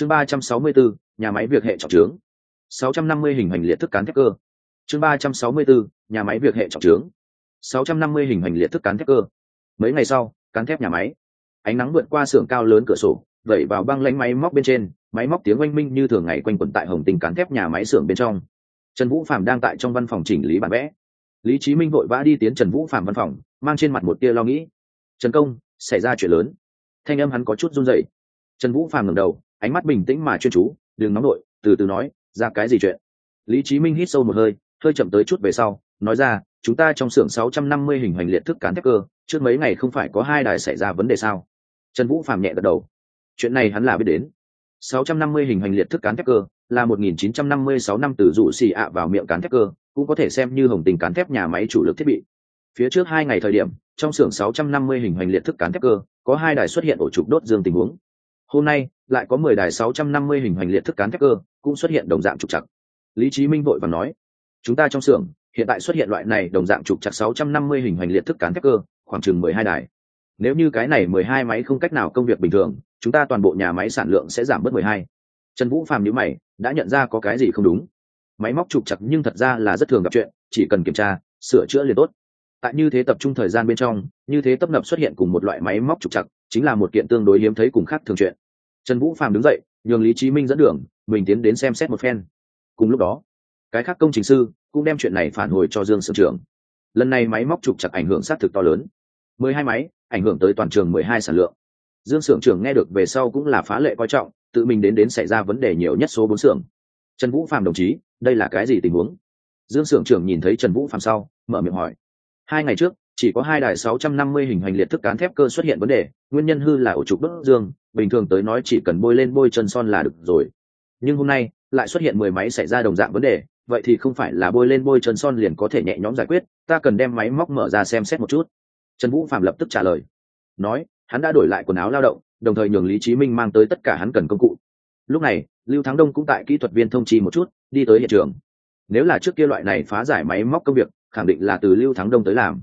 chương ba trăm sáu mươi bốn nhà máy việc hệ trọng trướng. sáu trăm năm mươi hình hành liệt thức cán thép cơ. Chương ba trăm sáu mươi bốn nhà máy việc hệ trọng trướng. sáu trăm năm mươi hình hành liệt thức cán thép cơ. Mấy ngày sau, cán thép nhà máy. Ánh nắng vượt qua xưởng cao lớn cửa sổ vẩy vào băng lánh máy móc bên trên, máy móc tiếng oanh minh như thường ngày quanh quẩn tại hồng tình cán thép nhà máy xưởng bên trong. Trần vũ phạm đang tại trong văn phòng chỉnh lý bản vẽ. Lý trí minh vội vã đi tiến trần vũ phạm văn phòng, mang trên mặt một tia lo nghĩ. Trần công, xảy ra chuyện lớn. Thanh âm hắn có chút run rẩy. Trần vũ phạm ngẩng đầu ánh mắt bình tĩnh mà chuyên chú, đừng nóng nổi từ từ nói, ra cái gì chuyện? Lý trí minh hít sâu một hơi hơi chậm tới chút về sau, nói ra, chúng ta trong xưởng 650 hình hành liệt thức cán thép cơ, trước mấy ngày không phải có hai đài xảy ra vấn đề sao? Trần vũ phàm nhẹ gật đầu. Chuyện này hắn là biết đến. 650 hình hành liệt thức cán thép cơ, là 1956 năm từ dụ xì ạ vào miệng cán thép cơ, cũng có thể xem như hồng tình cán thép nhà máy chủ lực thiết bị. Phía trước hai ngày thời điểm, trong xưởng 650 hình hành liệt thức cán thép cơ, có hai đài xuất hiện ổ trục đốt dương tình huống hôm nay, lại có 10 đài 650 hình hoành liệt thức cán thép cơ cũng xuất hiện đồng dạng trục chặt lý trí minh vội và nói, chúng ta trong xưởng, hiện tại xuất hiện loại này đồng dạng trục chặt 650 hình hoành liệt thức cán thép cơ khoảng chừng 12 đài. Nếu như cái này 12 máy không cách nào công việc bình thường, chúng ta toàn bộ nhà máy sản lượng sẽ giảm bớt 12. trần vũ phàm nhữ mày, đã nhận ra có cái gì không đúng. Máy móc trục chặt nhưng thật ra là rất thường gặp chuyện, chỉ cần kiểm tra, sửa chữa liền tốt. Tại như thế tập trung thời gian bên trong, như thế tấp nập xuất hiện cùng một loại máy móc trục chặt chính là một kiện tương đối hiếm thấy cùng khác thường chuyện trần vũ phàm đứng dậy, nhường lý Chí minh dẫn đường, mình tiến đến xem xét một phen. Cùng lúc đó, cái khác công trình sư cũng đem chuyện này phản hồi cho dương sưởng trưởng lần này máy móc trục chặt ảnh hưởng xác thực to lớn. Mười hai máy, ảnh hưởng tới toàn trường mười hai sản lượng. Dương sưởng trưởng nghe được về sau cũng là phá lệ coi trọng, tự mình đến đến xảy ra vấn đề nhiều nhất số bốn xưởng. Trần vũ phạm đồng chí, đây là cái gì tình huống? Dương sưởng trưởng nhìn thấy trần vũ phạm sau, mở miệng hỏi. Hai ngày trước chỉ có hai đài sáu trăm năm mươi hình hành liệt thức cán thép cơ xuất hiện vấn đề, nguyên nhân hư là ổ trục đốt dương, bình thường tới nói chỉ cần bôi lên bôi chân son là được rồi. Nhưng hôm nay, lại xuất hiện mười máy xảy ra đồng dạng vấn đề, vậy thì không phải là bôi lên bôi chân son liền có thể nhẹ nhõm giải quyết, ta cần đem máy móc mở ra xem xét một chút. Trần vũ phạm lập tức trả lời. Nói, hắn đã đổi lại quần áo lao động, đồng thời nhường lý trí minh mang tới tất cả hắn cần công cụ. Lúc này, lưu thắng đông cũng tại kỹ thuật viên thông chi một chút, đi tới hiện trường. Nếu là trước kia loại này phá giải máy móc công việc, khẳng định là từ lưu thắng đông tới làm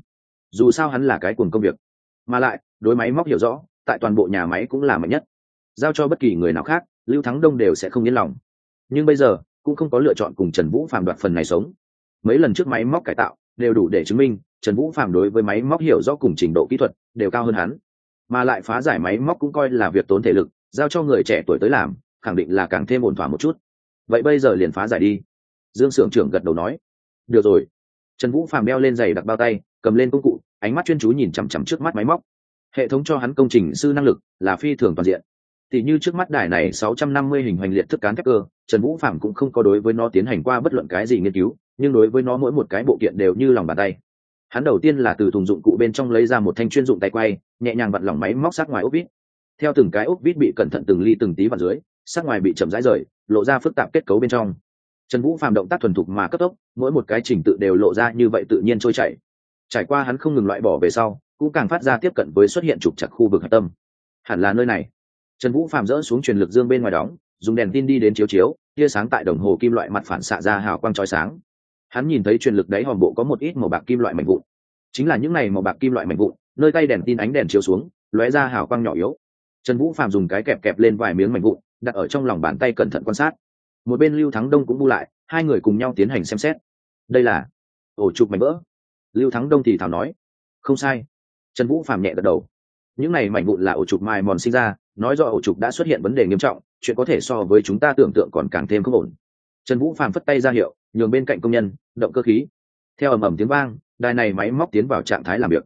dù sao hắn là cái cuồng công việc. Mà lại, đối máy móc hiểu rõ, tại toàn bộ nhà máy cũng là mạnh nhất. Giao cho bất kỳ người nào khác, lưu thắng đông đều sẽ không yên lòng. Nhưng bây giờ, cũng không có lựa chọn cùng trần vũ phàm đoạt phần này sống. Mấy lần trước máy móc cải tạo, đều đủ để chứng minh trần vũ phàm đối với máy móc hiểu rõ cùng trình độ kỹ thuật đều cao hơn hắn. Mà lại phá giải máy móc cũng coi là việc tốn thể lực, giao cho người trẻ tuổi tới làm, khẳng định là càng thêm ổn thỏa một chút. Vậy bây giờ liền phá giải đi. Dương s ư ở n g trưởng gật đầu nói. Được rồi. Trần vũ phàm đeo lên giày đặc bao tay cầm lên công cụ ánh mắt chuyên chú nhìn chằm chằm trước mắt máy móc hệ thống cho hắn công trình sư năng lực là phi thường toàn diện thì như trước mắt đài này 650 hình hoành liệt thức cán thép cơ, Trần Vũ Phạm cũng không có đối với nó tiến hành qua bất luận cái gì nghiên cứu, nhưng đối với nó mỗi một cái bộ kiện đều như lòng bàn tay. Hắn đầu tiên là từ thùng dụng cụ bên trong lấy ra một thanh chuyên dụng tay quay, nhẹ nhàng vặn lỏng máy móc sát ngoài ốc vít. Theo từng cái ốc vít bị cẩn thận từng ly từng tí vào dưới, sát ngoài bị chậm rãi rời, lộ ra phức tạp kết cấu bên trong. Trần Vũ Phạm động tác thuần thục mà cấp tốc, mỗi một cái trình tự đều lộ ra như vậy tự nhiên trôi chảy. Trải qua hắn không ngừng loại bỏ về sau, cũng càng phát ra tiếp cận với xuất hiện trục chặt khu vực hạch tâm. Hẳn là nơi này. Trần vũ phạm rỡ xuống truyền lực dương bên ngoài đóng dùng đèn tin đi đến chiếu chiếu tia sáng tại đồng hồ kim loại mặt phản xạ ra hào quang trói sáng. Hắn nhìn thấy truyền lực đáy hòm bộ có một ít màu bạc kim loại mạnh vụn. Chính là những này màu bạc kim loại mạnh vụn nơi tay đèn tin ánh đèn chiếu xuống lóe ra hào quang nhỏ yếu. Trần vũ phạm dùng cái kẹp kẹp lên vài miếng mạnh vụn đặt ở trong lòng bàn tay cẩn thận quan sát. Một bên lưu thắng đông cũng bu lại hai người cùng nhau tiến hành xem xét. Đây là ổ trục mảnh vỡ lưu thắng đông thì thảo nói, không sai. Trần vũ phạm nhẹ gật đầu. Những này mảnh vụn là ổ trục mai mòn sinh ra, nói do ổ trục đã xuất hiện vấn đề nghiêm trọng, chuyện có thể so với chúng ta tưởng tượng còn càng thêm không ổn. Trần vũ phàm phất tay ra hiệu, nhường bên cạnh công nhân, động cơ khí. Theo ầm ầm tiếng vang, đài này máy móc tiến vào trạng thái làm việc.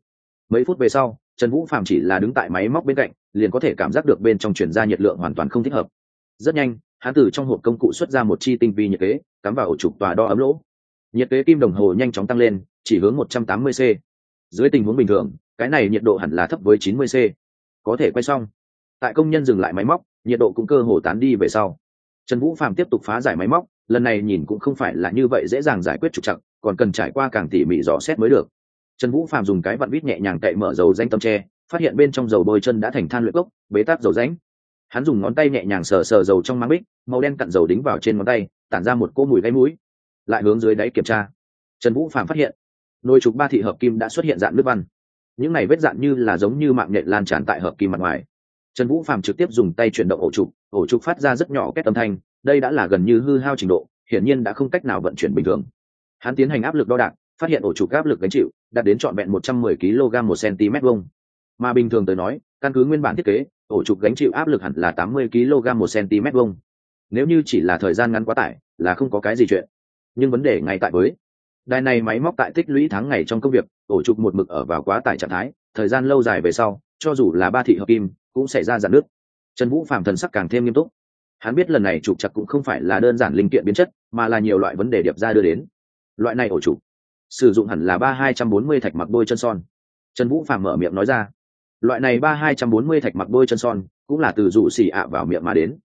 Mấy phút về sau, trần vũ phàm chỉ là đứng tại máy móc bên cạnh, liền có thể cảm giác được bên trong chuyển ra nhiệt lượng hoàn toàn không thích hợp. Rất nhanh, hắn từ trong hộp công cụ xuất ra một chi tinh vi nhiệt kế, cắm vào ổ trục tòa đo ấm lỗ nhiệt kế kim đồng hồ nhanh chóng tăng lên, chỉ hướng 180 c. Dưới tình huống bình thường, cái này nhiệt độ hẳn là thấp với 90 c. Có thể quay xong. Tại công nhân dừng lại máy móc, nhiệt độ cũng cơ hồ tán đi về sau. Trần vũ phạm tiếp tục phá giải máy móc, lần này nhìn cũng không phải là như vậy dễ dàng giải quyết trục chặt còn cần trải qua càng tỉ mỉ dò xét mới được. Trần vũ phạm dùng cái vặn vít nhẹ nhàng cậy mở dầu danh tâm tre, phát hiện bên trong dầu bôi chân đã thành than luyện gốc, bế tắc dầu ránh hắn dùng ngón tay nhẹ nhàng sờ sờ dầu trong máng bích, màu đen cặn dầu đính vào trên ngón tay, tản ra một cỗ mùi gáy mũi lại hướng dưới đáy kiểm tra. Trần vũ phạm phát hiện, nồi trục ba thị hợp kim đã xuất hiện dạng nước văn. Những này vết dạn như là giống như mạng nhện lan tràn tại hợp kim mặt ngoài. Trần vũ phạm trực tiếp dùng tay chuyển động ổ trục ổ trục phát ra rất nhỏ kết âm thanh, đây đã là gần như hư hao trình độ, hiển nhiên đã không cách nào vận chuyển bình thường. Hắn tiến hành áp lực đo đạc, phát hiện ổ trục áp lực gánh chịu, đạt đến trọn vẹn một trăm mười kg một cm vông mà bình thường tới nói, căn cứ nguyên bản thiết kế, ổ trục gánh chịu áp lực hẳn là tám mươi kg một cm vông nếu như chỉ là thời gian ngắn quá tải, là không có cái gì chuyện nhưng vấn đề ngay tại với. Đài này máy móc tại tích lũy tháng ngày trong công việc, ổ trục một mực ở vào quá tải trạng thái, thời gian lâu dài về sau, cho dù là ba thị hợp kim, cũng xảy ra giãn nước. Trần vũ phạm thần sắc càng thêm nghiêm túc. Hắn biết lần này trục chặt cũng không phải là đơn giản linh kiện biến chất, mà là nhiều loại vấn đề điệp ra đưa đến. Loại này ổ trục sử dụng hẳn là ba hai trăm bốn mươi thạch mặc bôi chân son. Trần vũ phạm mở miệng nói ra. Loại này ba hai trăm bốn mươi thạch mặc bôi chân son cũng là từ dụ xì ạ vào miệng mà đến.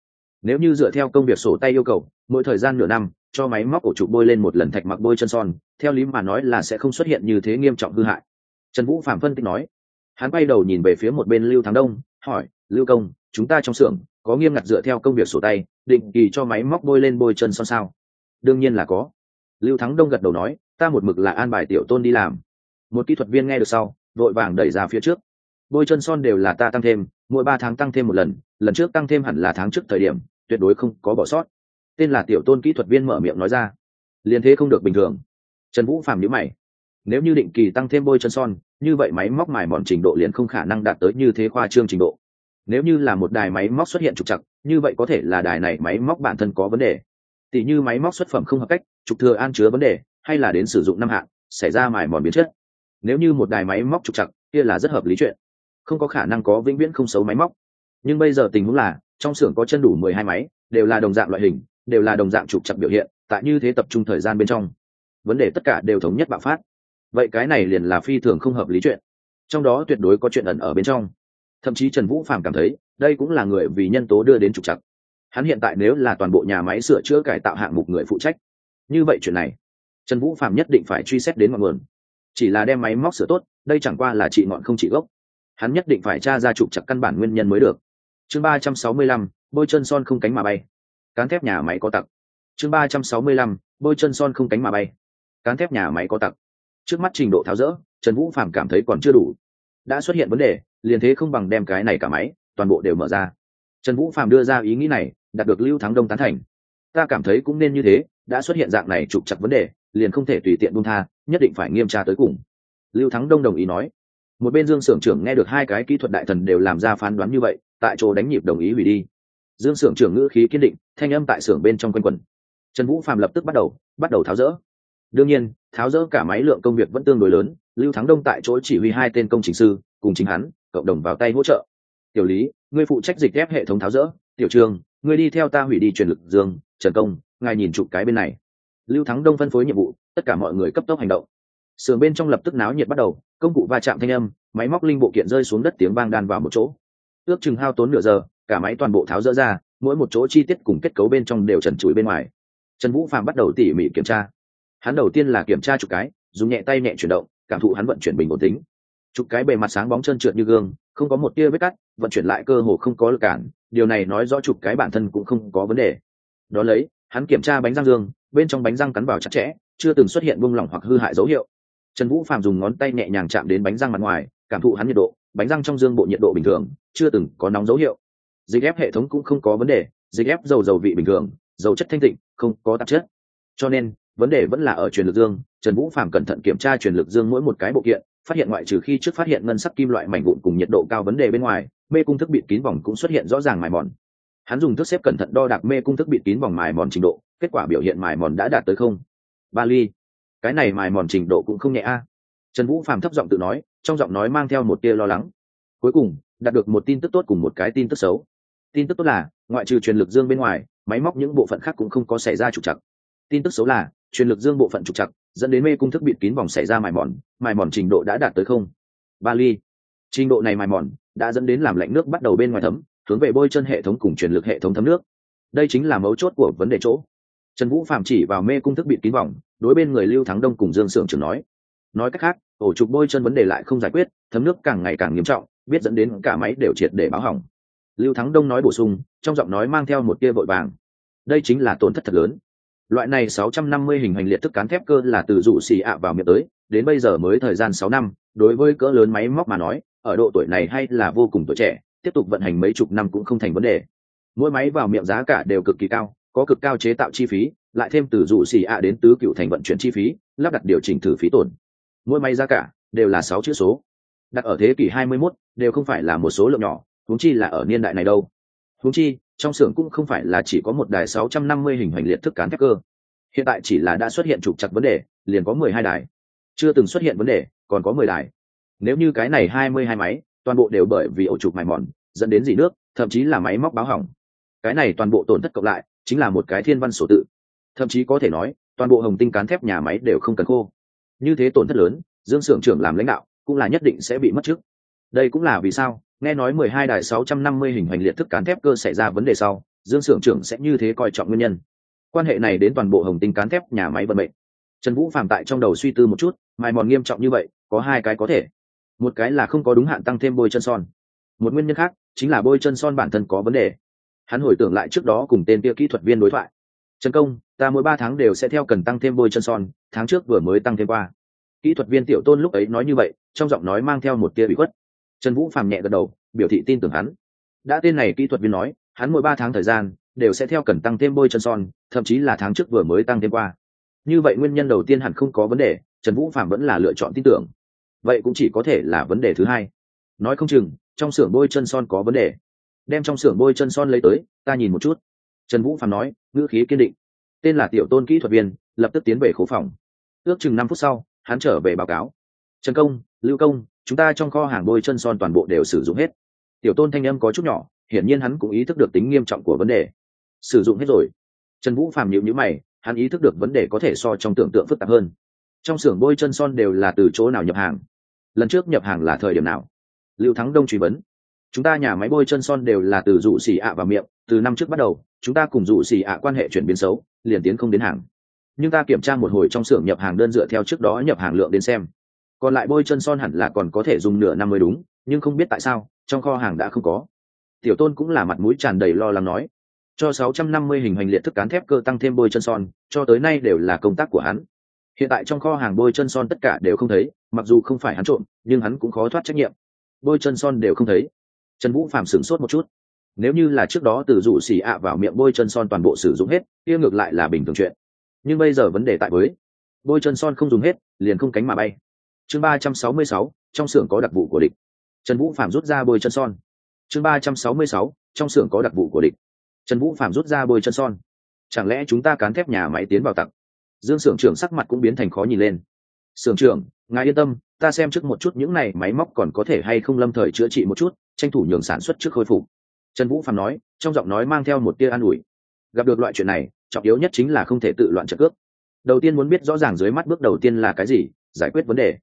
Nếu như dựa theo công việc sổ tay yêu cầu, mỗi thời gian nửa năm cho máy móc cổ trục bôi lên một lần thạch mặc bôi chân son, theo lý mà nói là sẽ không xuất hiện như thế nghiêm trọng hư hại. Trần vũ phạm phân tích nói, hắn quay đầu nhìn về phía một bên lưu thắng đông, hỏi, lưu công, chúng ta trong xưởng có nghiêm ngặt dựa theo công việc sổ tay, định kỳ cho máy móc bôi lên bôi chân son sao? Đương nhiên là có. Lưu thắng đông gật đầu nói, ta một mực là an bài tiểu tôn đi làm. Một kỹ thuật viên nghe được sau, vội vàng đẩy ra phía trước. Bôi chân son đều là ta tăng thêm, mỗi ba tháng tăng thêm một lần lần trước tăng thêm hẳn là tháng trước thời điểm, tuyệt đối không có bỏ sót tên là tiểu tôn kỹ thuật viên mở miệng nói ra. Liên thế không được bình thường. Trần vũ phàm nhữ mày. Nếu như định kỳ tăng thêm bôi chân son, như vậy máy móc mài mòn trình độ liền không khả năng đạt tới như thế khoa trương trình độ. Nếu như là một đài máy móc xuất hiện trục chặt như vậy có thể là đài này máy móc bản thân có vấn đề. Tỷ như máy móc xuất phẩm không hợp cách, trục thừa an chứa vấn đề, hay là đến sử dụng năm hạn xảy ra mài mòn biến chất. Nếu như một đài máy móc trục chặt kia là rất hợp lý chuyện. Không có khả năng có vĩnh viễn không xấu máy móc. Nhưng bây giờ tình huống là, trong xưởng có chân đủ mười hai máy, đều là đồng dạng loại hình đều là đồng dạng trục chặt biểu hiện, tại như thế tập trung thời gian bên trong, vấn đề tất cả đều thống nhất bạo phát. Vậy cái này liền là phi thường không hợp lý chuyện. Trong đó tuyệt đối có chuyện ẩn ở bên trong. Thậm chí trần vũ phạm cảm thấy, đây cũng là người vì nhân tố đưa đến trục chặt hắn hiện tại nếu là toàn bộ nhà máy sửa chữa cải tạo hạng mục người phụ trách, như vậy chuyện này, trần vũ phạm nhất định phải truy xét đến ngọn nguồn. Chỉ là đem máy móc sửa tốt, đây chẳng qua là trị ngọn không trị gốc. Hắn nhất định phải tra ra trục chặt căn bản nguyên nhân mới được. Chương ba trăm sáu mươi lăm, bôi chân son không cánh mà bay cán thép nhà máy có tặc. Chương ba trăm sáu mươi lăm, bôi chân son không cánh mà bay. Cán thép nhà máy có tặc. Trước mắt trình độ tháo rỡ, trần vũ phạm cảm thấy còn chưa đủ. Đã xuất hiện vấn đề, liền thế không bằng đem cái này cả máy, toàn bộ đều mở ra. Trần vũ phạm đưa ra ý nghĩ này, đạt được lưu thắng đông tán thành. Ta cảm thấy cũng nên như thế, đã xuất hiện dạng này trục chặt vấn đề, liền không thể tùy tiện buông tha, nhất định phải nghiêm tra tới cùng. Lưu thắng đông đồng ý nói. Một bên dương s ư ở n g trưởng nghe được hai cái kỹ thuật đại thần đều làm ra phán đoán như vậy, tại chỗ đánh nhịp đồng ý hủy đi dương s ư ở n g trưởng ngữ khí kiên định, thanh âm tại xưởng bên trong quanh quần trần vũ phạm lập tức bắt đầu bắt đầu tháo rỡ. Đương nhiên, tháo rỡ cả máy lượng công việc vẫn tương đối lớn, lưu thắng đông tại chỗ chỉ huy hai tên công trình sư, cùng chính hắn, cộng đồng vào tay hỗ trợ. Tiểu lý, ngươi phụ trách dịch ghép hệ thống tháo rỡ. Tiểu trường, ngươi đi theo ta hủy đi truyền lực dương, trần công, ngài nhìn chụp cái bên này. Lưu thắng đông phân phối nhiệm vụ, tất cả mọi người cấp tốc hành động. Sườn bên trong lập tức náo nhiệt bắt đầu, công cụ va chạm thanh âm, máy móc linh bộ kiện rơi xuống đất tiếng vang đan vào một chỗ. Ước chừng hao tốn nửa giờ cả máy toàn bộ tháo rỡ ra, mỗi một chỗ chi tiết cùng kết cấu bên trong đều trần trụi bên ngoài. Trần vũ phạm bắt đầu tỉ mỉ kiểm tra. Hắn đầu tiên là kiểm tra chục cái, dùng nhẹ tay nhẹ chuyển động, cảm thụ hắn vận chuyển bình ổn tính. Chục cái bề mặt sáng bóng trơn trượt như gương, không có một tia vết cắt, vận chuyển lại cơ hồ không có lực cản, điều này nói rõ chục cái bản thân cũng không có vấn đề. Đó lấy, hắn kiểm tra bánh răng dương, bên trong bánh răng cắn vào chặt chẽ, chưa từng xuất hiện buông lỏng hoặc hư hại dấu hiệu. Trần vũ phạm dùng ngón tay nhẹ nhàng chạm đến bánh răng mặt ngoài, cảm thụ hắn nhiệt độ, bánh răng trong dương bộ nhiệt độ bình thường, chưa từng có nóng dấu hiệu dịch ép hệ thống cũng không có vấn đề, dịch ép dầu dầu vị bình thường, dầu chất thanh tịnh, không có tạp chất. Cho nên, vấn đề vẫn là ở truyền lực dương. Trần vũ phạm cẩn thận kiểm tra truyền lực dương mỗi một cái bộ kiện, phát hiện ngoại trừ khi trước phát hiện ngân sắc kim loại mảnh vụn cùng nhiệt độ cao vấn đề bên ngoài, mê cung thức bịt kín vòng cũng xuất hiện rõ ràng mài mòn. Hắn dùng thức xếp cẩn thận đo đạc mê cung thức bịt kín vòng mài mòn trình độ, kết quả biểu hiện mài mòn đã đạt tới không. Ba ly. Cái này mài mòn trình độ cũng không nhẹ a. Trần vũ Phạm thấp giọng tự nói, trong giọng nói mang theo một tia lo lắng. Cuối cùng, đạt được một tin tức tốt cùng một cái tin tức xấu tin tức tốt là, ngoại trừ truyền lực dương bên ngoài, máy móc những bộ phận khác cũng không có xảy ra trục chặt tin tức xấu là, truyền lực dương bộ phận trục chặt dẫn đến mê cung thức bịt kín vòng xảy ra mài mòn mài mòn trình độ đã đạt tới không. Ba ly trình độ này mài mòn, đã dẫn đến làm lạnh nước bắt đầu bên ngoài thấm, hướng về bôi chân hệ thống cùng truyền lực hệ thống thấm nước. Đây chính là mấu chốt của vấn đề chỗ. Trần vũ phạm chỉ vào mê cung thức bịt kín vòng, đối bên người lưu thắng đông cùng dương sưởng trưởng nói. Nói cách khác, ổ trục bôi chân vấn đề lại không giải quyết, thấm nước càng ngày càng nghiêm trọng, biết dẫn đến cả máy đều triệt để báo hỏng lưu thắng đông nói bổ sung trong giọng nói mang theo một tia vội vàng. Đây chính là tổn thất thật lớn. Loại này 650 hình hành liệt thức cán thép cơ là từ dụ xì ạ vào miệng tới đến bây giờ mới thời gian 6 năm đối với cỡ lớn máy móc mà nói ở độ tuổi này hay là vô cùng tuổi trẻ tiếp tục vận hành mấy chục năm cũng không thành vấn đề. Mỗi máy vào miệng giá cả đều cực kỳ cao có cực cao chế tạo chi phí lại thêm từ dụ xì ạ đến tứ cựu thành vận chuyển chi phí lắp đặt điều chỉnh thử phí tổn. Mỗi máy giá cả đều là sáu chữ số. Đặt ở thế kỷ 21, đều không phải là một số lượng nhỏ huống chi là ở niên đại này đâu. Huống chi, trong xưởng cũng không phải là chỉ có một đài 650 hình hoành liệt thức cán thép cơ. Hiện tại chỉ là đã xuất hiện trục chặt vấn đề, liền có 12 đài. Chưa từng xuất hiện vấn đề, còn có 10 đài. Nếu như cái này 22 máy, toàn bộ đều bởi vì ổ trục mài mòn, dẫn đến dỉ nước, thậm chí là máy móc báo hỏng. Cái này toàn bộ tổn thất cộng lại, chính là một cái thiên văn sổ tự. Thậm chí có thể nói, toàn bộ hồng tinh cán thép nhà máy đều không cần khô. Như thế tổn thất lớn, dương xưởng trưởng làm lãnh đạo cũng là nhất định sẽ bị mất trước đây cũng là vì sao? Nghe nói mười hai đài sáu trăm năm mươi hình hành liệt thức cán thép cơ xảy ra vấn đề sau, dương Sưởng trưởng sẽ như thế coi trọng nguyên nhân. Quan hệ này đến toàn bộ hồng tinh cán thép nhà máy vận mệnh. Trần vũ phạm tại trong đầu suy tư một chút mài mòn nghiêm trọng như vậy, có hai cái có thể. Một cái là không có đúng hạn tăng thêm bôi chân son. Một nguyên nhân khác, chính là bôi chân son bản thân có vấn đề. Hắn hồi tưởng lại trước đó cùng tên kia kỹ thuật viên đối thoại. Trần công, ta mỗi ba tháng đều sẽ theo cần tăng thêm bôi chân son, tháng trước vừa mới tăng thêm qua. Kỹ thuật viên tiểu tôn lúc ấy nói như vậy, trong giọng nói mang theo một tia bị khuất trần vũ phàm nhẹ gật đầu, biểu thị tin tưởng hắn. Đã tên này kỹ thuật viên nói, hắn mỗi ba tháng thời gian đều sẽ theo cần tăng thêm bôi chân son, thậm chí là tháng trước vừa mới tăng thêm qua. Như vậy nguyên nhân đầu tiên hẳn không có vấn đề, trần vũ phạm vẫn là lựa chọn tin tưởng. Vậy cũng chỉ có thể là vấn đề thứ hai. Nói không chừng, trong xưởng bôi chân son có vấn đề. Đem trong xưởng bôi chân son lấy tới, ta nhìn một chút. Trần vũ phạm nói, ngữ khí kiên định. Tên là tiểu tôn kỹ thuật viên, lập tức tiến về khố phòng. Ước chừng năm phút sau, hắn trở về báo cáo. Trần công, lưu công chúng ta trong kho hàng bôi chân son toàn bộ đều sử dụng hết. Tiểu tôn thanh âm có chút nhỏ, hiển nhiên hắn cũng ý thức được tính nghiêm trọng của vấn đề. Sử dụng hết rồi. Trần vũ phàm nhịu nhữ mày, hắn ý thức được vấn đề có thể so trong tưởng tượng phức tạp hơn. Trong xưởng bôi chân son đều là từ chỗ nào nhập hàng? Lần trước nhập hàng là thời điểm nào? Lưu thắng đông truy vấn. Chúng ta nhà máy bôi chân son đều là từ rụ xì ạ vào miệng, từ năm trước bắt đầu, chúng ta cùng rụ xì ạ quan hệ chuyển biến xấu, liền tiến không đến hàng. Nhưng ta kiểm tra một hồi trong xưởng nhập hàng đơn dựa theo trước đó nhập hàng lượng đến xem còn lại bôi chân son hẳn là còn có thể dùng nửa năm mới đúng, nhưng không biết tại sao, trong kho hàng đã không có. Tiểu tôn cũng là mặt mũi tràn đầy lo lắng nói. Cho 650 hình hành liệt thức cán thép cơ tăng thêm bôi chân son, cho tới nay đều là công tác của hắn. Hiện tại trong kho hàng bôi chân son tất cả đều không thấy, mặc dù không phải hắn trộm, nhưng hắn cũng khó thoát trách nhiệm. Bôi chân son đều không thấy. Trần vũ phạm sửng sốt một chút. Nếu như là trước đó từ rủ xì ạ vào miệng bôi chân son toàn bộ sử dụng hết, kia ngược lại là bình thường chuyện. Nhưng bây giờ vấn đề tại với, bôi chân son không dùng hết, liền không cánh mà bay chương ba trăm sáu mươi sáu, trong xưởng có đặc vụ của địch. Trần vũ phạm rút ra bôi chân son. Chương ba trăm sáu mươi sáu, trong xưởng có đặc vụ của địch. Trần vũ phạm rút ra bôi chân son. Chẳng lẽ chúng ta cán thép nhà máy tiến vào tặc? Dương xưởng trưởng sắc mặt cũng biến thành khó nhìn lên. Xưởng trưởng, ngài yên tâm, ta xem trước một chút những này máy móc còn có thể hay không lâm thời chữa trị một chút, tranh thủ nhường sản xuất trước khôi phục. Trần vũ phạm nói, trong giọng nói mang theo một tia an ủi. Gặp được loại chuyện này, trọng yếu nhất chính là không thể tự loạn trợ cướp đầu tiên muốn biết rõ ràng dưới mắt bước đầu tiên là cái gì, giải quyết vấn đề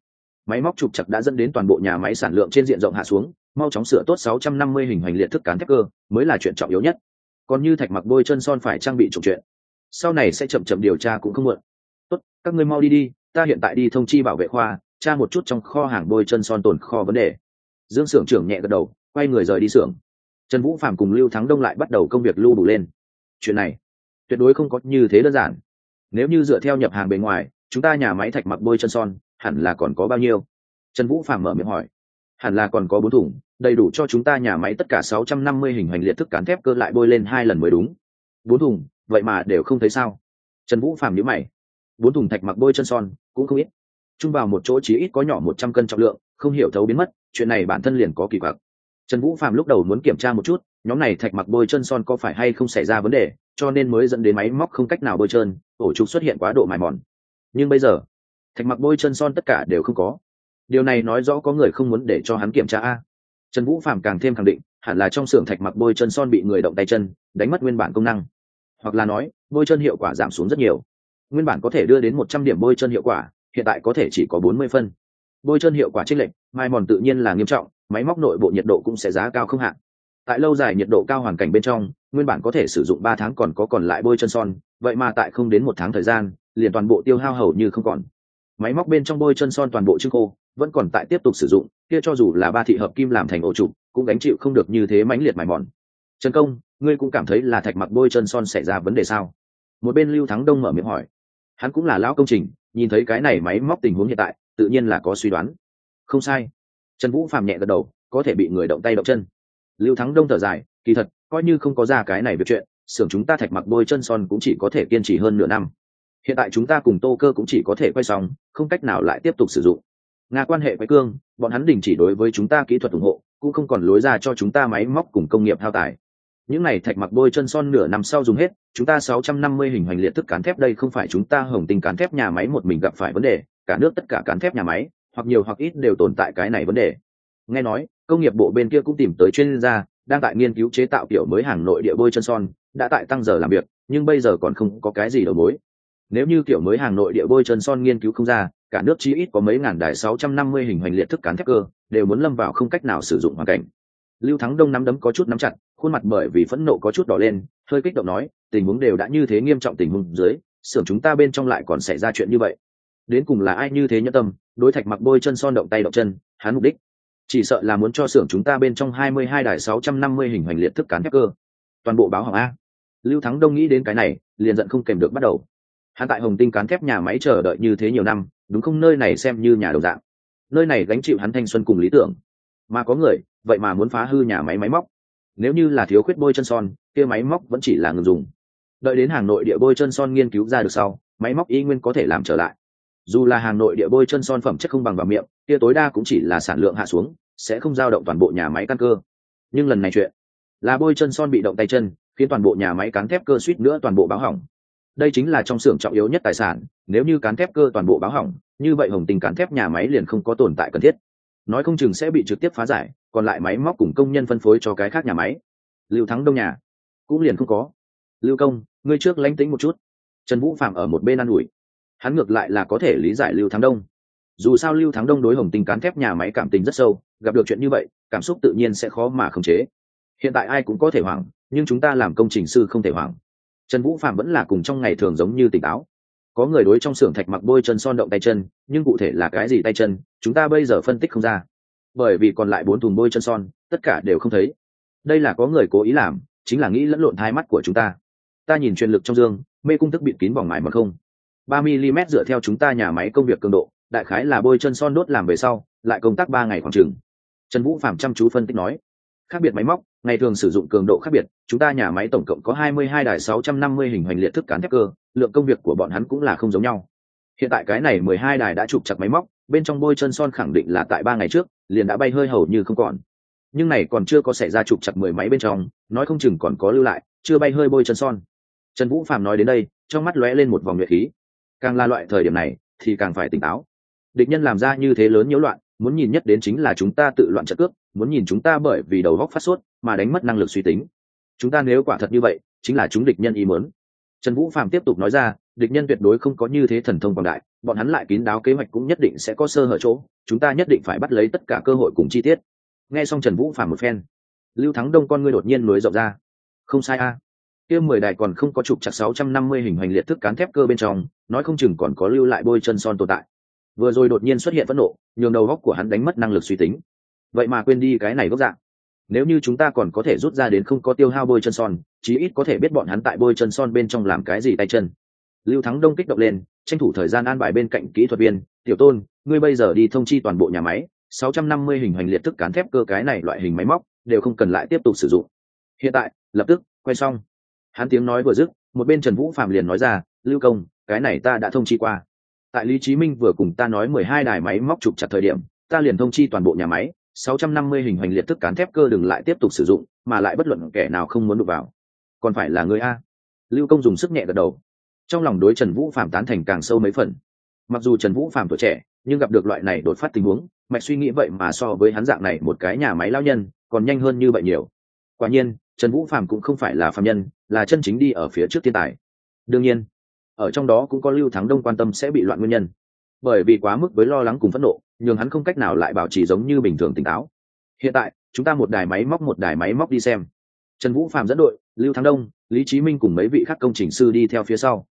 máy móc trục chặt đã dẫn đến toàn bộ nhà máy sản lượng trên diện rộng hạ xuống, mau chóng sửa tốt 650 hình hành liệt thức cán thép cơ, mới là chuyện trọng yếu nhất. Còn như thạch mặc bôi chân son phải trang bị trục chuyện sau này sẽ chậm chậm điều tra cũng không muộn. Tốt, các ngươi mau đi đi, ta hiện tại đi thông chi bảo vệ khoa, tra một chút trong kho hàng bôi chân son tồn kho vấn đề. Dương xưởng trưởng nhẹ gật đầu, quay người rời đi xưởng. Trần vũ phạm cùng lưu thắng đông lại bắt đầu công việc lưu đủ lên. Chuyện này, tuyệt đối không có như thế đơn giản. Nếu như dựa theo nhập hàng bề ngoài, chúng ta nhà máy thạch mặc bôi chân son hẳn là còn có bao nhiêu? Trần vũ phạm mở miệng hỏi. Hẳn là còn có bốn thùng đầy đủ cho chúng ta nhà máy tất cả sáu trăm năm mươi hình hành liệt thức cán thép cơ lại bôi lên hai lần mới đúng. Bốn thùng vậy mà đều không thấy sao? Trần vũ phạm nhớ mày. Bốn thùng thạch mặc bôi chân son, cũng không ít. Chung vào một chỗ chỉ ít có nhỏ một trăm cân trọng lượng, không hiểu thấu biến mất, chuyện này bản thân liền có kỳ quặc. Trần vũ phạm lúc đầu muốn kiểm tra một chút, nhóm này thạch mặc bôi chân son có phải hay không xảy ra vấn đề, cho nên mới dẫn đến máy móc không cách nào bôi trơn, ổ trục xuất hiện quá độ mài mòn. Nhưng bây giờ thạch mặc bôi chân son tất cả đều không có. Điều này nói rõ có người không muốn để cho hắn kiểm tra a. Trần vũ phạm càng thêm khẳng định, hẳn là trong xưởng thạch mặc bôi chân son bị người động tay chân, đánh mất nguyên bản công năng. Hoặc là nói, bôi chân hiệu quả giảm xuống rất nhiều. Nguyên bản có thể đưa đến một trăm điểm bôi chân hiệu quả, hiện tại có thể chỉ có bốn mươi phân. Bôi chân hiệu quả trích lệch, mai mòn tự nhiên là nghiêm trọng, máy móc nội bộ nhiệt độ cũng sẽ giá cao không hạn. Tại lâu dài nhiệt độ cao hoàn cảnh bên trong, nguyên bản có thể sử dụng ba tháng còn có còn lại bôi chân son, vậy mà tại không đến một tháng thời gian, liền toàn bộ tiêu hao hầu như không còn máy móc bên trong bôi chân son toàn bộ trưng khô, vẫn còn tại tiếp tục sử dụng, kia cho dù là ba thị hợp kim làm thành ổ trục, cũng gánh chịu không được như thế mãnh liệt mài mòn. Trần công, ngươi cũng cảm thấy là thạch mặc bôi chân son xảy ra vấn đề sao? Một bên lưu thắng đông mở miệng hỏi. Hắn cũng là lão công trình, nhìn thấy cái này máy móc tình huống hiện tại, tự nhiên là có suy đoán. Không sai. Trần vũ phàm nhẹ gật đầu, có thể bị người động tay động chân. Lưu thắng đông thở dài, kỳ thật, coi như không có ra cái này việc chuyện, xưởng chúng ta thạch mặc bôi chân son cũng chỉ có thể kiên trì hơn nửa năm hiện tại chúng ta cùng tô cơ cũng chỉ có thể quay xong không cách nào lại tiếp tục sử dụng. Nga quan hệ với cương, bọn hắn đình chỉ đối với chúng ta kỹ thuật ủng hộ, cũng không còn lối ra cho chúng ta máy móc cùng công nghiệp thao tài. Những này thạch mặc bôi chân son nửa năm sau dùng hết, chúng ta 650 hình hoành liệt thức cán thép đây không phải chúng ta hồng tình cán thép nhà máy một mình gặp phải vấn đề, cả nước tất cả cán thép nhà máy, hoặc nhiều hoặc ít đều tồn tại cái này vấn đề. Nghe nói, công nghiệp bộ bên kia cũng tìm tới chuyên gia, đang tại nghiên cứu chế tạo kiểu mới hàng nội địa bôi chân son, đã tại tăng giờ làm việc, nhưng bây giờ còn không có cái gì đầu mối nếu như kiểu mới hàng nội địa bôi chân son nghiên cứu không ra, cả nước chí ít có mấy ngàn đài 650 hình hoành liệt thức cán thép cơ, đều muốn lâm vào không cách nào sử dụng hoàn cảnh. Lưu thắng đông nắm đấm có chút nắm chặt, khuôn mặt bởi vì phẫn nộ có chút đỏ lên, hơi kích động nói, tình huống đều đã như thế nghiêm trọng tình huống dưới, xưởng chúng ta bên trong lại còn xảy ra chuyện như vậy. Đến cùng là ai như thế nhẫn tâm, đối thạch mặc bôi chân son động tay động chân, hắn mục đích. Chỉ sợ là muốn cho xưởng chúng ta bên trong hai mươi hai đài sáu trăm năm mươi hình hoành liệt thức cán thép cơ. Toàn bộ báo hỏng a. Lưu thắng đông nghĩ đến cái này, liền giận không kèm được bắt đầu hắn tại hồng tinh cán thép nhà máy chờ đợi như thế nhiều năm, đúng không? Nơi này xem như nhà đầu dạng. Nơi này gánh chịu hắn thanh xuân cùng lý tưởng. Mà có người, vậy mà muốn phá hư nhà máy máy móc. Nếu như là thiếu khuyết bôi chân son, kia máy móc vẫn chỉ là ngừng dùng. Đợi đến hàng nội địa bôi chân son nghiên cứu ra được sau, máy móc y nguyên có thể làm trở lại. Dù là hàng nội địa bôi chân son phẩm chất không bằng vào miệng, kia tối đa cũng chỉ là sản lượng hạ xuống, sẽ không giao động toàn bộ nhà máy căn cơ. Nhưng lần này chuyện là bôi chân son bị động tay chân, khiến toàn bộ nhà máy cán thép cơ suýt nữa toàn bộ báo hỏng đây chính là trong xưởng trọng yếu nhất tài sản, nếu như cán thép cơ toàn bộ báo hỏng, như vậy hồng tình cán thép nhà máy liền không có tồn tại cần thiết. Nói không chừng sẽ bị trực tiếp phá giải, còn lại máy móc cùng công nhân phân phối cho cái khác nhà máy. Lưu thắng đông nhà, cũng liền không có. Lưu công, ngươi trước lánh tính một chút. Trần vũ phạm ở một bên an ủi. Hắn ngược lại là có thể lý giải lưu thắng đông. Dù sao lưu thắng đông đối hồng tình cán thép nhà máy cảm tình rất sâu, gặp được chuyện như vậy, cảm xúc tự nhiên sẽ khó mà khống chế. Hiện tại ai cũng có thể hoảng, nhưng chúng ta làm công trình sư không thể hoảng trần vũ phạm vẫn là cùng trong ngày thường giống như tỉnh táo. Có người đối trong xưởng thạch mặc bôi chân son động tay chân, nhưng cụ thể là cái gì tay chân, chúng ta bây giờ phân tích không ra. Bởi vì còn lại bốn thùng bôi chân son, tất cả đều không thấy. Đây là có người cố ý làm, chính là nghĩ lẫn lộn hai mắt của chúng ta. Ta nhìn truyền lực trong dương, mê cung thức bịt kín vòng mài mà không. Ba mm dựa theo chúng ta nhà máy công việc cường độ, đại khái là bôi chân son đốt làm về sau, lại công tác ba ngày khoảng chừng. Trần vũ phạm chăm chú phân tích nói khác biệt máy móc, ngày thường sử dụng cường độ khác biệt, chúng ta nhà máy tổng cộng có 22 đài 650 hình hoành liệt thức cán thép cơ, lượng công việc của bọn hắn cũng là không giống nhau. Hiện tại cái này 12 đài đã chụp chặt máy móc, bên trong bôi chân son khẳng định là tại ba ngày trước, liền đã bay hơi hầu như không còn. Nhưng này còn chưa có xảy ra chụp chặt mười máy bên trong, nói không chừng còn có lưu lại, chưa bay hơi bôi chân son. Trần vũ phạm nói đến đây, trong mắt lóe lên một vòng nhuệ khí. Càng là loại thời điểm này, thì càng phải tỉnh táo. Địch nhân làm ra như thế lớn nhiễu loạn muốn nhìn nhất đến chính là chúng ta tự loạn trận cước muốn nhìn chúng ta bởi vì đầu góc phát sốt mà đánh mất năng lực suy tính. Chúng ta nếu quả thật như vậy, chính là chúng địch nhân ý muốn. Trần vũ phạm tiếp tục nói ra, địch nhân tuyệt đối không có như thế thần thông quảng đại, bọn hắn lại kín đáo kế hoạch cũng nhất định sẽ có sơ hở chỗ, chúng ta nhất định phải bắt lấy tất cả cơ hội cùng chi tiết. Nghe xong trần vũ phạm một phen, lưu thắng đông con ngươi đột nhiên nối rộng ra. Không sai a. Kia mười đài còn không có trục chặt sáu trăm năm mươi hình hoành liệt thức cán thép cơ bên trong, nói không chừng còn có lưu lại bôi chân son tồn tại vừa rồi đột nhiên xuất hiện phẫn nộ, nhường đầu góc của hắn đánh mất năng lực suy tính. Vậy mà quên đi cái này gốc dạng. Nếu như chúng ta còn có thể rút ra đến không có tiêu hao bôi chân son, chí ít có thể biết bọn hắn tại bôi chân son bên trong làm cái gì tay chân. Lưu thắng đông kích động lên, tranh thủ thời gian an bài bên cạnh kỹ thuật viên. Tiểu tôn, ngươi bây giờ đi thông chi toàn bộ nhà máy 650 hình hoành liệt thức cán thép cơ cái này loại hình máy móc, đều không cần lại tiếp tục sử dụng. Hiện tại, lập tức, quay xong. Hắn tiếng nói vừa dứt, một bên trần vũ phạm liền nói ra, lưu công, cái này ta đã thông chi qua tại lý chí minh vừa cùng ta nói mười hai đài máy móc trục chặt thời điểm, ta liền thông chi toàn bộ nhà máy, sáu trăm năm mươi hình hoành liệt thức cán thép cơ đừng lại tiếp tục sử dụng, mà lại bất luận kẻ nào không muốn đụng vào. Còn phải là người a. Lưu công dùng sức nhẹ gật đầu. Trong lòng đối trần vũ phạm tán thành càng sâu mấy phần. Mặc dù trần vũ phạm tuổi trẻ, nhưng gặp được loại này đột phát tình huống, mạch suy nghĩ vậy mà so với hắn dạng này một cái nhà máy lao nhân, còn nhanh hơn như vậy nhiều. Quả nhiên, trần vũ phạm cũng không phải là phạm nhân, là chân chính đi ở phía trước thiên tài. Đương nhiên ở trong đó cũng có lưu thắng đông quan tâm sẽ bị loạn nguyên nhân. Bởi vì quá mức với lo lắng cùng phẫn nộ, nhường hắn không cách nào lại bảo trì giống như bình thường tỉnh táo. Hiện tại, chúng ta một đài máy móc một đài máy móc đi xem. Trần vũ phạm dẫn đội, lưu thắng đông, lý trí minh cùng mấy vị khác công trình sư đi theo phía sau.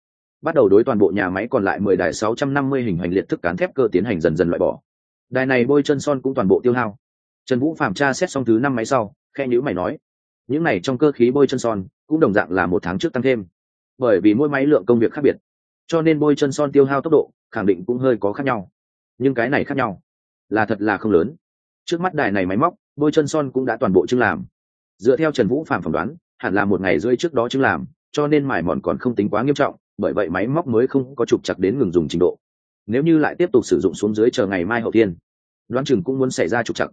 Bắt đầu đối toàn bộ nhà máy còn lại mười đài sáu trăm năm mươi hình hành liệt thức cán thép cơ tiến hành dần dần loại bỏ. Đài này bôi chân son cũng toàn bộ tiêu hao. Trần vũ phạm tra xét xong thứ năm máy sau khe nhữ mày nói, những này trong cơ khí bôi chân son cũng đồng dạng là một tháng trước tăng thêm bởi vì mỗi máy lượng công việc khác biệt. Cho nên bôi chân son tiêu hao tốc độ khẳng định cũng hơi có khác nhau. Nhưng cái này khác nhau. Là thật là không lớn. Trước mắt đài này máy móc, bôi chân son cũng đã toàn bộ chưng làm. Dựa theo trần vũ phạm phỏng đoán, hẳn là một ngày rưỡi trước đó chứng làm, cho nên mài mòn còn không tính quá nghiêm trọng, bởi vậy máy móc mới không có trục chặt đến ngừng dùng trình độ. Nếu như lại tiếp tục sử dụng xuống dưới chờ ngày mai hậu tiên đoán chừng cũng muốn xảy ra trục chặt.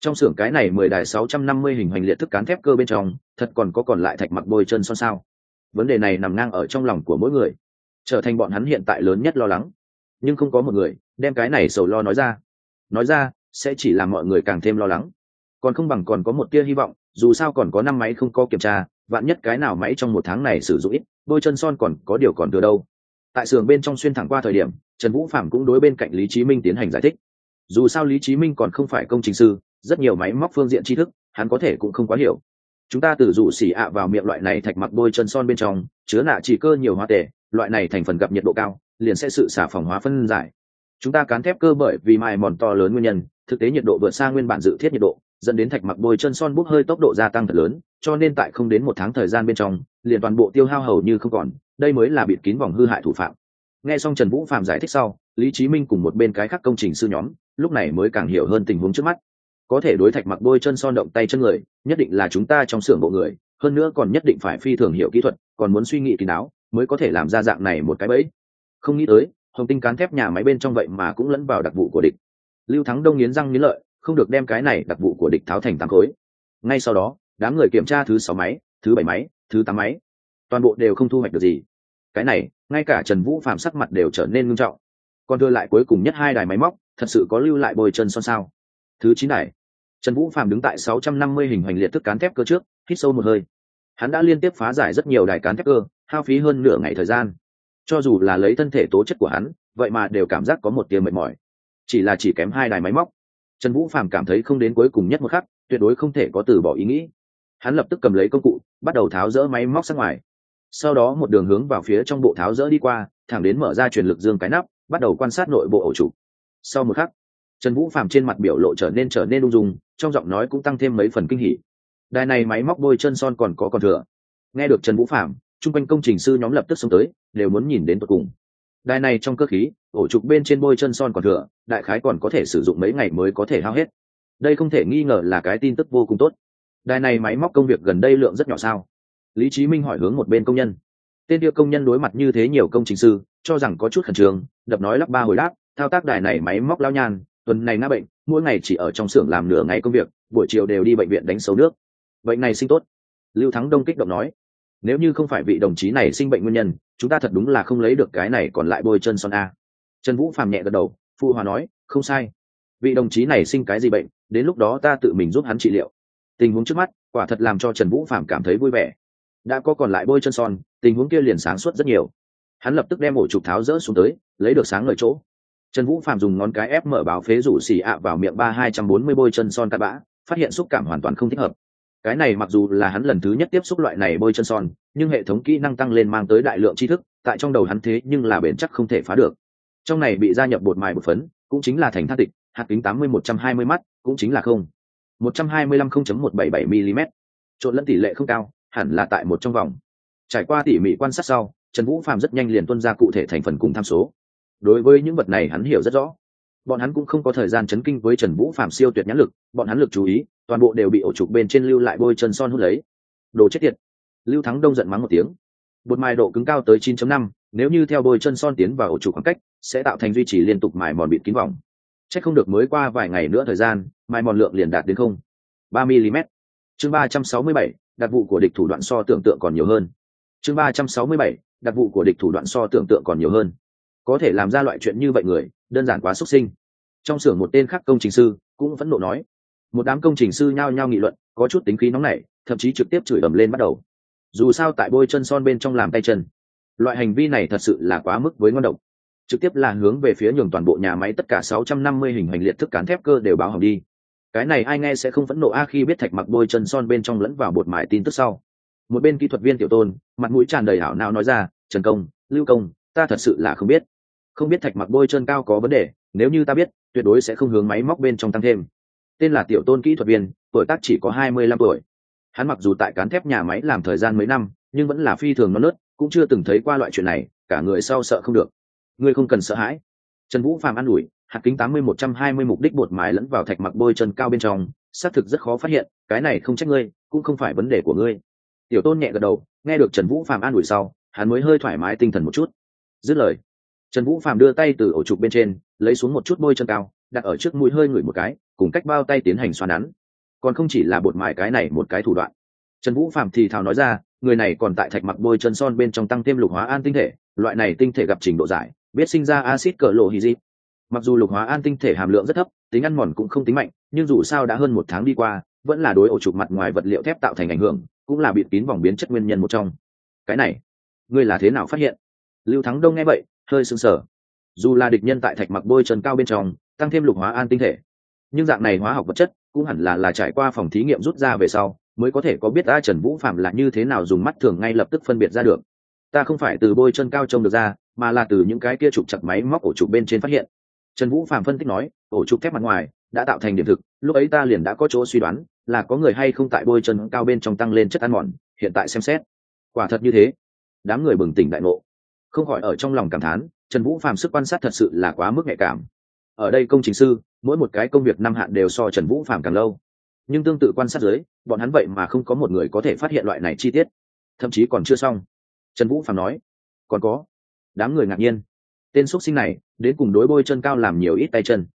Trong xưởng cái này mười đài sáu trăm năm mươi hình hoành liệt thức cán thép cơ bên trong, thật còn có còn lại thạch mặc bôi chân son sao? Vấn đề này nằm ngang ở trong lòng của mỗi người. Trở thành bọn hắn hiện tại lớn nhất lo lắng. Nhưng không có một người đem cái này sầu lo nói ra. Nói ra, sẽ chỉ làm mọi người càng thêm lo lắng. Còn không bằng còn có một tia hy vọng, dù sao còn có năm máy không có kiểm tra, vạn nhất cái nào máy trong một tháng này sử dụng ít, đôi chân son còn có điều còn thừa đâu. Tại sườn bên trong xuyên thẳng qua thời điểm, trần vũ phạm cũng đối bên cạnh lý trí minh tiến hành giải thích. Dù sao lý trí minh còn không phải công trình sư, rất nhiều máy móc phương diện tri thức, hắn có thể cũng không quá hiểu chúng ta từ dụ xỉ ạ vào miệng loại này thạch mặc bôi chân son bên trong, chứa nạ chỉ cơ nhiều hóa tệ, loại này thành phần gặp nhiệt độ cao, liền sẽ sự xả phòng hóa phân giải. Chúng ta cán thép cơ bởi vì mài mòn to lớn nguyên nhân, thực tế nhiệt độ vượt xa nguyên bản dự thiết nhiệt độ, dẫn đến thạch mặc bôi chân son bốc hơi tốc độ gia tăng thật lớn, cho nên tại không đến một tháng thời gian bên trong, liền toàn bộ tiêu hao hầu như không còn, đây mới là bịt kín vòng hư hại thủ phạm. Nghe xong trần vũ phạm giải thích sau, lý chí minh cùng một bên cái khác công trình sư nhóm, lúc này mới càng hiểu hơn tình huống trước mắt có thể đối thạch mặc bôi chân son động tay chân người, nhất định là chúng ta trong xưởng bộ người, hơn nữa còn nhất định phải phi thường hiểu kỹ thuật, còn muốn suy nghĩ kín đáo mới có thể làm ra dạng này một cái bẫy. Không nghĩ tới, hồng tinh cán thép nhà máy bên trong vậy mà cũng lẫn vào đặc vụ của địch. Lưu thắng đông nghiến răng nghiến lợi, không được đem cái này đặc vụ của địch tháo thành tám khối. Ngay sau đó, đám người kiểm tra thứ sáu máy, thứ bảy máy, thứ tám máy. Toàn bộ đều không thu hoạch được gì. Cái này, ngay cả trần vũ phạm sắc mặt đều trở nên ngưng trọng. Còn đưa lại cuối cùng nhất hai đài máy móc, thật sự có lưu lại bồi chân son sao? Thứ chín đài trần vũ Phàm đứng tại sáu trăm năm mươi hình hoành liệt thức cán thép cơ trước, hít sâu một hơi. Hắn đã liên tiếp phá giải rất nhiều đài cán thép cơ, hao phí hơn nửa ngày thời gian. Cho dù là lấy thân thể tố chất của hắn, vậy mà đều cảm giác có một tia mệt mỏi. Chỉ là chỉ kém hai đài máy móc. Trần vũ Phàm cảm thấy không đến cuối cùng nhất một khắc, tuyệt đối không thể có từ bỏ ý nghĩ. Hắn lập tức cầm lấy công cụ, bắt đầu tháo rỡ máy móc sang ngoài. Sau đó một đường hướng vào phía trong bộ tháo rỡ đi qua, thẳng đến mở ra truyền lực dương cái nắp, bắt đầu quan sát nội bộ ổ trụ. sau một khắc trần vũ phạm trên mặt biểu lộ trở nên trở nên ung dung, trong giọng nói cũng tăng thêm mấy phần kinh hỉ. Đài này máy móc bôi chân son còn có còn thừa. Nghe được trần vũ phạm chung quanh công trình sư nhóm lập tức xông tới, đều muốn nhìn đến tận cùng. Đài này trong cơ khí, ổ trục bên trên bôi chân son còn thừa, đại khái còn có thể sử dụng mấy ngày mới có thể hao hết. Đây không thể nghi ngờ là cái tin tức vô cùng tốt. Đài này máy móc công việc gần đây lượng rất nhỏ sao? Lý trí minh hỏi hướng một bên công nhân. Tên kia công nhân đối mặt như thế nhiều công trình sư, cho rằng có chút khẩn trương, đập nói lắp ba hồi đáp, thao tác đài này máy móc lao nhan tuần này ngã bệnh, mỗi ngày chỉ ở trong xưởng làm nửa ngày công việc, buổi chiều đều đi bệnh viện đánh xấu nước. Bệnh này sinh tốt. Lưu thắng đông kích động nói. Nếu như không phải vị đồng chí này sinh bệnh nguyên nhân, chúng ta thật đúng là không lấy được cái này còn lại bôi chân son a. Trần vũ phàm nhẹ gật đầu, phụ hòa nói, không sai. Vị đồng chí này sinh cái gì bệnh, đến lúc đó ta tự mình giúp hắn trị liệu. Tình huống trước mắt, quả thật làm cho trần vũ phàm cảm thấy vui vẻ. Đã có còn lại bôi chân son, tình huống kia liền sáng suốt rất nhiều. Hắn lập tức đem ổ trục tháo rỡ xuống tới, lấy được sáng ngời chỗ trần vũ phạm dùng ngón cái ép mở báo phế rủ xì ạ vào miệng ba hai trăm bốn mươi bôi chân son cắt bã, phát hiện xúc cảm hoàn toàn không thích hợp. Cái này mặc dù là hắn lần thứ nhất tiếp xúc loại này bôi chân son, nhưng hệ thống kỹ năng tăng lên mang tới đại lượng tri thức, tại trong đầu hắn thế nhưng là bền chắc không thể phá được. Trong này bị gia nhập bột mài bột phấn, cũng chính là thành than tịch, hạt kính tám mươi một trăm hai mươi mắt, cũng chính là không. Một trăm hai mươi lăm không chấm một bảy bảy mm trộn lẫn tỷ lệ không cao, hẳn là tại một trong vòng. Trải qua tỉ mỉ quan sát sau, trần vũ phạm rất nhanh liền tuân ra cụ thể thành phần cùng tham số đối với những vật này hắn hiểu rất rõ. Bọn hắn cũng không có thời gian chấn kinh với trần vũ phạm siêu tuyệt nhãn lực bọn hắn lực chú ý toàn bộ đều bị ổ trục bên trên lưu lại bôi chân son hút lấy. Đồ chết tiệt. Lưu thắng đông giận mắng một tiếng. Bột mài độ cứng cao tới 9.5, nếu như theo bôi chân son tiến vào ổ trục khoảng cách sẽ tạo thành duy trì liên tục mài mòn bịt kín vòng. Chắc không được mới qua vài ngày nữa thời gian mài mòn lượng liền đạt đến không. ba mm chương ba trăm sáu mươi bảy đặc vụ của địch thủ đoạn so tưởng tượng còn nhiều hơn. Chương ba trăm sáu mươi bảy đặc vụ của địch thủ đoạn so tưởng tượng còn nhiều hơn có thể làm ra loại chuyện như vậy người, đơn giản quá xuất sinh. Trong xưởng một tên khác công trình sư cũng phẫn nộ nói. Một đám công trình sư nhao nhao nghị luận, có chút tính khí nóng nảy, thậm chí trực tiếp chửi ầm lên bắt đầu. Dù sao tại bôi chân son bên trong làm tay chân, loại hành vi này thật sự là quá mức với ngon độc. Trực tiếp là hướng về phía nhường toàn bộ nhà máy tất cả 650 hình hành liệt thức cán thép cơ đều báo hỏng đi. Cái này ai nghe sẽ không phẫn nộ a khi biết thạch mặc bôi chân son bên trong lẫn vào bột mải tin tức sau. Một bên kỹ thuật viên tiểu tôn, mặt mũi tràn đầy hảo não nói ra, trần công, lưu công, ta thật sự là không biết không biết thạch mặc bôi chân cao có vấn đề, nếu như ta biết, tuyệt đối sẽ không hướng máy móc bên trong tăng thêm. Tên là tiểu tôn kỹ thuật viên, tuổi tác chỉ có hai mươi lăm tuổi. Hắn mặc dù tại cán thép nhà máy làm thời gian mấy năm, nhưng vẫn là phi thường non nớt, cũng chưa từng thấy qua loại chuyện này, cả người sau sợ không được. Ngươi không cần sợ hãi. Trần vũ phàm an ủi, hạt kính tám mươi một trăm hai mươi mục đích bột mài lẫn vào thạch mặc bôi chân cao bên trong, xác thực rất khó phát hiện, cái này không trách ngươi, cũng không phải vấn đề của ngươi. Tiểu tôn nhẹ gật đầu, nghe được trần vũ phạm an ủi sau, hắn mới hơi thoải mái tinh thần một chút. Dứt lời trần vũ phạm đưa tay từ ổ trục bên trên, lấy xuống một chút bôi chân cao, đặt ở trước mũi hơi ngửi một cái, cùng cách bao tay tiến hành xoa nắn. Còn không chỉ là bột mài cái này một cái thủ đoạn. Trần vũ phạm thì thào nói ra, người này còn tại thạch mặc bôi chân son bên trong tăng thêm lục hóa an tinh thể, loại này tinh thể gặp trình độ giải, biết sinh ra acid cờ lộ hy dịp mặc dù lục hóa an tinh thể hàm lượng rất thấp, tính ăn mòn cũng không tính mạnh, nhưng dù sao đã hơn một tháng đi qua, vẫn là đối ổ trục mặt ngoài vật liệu thép tạo thành ảnh hưởng, cũng là bịt kín vòng biến chất nguyên nhân một trong. Cái này, ngươi là thế nào phát hiện? Lưu thắng đông nghe vậy hơi sưng sở. Dù là địch nhân tại thạch mặc bôi chân cao bên trong, tăng thêm lục hóa an tinh thể, nhưng dạng này hóa học vật chất cũng hẳn là là trải qua phòng thí nghiệm rút ra về sau mới có thể có biết ta trần vũ phạm là như thế nào dùng mắt thường ngay lập tức phân biệt ra được. Ta không phải từ bôi chân cao trông được ra, mà là từ những cái kia trục chặt máy móc ổ trục bên trên phát hiện. Trần vũ phạm phân tích nói, ổ trục thép mặt ngoài đã tạo thành điểm thực, lúc ấy ta liền đã có chỗ suy đoán là có người hay không tại bôi chân cao bên trong tăng lên chất ăn mòn, hiện tại xem xét. Quả thật như thế. Đám người bừng tỉnh đại ngộ không khỏi ở trong lòng cảm thán, trần vũ phạm sức quan sát thật sự là quá mức nhạy cảm. Ở đây công trình sư, mỗi một cái công việc năm hạn đều so trần vũ phạm càng lâu. Nhưng tương tự quan sát dưới, bọn hắn vậy mà không có một người có thể phát hiện loại này chi tiết. Thậm chí còn chưa xong. Trần vũ phạm nói, còn có. Đám người ngạc nhiên. Tên x sinh này, đến cùng đối bôi chân cao làm nhiều ít tay chân.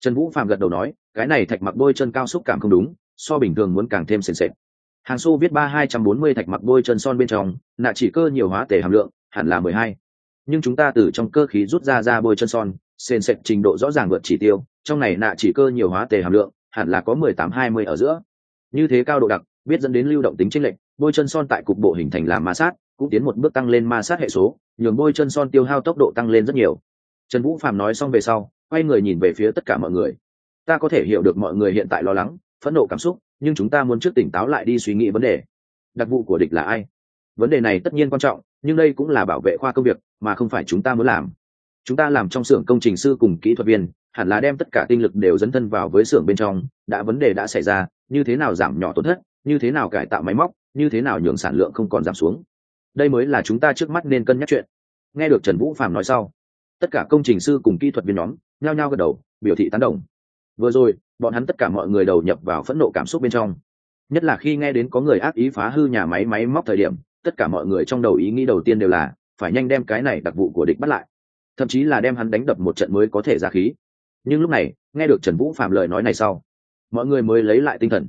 Trần vũ phạm gật đầu nói, cái này thạch mặc bôi chân cao xúc cảm không đúng, so bình thường muốn càng thêm sền sệt. Hàng xô viết ba hai trăm bốn mươi thạch mặc bôi chân son bên trong, nạ chỉ cơ nhiều hóa tể hàm lượng, hẳn là mười hai nhưng chúng ta từ trong cơ khí rút ra ra bôi chân son, sền sệt trình độ rõ ràng vượt chỉ tiêu, trong này nạ chỉ cơ nhiều hóa tề hàm lượng, hẳn là có mười tám hai mươi ở giữa. Như thế cao độ đặc, biết dẫn đến lưu động tính chênh lệch, bôi chân son tại cục bộ hình thành làm ma sát, cũng tiến một bước tăng lên ma sát hệ số, nhường bôi chân son tiêu hao tốc độ tăng lên rất nhiều. Trần vũ phạm nói xong về sau, quay người nhìn về phía tất cả mọi người. Ta có thể hiểu được mọi người hiện tại lo lắng, phẫn nộ cảm xúc, nhưng chúng ta muốn trước tỉnh táo lại đi suy nghĩ vấn đề. Đặc vụ của địch là ai? Vấn đề này tất nhiên quan trọng, nhưng đây cũng là bảo vệ khoa công việc mà không phải chúng ta muốn làm. Chúng ta làm trong xưởng công trình sư cùng kỹ thuật viên, hẳn là đem tất cả tinh lực đều dấn thân vào với xưởng bên trong, đã vấn đề đã xảy ra, như thế nào giảm nhỏ tổn thất, như thế nào cải tạo máy móc, như thế nào nhường sản lượng không còn giảm xuống. Đây mới là chúng ta trước mắt nên cân nhắc chuyện. Nghe được trần vũ phạm nói sau, tất cả công trình sư cùng kỹ thuật viên nhóm nhao nhao gật đầu, biểu thị tán đồng. Vừa rồi, bọn hắn tất cả mọi người đầu nhập vào phẫn nộ cảm xúc bên trong. Nhất là khi nghe đến có người ác ý phá hư nhà máy máy móc thời điểm, tất cả mọi người trong đầu ý nghĩ đầu tiên đều là phải nhanh đem cái này đặc vụ của địch bắt lại. Thậm chí là đem hắn đánh đập một trận mới có thể ra khí. Nhưng lúc này, nghe được trần vũ phạm lời nói này sau, mọi người mới lấy lại tinh thần.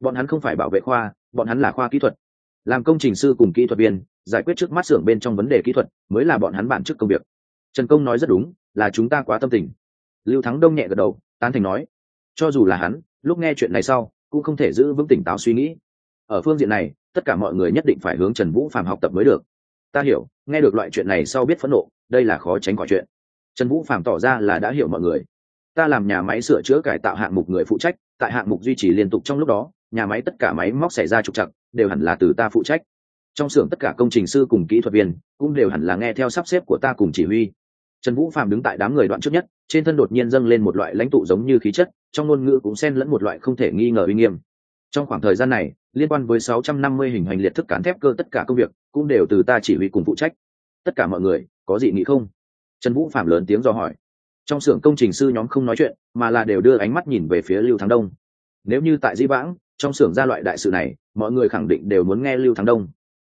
Bọn hắn không phải bảo vệ khoa, bọn hắn là khoa kỹ thuật. Làm công trình sư cùng kỹ thuật viên, giải quyết trước mắt xưởng bên trong vấn đề kỹ thuật, mới là bọn hắn bản chức công việc. Trần công nói rất đúng, là chúng ta quá tâm tình. Lưu thắng đông nhẹ gật đầu, tán thành nói. Cho dù là hắn, lúc nghe chuyện này sau, cũng không thể giữ vững tỉnh táo suy nghĩ. Ở phương diện này, tất cả mọi người nhất định phải hướng trần vũ phạm học tập mới được ta hiểu, nghe được loại chuyện này sau biết phẫn nộ, đây là khó tránh khỏi chuyện. Trần vũ phạm tỏ ra là đã hiểu mọi người. Ta làm nhà máy sửa chữa cải tạo hạng mục người phụ trách, tại hạng mục duy trì liên tục trong lúc đó, nhà máy tất cả máy móc xảy ra trục trặc, đều hẳn là từ ta phụ trách. Trong xưởng tất cả công trình sư cùng kỹ thuật viên, cũng đều hẳn là nghe theo sắp xếp của ta cùng chỉ huy. Trần vũ phạm đứng tại đám người đoạn trước nhất, trên thân đột nhiên dâng lên một loại lãnh tụ giống như khí chất, trong ngôn ngữ cũng xen lẫn một loại không thể nghi ngờ uy nghiêm. Trong khoảng thời gian này liên quan với 650 hình hành liệt thức cán thép cơ tất cả công việc, cũng đều từ ta chỉ huy cùng phụ trách. Tất cả mọi người, có gì nghĩ không? Trần vũ phạm lớn tiếng do hỏi. Trong xưởng công trình sư nhóm không nói chuyện, mà là đều đưa ánh mắt nhìn về phía lưu thắng đông. Nếu như tại di vãng, trong xưởng gia loại đại sự này, mọi người khẳng định đều muốn nghe lưu thắng đông.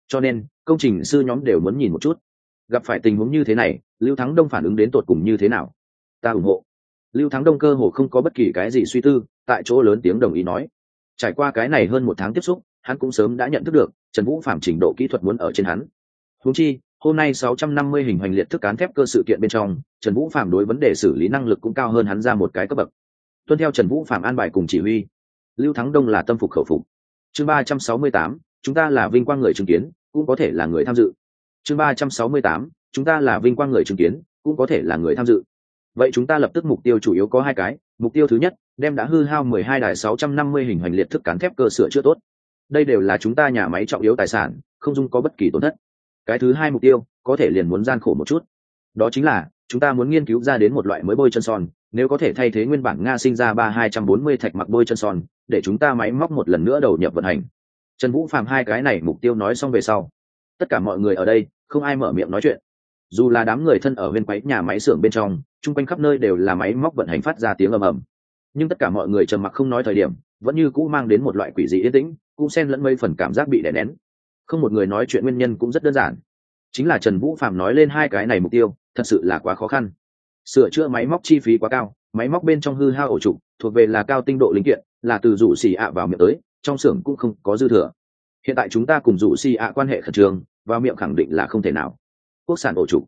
Cho nên, công trình sư nhóm đều muốn nhìn một chút. Gặp phải tình huống như thế này, lưu thắng đông phản ứng đến tột cùng như thế nào? Ta ủng hộ. Lưu thắng đông cơ hồ không có bất kỳ cái gì suy tư, tại chỗ lớn tiếng đồng ý nói trải qua cái này hơn một tháng tiếp xúc hắn cũng sớm đã nhận thức được trần vũ phạm trình độ kỹ thuật muốn ở trên hắn. Húng chi hôm nay 650 hình hoành liệt thức cán thép cơ sự kiện bên trong trần vũ phạm đối vấn đề xử lý năng lực cũng cao hơn hắn ra một cái cấp bậc. Tuân theo trần vũ phạm an bài cùng chỉ huy lưu thắng đông là tâm phục khẩu phục. Chương 368, chúng ta là vinh quang người chứng kiến cũng có thể là người tham dự. Chương 368, chúng ta là vinh quang người chứng kiến cũng có thể là người tham dự vậy chúng ta lập tức mục tiêu chủ yếu có hai cái, mục tiêu thứ nhất, đem đã hư hao 12 đài 650 hình hành liệt thức cán thép cơ sửa chữa tốt. Đây đều là chúng ta nhà máy trọng yếu tài sản, không dung có bất kỳ tổn thất. Cái thứ hai mục tiêu, có thể liền muốn gian khổ một chút. Đó chính là, chúng ta muốn nghiên cứu ra đến một loại mới bôi chân son, nếu có thể thay thế nguyên bản nga sinh ra ba hai trăm bốn mươi thạch mặc bôi chân son, để chúng ta máy móc một lần nữa đầu nhập vận hành. Trần vũ phạm hai cái này mục tiêu nói xong về sau. Tất cả mọi người ở đây, không ai mở miệng nói chuyện. Dù là đám người thân ở bên quấy nhà máy xưởng bên trong chung quanh khắp nơi đều là máy móc vận hành phát ra tiếng ầm ầm. Nhưng tất cả mọi người trầm mặc không nói thời điểm, vẫn như cũ mang đến một loại quỷ dị yên tĩnh, cũng xen lẫn mây phần cảm giác bị đè nén. Không một người nói chuyện nguyên nhân cũng rất đơn giản. Chính là trần vũ phạm nói lên hai cái này mục tiêu, thật sự là quá khó khăn. Sửa chữa máy móc chi phí quá cao, máy móc bên trong hư hao ổ trục, thuộc về là cao tinh độ linh kiện, là từ rủ xì ạ vào miệng tới, trong xưởng cũng không có dư thừa. Hiện tại chúng ta cùng rủ xì ạ quan hệ khẩn trương và miệng khẳng định là không thể nào. Quốc sản ổ trục.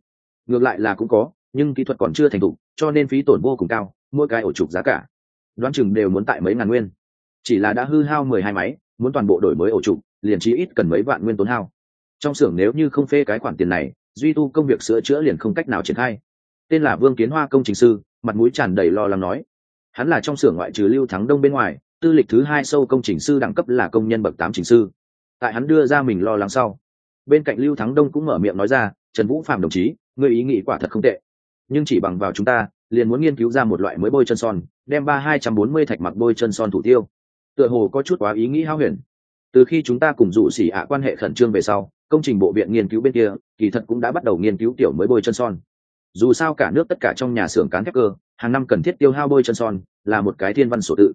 Ngược lại là cũng có nhưng kỹ thuật còn chưa thành thục, cho nên phí tổn vô cùng cao, mỗi cái ổ trục giá cả, đoán chừng đều muốn tại mấy ngàn nguyên. Chỉ là đã hư hao mười hai máy, muốn toàn bộ đổi mới ổ trục liền chí ít cần mấy vạn nguyên tốn hao. Trong xưởng nếu như không phê cái khoản tiền này, duy tu công việc sửa chữa liền không cách nào triển khai. Tên là vương kiến hoa công trình sư, mặt mũi tràn đầy lo lắng nói. Hắn là trong xưởng ngoại trừ lưu thắng đông bên ngoài, tư lịch thứ hai sâu công trình sư đẳng cấp là công nhân bậc tám trình sư. Tại hắn đưa ra mình lo lắng sau, bên cạnh lưu thắng đông cũng mở miệng nói ra, trần vũ phạm đồng chí người ý nghĩ quả thật không tệ nhưng chỉ bằng vào chúng ta, liền muốn nghiên cứu ra một loại mới bôi chân son, đem ba hai trăm bốn mươi thạch mặc bôi chân son thủ tiêu. Tựa hồ có chút quá ý nghĩ hao huyền. Từ khi chúng ta cùng dụ xỉ ạ quan hệ khẩn trương về sau, công trình bộ viện nghiên cứu bên kia, kỳ thật cũng đã bắt đầu nghiên cứu tiểu mới bôi chân son. Dù sao cả nước tất cả trong nhà xưởng cán thép cơ, hàng năm cần thiết tiêu hao bôi chân son, là một cái thiên văn sổ tự.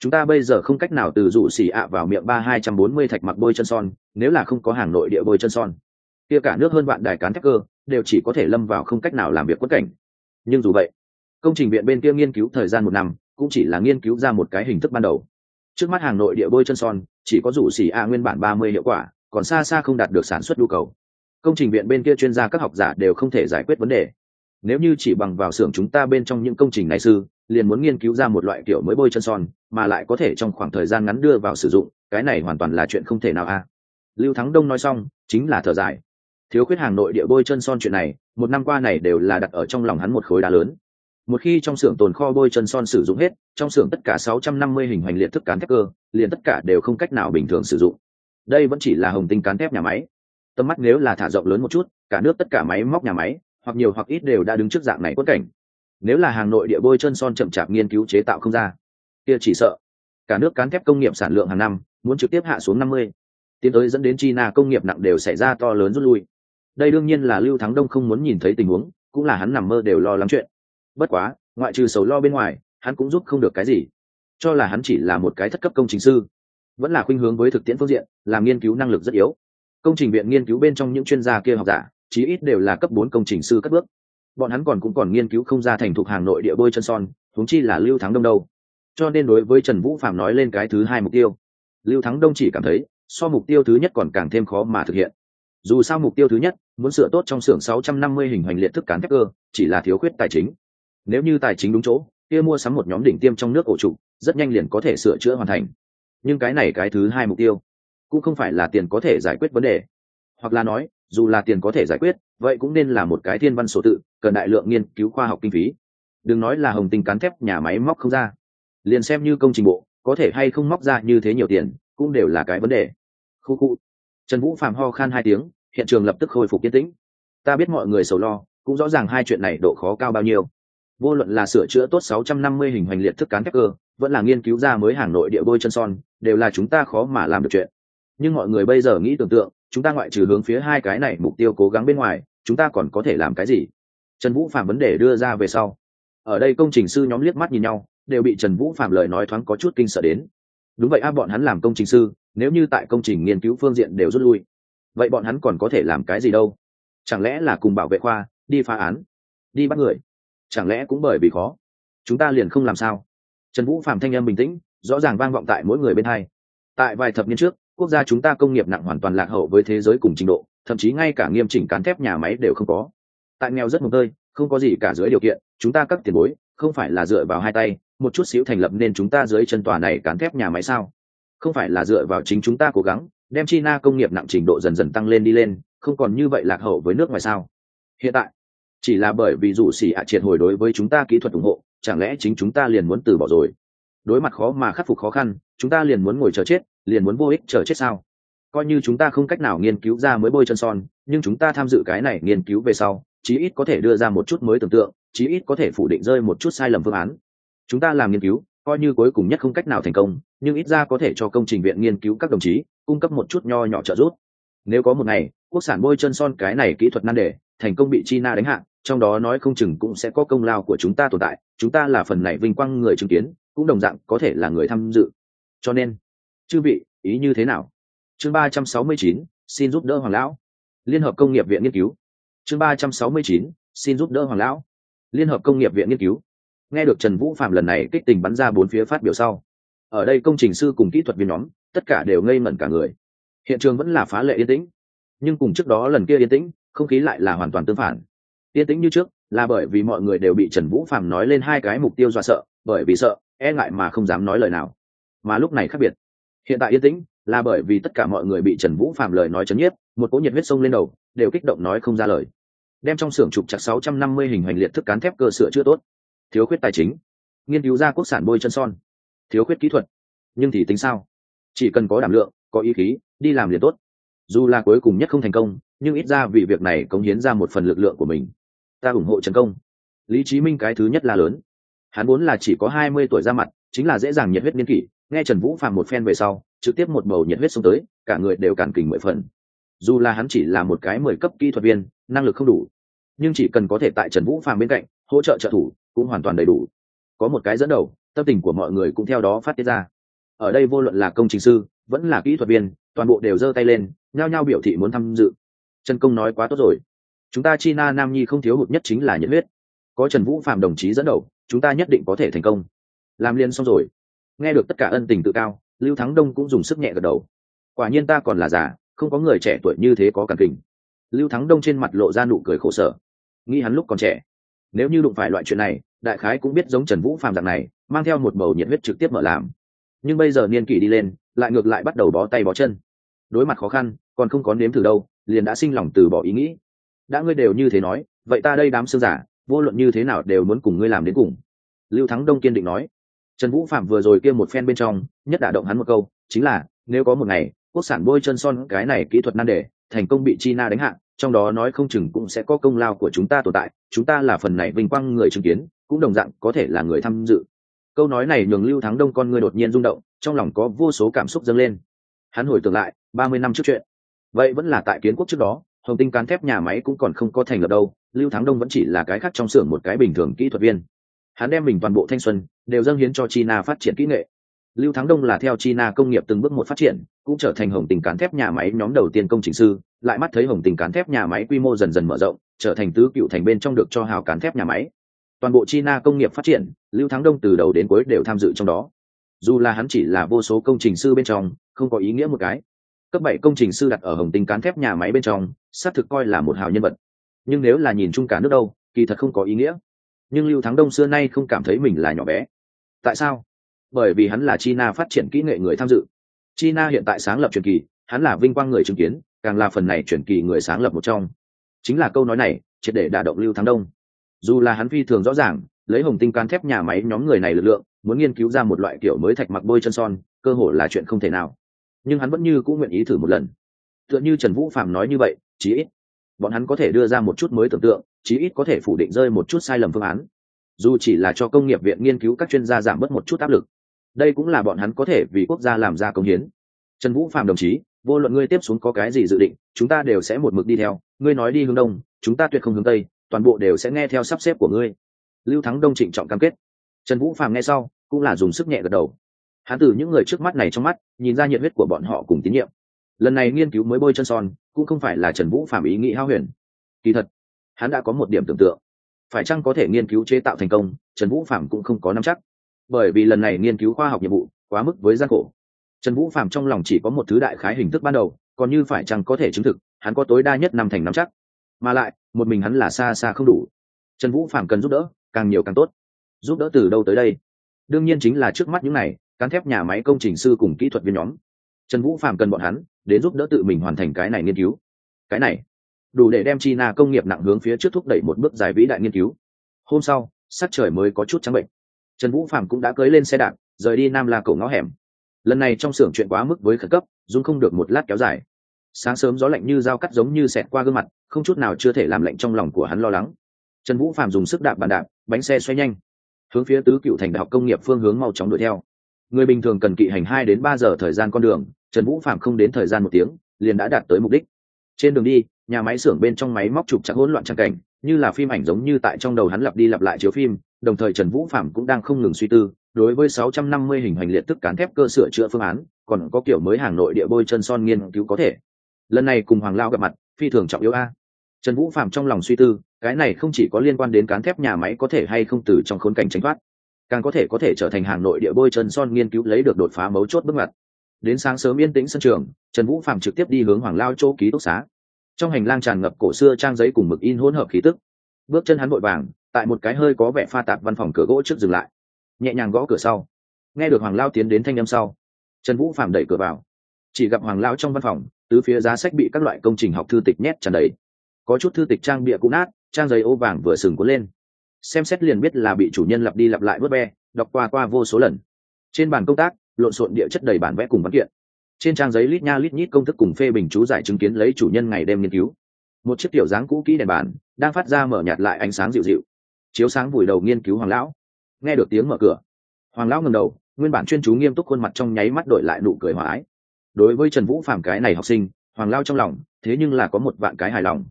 Chúng ta bây giờ không cách nào từ dụ xỉ ạ vào miệng ba hai trăm bốn mươi thạch mặc bôi chân son, nếu là không có hàng nội địa bôi chân son. Kia cả nước hơn vạn đài cán thép cơ đều chỉ có thể lâm vào không cách nào làm việc quất cảnh. Nhưng dù vậy, công trình viện bên kia nghiên cứu thời gian một năm, cũng chỉ là nghiên cứu ra một cái hình thức ban đầu. Trước mắt hàng nội địa bôi chân son, chỉ có rủ xỉ a nguyên bản ba mươi hiệu quả, còn xa xa không đạt được sản xuất nhu cầu. Công trình viện bên kia chuyên gia các học giả đều không thể giải quyết vấn đề. Nếu như chỉ bằng vào xưởng chúng ta bên trong những công trình này sư, liền muốn nghiên cứu ra một loại kiểu mới bôi chân son, mà lại có thể trong khoảng thời gian ngắn đưa vào sử dụng, cái này hoàn toàn là chuyện không thể nào a. Lưu thắng đông nói xong, chính là thở dài thiếu khuyết hàng nội địa bôi chân son chuyện này, một năm qua này đều là đặt ở trong lòng hắn một khối đá lớn. Một khi trong xưởng tồn kho bôi chân son sử dụng hết, trong xưởng tất cả 650 hình hoành liệt thức cán thép cơ, liền tất cả đều không cách nào bình thường sử dụng. Đây vẫn chỉ là hồng tinh cán thép nhà máy. Tầm mắt nếu là thả rộng lớn một chút, cả nước tất cả máy móc nhà máy, hoặc nhiều hoặc ít đều đã đứng trước dạng này quất cảnh. Nếu là hàng nội địa bôi chân son chậm chạp nghiên cứu chế tạo không ra, kia chỉ sợ cả nước cán thép công nghiệp sản lượng hàng năm muốn trực tiếp hạ xuống 50. tiến tới dẫn đến china công nghiệp nặng đều xảy ra to lớn rút lui đây đương nhiên là lưu thắng đông không muốn nhìn thấy tình huống, cũng là hắn nằm mơ đều lo lắng chuyện. Bất quá, ngoại trừ sầu lo bên ngoài, hắn cũng giúp không được cái gì. Cho là hắn chỉ là một cái thất cấp công trình sư. Vẫn là khuynh hướng với thực tiễn phương diện làm nghiên cứu năng lực rất yếu. Công trình viện nghiên cứu bên trong những chuyên gia kia học giả, chí ít đều là cấp bốn công trình sư các bước. Bọn hắn còn cũng còn nghiên cứu không ra thành thục hàng nội địa bôi chân son thúng chi là lưu thắng đông đâu. Cho nên đối với trần vũ phạm nói lên cái thứ hai mục tiêu. Lưu thắng đông chỉ cảm thấy, so mục tiêu thứ nhất còn càng thêm khó mà thực hiện dù sao mục tiêu thứ nhất, muốn sửa tốt trong xưởng 650 hình hoành liệt thức cán thép cơ, chỉ là thiếu khuyết tài chính. Nếu như tài chính đúng chỗ, kia mua sắm một nhóm đỉnh tiêm trong nước ổ trụ, rất nhanh liền có thể sửa chữa hoàn thành. Nhưng cái này cái thứ hai mục tiêu, cũng không phải là tiền có thể giải quyết vấn đề. Hoặc là nói, dù là tiền có thể giải quyết, vậy cũng nên là một cái thiên văn số tự, cần đại lượng nghiên cứu khoa học kinh phí. Đừng nói là hồng tinh cán thép nhà máy móc không ra. Liền xem như công trình bộ, có thể hay không móc ra như thế nhiều tiền, cũng đều là cái vấn đề. Khu cụ trần vũ phạm ho khan hai tiếng, hiện trường lập tức khôi phục yên tĩnh. Ta biết mọi người sầu lo, cũng rõ ràng hai chuyện này độ khó cao bao nhiêu. Vô luận là sửa chữa tốt 650 hình hoành liệt thức cán thép cơ, vẫn là nghiên cứu ra mới hàng nội địa bôi chân son, đều là chúng ta khó mà làm được chuyện. Nhưng mọi người bây giờ nghĩ tưởng tượng, chúng ta ngoại trừ hướng phía hai cái này mục tiêu cố gắng bên ngoài, chúng ta còn có thể làm cái gì? Trần vũ phạm vấn đề đưa ra về sau. Ở đây công trình sư nhóm liếc mắt nhìn nhau, đều bị trần vũ phạm lời nói thoáng có chút kinh sợ đến. Đúng vậy a, bọn hắn làm công trình sư nếu như tại công trình nghiên cứu phương diện đều rút lui, vậy bọn hắn còn có thể làm cái gì đâu? Chẳng lẽ là cùng bảo vệ khoa, đi phá án, đi bắt người? Chẳng lẽ cũng bởi vì khó? Chúng ta liền không làm sao? Trần vũ phạm thanh âm bình tĩnh, rõ ràng vang vọng tại mỗi người bên hai. Tại vài thập niên trước, quốc gia chúng ta công nghiệp nặng hoàn toàn lạc hậu với thế giới cùng trình độ, thậm chí ngay cả nghiêm chỉnh cán thép nhà máy đều không có. Tại nghèo rất mồm tơi, không có gì cả dưới điều kiện, chúng ta các tiền bối, không phải là dựa vào hai tay, một chút xíu thành lập nên chúng ta dưới chân tòa này cán thép nhà máy sao? Không phải là dựa vào chính chúng ta cố gắng, đem china công nghiệp nặng trình độ dần dần tăng lên đi lên, không còn như vậy lạc hậu với nước ngoài sao? Hiện tại, chỉ là bởi vì dù xỉ ạ triệt hồi đối với chúng ta kỹ thuật ủng hộ, chẳng lẽ chính chúng ta liền muốn từ bỏ rồi? Đối mặt khó mà khắc phục khó khăn, chúng ta liền muốn ngồi chờ chết, liền muốn vô ích chờ chết sao? Coi như chúng ta không cách nào nghiên cứu ra mới bôi chân son, nhưng chúng ta tham dự cái này nghiên cứu về sau, chí ít có thể đưa ra một chút mới tưởng tượng, chí ít có thể phủ định rơi một chút sai lầm phương án. Chúng ta làm nghiên cứu coi như cuối cùng nhất không cách nào thành công, nhưng ít ra có thể cho công trình viện nghiên cứu các đồng chí cung cấp một chút nho nhỏ trợ giúp. Nếu có một ngày, quốc sản bôi chân son cái này kỹ thuật nan đề, thành công bị china đánh hạ, trong đó nói không chừng cũng sẽ có công lao của chúng ta tồn tại, chúng ta là phần này vinh quang người chứng kiến, cũng đồng dạng có thể là người tham dự. Cho nên, chư vị, ý như thế nào? Chương ba trăm sáu mươi chín, xin giúp đỡ hoàng lão. Liên hợp công nghiệp viện nghiên cứu. Chương ba trăm sáu mươi chín, xin giúp đỡ hoàng lão. Liên hợp công nghiệp viện nghiên cứu nghe được trần vũ phạm lần này kích tình bắn ra bốn phía phát biểu sau, ở đây công trình sư cùng kỹ thuật viên nhóm, tất cả đều ngây mẩn cả người. Hiện trường vẫn là phá lệ yên tĩnh, nhưng cùng trước đó lần kia yên tĩnh, không khí lại là hoàn toàn tương phản. Yên tĩnh như trước, là bởi vì mọi người đều bị trần vũ phạm nói lên hai cái mục tiêu dọa sợ, bởi vì sợ e ngại mà không dám nói lời nào. Mà lúc này khác biệt. Hiện tại yên tĩnh, là bởi vì tất cả mọi người bị trần vũ phạm lời nói chấn nhiếp, một cỗ nhiệt huyết sông lên đầu, đều kích động nói không ra lời. Đem trong xưởng trục chặt sáu trăm năm mươi hình hành liệt thức cán thép cơ sửa chưa tốt thiếu khuyết tài chính. Nghiên cứu ra quốc sản bôi chân son. Thiếu khuyết kỹ thuật. Nhưng thì tính sao? Chỉ cần có đảm lượng, có ý khí, đi làm liền tốt. Dù là cuối cùng nhất không thành công, nhưng ít ra vì việc này cống hiến ra một phần lực lượng của mình. Ta ủng hộ trần công. Lý trí minh cái thứ nhất là lớn. Hắn vốn là chỉ có hai mươi tuổi ra mặt, chính là dễ dàng nhiệt huyết niên kỷ. Nghe trần vũ phàm một phen về sau, trực tiếp một bầu nhiệt huyết xông tới, cả người đều cản kình mười phần. Dù là hắn chỉ là một cái mười cấp kỹ thuật viên, năng lực không đủ, nhưng chỉ cần có thể tại trần vũ phàm bên cạnh, hỗ trợ trợ thủ cũng hoàn toàn đầy đủ. Có một cái dẫn đầu, tâm tình của mọi người cũng theo đó phát tiết ra. Ở đây vô luận là công trình sư, vẫn là kỹ thuật viên, toàn bộ đều giơ tay lên, nhao nhao biểu thị muốn tham dự. Trần công nói quá tốt rồi. Chúng ta chi na nam nhi không thiếu hụt nhất chính là nhiệt huyết. Có trần vũ phạm đồng chí dẫn đầu, chúng ta nhất định có thể thành công. Làm liên xong rồi. Nghe được tất cả ân tình tự cao, lưu thắng đông cũng dùng sức nhẹ gật đầu. Quả nhiên ta còn là già, không có người trẻ tuổi như thế có cản kình. Lưu thắng đông trên mặt lộ ra nụ cười khổ sở. Nghĩ hắn lúc còn trẻ nếu như đụng phải loại chuyện này, đại khái cũng biết giống trần vũ phàm dạng này, mang theo một bầu nhiệt huyết trực tiếp mở làm. Nhưng bây giờ niên kỷ đi lên, lại ngược lại bắt đầu bó tay bó chân. Đối mặt khó khăn, còn không có nếm thử đâu, liền đã sinh lòng từ bỏ ý nghĩ. Đã ngươi đều như thế nói, vậy ta đây đám xương giả, vô luận như thế nào đều muốn cùng ngươi làm đến cùng. Lưu thắng đông kiên định nói. Trần vũ phạm vừa rồi kia một phen bên trong, nhất đả động hắn một câu, chính là, nếu có một ngày, quốc sản bôi chân son cái này kỹ thuật nan đề, thành công bị china đánh hạ trong đó nói không chừng cũng sẽ có công lao của chúng ta tồn tại, chúng ta là phần này vinh quang người chứng kiến, cũng đồng dạng có thể là người tham dự. Câu nói này nhường lưu thắng đông con người đột nhiên rung động, trong lòng có vô số cảm xúc dâng lên. Hắn hồi tưởng lại, ba mươi năm trước chuyện. Vậy vẫn là tại kiến quốc trước đó, hồng tinh cán thép nhà máy cũng còn không có thành lập đâu, lưu thắng đông vẫn chỉ là cái khác trong xưởng một cái bình thường kỹ thuật viên. Hắn đem mình toàn bộ thanh xuân đều dâng hiến cho china phát triển kỹ nghệ lưu thắng đông là theo china công nghiệp từng bước một phát triển, cũng trở thành hồng tình cán thép nhà máy nhóm đầu tiên công trình sư, lại mắt thấy hồng tình cán thép nhà máy quy mô dần dần mở rộng, trở thành tứ cựu thành bên trong được cho hào cán thép nhà máy. Toàn bộ china công nghiệp phát triển, lưu thắng đông từ đầu đến cuối đều tham dự trong đó. Dù là hắn chỉ là vô số công trình sư bên trong, không có ý nghĩa một cái. Cấp bảy công trình sư đặt ở hồng tinh cán thép nhà máy bên trong, xác thực coi là một hào nhân vật. Nhưng nếu là nhìn chung cả nước đâu, kỳ thật không có ý nghĩa. Nhưng lưu thắng đông xưa nay không cảm thấy mình là nhỏ bé. Tại sao? Bởi vì hắn là china phát triển kỹ nghệ người tham dự. China hiện tại sáng lập truyền kỳ, hắn là vinh quang người chứng kiến, càng là phần này truyền kỳ người sáng lập một trong. Chính là câu nói này, triệt để đả động lưu thắng đông. Dù là hắn phi thường rõ ràng, lấy hồng tinh can thép nhà máy nhóm người này lực lượng, muốn nghiên cứu ra một loại kiểu mới thạch mặc bôi chân son, cơ hội là chuyện không thể nào. Nhưng hắn vẫn như cũng nguyện ý thử một lần. Tựa như trần vũ phạm nói như vậy, chí ít bọn hắn có thể đưa ra một chút mới tưởng tượng, chí ít có thể phủ định rơi một chút sai lầm phương án. Dù chỉ là cho công nghiệp viện nghiên cứu các chuyên gia giảm bớt một chút áp lực đây cũng là bọn hắn có thể vì quốc gia làm ra công hiến. Trần vũ phạm đồng chí, vô luận ngươi tiếp xuống có cái gì dự định, chúng ta đều sẽ một mực đi theo. Ngươi nói đi hướng đông, chúng ta tuyệt không hướng tây, toàn bộ đều sẽ nghe theo sắp xếp của ngươi. Lưu thắng đông trịnh trọng cam kết. Trần vũ phạm nghe sau, cũng là dùng sức nhẹ gật đầu. Hắn từ những người trước mắt này trong mắt, nhìn ra nhiệt huyết của bọn họ cùng tín nhiệm. Lần này nghiên cứu mới bôi chân son, cũng không phải là trần vũ phạm ý nghĩ hao huyền. Kỳ thật, hắn đã có một điểm tưởng tượng. Phải chăng có thể nghiên cứu chế tạo thành công, trần vũ phạm cũng không có nắm chắc bởi vì lần này nghiên cứu khoa học nhiệm vụ quá mức với gian khổ. Trần vũ phạm trong lòng chỉ có một thứ đại khái hình thức ban đầu, còn như phải chăng có thể chứng thực, hắn có tối đa nhất năm thành năm chắc. Mà lại, một mình hắn là xa xa không đủ. Trần vũ phạm cần giúp đỡ, càng nhiều càng tốt. Giúp đỡ từ đâu tới đây? Đương nhiên chính là trước mắt những này, cán thép nhà máy công trình sư cùng kỹ thuật viên nhóm. Trần vũ phạm cần bọn hắn, đến giúp đỡ tự mình hoàn thành cái này nghiên cứu. Cái này, đủ để đem china công nghiệp nặng hướng phía trước thúc đẩy một bước dài vĩ đại nghiên cứu. Hôm sau, sắc trời mới có chút trắng bệnh trần vũ phạm cũng đã cưới lên xe đạp, rời đi nam la cầu ngõ hẻm. Lần này trong xưởng chuyện quá mức với khẩn cấp dung không được một lát kéo dài. Sáng sớm gió lạnh như dao cắt giống như xẹt qua gương mặt, không chút nào chưa thể làm lạnh trong lòng của hắn lo lắng. Trần vũ phạm dùng sức đạp bàn đạp, bánh xe xoay nhanh, hướng phía tứ cựu thành đại học công nghiệp phương hướng mau chóng đuổi theo. Người bình thường cần kỵ hành hai đến ba giờ thời gian con đường, trần vũ phạm không đến thời gian một tiếng, liền đã đạt tới mục đích. Trên đường đi, nhà máy xưởng bên trong máy móc trục chặt hỗn loạn trang cảnh, như là phim ảnh giống như tại trong đầu hắn lặp đi lặp lại chiếu phim đồng thời trần vũ phạm cũng đang không ngừng suy tư, đối với 650 hình hành liệt tức cán thép cơ sửa chữa phương án, còn có kiểu mới hàng nội địa bôi chân son nghiên cứu có thể. Lần này cùng hoàng lao gặp mặt, phi thường trọng yếu a. Trần vũ phạm trong lòng suy tư, cái này không chỉ có liên quan đến cán thép nhà máy có thể hay không từ trong khốn cảnh tránh thoát, càng có thể có thể trở thành hàng nội địa bôi chân son nghiên cứu lấy được đột phá mấu chốt bước ngoặt. Đến sáng sớm yên tĩnh sân trường, trần vũ phạm trực tiếp đi hướng hoàng lao chỗ ký túc xá. Trong hành lang tràn ngập cổ xưa trang giấy cùng mực in hỗn hợp khí tức. Bước chân hắn vội vàng tại một cái hơi có vẻ pha tạp văn phòng cửa gỗ trước dừng lại. Nhẹ nhàng gõ cửa sau. Nghe được hoàng lao tiến đến thanh âm sau, trần vũ phạm đẩy cửa vào. Chỉ gặp hoàng lao trong văn phòng, tứ phía giá sách bị các loại công trình học thư tịch nhét tràn đầy. Có chút thư tịch trang bịa cũ nát, trang giấy ô vàng vừa sừng cuốn lên. Xem xét liền biết là bị chủ nhân lặp đi lặp lại vớt be, đọc qua qua vô số lần. Trên bàn công tác, lộn xộn địa chất đầy bản vẽ cùng văn kiện. Trên trang giấy lít nha lít nhít công thức cùng phê bình chú giải chứng kiến lấy chủ nhân ngày đêm nghiên cứu. Một chiếc tiểu dáng cũ kỹ đèn bàn đang phát ra mở nhạt lại ánh sáng dịu dịu chiếu sáng vùi đầu nghiên cứu hoàng lão. Nghe được tiếng mở cửa, hoàng lão ngầm đầu, nguyên bản chuyên chú nghiêm túc khuôn mặt trong nháy mắt đổi lại nụ cười hòa ái. Đối với trần vũ phàm cái này học sinh, hoàng lao trong lòng, thế nhưng là có một vạn cái hài lòng.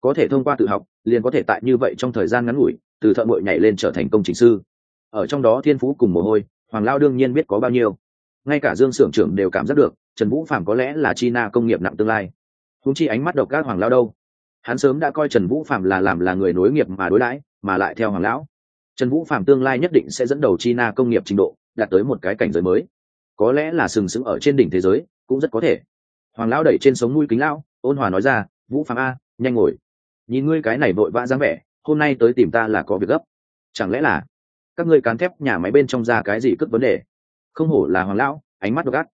Có thể thông qua tự học, liền có thể tại như vậy trong thời gian ngắn ngủi, từ thợ ngội nhảy lên trở thành công trình sư. Ở trong đó thiên phú cùng mồ hôi, hoàng lao đương nhiên biết có bao nhiêu. Ngay cả dương s ư ở n g trưởng đều cảm giác được, trần vũ phạm có lẽ là chi na công nghiệp nặng tương lai. Húng chi ánh mắt độc các hoàng lao đâu? Hắn sớm đã coi trần vũ phạm là làm là người nối nghiệp mà đối đãi mà lại theo hoàng lão. Trần vũ phạm tương lai nhất định sẽ dẫn đầu chi na công nghiệp trình độ, đạt tới một cái cảnh giới mới. Có lẽ là sừng sững ở trên đỉnh thế giới, cũng rất có thể. Hoàng lão đẩy trên sống mũi kính lão, ôn hòa nói ra, vũ phạm a, nhanh ngồi. Nhìn ngươi cái này vội vã dáng vẻ, hôm nay tới tìm ta là có việc gấp. Chẳng lẽ là các ngươi cán thép nhà máy bên trong ra cái gì cướp vấn đề? Không hổ là hoàng lão, ánh mắt gắt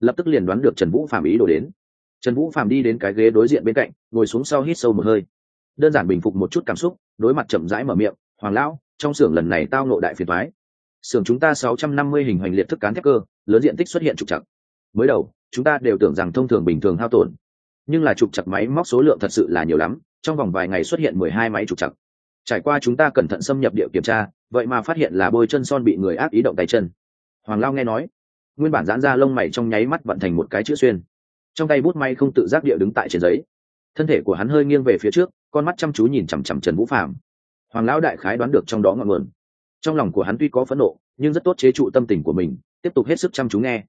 lập tức liền đoán được trần vũ phạm ý đổ đến. Trần vũ phạm đi đến cái ghế đối diện bên cạnh, ngồi xuống sau hít sâu một hơi đơn giản bình phục một chút cảm xúc, đối mặt chậm rãi mở miệng, hoàng lão, trong xưởng lần này tao nộ đại phiền thoái xưởng chúng ta sáu trăm năm mươi hình hoành liệt thức cán thép cơ, lớn diện tích xuất hiện trục chặt mới đầu, chúng ta đều tưởng rằng thông thường bình thường hao tổn, nhưng là trục chặt máy móc số lượng thật sự là nhiều lắm, trong vòng vài ngày xuất hiện mười hai máy trục chặt trải qua chúng ta cẩn thận xâm nhập địa kiểm tra, vậy mà phát hiện là bôi chân son bị người ác ý động tay chân. Hoàng lao nghe nói, nguyên bản giãn ra lông mày trong nháy mắt vận thành một cái chữ xuyên. Trong tay bút may không tự giác địa đứng tại trên giấy. Thân thể của hắn hơi nghiêng về phía trước con mắt chăm chú nhìn chằm chằm trần vũ phạm hoàng lão đại khái đoán được trong đó ngọn nguồn. Trong lòng của hắn tuy có phẫn nộ, nhưng rất tốt chế trụ tâm tình của mình, tiếp tục hết sức chăm chú nghe.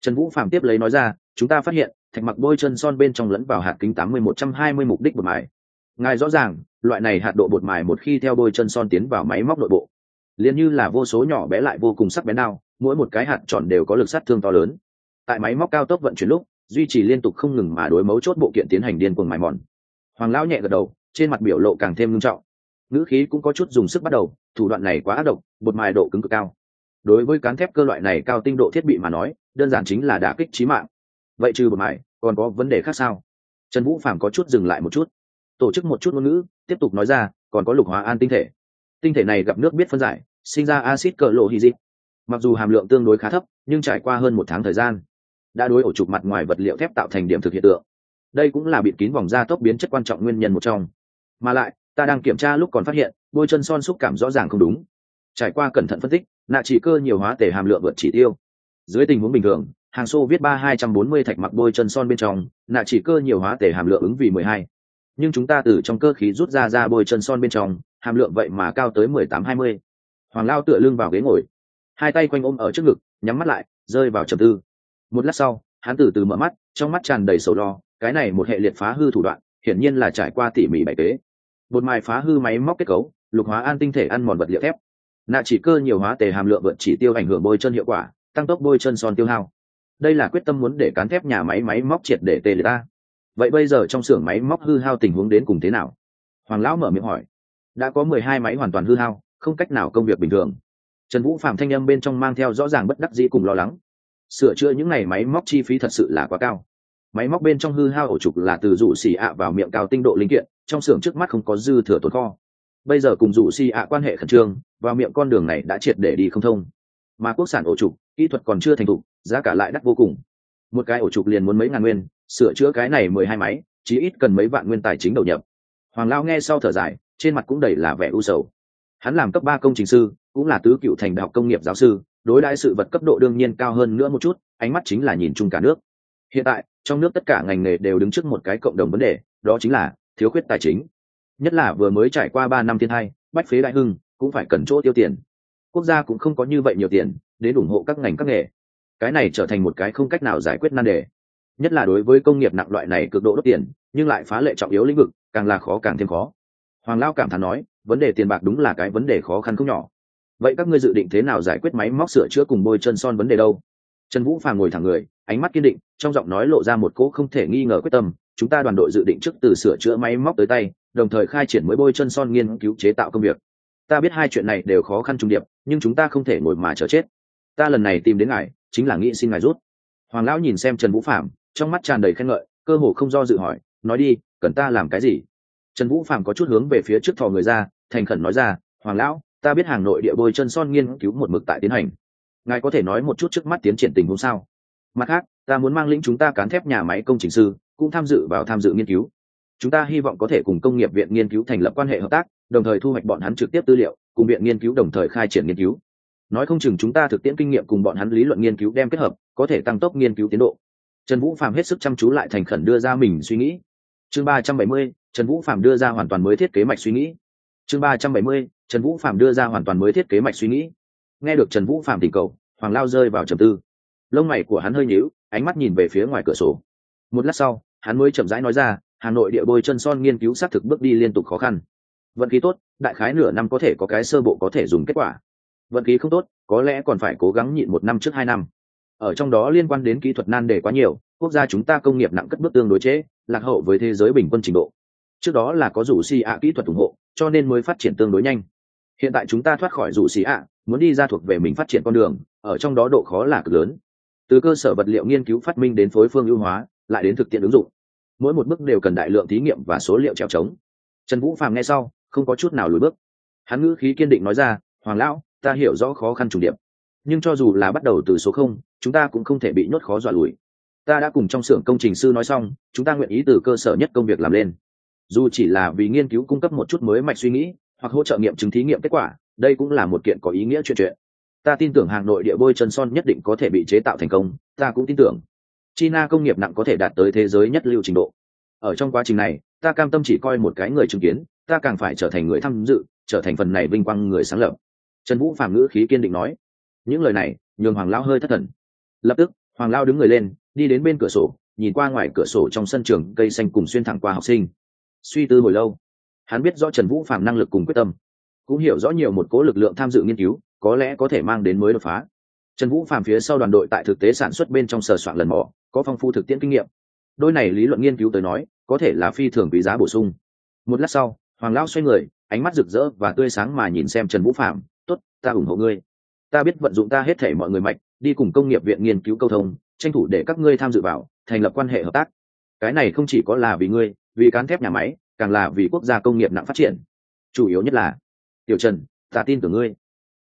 Trần vũ phạm tiếp lấy nói ra, chúng ta phát hiện, thạch mặc bôi chân son bên trong lẫn vào hạt kính tám mươi một trăm hai mươi mục đích bột mài. Ngài rõ ràng, loại này hạt độ bột mài một khi theo bôi chân son tiến vào máy móc nội bộ, liền như là vô số nhỏ bé lại vô cùng sắc bén nào mỗi một cái hạt tròn đều có lực sát thương to lớn. Tại máy móc cao tốc vận chuyển lúc, duy trì liên tục không ngừng mà đối mấu chốt bộ kiện tiến hành điên cuồng mài mòn. Hoàng lão nhẹ gật đầu trên mặt biểu lộ càng thêm nghiêm trọng. Ngữ khí cũng có chút dùng sức bắt đầu, thủ đoạn này quá ác độc, bột mài độ cứng cực cao. Đối với cán thép cơ loại này cao tinh độ thiết bị mà nói, đơn giản chính là đả kích trí mạng. Vậy trừ bột mài, còn có vấn đề khác sao? Trần vũ phàm có chút dừng lại một chút. Tổ chức một chút ngôn ngữ, tiếp tục nói ra, còn có lục hóa an tinh thể. Tinh thể này gặp nước biết phân giải, sinh ra acid cỡ lộ hy dịp mặc dù hàm lượng tương đối khá thấp, nhưng trải qua hơn một tháng thời gian, đã đối ổ trục mặt ngoài vật liệu thép tạo thành điểm thực hiện tượng. Đây cũng là bịt kín vòng da tốc biến chất quan trọng nguyên nhân một trong mà lại, ta đang kiểm tra lúc còn phát hiện bôi chân son xúc cảm rõ ràng không đúng. Trải qua cẩn thận phân tích, nạ chỉ cơ nhiều hóa tể hàm lượng vượt chỉ tiêu. Dưới tình huống bình thường, hàng xô viết ba hai trăm bốn mươi thạch mặc bôi chân son bên trong, nạ chỉ cơ nhiều hóa tể hàm lượng ứng vì mười hai. Nhưng chúng ta từ trong cơ khí rút ra ra bôi chân son bên trong, hàm lượng vậy mà cao tới mười tám hai mươi. Hoàng lao tựa lưng vào ghế ngồi. Hai tay quanh ôm ở trước ngực, nhắm mắt lại, rơi vào trầm tư. Một lát sau, hắn từ từ mở mắt, trong mắt tràn đầy sầu lo, cái này một hệ liệt phá hư thủ đoạn, hiển nhiên là trải qua tỉ mỉ bày kế bột mài phá hư máy móc kết cấu, lục hóa an tinh thể ăn mòn vật liệu thép. Nạ chỉ cơ nhiều hóa tề hàm lượng vượt chỉ tiêu ảnh hưởng bôi chân hiệu quả, tăng tốc bôi chân son tiêu hao. Đây là quyết tâm muốn để cán thép nhà máy máy móc triệt để tê liệt ta. Vậy bây giờ trong xưởng máy móc hư hao tình huống đến cùng thế nào? Hoàng lão mở miệng hỏi. Đã có mười hai máy hoàn toàn hư hao, không cách nào công việc bình thường. Trần vũ phạm thanh â m bên trong mang theo rõ ràng bất đắc dĩ cùng lo lắng. Sửa chữa những n à y máy móc chi phí thật sự là quá cao. Máy móc bên trong hư hao ổ trục là từ rủ xỉ ạ vào miệng cao tinh độ linh kiện trong xưởng trước mắt không có dư thừa tồn kho. Bây giờ cùng dụ si ạ quan hệ khẩn trương vào miệng con đường này đã triệt để đi không thông. Mà quốc sản ổ trục, kỹ thuật còn chưa thành thục, giá cả lại đắt vô cùng. Một cái ổ trục liền muốn mấy ngàn nguyên, sửa chữa cái này mười hai máy chí ít cần mấy vạn nguyên tài chính đầu nhập. Hoàng lao nghe sau thở dài, trên mặt cũng đầy là vẻ u sầu. Hắn làm cấp ba công trình sư, cũng là tứ cựu thành đại học công nghiệp giáo sư, đối đãi sự vật cấp độ đương nhiên cao hơn nữa một chút, ánh mắt chính là nhìn chung cả nước. Hiện tại, trong nước tất cả ngành nghề đều đứng trước một cái cộng đồng vấn đề, đó chính là thiếu khuyết tài chính. Nhất là vừa mới trải qua ba năm thiên hai bách phế đại hưng cũng phải cần chỗ tiêu tiền. Quốc gia cũng không có như vậy nhiều tiền đến ủng hộ các ngành các nghề. Cái này trở thành một cái không cách nào giải quyết nan đề. Nhất là đối với công nghiệp nặng loại này cực độ đốt tiền, nhưng lại phá lệ trọng yếu lĩnh vực, càng là khó càng thêm khó. Hoàng lao cảm thán nói, vấn đề tiền bạc đúng là cái vấn đề khó khăn không nhỏ. Vậy các ngươi dự định thế nào giải quyết máy móc sửa chữa cùng bôi chân son vấn đề đâu? Trần vũ phà ngồi thẳng người, ánh mắt kiên định, trong giọng nói lộ ra một cỗ không thể nghi ngờ quyết tâm chúng ta đoàn đội dự định trước từ sửa chữa máy móc tới tay, đồng thời khai triển mới bôi chân son nghiên cứu chế tạo công việc. Ta biết hai chuyện này đều khó khăn trung điệp, nhưng chúng ta không thể ngồi mà chờ chết. Ta lần này tìm đến ngài, chính là nghĩ xin ngài rút. Hoàng lão nhìn xem trần vũ phạm trong mắt tràn đầy khen ngợi, cơ hồ không do dự hỏi, nói đi, cần ta làm cái gì? Trần vũ phạm có chút hướng về phía trước thò người ra, thành khẩn nói ra, hoàng lão, ta biết hàng nội địa bôi chân son nghiên cứu một mực tại tiến hành. Ngài có thể nói một chút trước mắt tiến triển tình huống sao? Mặt khác, ta muốn mang lĩnh chúng ta cán thép nhà máy công trình sư cũng tham dự vào tham dự nghiên cứu. Chúng ta hy vọng có thể cùng công nghiệp viện nghiên cứu thành lập quan hệ hợp tác, đồng thời thu hoạch bọn hắn trực tiếp tư liệu, cùng viện nghiên cứu đồng thời khai triển nghiên cứu. Nói không chừng chúng ta thực tiễn kinh nghiệm cùng bọn hắn lý luận nghiên cứu đem kết hợp, có thể tăng tốc nghiên cứu tiến độ. Trần vũ phạm hết sức chăm chú lại thành khẩn đưa ra mình suy nghĩ. Chương ba trăm bảy mươi, trần vũ phạm đưa ra hoàn toàn mới thiết kế mạch suy nghĩ. Chương ba trăm bảy mươi, trần vũ phạm đưa ra hoàn toàn mới thiết kế mạch suy nghĩ. Nghe được trần vũ phạm tình cầu, hoàng lao rơi vào trầm tư. Lông mày của hắn hơi nhíu, ánh mắt nhìn về phía ngoài cửa sổ một lát sau hắn mới chậm rãi nói ra hà nội địa bôi chân son nghiên cứu xác thực bước đi liên tục khó khăn. Vận khí tốt đại khái nửa năm có thể có cái sơ bộ có thể dùng kết quả. Vận khí không tốt có lẽ còn phải cố gắng nhịn một năm trước hai năm. Ở trong đó liên quan đến kỹ thuật nan đề quá nhiều quốc gia chúng ta công nghiệp nặng cất bước tương đối chế, lạc hậu với thế giới bình quân trình độ. Trước đó là có rủ xì ạ kỹ thuật ủng hộ cho nên mới phát triển tương đối nhanh. Hiện tại chúng ta thoát khỏi rủ xì ạ muốn đi ra thuộc về mình phát triển con đường ở trong đó độ khó là cực lớn. Từ cơ sở vật liệu nghiên cứu phát minh đến phối phương ưu hóa lại đến thực tiễn ứng dụng. Mỗi một bước đều cần đại lượng thí nghiệm và số liệu trèo trống. Trần vũ phàm nghe sau, không có chút nào lùi bước. Hắn ngữ khí kiên định nói ra, hoàng lão, ta hiểu rõ khó khăn trùng điệp. Nhưng cho dù là bắt đầu từ số không, chúng ta cũng không thể bị nhốt khó dọa lùi. Ta đã cùng trong xưởng công trình sư nói xong, chúng ta nguyện ý từ cơ sở nhất công việc làm lên. Dù chỉ là vì nghiên cứu cung cấp một chút mới mạch suy nghĩ, hoặc hỗ trợ nghiệm chứng thí nghiệm kết quả, đây cũng là một kiện có ý nghĩa chuyện chuyện. Ta tin tưởng hàng nội địa bôi chân son nhất định có thể bị chế tạo thành công, ta cũng tin tưởng china công nghiệp nặng có thể đạt tới thế giới nhất lưu trình độ. Ở trong quá trình này, ta cam tâm chỉ coi một cái người chứng kiến, ta càng phải trở thành người tham dự, trở thành phần này vinh quang người sáng lập. Trần vũ phạm ngữ khí kiên định nói. Những lời này, nhường hoàng lao hơi thất thần. Lập tức, hoàng lao đứng người lên, đi đến bên cửa sổ, nhìn qua ngoài cửa sổ trong sân trường cây xanh cùng xuyên thẳng qua học sinh. Suy tư hồi lâu, hắn biết rõ trần vũ phạm năng lực cùng quyết tâm. Cũng hiểu rõ nhiều một cố lực lượng tham dự nghiên cứu, có lẽ có thể mang đến mới đột phá. Trần vũ phạm phía sau đoàn đội tại thực tế sản xuất bên trong sờ soạn lần mỏ có phong phu thực tiễn kinh nghiệm. Đôi này lý luận nghiên cứu tới nói, có thể là phi thường quý giá bổ sung. Một lát sau, hoàng lão xoay người, ánh mắt rực rỡ và tươi sáng mà nhìn xem trần vũ phạm tốt, ta ủng hộ ngươi. Ta biết vận dụng ta hết thể mọi người mạch, đi cùng công nghiệp viện nghiên cứu câu thông, tranh thủ để các ngươi tham dự vào, thành lập quan hệ hợp tác. Cái này không chỉ có là vì ngươi, vì cán thép nhà máy, càng là vì quốc gia công nghiệp nặng phát triển. Chủ yếu nhất là, tiểu trần, ta tin tưởng ngươi.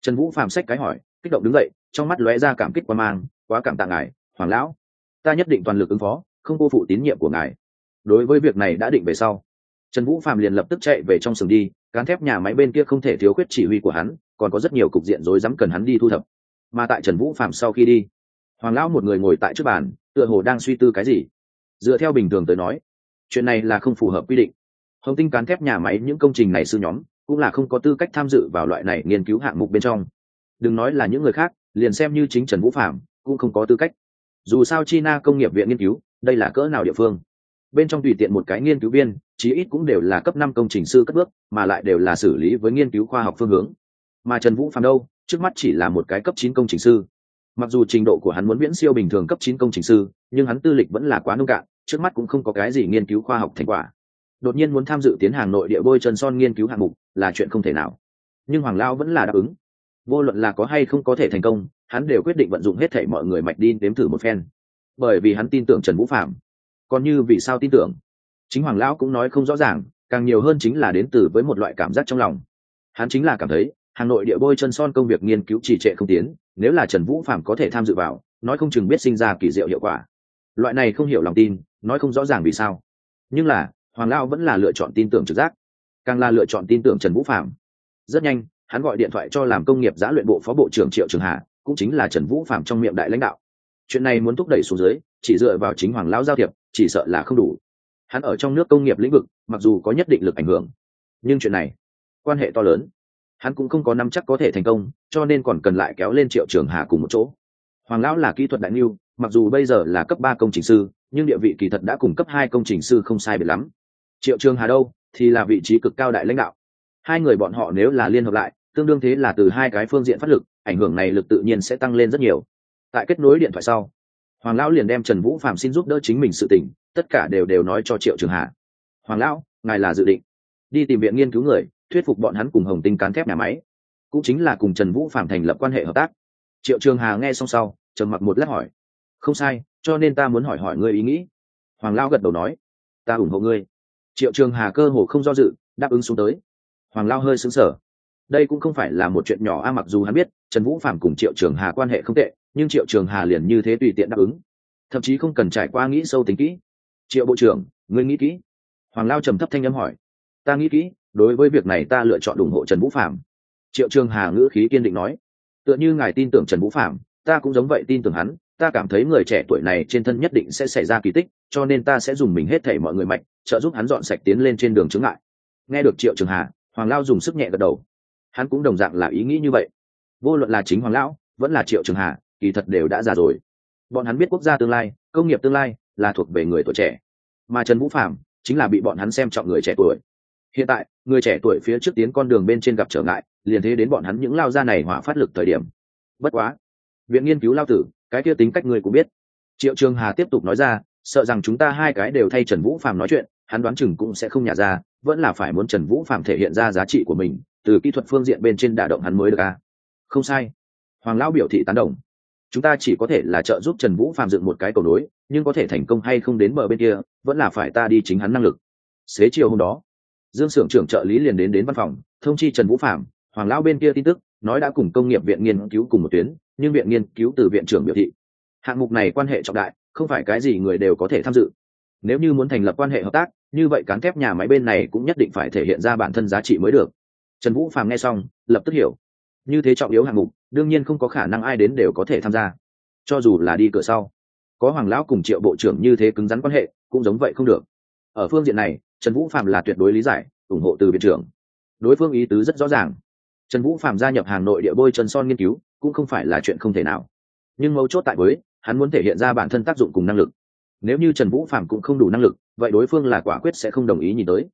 Trần vũ phạm sách cái hỏi, kích động đứng dậy, trong mắt lóe ra cảm kích quan mang, quá cảm tạ ngài, hoàng lão ta nhất định toàn lực ứng phó, không cô phụ tín nhiệm của ngài. Đối với việc này đã định về sau, trần vũ phạm liền lập tức chạy về trong sừng đi, cán thép nhà máy bên kia không thể thiếu khuyết chỉ huy của hắn, còn có rất nhiều cục diện rối rắm cần hắn đi thu thập. Mà tại trần vũ phạm sau khi đi, hoàng lão một người ngồi tại trước bàn, tựa hồ đang suy tư cái gì. Dựa theo bình thường tới nói, chuyện này là không phù hợp quy định. Hồng tinh cán thép nhà máy những công trình này sư nhóm, cũng là không có tư cách tham dự vào loại này nghiên cứu hạng mục bên trong. Đừng nói là những người khác, liền xem như chính trần vũ phạm cũng không có tư cách dù sao china công nghiệp viện nghiên cứu, đây là cỡ nào địa phương? Bên trong tùy tiện một cái nghiên cứu viên, chí ít cũng đều là cấp năm công trình sư cất bước, mà lại đều là xử lý với nghiên cứu khoa học phương hướng. Mà trần vũ phạm đâu? Trước mắt chỉ là một cái cấp chín công trình sư. Mặc dù trình độ của hắn muốn viễn siêu bình thường cấp chín công trình sư, nhưng hắn tư lịch vẫn là quá nông cạn, trước mắt cũng không có cái gì nghiên cứu khoa học thành quả. Đột nhiên muốn tham dự tiến hàng nội địa bôi chân son nghiên cứu hạng mục là chuyện không thể nào. Nhưng hoàng lao vẫn là đáp ứng. Vô luận là có hay không có thể thành công hắn đều quyết định vận dụng hết thảy mọi người mạch đi đếm thử một phen. Bởi vì hắn tin tưởng trần vũ phạm còn như vì sao tin tưởng? Chính hoàng lão cũng nói không rõ ràng, càng nhiều hơn chính là đến từ với một loại cảm giác trong lòng. Hắn chính là cảm thấy, hà nội địa bôi chân son công việc nghiên cứu trì trệ không tiến, nếu là trần vũ phạm có thể tham dự vào, nói không chừng biết sinh ra kỳ diệu hiệu quả. Loại này không hiểu lòng tin, nói không rõ ràng vì sao. Nhưng là, hoàng lao vẫn là lựa chọn tin tưởng trực giác. Càng là lựa chọn tin tưởng trần vũ phạm rất nhanh, hắn gọi điện thoại cho làm công nghiệp giã luyện bộ phó bộ trưởng triệu trường hà cũng chính là trần vũ phạm trong miệng đại lãnh đạo. Chuyện này muốn thúc đẩy xuống dưới, chỉ dựa vào chính hoàng lão giao thiệp, chỉ sợ là không đủ. Hắn ở trong nước công nghiệp lĩnh vực, mặc dù có nhất định lực ảnh hưởng, nhưng chuyện này, quan hệ to lớn. Hắn cũng không có năm chắc có thể thành công, cho nên còn cần lại kéo lên triệu trường hà cùng một chỗ. Hoàng lão là kỹ thuật đại niu mặc dù bây giờ là cấp ba công trình sư, nhưng địa vị kỳ thật đã cùng cấp hai công trình sư không sai biệt lắm. Triệu trường hà đâu, thì là vị trí cực cao đại lãnh đạo. Hai người bọn họ nếu là liên hợp lại tương đương thế là từ hai cái phương diện phát lực, ảnh hưởng này lực tự nhiên sẽ tăng lên rất nhiều. Tại kết nối điện thoại sau, hoàng lão liền đem trần vũ phạm xin giúp đỡ chính mình sự tỉnh tất cả đều đều nói cho triệu trường hà. Hoàng lão, ngài là dự định đi tìm viện nghiên cứu người, thuyết phục bọn hắn cùng hồng tinh cán thép nhà máy, cũng chính là cùng trần vũ phạm thành lập quan hệ hợp tác. Triệu trường hà nghe xong sau, trầm mặc một lát hỏi, không sai, cho nên ta muốn hỏi hỏi ngươi ý nghĩ. Hoàng lao gật đầu nói, ta ủng hộ ngươi. Triệu trường hà cơ hồ không do dự, đáp ứng xuống tới. Hoàng lao hơi xứng sở đây cũng không phải là một chuyện nhỏ a, mặc dù hắn biết, trần vũ phạm cùng triệu trường hà quan hệ không tệ, nhưng triệu trường hà liền như thế tùy tiện đáp ứng. Thậm chí không cần trải qua nghĩ sâu tính kỹ. Triệu bộ trưởng, ngươi nghĩ kỹ. Hoàng lao trầm thấp thanh âm hỏi. Ta nghĩ kỹ, đối với việc này ta lựa chọn ủng hộ trần vũ phạm triệu trường hà ngữ khí kiên định nói. Tựa như ngài tin tưởng trần vũ phạm ta cũng giống vậy tin tưởng hắn, ta cảm thấy người trẻ tuổi này trên thân nhất định sẽ xảy ra kỳ tích, cho nên ta sẽ dùng mình hết thảy mọi người mạnh, trợ giúp hắn dọn sạch tiến lên trên đường chứng ngại. Nghe được triệu trường hà, hoàng lao dùng sức nhẹ gật đầu hắn cũng đồng dạng là ý nghĩ như vậy. Vô luận là chính hoàng lão, vẫn là triệu trường hà, kỳ thật đều đã già rồi. Bọn hắn biết quốc gia tương lai, công nghiệp tương lai là thuộc về người tuổi trẻ. Mà trần vũ phạm chính là bị bọn hắn xem trọng người trẻ tuổi. Hiện tại, người trẻ tuổi phía trước tiến con đường bên trên gặp trở ngại, liền thế đến bọn hắn những lao ra này hỏa phát lực thời điểm. Bất quá, viện nghiên cứu lao tử, cái kia tính cách người cũng biết. Triệu trường hà tiếp tục nói ra, sợ rằng chúng ta hai cái đều thay trần vũ phạm nói chuyện, hắn đoán chừng cũng sẽ không nhả ra, vẫn là phải muốn trần vũ phạm thể hiện ra giá trị của mình từ kỹ thuật phương diện bên trên đả động hắn mới được à. không sai. Hoàng lão biểu thị tán đồng. Chúng ta chỉ có thể là trợ giúp trần vũ phạm dựng một cái cầu nối, nhưng có thể thành công hay không đến bờ bên kia, vẫn là phải ta đi chính hắn năng lực. Xế chiều hôm đó, dương s ư ở n g trưởng trợ lý liền đến đến văn phòng, thông chi trần vũ phạm hoàng lão bên kia tin tức, nói đã cùng công nghiệp viện nghiên cứu cùng một tuyến, nhưng viện nghiên cứu từ viện trưởng biểu thị. Hạng mục này quan hệ trọng đại, không phải cái gì người đều có thể tham dự. Nếu như muốn thành lập quan hệ hợp tác, như vậy cán thép nhà máy bên này cũng nhất định phải thể hiện ra bản thân giá trị mới được trần vũ phàm nghe xong, lập tức hiểu. Như thế trọng yếu hạng mục, đương nhiên không có khả năng ai đến đều có thể tham gia. Cho dù là đi cửa sau, có hoàng lão cùng triệu bộ trưởng như thế cứng rắn quan hệ, cũng giống vậy không được. Ở phương diện này, trần vũ phạm là tuyệt đối lý giải, ủng hộ từ viện trưởng. Đối phương ý tứ rất rõ ràng. Trần vũ phạm gia nhập hàng nội địa bôi chân son nghiên cứu, cũng không phải là chuyện không thể nào. Nhưng mấu chốt tại với, hắn muốn thể hiện ra bản thân tác dụng cùng năng lực. Nếu như trần vũ phạm cũng không đủ năng lực, vậy đối phương là quả quyết sẽ không đồng ý nhìn tới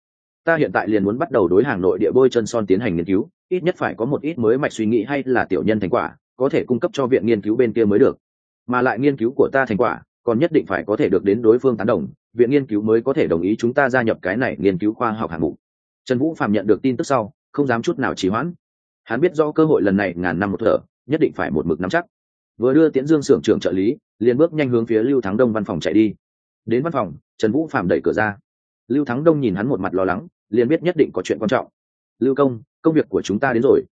ta hiện tại liền muốn bắt đầu đối hàng nội địa bôi chân son tiến hành nghiên cứu, ít nhất phải có một ít mới mạch suy nghĩ hay là tiểu nhân thành quả, có thể cung cấp cho viện nghiên cứu bên kia mới được. Mà lại nghiên cứu của ta thành quả, còn nhất định phải có thể được đến đối phương tán đồng, viện nghiên cứu mới có thể đồng ý chúng ta gia nhập cái này nghiên cứu khoa học hạng mục. Trần vũ phạm nhận được tin tức sau, không dám chút nào trì hoãn. Hắn biết do cơ hội lần này ngàn năm một thở, nhất định phải một mực nắm chắc. Vừa đưa tiễn dương xưởng trưởng trợ lý, liền bước nhanh hướng phía lưu thắng đông văn phòng chạy đi. Đến văn phòng, trần vũ phạm đẩy cửa ra. Lưu thắng đông nhìn hắn một mặt lo lắng liền biết nhất định có chuyện quan trọng. Lưu công công việc của chúng ta đến rồi.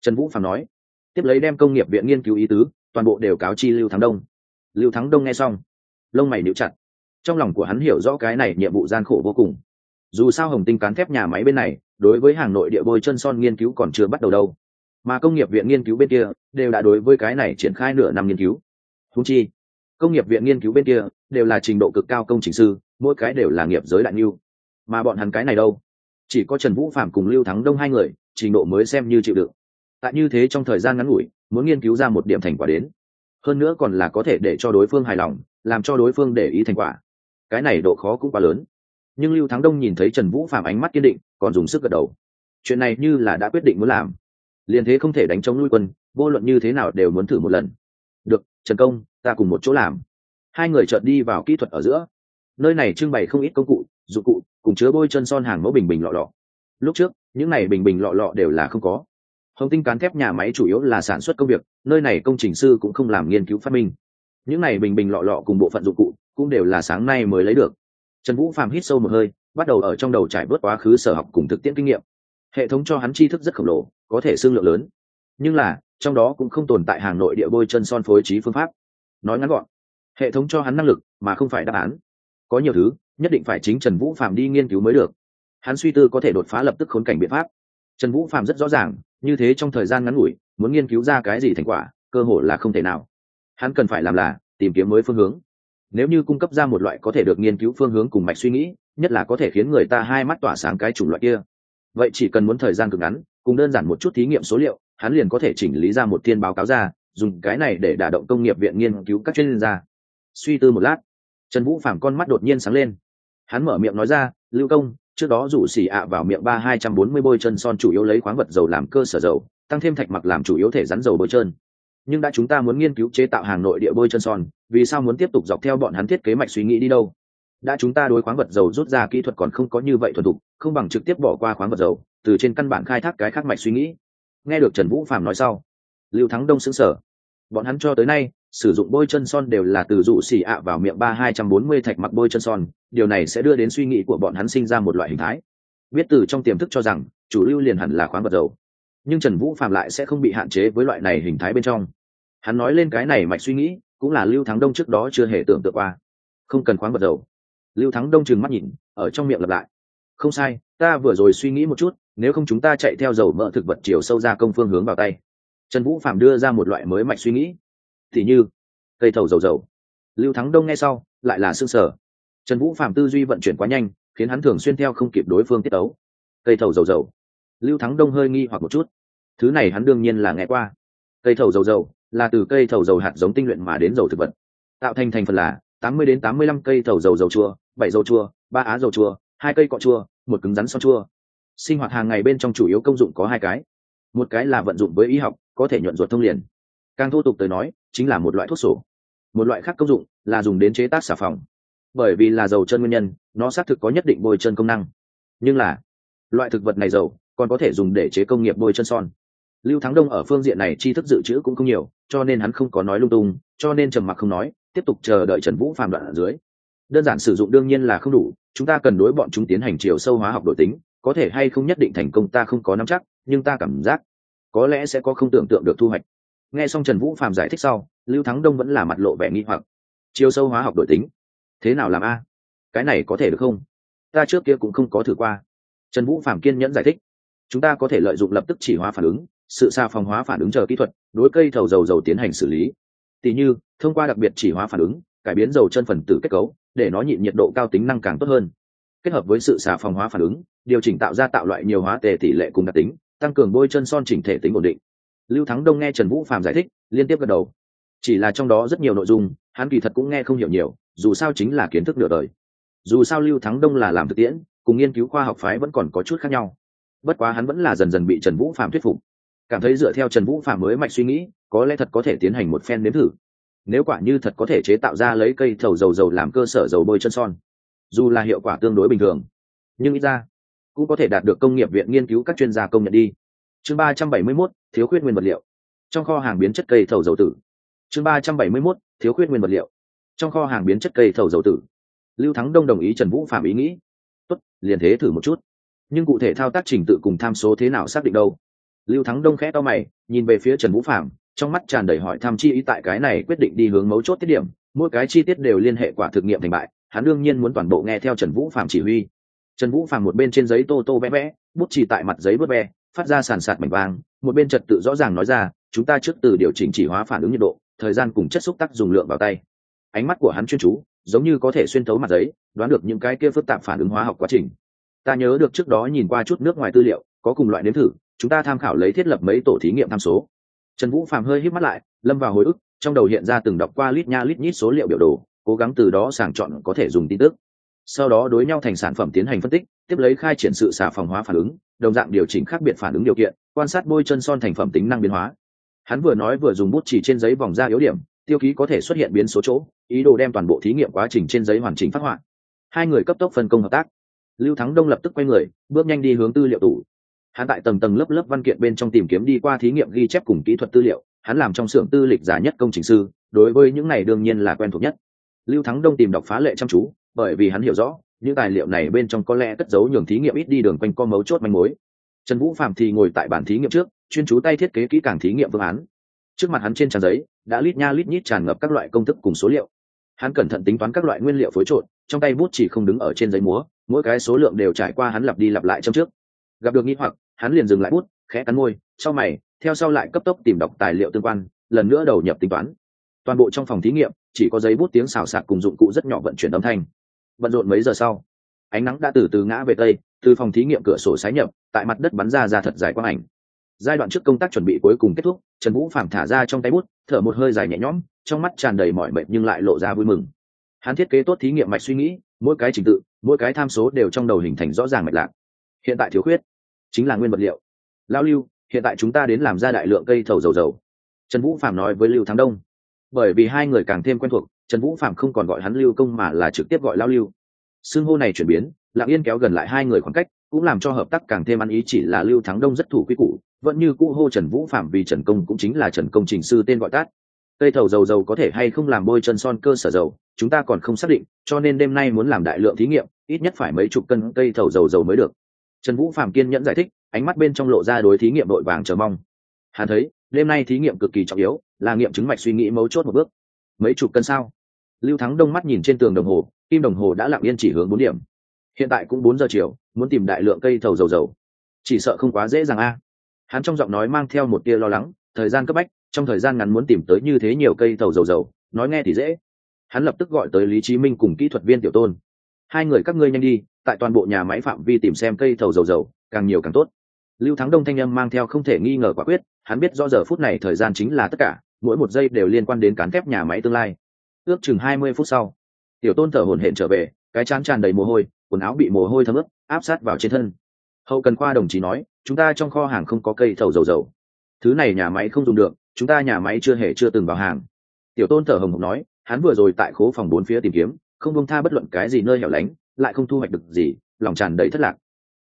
Trần vũ phạm nói. Tiếp lấy đem công nghiệp viện nghiên cứu ý tứ, toàn bộ đều cáo chi lưu thắng đông. Lưu thắng đông nghe xong, lông mày níu chặt. Trong lòng của hắn hiểu rõ cái này nhiệm vụ gian khổ vô cùng. Dù sao hồng tinh cán thép nhà máy bên này, đối với hàng nội địa bôi chân son nghiên cứu còn chưa bắt đầu đâu. Mà công nghiệp viện nghiên cứu bên kia, đều đã đối với cái này triển khai nửa năm nghiên cứu. Húng chi, công nghiệp viện nghiên cứu bên kia, đều là trình độ cực cao công trình sư, mỗi cái đều là nghiệp giới đại niu mà bọn hắn cái này đâu? Chỉ có trần vũ phạm cùng lưu thắng đông hai người, trình độ mới xem như chịu đựng. Tại như thế trong thời gian ngắn ngủi, muốn nghiên cứu ra một điểm thành quả đến. Hơn nữa còn là có thể để cho đối phương hài lòng, làm cho đối phương để ý thành quả. Cái này độ khó cũng quá lớn. Nhưng lưu thắng đông nhìn thấy trần vũ phạm ánh mắt kiên định, còn dùng sức gật đầu. Chuyện này như là đã quyết định muốn làm. Liền thế không thể đánh chống nuôi quân, vô luận như thế nào đều muốn thử một lần. Được, trần công, ta cùng một chỗ làm. Hai người chợt đi vào kỹ thuật ở giữa. Nơi này trưng bày không ít công cụ dụng cụ, cùng chứa bôi chân son hàng mẫu bình bình lọ lọ. Lúc trước, những này bình bình lọ lọ đều là không có. Hồng tinh cán thép nhà máy chủ yếu là sản xuất công việc, nơi này công trình sư cũng không làm nghiên cứu phát minh. Những này bình bình lọ lọ cùng bộ phận dụng cụ cũng đều là sáng nay mới lấy được. Trần vũ phàm hít sâu một hơi, bắt đầu ở trong đầu trải bớt quá khứ sở học cùng thực tiễn kinh nghiệm. Hệ thống cho hắn tri thức rất khổng lồ, có thể xương lượng lớn. Nhưng là, trong đó cũng không tồn tại hàng nội địa bôi chân son phối trí phương pháp. Nói ngắn gọn, hệ thống cho hắn năng lực mà không phải đáp án có nhiều thứ, nhất định phải chính trần vũ phạm đi nghiên cứu mới được. Hắn suy tư có thể đột phá lập tức khốn cảnh biện pháp. Trần vũ phạm rất rõ ràng, như thế trong thời gian ngắn ngủi, muốn nghiên cứu ra cái gì thành quả, cơ hội là không thể nào. Hắn cần phải làm là, tìm kiếm mới phương hướng. Nếu như cung cấp ra một loại có thể được nghiên cứu phương hướng cùng mạch suy nghĩ, nhất là có thể khiến người ta hai mắt tỏa sáng cái chủng loại kia. Vậy chỉ cần muốn thời gian cực ngắn, cùng đơn giản một chút thí nghiệm số liệu, hắn liền có thể chỉnh lý ra một thiên báo cáo ra, dùng cái này để đả động công nghiệp viện nghiên cứu các chuyên gia. Suy tư một lát trần vũ phạm con mắt đột nhiên sáng lên. Hắn mở miệng nói ra, lưu công, trước đó rủ xì ạ vào miệng ba hai trăm bốn mươi bôi chân son chủ yếu lấy khoáng vật dầu làm cơ sở dầu, tăng thêm thạch mặc làm chủ yếu thể rắn dầu bôi trơn nhưng đã chúng ta muốn nghiên cứu chế tạo hàng nội địa bôi chân son, vì sao muốn tiếp tục dọc theo bọn hắn thiết kế mạch suy nghĩ đi đâu? Đã chúng ta đối khoáng vật dầu rút ra kỹ thuật còn không có như vậy thuần thục, không bằng trực tiếp bỏ qua khoáng vật dầu, từ trên căn bản khai thác cái khác mạch suy nghĩ. Nghe được trần vũ phạm nói sau, lưu thắng đông xứng sở bọn hắn cho tới nay sử dụng bôi chân son đều là từ dụ xỉ ạ vào miệng ba hai trăm bốn mươi thạch mặc bôi chân son, điều này sẽ đưa đến suy nghĩ của bọn hắn sinh ra một loại hình thái. Biết từ trong tiềm thức cho rằng, chủ lưu liền hẳn là khoáng vật dầu. Nhưng trần vũ phạm lại sẽ không bị hạn chế với loại này hình thái bên trong. Hắn nói lên cái này mạch suy nghĩ, cũng là lưu thắng đông trước đó chưa hề tưởng tượng qua. Không cần khoáng vật dầu. Lưu thắng đông trừng mắt nhìn, ở trong miệng lặp lại. Không sai, ta vừa rồi suy nghĩ một chút, nếu không chúng ta chạy theo dầu mỡ thực vật chiều sâu ra công phương hướng vào tay. Trần vũ phạm đưa ra một loại mới mạch suy nghĩ thì như, cây thầu dầu dầu. Lưu thắng đông nghe sau, lại là xương sở trần vũ phạm tư duy vận chuyển quá nhanh, khiến hắn thường xuyên theo không kịp đối phương tiết tấu. Cây thầu dầu dầu. Lưu thắng đông hơi nghi hoặc một chút. Thứ này hắn đương nhiên là nghe qua. Cây thầu dầu dầu là từ cây thầu dầu hạt giống tinh luyện mà đến dầu thực vật. Tạo thành thành phần là tám mươi đến tám mươi lăm cây thầu dầu dầu chua, bảy dầu chua, ba á dầu chua, hai cây cọ chua, một cứng rắn son chua. Sinh hoạt hàng ngày bên trong chủ yếu công dụng có hai cái. Một cái là vận dụng với y học, có thể nhuận ruột thông liền càng thô tục tới nói, chính là một loại thuốc sổ. Một loại khác công dụng là dùng đến chế tác xà phòng. Bởi vì là dầu chân nguyên nhân, nó xác thực có nhất định bôi chân công năng. Nhưng là, loại thực vật này dầu còn có thể dùng để chế công nghiệp bôi chân son. Lưu thắng đông ở phương diện này tri thức dự trữ cũng không nhiều, cho nên hắn không có nói lung tung, cho nên trầm mặc không nói, tiếp tục chờ đợi trần vũ phàm đoạn ở dưới. Đơn giản sử dụng đương nhiên là không đủ, chúng ta cần đối bọn chúng tiến hành chiều sâu hóa học đổi tính, có thể hay không nhất định thành công ta không có nắm chắc, nhưng ta cảm giác có lẽ sẽ có không tưởng tượng được thu hoạch nghe xong trần vũ Phạm giải thích sau, lưu thắng đông vẫn là mặt lộ vẻ nghi hoặc. Chiều sâu hóa học đổi tính. Thế nào làm a? Cái này có thể được không? Ta trước kia cũng không có thử qua. Trần vũ Phạm kiên nhẫn giải thích. Chúng ta có thể lợi dụng lập tức chỉ hóa phản ứng, sự xa phòng hóa phản ứng chờ kỹ thuật, đối cây thầu dầu dầu tiến hành xử lý. Tỉ như, thông qua đặc biệt chỉ hóa phản ứng, cải biến dầu chân phần tử kết cấu, để nó nhịn nhiệt độ cao tính năng càng tốt hơn. Kết hợp với sự xà phòng hóa phản ứng, điều chỉnh tạo ra tạo loại nhiều hóa tề tỷ lệ cùng đặc tính, tăng cường bôi chân son chỉnh thể tính ổn định lưu thắng đông nghe trần vũ phạm giải thích, liên tiếp gật đầu. Chỉ là trong đó rất nhiều nội dung, hắn kỳ thật cũng nghe không hiểu nhiều, dù sao chính là kiến thức nửa đời. Dù sao lưu thắng đông là làm thực tiễn, cùng nghiên cứu khoa học phái vẫn còn có chút khác nhau. Bất quá hắn vẫn là dần dần bị trần vũ phạm thuyết phục. Cảm thấy dựa theo trần vũ phạm mới mạch suy nghĩ, có lẽ thật có thể tiến hành một phen nếm thử. Nếu quả như thật có thể chế tạo ra lấy cây thầu dầu dầu làm cơ sở dầu bôi chân son, dù là hiệu quả tương đối bình thường, nhưng ít ra cũng có thể đạt được công nghiệp viện nghiên cứu các chuyên gia công nhận đi chương ba trăm bảy mươi 371, thiếu khuyết nguyên vật liệu. Trong kho hàng biến chất cây thầu dầu tử. Chương ba trăm bảy mươi 371, thiếu khuyết nguyên vật liệu. Trong kho hàng biến chất cây thầu dầu tử. Lưu thắng đông đồng ý trần vũ phạm ý nghĩ. Tốt liền thế thử một chút. Nhưng cụ thể thao tác trình tự cùng tham số thế nào xác định đâu? Lưu thắng đông khẽ to mày nhìn về phía trần vũ phạm trong mắt tràn đầy hỏi tham chi ý tại cái này quyết định đi hướng mấu chốt tiết điểm. Mỗi cái chi tiết đều liên hệ quả thực nghiệm thành bại hắn đương nhiên muốn toàn bộ nghe theo trần vũ phạm chỉ huy. Trần vũ phạm một bên trên giấy tô tô vẽ vẽ bút chỉ tại mặt giấy bớt vẽ phát ra sàn sạt mảnh vang, một bên trật tự rõ ràng nói ra chúng ta trước từ điều chỉnh chỉ hóa phản ứng nhiệt độ thời gian cùng chất xúc tác dùng lượng vào tay. Ánh mắt của hắn chuyên chú giống như có thể xuyên thấu mặt giấy đoán được những cái kia phức tạp phản ứng hóa học quá trình. Ta nhớ được trước đó nhìn qua chút nước ngoài tư liệu có cùng loại nếm thử chúng ta tham khảo lấy thiết lập mấy tổ thí nghiệm tham số. Trần vũ phàm hơi hít mắt lại lâm vào hồi ức trong đầu hiện ra từng đọc qua lít nha lít nhít số liệu biểu đồ cố gắng từ đó sàng chọn có thể dùng tin tức sau đó đối nhau thành sản phẩm tiến hành phân tích, tiếp lấy khai triển sự xả phòng hóa phản ứng, đồng dạng điều chỉnh khác biệt phản ứng điều kiện, quan sát bôi chân son thành phẩm tính năng biến hóa. Hắn vừa nói vừa dùng bút chỉ trên giấy vòng ra yếu điểm, tiêu ký có thể xuất hiện biến số chỗ, ý đồ đem toàn bộ thí nghiệm quá trình trên giấy hoàn chỉnh phát họa. Hai người cấp tốc phân công hợp tác. Lưu thắng đông lập tức quay người, bước nhanh đi hướng tư liệu tủ. Hắn tại tầng tầng lớp lớp văn kiện bên trong tìm kiếm đi qua thí nghiệm ghi chép cùng kỹ thuật tư liệu, hắn làm trong xưởng tư lịch giả nhất công trình sư, đối với những này đương nhiên là quen thuộc nhất. Lưu thắng đông tìm đọc phá lệ chăm chú bởi vì hắn hiểu rõ, những tài liệu này bên trong có lẽ cất giấu nhường thí nghiệm ít đi đường quanh co mấu chốt manh mối. Trần vũ phạm thì ngồi tại bản thí nghiệm trước, chuyên chú tay thiết kế kỹ càng thí nghiệm phương án. Trước mặt hắn trên tràn giấy, đã lít nha lít nhít tràn ngập các loại công thức cùng số liệu. Hắn cẩn thận tính toán các loại nguyên liệu phối trộn, trong tay bút chỉ không đứng ở trên giấy múa, mỗi cái số lượng đều trải qua hắn lặp đi lặp lại trong trước. Gặp được nghi hoặc, hắn liền dừng lại bút, khẽ cắn môi sau mày, theo sau lại cấp tốc tìm đọc tài liệu tương quan, lần nữa đầu nhập tính toán. Toàn bộ trong phòng thí nghiệm, chỉ có giấy bút tiếng xào xạc cùng dụng cụ rất nhỏ vận chuyển âm thanh bận rộn mấy giờ sau. Ánh nắng đã từ từ ngã về tây, từ phòng thí nghiệm cửa sổ sái nhập, tại mặt đất bắn ra ra thật dài quang ảnh. Giai đoạn trước công tác chuẩn bị cuối cùng kết thúc, trần vũ phạm thả ra trong tay bút, thở một hơi dài nhẹ nhõm, trong mắt tràn đầy mọi mệt nhưng lại lộ ra vui mừng. Hắn thiết kế tốt thí nghiệm mạch suy nghĩ, mỗi cái trình tự, mỗi cái tham số đều trong đầu hình thành rõ ràng mạch lạc. Hiện tại thiếu khuyết, chính là nguyên vật liệu. Lao lưu, hiện tại chúng ta đến làm ra đại lượng cây thầu dầu dầu. Trần vũ phạm nói với lưu thắng đông. Bởi vì hai người càng thêm quen thuộc trần vũ phạm không còn gọi hắn lưu công mà là trực tiếp gọi lao lưu. Xưng hô này chuyển biến lạng yên kéo gần lại hai người khoảng cách, cũng làm cho hợp tác càng thêm ăn ý chỉ là lưu thắng đông rất thủ quy củ, vẫn như cũ hô trần vũ phạm vì trần công cũng chính là trần công trình sư tên gọi tát cây thầu dầu dầu có thể hay không làm bôi chân son cơ sở dầu, chúng ta còn không xác định, cho nên đêm nay muốn làm đại lượng thí nghiệm, ít nhất phải mấy chục cân cây thầu dầu dầu mới được. Trần vũ phạm kiên nhẫn giải thích, ánh mắt bên trong lộ ra đối thí nghiệm đội vàng chờ mong. Hắn thấy, đêm nay thí nghiệm cực kỳ trọng yếu, là nghiệm chứng mạch suy nghĩ mấu chốt một bước mấy chục cân sao? Lưu thắng đông mắt nhìn trên tường đồng hồ, kim đồng hồ đã lặng yên chỉ hướng bốn điểm. Hiện tại cũng bốn giờ chiều, muốn tìm đại lượng cây thầu dầu dầu. Chỉ sợ không quá dễ dàng a. Hắn trong giọng nói mang theo một tia lo lắng, thời gian cấp bách, trong thời gian ngắn muốn tìm tới như thế nhiều cây thầu dầu dầu, nói nghe thì dễ. Hắn lập tức gọi tới lý trí minh cùng kỹ thuật viên tiểu tôn. Hai người các ngươi nhanh đi, tại toàn bộ nhà máy phạm vi tìm xem cây thầu dầu dầu, càng nhiều càng tốt. Lưu thắng đông thanh âm mang theo không thể nghi ngờ quả quyết, hắn biết do giờ phút này thời gian chính là tất cả mỗi một giây đều liên quan đến cán thép nhà máy tương lai. Ước chừng hai mươi phút sau, tiểu tôn thở hổn hển trở về, cái chán tràn đầy mồ hôi, quần áo bị mồ hôi thấm ướt, áp sát vào trên thân. Hậu cần khoa đồng chí nói, chúng ta trong kho hàng không có cây thầu dầu dầu. Thứ này nhà máy không dùng được, chúng ta nhà máy chưa hề chưa từng vào hàng. Tiểu tôn thở hồng hộc nói, hắn vừa rồi tại khố phòng bốn phía tìm kiếm, không bông tha bất luận cái gì nơi hẻo lánh, lại không thu hoạch được gì, lòng tràn đầy thất lạc.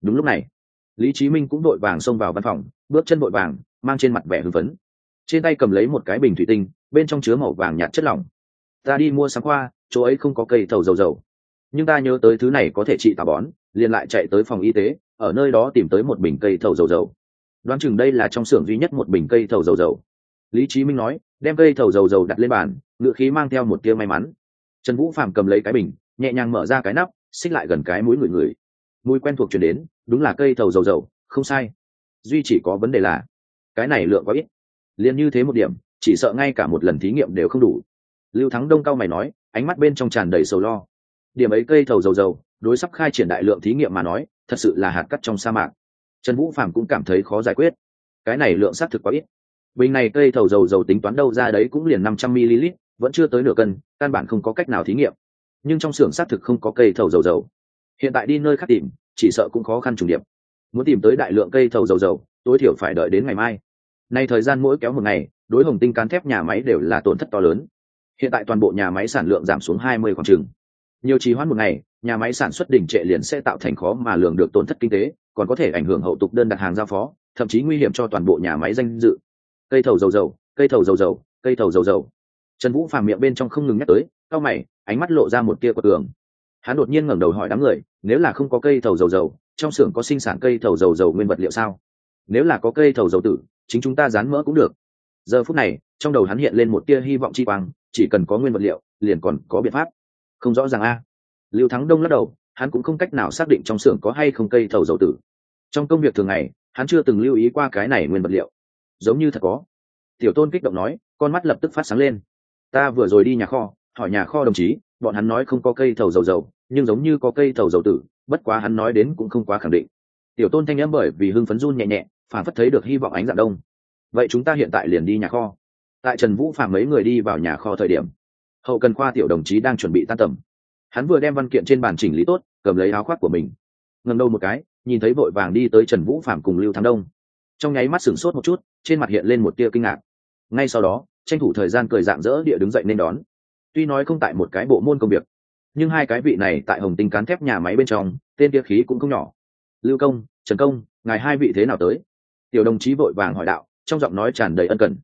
Đúng lúc này, lý trí minh cũng đội vàng xông vào văn phòng, bước chân vội vàng, mang trên mặt vẻ hưng phấn trên tay cầm lấy một cái bình thủy tinh, bên trong chứa màu vàng nhạt chất lỏng. Ta đi mua sáng khoa, chỗ ấy không có cây thầu dầu dầu. Nhưng ta nhớ tới thứ này có thể trị tà bón, liền lại chạy tới phòng y tế, ở nơi đó tìm tới một bình cây thầu dầu dầu. Đoán chừng đây là trong xưởng duy nhất một bình cây thầu dầu dầu. Lý trí minh nói, đem cây thầu dầu dầu đặt lên bàn, ngựa khí mang theo một tia may mắn. Trần vũ phạm cầm lấy cái bình, nhẹ nhàng mở ra cái nắp, xích lại gần cái mũi người người. Mũi quen thuộc chuyển đến, đúng là cây thầu dầu dầu, không sai. Duy chỉ có vấn đề là, cái này lượng quá ít liền như thế một điểm, chỉ sợ ngay cả một lần thí nghiệm đều không đủ. Lưu thắng đông cao mày nói, ánh mắt bên trong tràn đầy sầu lo. Điểm ấy cây thầu dầu dầu, đối sắp khai triển đại lượng thí nghiệm mà nói, thật sự là hạt cắt trong sa mạc. Trần vũ phạm cũng cảm thấy khó giải quyết. Cái này lượng xác thực quá ít. Bình này cây thầu dầu dầu tính toán đâu ra đấy cũng liền năm trăm ml, vẫn chưa tới nửa cân, căn bản không có cách nào thí nghiệm. Nhưng trong xưởng xác thực không có cây thầu dầu dầu. Hiện tại đi nơi khác tìm, chỉ sợ cũng khó khăn trùng điệp. Muốn tìm tới đại lượng cây thầu dầu dầu, tối thiểu phải đợi đến ngày mai nay thời gian mỗi kéo một ngày, đối hồng tinh cán thép nhà máy đều là tổn thất to lớn. Hiện tại toàn bộ nhà máy sản lượng giảm xuống hai mươi khoảng trường. nhiều trì hoãn một ngày, nhà máy sản xuất đỉnh trệ liền sẽ tạo thành khó mà lường được tổn thất kinh tế, còn có thể ảnh hưởng hậu tục đơn đặt hàng giao phó, thậm chí nguy hiểm cho toàn bộ nhà máy danh dự. Cây thầu dầu dầu, cây thầu dầu dầu, cây thầu dầu dầu. Trần vũ phàm miệng bên trong không ngừng nhắc tới cao mày, ánh mắt lộ ra một tia của tường hắn đột nhiên ngẩng đầu hỏi đám người, nếu là không có cây thầu dầu dầu, trong xưởng có sinh sản cây thầu dầu dầu nguyên vật liệu sao? Nếu là có cây thầu dầu tử chính chúng ta dán mỡ cũng được. Giờ phút này, trong đầu hắn hiện lên một tia hy vọng chi quang, chỉ cần có nguyên vật liệu, liền còn có biện pháp. Không rõ ràng a. Lưu thắng đông lắc đầu, hắn cũng không cách nào xác định trong xưởng có hay không cây thầu dầu tử. Trong công việc thường ngày, hắn chưa từng lưu ý qua cái này nguyên vật liệu. Giống như thật có. Tiểu tôn kích động nói, con mắt lập tức phát sáng lên. Ta vừa rồi đi nhà kho, hỏi nhà kho đồng chí, bọn hắn nói không có cây thầu dầu dầu, nhưng giống như có cây thầu dầu tử, bất quá hắn nói đến cũng không quá khẳng định. Tiểu tôn thanh n bởi vì hưng phấn run nhẹ nhẹ phản phất thấy được hy vọng ánh dạng đông. Vậy chúng ta hiện tại liền đi nhà kho. Tại trần vũ phạm mấy người đi vào nhà kho thời điểm, hậu cần khoa tiểu đồng chí đang chuẩn bị tan tầm. Hắn vừa đem văn kiện trên bàn chỉnh lý tốt, cầm lấy áo khoác của mình. Ngần đầu một cái, nhìn thấy vội vàng đi tới trần vũ phạm cùng lưu thắng đông. Trong nháy mắt sửng sốt một chút, trên mặt hiện lên một tia kinh ngạc. Ngay sau đó, tranh thủ thời gian cười dạng dỡ địa đứng dậy nên đón. Tuy nói không tại một cái bộ môn công việc, nhưng hai cái vị này tại hồng tinh cán thép nhà máy bên trong, tên tia khí cũng không nhỏ. Lưu công, trần công, ngài hai vị thế nào tới? Tiểu đồng chí vội vàng hỏi đạo, trong giọng nói tràn đầy ân cần.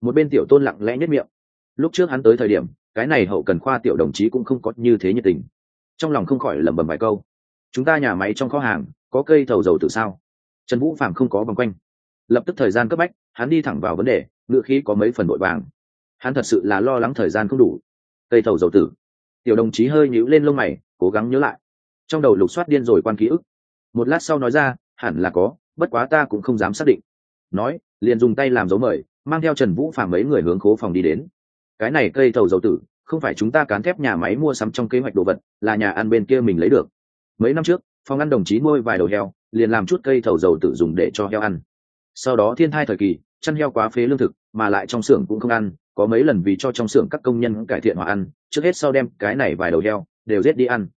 Một bên tiểu tôn lặng lẽ nhất miệng. Lúc trước hắn tới thời điểm, cái này hậu cần khoa tiểu đồng chí cũng không có như thế nhiệt tình. Trong lòng không khỏi lẩm bẩm vài câu. Chúng ta nhà máy trong kho hàng, có cây thầu dầu từ sao? Trần vũ phạm không có vòng quanh. Lập tức thời gian cấp bách, hắn đi thẳng vào vấn đề, ngựa khí có mấy phần vội vàng. Hắn thật sự là lo lắng thời gian không đủ. Cây thầu dầu tử tiểu đồng chí hơi nhíu lên lông mày, cố gắng nhớ lại. Trong đầu lục soát điên rồi quan ký ức. Một lát sau nói ra, hẳn là có bất quá ta cũng không dám xác định. Nói, liền dùng tay làm dấu mời, mang theo trần vũ phàm mấy người hướng khố phòng đi đến. Cái này cây thầu dầu tử, không phải chúng ta cán thép nhà máy mua sắm trong kế hoạch đồ vật, là nhà ăn bên kia mình lấy được. Mấy năm trước, phòng ăn đồng chí nuôi vài đầu heo, liền làm chút cây thầu dầu tử dùng để cho heo ăn. Sau đó thiên thai thời kỳ, chăn heo quá phế lương thực, mà lại trong xưởng cũng không ăn, có mấy lần vì cho trong xưởng các công nhân cải thiện hòa ăn, trước hết sau đem cái này vài đầu heo, đều giết đi ăn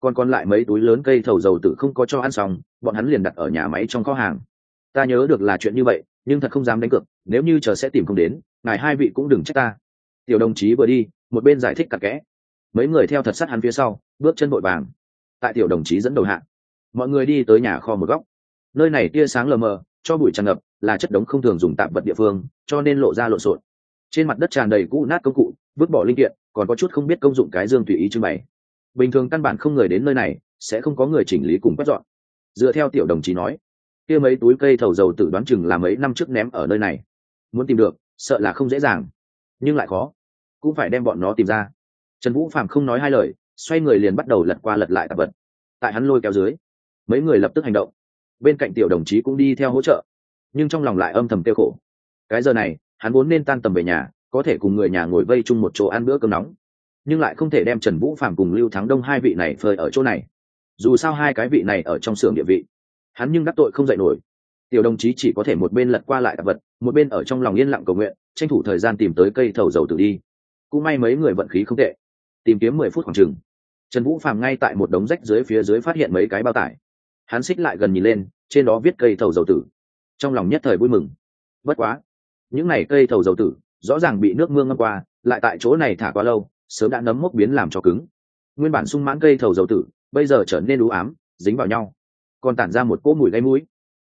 còn còn lại mấy túi lớn cây thầu dầu tự không có cho ăn xong, bọn hắn liền đặt ở nhà máy trong kho hàng. Ta nhớ được là chuyện như vậy, nhưng thật không dám đánh cược, nếu như chờ sẽ tìm không đến, ngài hai vị cũng đừng trách ta. Tiểu đồng chí vừa đi, một bên giải thích cặn kẽ. Mấy người theo thật sát hắn phía sau, bước chân vội vàng. Tại tiểu đồng chí dẫn đầu hạng mọi người đi tới nhà kho một góc. Nơi này tia sáng lờ mờ, cho bụi tràn ngập, là chất đống không thường dùng tạm vật địa phương, cho nên lộ ra lộn xộn. Trên mặt đất tràn đầy cũ nát công cụ, vứt bỏ linh kiện, còn có chút không biết công dụng cái dương tùy ý trưng bày bình thường căn bản không người đến nơi này, sẽ không có người chỉnh lý cùng quét dọn. Dựa theo tiểu đồng chí nói, kia mấy túi cây thầu dầu tự đoán chừng là mấy năm trước ném ở nơi này. Muốn tìm được, sợ là không dễ dàng. Nhưng lại khó. Cũng phải đem bọn nó tìm ra. Trần vũ phạm không nói hai lời, xoay người liền bắt đầu lật qua lật lại tạp vật. Tại hắn lôi kéo dưới, mấy người lập tức hành động. Bên cạnh tiểu đồng chí cũng đi theo hỗ trợ. Nhưng trong lòng lại âm thầm tiêu khổ. Cái giờ này, hắn vốn nên tan tầm về nhà, có thể cùng người nhà ngồi vây chung một chỗ ăn bữa cơm nóng nhưng lại không thể đem trần vũ phạm cùng lưu thắng đông hai vị này phơi ở chỗ này. Dù sao hai cái vị này ở trong xưởng địa vị, hắn nhưng đắc tội không dạy nổi. Tiểu đồng chí chỉ có thể một bên lật qua lại tạp vật, một bên ở trong lòng yên lặng cầu nguyện, tranh thủ thời gian tìm tới cây thầu dầu tự đi. Cũng may mấy người vận khí không tệ, tìm kiếm mười phút khoảng chừng. Trần vũ phạm ngay tại một đống rách dưới phía dưới phát hiện mấy cái bao tải. Hắn xích lại gần nhìn lên, trên đó viết cây thầu dầu tử. Trong lòng nhất thời vui mừng. Bất quá, những n à y cây thầu dầu tử, rõ ràng bị nước mương ngâm qua, lại tại chỗ này thả quá lâu sớm đã nấm mốc biến làm cho cứng. Nguyên bản sung mãn cây thầu dầu tử, bây giờ trở nên đũ ám, dính vào nhau. Còn tản ra một cỗ mùi gây mũi.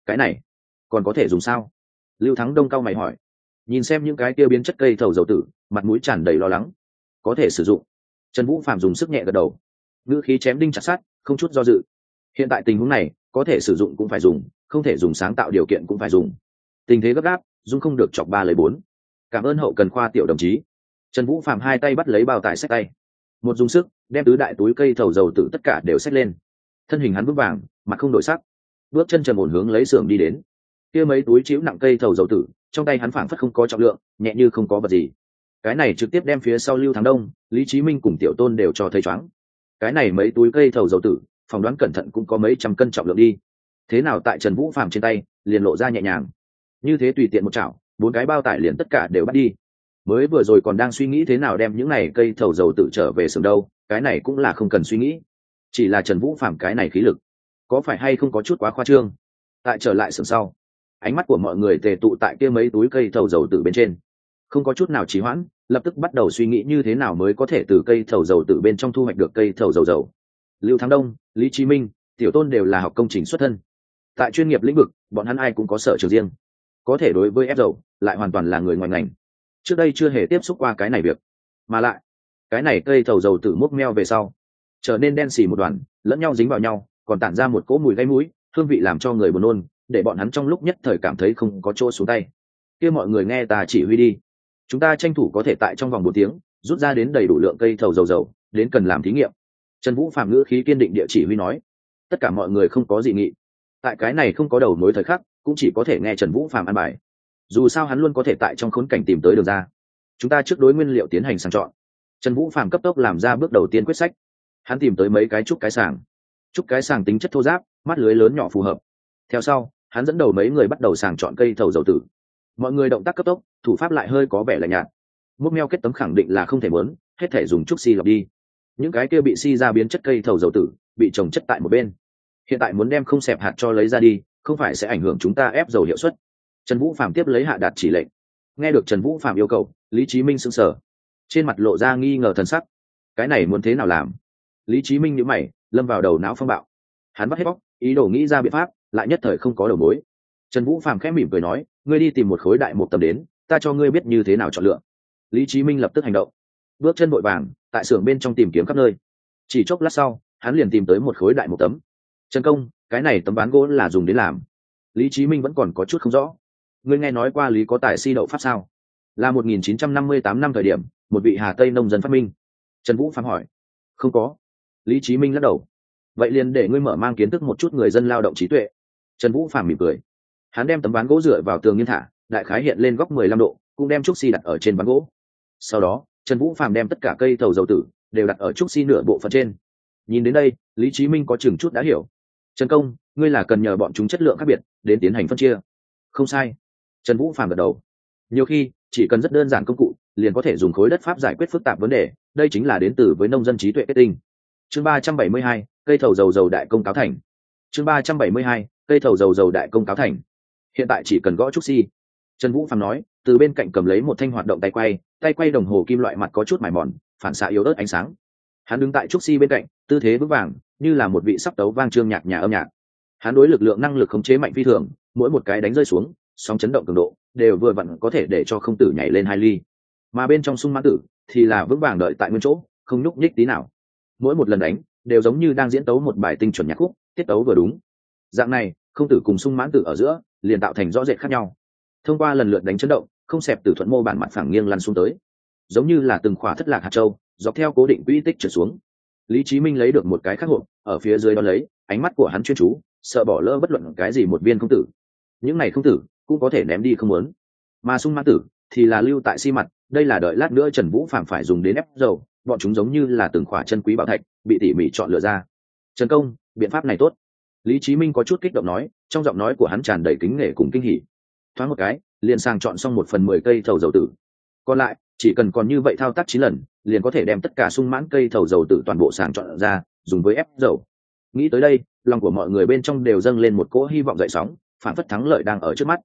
Cái này, còn có thể dùng sao? Lưu thắng đông cao mày hỏi. Nhìn xem những cái tiêu biến chất cây thầu dầu tử, mặt mũi tràn đầy lo lắng. Có thể sử dụng. Trần vũ phạm dùng sức nhẹ gật đầu. Ngữ khí chém đinh chặt sát không chút do dự. Hiện tại tình huống này, có thể sử dụng cũng phải dùng, không thể dùng sáng tạo điều kiện cũng phải dùng. Tình thế gấp gáp dung không được chọc ba lời bốn. Cảm ơn hậu cần khoa tiểu đồng chí trần vũ phạm hai tay bắt lấy bao tải sách tay. Một dùng sức, đem tứ đại túi cây thầu dầu tử tất cả đều xách lên. Thân hình hắn bước vàng mặt không đổi sắc. Bước chân trần ổn hướng lấy xưởng đi đến. Kia mấy túi chiếu nặng cây thầu dầu tử, trong tay hắn phảng phất không có trọng lượng, nhẹ như không có vật gì. Cái này trực tiếp đem phía sau lưu thắng đông, lý chí minh cùng tiểu tôn đều cho thấy chóng cái này mấy túi cây thầu dầu tử, phỏng đoán cẩn thận cũng có mấy trăm cân trọng lượng đi. Thế nào tại trần vũ phàm trên tay, liền lộ ra nhẹ nhàng. Như thế tùy tiện một chảo, bốn cái bao tải liền tất cả đều bắt đi mới vừa rồi còn đang suy nghĩ thế nào đem những này cây thầu dầu tự trở về sừng đâu, cái này cũng là không cần suy nghĩ. Chỉ là trần vũ phàm cái này khí lực, có phải hay không có chút quá khoa trương? Tại trở lại sừng sau, ánh mắt của mọi người tề tụ tại kia mấy túi cây thầu dầu tự bên trên. Không có chút nào trì hoãn, lập tức bắt đầu suy nghĩ như thế nào mới có thể từ cây thầu dầu tự bên trong thu hoạch được cây thầu dầu dầu. Lưu thắng đông, lý chí minh, tiểu tôn đều là học công trình xuất thân. Tại chuyên nghiệp lĩnh vực, bọn hắn ai cũng có sở trường riêng. Có thể đối với ép dầu, lại hoàn toàn là người ngoài ngành trước đây chưa hề tiếp xúc qua cái này việc. Mà lại, cái này cây thầu dầu tự múc meo về sau, trở nên đen xì một đoàn, lẫn nhau dính vào nhau, còn tản ra một cỗ mùi gây mũi, hương vị làm cho người buồn nôn, để bọn hắn trong lúc nhất thời cảm thấy không có chỗ xuống tay. Kia mọi người nghe ta chỉ huy đi. Chúng ta tranh thủ có thể tại trong vòng một tiếng, rút ra đến đầy đủ lượng cây thầu dầu dầu, đến cần làm thí nghiệm. Trần vũ phạm ngữ khí kiên định địa chỉ huy nói. Tất cả mọi người không có dị nghị. Tại cái này không có đầu mối thời khắc, cũng chỉ có thể nghe trần vũ phạm an bài dù sao hắn luôn có thể tại trong khốn cảnh tìm tới đường ra. Chúng ta trước đối nguyên liệu tiến hành sang chọn. Trần vũ phạm cấp tốc làm ra bước đầu tiên quyết sách. Hắn tìm tới mấy cái trúc cái sàng. Trúc cái sàng tính chất thô giáp, mắt lưới lớn nhỏ phù hợp. Theo sau, hắn dẫn đầu mấy người bắt đầu sàng chọn cây thầu dầu tử. Mọi người động tác cấp tốc, thủ pháp lại hơi có vẻ lạnh nhạt. Múc meo kết tấm khẳng định là không thể mớn hết thể dùng trúc xi lọc đi. Những cái kia bị xi ra biến chất cây thầu dầu tử, bị trồng chất tại một bên. Hiện tại muốn đem không xẹp hạt cho lấy ra đi, không phải sẽ ảnh hưởng chúng ta ép dầu hiệu suất trần vũ phạm tiếp lấy hạ đạt chỉ lệnh. Nghe được trần vũ phạm yêu cầu, lý trí minh sững sờ. Trên mặt lộ ra nghi ngờ thần sắc. Cái này muốn thế nào làm? Lý trí minh nhữ mày, lâm vào đầu não phong bạo. Hắn bắt hết bóc, ý đồ nghĩ ra biện pháp, lại nhất thời không có đầu mối. Trần vũ phạm khẽ mỉm cười nói, ngươi đi tìm một khối đại một tầm đến, ta cho ngươi biết như thế nào chọn lựa. Lý trí minh lập tức hành động. Bước chân vội vàng, tại xưởng bên trong tìm kiếm khắp nơi. Chỉ chốc lát sau, hắn liền tìm tới một khối đại một tấm. Trần công, cái này tấm ván gỗ là dùng để làm. Lý trí minh vẫn còn có chút không rõ ngươi nghe nói qua lý có tài si đậu pháp sao? Là một nghìn chín trăm năm thời điểm, một vị hà tây nông dân phát minh. Trần vũ phạm hỏi. Không có. Lý trí minh lắc đầu. Vậy liền để ngươi mở mang kiến thức một chút người dân lao động trí tuệ. Trần vũ phạm mỉm cười. Hắn đem tấm ván gỗ dựa vào tường nghiên thả, đại khái hiện lên góc mười lăm độ, cũng đem trúc xi đặt ở trên ván gỗ. Sau đó, trần vũ phạm đem tất cả cây thầu dầu tử đều đặt ở trúc xi nửa bộ phận trên. Nhìn đến đây, lý trí minh có chừng chút đã hiểu. Trần công, ngươi là cần nhờ bọn chúng chất lượng khác biệt đến tiến hành phân chia. Không sai trần vũ phàm gật đầu. Nhiều khi, chỉ cần rất đơn giản công cụ, liền có thể dùng khối đất pháp giải quyết phức tạp vấn đề, đây chính là đến từ với nông dân trí tuệ kết tinh. Chương ba trăm bảy mươi hai, cây thầu dầu dầu đại công cáo thành. Chương ba trăm bảy mươi hai, cây thầu dầu dầu đại công cáo thành. Hiện tại chỉ cần gõ trúc si. Trần vũ phàm nói, từ bên cạnh cầm lấy một thanh hoạt động tay quay tay quay đồng hồ kim loại mặt có chút mài mòn, phản xạ yếu ớt ánh sáng. Hắn đứng tại trúc si bên cạnh, tư thế vững vàng, như là một vị sắp tấu vang trương nhạc nhà âm nhạc. Hắn đối lực lượng năng lực khống chế mạnh phi thường, mỗi một cái đánh rơi xuống sóng chấn động cường độ, đều vừa vặn có thể để cho không tử nhảy lên hai ly. Mà bên trong sung mãn tử thì là vững vàng đợi tại nguyên chỗ, không nhúc nhích tí nào. Mỗi một lần đánh, đều giống như đang diễn tấu một bài tinh chuẩn nhạc khúc, tiết tấu vừa đúng. Dạng này, không tử cùng sung mãn tử ở giữa, liền tạo thành rõ rệt khác nhau. Thông qua lần lượt đánh chấn động, không xẹp tử thuận mô bản mặt phẳng nghiêng lăn xuống tới. Giống như là từng khỏa thất lạc hạt châu, dọc theo cố định quỹ tích trở xuống. Lý chí minh lấy được một cái khắc hộp, ở phía dưới đó lấy, ánh mắt của hắn chuyên chú, sợ bỏ lỡ bất luận cái gì một viên không tử. Những này không tử cũng có thể ném đi không muốn. Mà sung mãn tử thì là lưu tại si mặt, đây là đợi lát nữa trần vũ phạm phải dùng đến ép dầu, bọn chúng giống như là từng khỏa chân quý bảo thạch, bị tỉ mỉ chọn lựa ra. Trần công, biện pháp này tốt. Lý chí minh có chút kích động nói, trong giọng nói của hắn tràn đầy kính nể cùng kinh hỉ. Thoáng một cái, liền sang chọn xong một phần mười cây thầu dầu tử. Còn lại, chỉ cần còn như vậy thao tác chín lần, liền có thể đem tất cả sung mãn cây thầu dầu tử toàn bộ sàng chọn ra, dùng với ép dầu. Nghĩ tới đây, lòng của mọi người bên trong đều dâng lên một cỗ hy vọng dậy sóng, phản phất thắng lợi đang ở trước mắt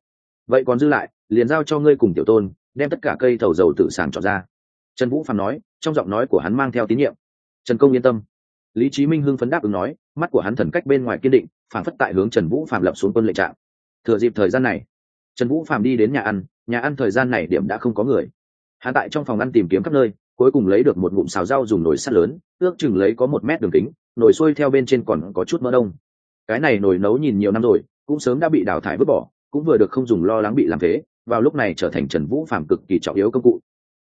vậy còn dư lại, liền giao cho ngươi cùng tiểu tôn, đem tất cả cây thầu dầu tự sàng chọn ra. Trần vũ phạm nói, trong giọng nói của hắn mang theo tín nhiệm. Trần công yên tâm. Lý trí minh hưng phấn đáp ứng nói, mắt của hắn thần cách bên ngoài kiên định, phản phất tại hướng trần vũ phạm lập xuống quân lệ trạm thừa dịp thời gian này, trần vũ phạm đi đến nhà ăn nhà ăn thời gian này điểm đã không có người. Hắn tại trong phòng ăn tìm kiếm khắp nơi, cuối cùng lấy được một ngụm xào rau dùng nồi sắt lớn, ước chừng lấy có một mét đường kính, nồi xuôi theo bên trên còn có chút mỡ đông. Cái này nồi nấu nhìn nhiều năm rồi, cũng sớm đã bị đào thải vứt bỏ cũng vừa được không dùng lo lắng bị làm thế, vào lúc này trở thành trần vũ phạm cực kỳ trọng yếu công cụ.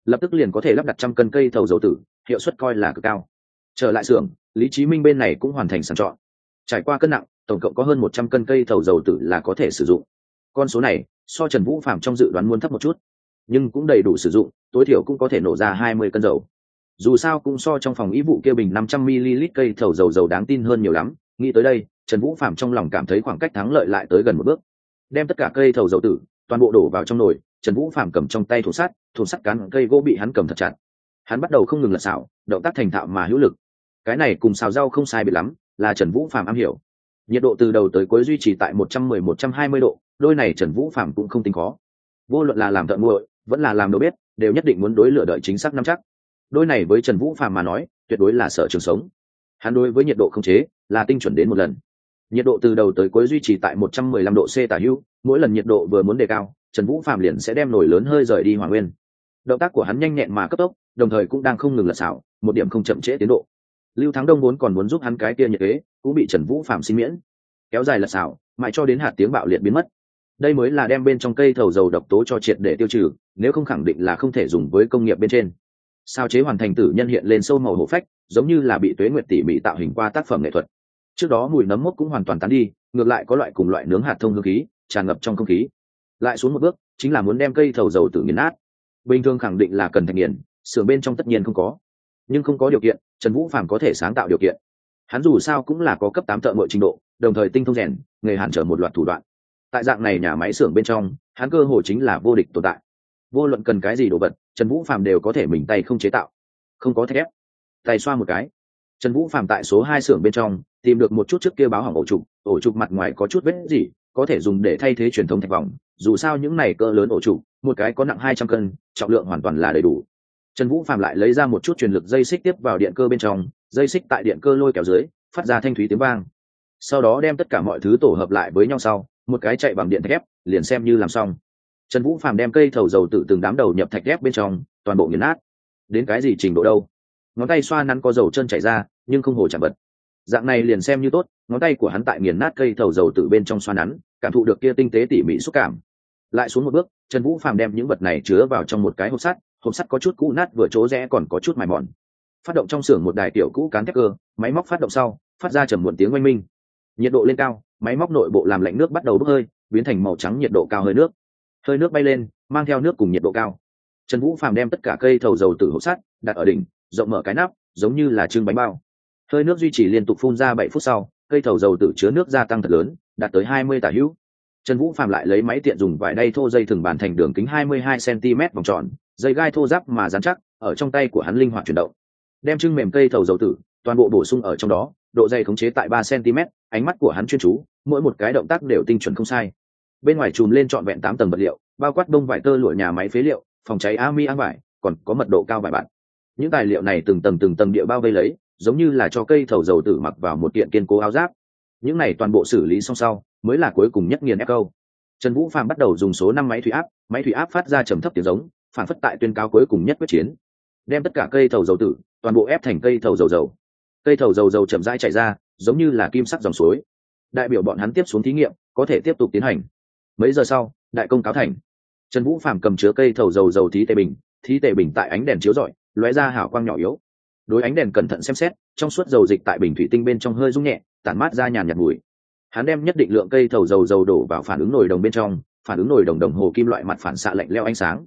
Lập tức liền có thể lắp đặt trăm cân cây thầu dầu tử, hiệu suất coi là cực cao. Trở lại xưởng, lý trí minh bên này cũng hoàn thành sàng chọn. Trải qua cân nặng, tổng cộng có hơn một trăm cân cây thầu dầu tử là có thể sử dụng. Con số này, so trần vũ phạm trong dự đoán muốn thấp một chút, nhưng cũng đầy đủ sử dụng, tối thiểu cũng có thể nổ ra hai mươi cân dầu. Dù sao cũng so trong phòng ý vụ kia bình năm trăm ml cây thầu dầu dầu đáng tin hơn nhiều lắm, nghĩ tới đây, trần vũ phạm trong lòng cảm thấy khoảng cách thắng lợi lại tới gần một bước đem tất cả cây thầu dầu tử, toàn bộ đổ vào trong nồi, trần vũ phạm cầm trong tay thủ sắt thủ sắt cán cây gỗ bị hắn cầm thật chặt. Hắn bắt đầu không ngừng lật xảo, động tác thành thạo mà hữu lực. Cái này cùng xào rau không sai biệt lắm, là trần vũ phạm am hiểu. Nhiệt độ từ đầu tới cuối duy trì tại một trăm mười, một trăm hai mươi độ, đôi này trần vũ phạm cũng không tính khó. Vô luận là làm thợ nguội vẫn là làm đầu bếp, đều nhất định muốn đối lửa đợi chính xác năm chắc. Đôi này với trần vũ phạm mà nói, tuyệt đối là sở trường sống. Hắn đối với nhiệt độ không chế, là tinh chuẩn đến một lần nhiệt độ từ đầu tới cuối duy trì tại 115 độ C tả hữu, mỗi lần nhiệt độ vừa muốn đề cao, Trần Vũ Phạm liền sẽ đem nổi lớn hơi rời đi Hoàng Nguyên. Động tác của hắn nhanh nhẹn mà cấp tốc, đồng thời cũng đang không ngừng lật xảo, một điểm không chậm trễ tiến độ. Lưu Thắng Đông vốn còn muốn giúp hắn cái kia nhiệt kế, cũng bị Trần Vũ Phạm xin miễn. Kéo dài lật xảo, mãi cho đến hạt tiếng bạo liệt biến mất. Đây mới là đem bên trong cây thầu dầu độc tố cho triệt để tiêu trừ, nếu không khẳng định là không thể dùng với công nghiệp bên trên. Sao chế hoàn thành tử nhân hiện lên sâu màu hổ phách, giống như là bị tuế nguyệt tỉ mỉ tạo hình qua tác phẩm nghệ thuật trước đó mùi nấm mốc cũng hoàn toàn tán đi, ngược lại có loại cùng loại nướng hạt thông hương khí, tràn ngập trong không khí. Lại xuống một bước, chính là muốn đem cây thầu dầu tự nghiền nát. Bình thường khẳng định là cần thành nghiền, xưởng bên trong tất nhiên không có. Nhưng không có điều kiện, trần vũ phạm có thể sáng tạo điều kiện. Hắn dù sao cũng là có cấp tám thợ mọi trình độ, đồng thời tinh thông rèn, nghề hạn trở một loạt thủ đoạn. Tại dạng này nhà máy xưởng bên trong, hắn cơ hồ chính là vô địch tồn tại. Vô luận cần cái gì đồ vật, trần vũ phạm đều có thể mình tay không chế tạo. Không có thép. Tay xoa một cái. Trần vũ phạm tại số hai xưởng bên trong tìm được một chút trước kia báo hỏng ổ trục ổ trục mặt ngoài có chút vết gì, có thể dùng để thay thế truyền thống thạch vòng. Dù sao những này cỡ lớn ổ trục một cái có nặng hai trăm cân, trọng lượng hoàn toàn là đầy đủ. Trần vũ phạm lại lấy ra một chút truyền lực dây xích tiếp vào điện cơ bên trong, dây xích tại điện cơ lôi kéo dưới, phát ra thanh thúy tiếng vang. Sau đó đem tất cả mọi thứ tổ hợp lại với nhau sau, một cái chạy bằng điện thép liền xem như làm xong. Trần vũ phạm đem cây thầu dầu tự từng đám đầu nhập thạch ghép bên trong, toàn bộ nghiền nát. Đến cái gì trình độ đâu? Ngón tay xoa nắn có dầu chân chảy ra, nhưng không hồ chạm bật dạng này liền xem như tốt, ngón tay của hắn tại nghiền nát cây thầu dầu từ bên trong xoa nắn, cảm thụ được kia tinh tế tỉ mỉ xúc cảm. Lại xuống một bước, trần vũ phàm đem những vật này chứa vào trong một cái hộp sắt hộp sắt có chút cũ nát vừa chỗ rẽ còn có chút mài mòn. Phát động trong xưởng một đài tiểu cũ cán thép cơ, máy móc phát động sau, phát ra trầm muộn tiếng oanh minh. Nhiệt độ lên cao, máy móc nội bộ làm lạnh nước bắt đầu bốc hơi, biến thành màu trắng nhiệt độ cao hơi nước. Hơi nước bay lên, mang theo nước cùng nhiệt độ cao. Trần vũ phàm đem tất cả cây thầu dầu từ hộp sắt đặt ở đỉnh, rộng mở cái nắp, giống như là trưng bánh bao hơi nước duy trì liên tục phun ra bảy phút sau, cây thầu dầu tự chứa nước gia tăng thật lớn, đạt tới hai mươi tả hữu. Trần vũ phạm lại lấy máy tiện dùng vải đay thô dây thừng bàn thành đường kính 22 cm vòng tròn, dây gai thô giáp mà dán chắc, ở trong tay của hắn linh hoạt chuyển động. Đem trưng mềm cây thầu dầu tử, toàn bộ bổ sung ở trong đó, độ dày khống chế tại 3 cm ánh mắt của hắn chuyên chú, mỗi một cái động tác đều tinh chuẩn không sai. Bên ngoài chùm lên trọn vẹn tám tầng vật liệu, bao quát đông vải tơ lụa nhà máy phế liệu, phòng cháy ami ăn vải, còn có mật độ cao vài bạn. Những tài liệu này từng tầng từng tầng địa bao vây lấy giống như là cho cây thầu dầu tử mặc vào một kiện kiên cố áo giáp. Những này toàn bộ xử lý xong sau, mới là cuối cùng nhất nghiền ép câu. Trần vũ phạm bắt đầu dùng số năm máy thủy áp, máy thủy áp phát ra trầm thấp tiếng giống, phản phất tại tuyên cáo cuối cùng nhất quyết chiến. Đem tất cả cây thầu dầu tử, toàn bộ ép thành cây thầu dầu dầu. Cây thầu dầu dầu chậm rãi chạy ra, giống như là kim sắc dòng suối. Đại biểu bọn hắn tiếp xuống thí nghiệm, có thể tiếp tục tiến hành. Mấy giờ sau, đại công cáo thành. Trần vũ phạm cầm chứa cây thầu dầu dầu thí tề bình, thí tề bình tại ánh đèn chiếu rọi, lóe ra hào quang nhỏ yếu đối ánh đèn cẩn thận xem xét, trong suốt dầu dịch tại bình thủy tinh bên trong hơi rung nhẹ, tản mát ra nhàn nhạt mùi. Hắn đem nhất định lượng cây thầu dầu dầu đổ vào phản ứng nồi đồng bên trong, phản ứng nồi đồng đồng hồ kim loại mặt phản xạ lạnh leo ánh sáng.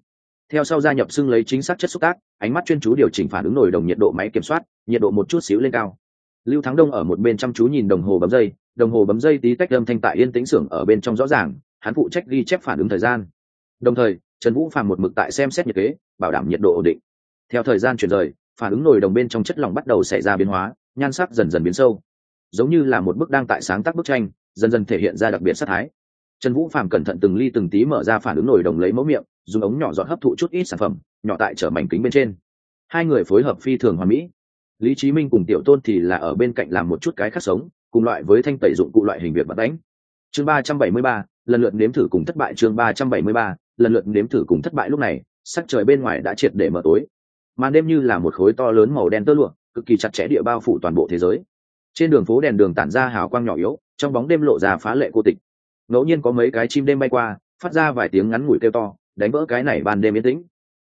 Theo sau gia nhập xưng lấy chính xác chất xúc tác, ánh mắt chuyên chú điều chỉnh phản ứng nồi đồng nhiệt độ máy kiểm soát, nhiệt độ một chút xíu lên cao. Lưu thắng đông ở một bên chăm chú nhìn đồng hồ bấm dây, đồng hồ bấm dây tí tách âm thanh tại yên tĩnh xưởng ở bên trong rõ ràng, hắn phụ trách ghi chép phản ứng thời gian. Đồng thời, trần vũ phàm một mực tại xem xét nhiệt kế, bảo đảm nhiệt độ ổn định. Theo thời gian chuyển rời phản ứng nồi đồng bên trong chất lỏng bắt đầu xảy ra biến hóa, nhan sắc dần dần biến sâu. Giống như là một bức đang tại sáng tác bức tranh, dần dần thể hiện ra đặc biệt sắc thái. Trần vũ phàm cẩn thận từng ly từng tí mở ra phản ứng nồi đồng lấy mẫu miệng, dùng ống nhỏ dọn hấp thụ chút ít sản phẩm, nhỏ tại trở mảnh kính bên trên. Hai người phối hợp phi thường hoàn mỹ. Lý trí minh cùng tiểu tôn thì là ở bên cạnh làm một chút cái khác sống, cùng loại với thanh tẩy dụng cụ loại hình việc bắt đánh. Chương ba trăm bảy mươi ba, lần lượt nếm thử cùng thất bại chương ba trăm bảy mươi ba, lần lượt nếm thử cùng thất bại lúc này, sắc trời bên ngoài đã triệt để mở tối màn đêm như là một khối to lớn màu đen tơ lụa, cực kỳ chặt chẽ địa bao phủ toàn bộ thế giới. Trên đường phố đèn đường tản ra hào quang nhỏ yếu, trong bóng đêm lộ ra phá lệ cô tịch. Ngẫu nhiên có mấy cái chim đêm bay qua, phát ra vài tiếng ngắn ngủi kêu to, đánh vỡ cái này ban đêm yên tĩnh.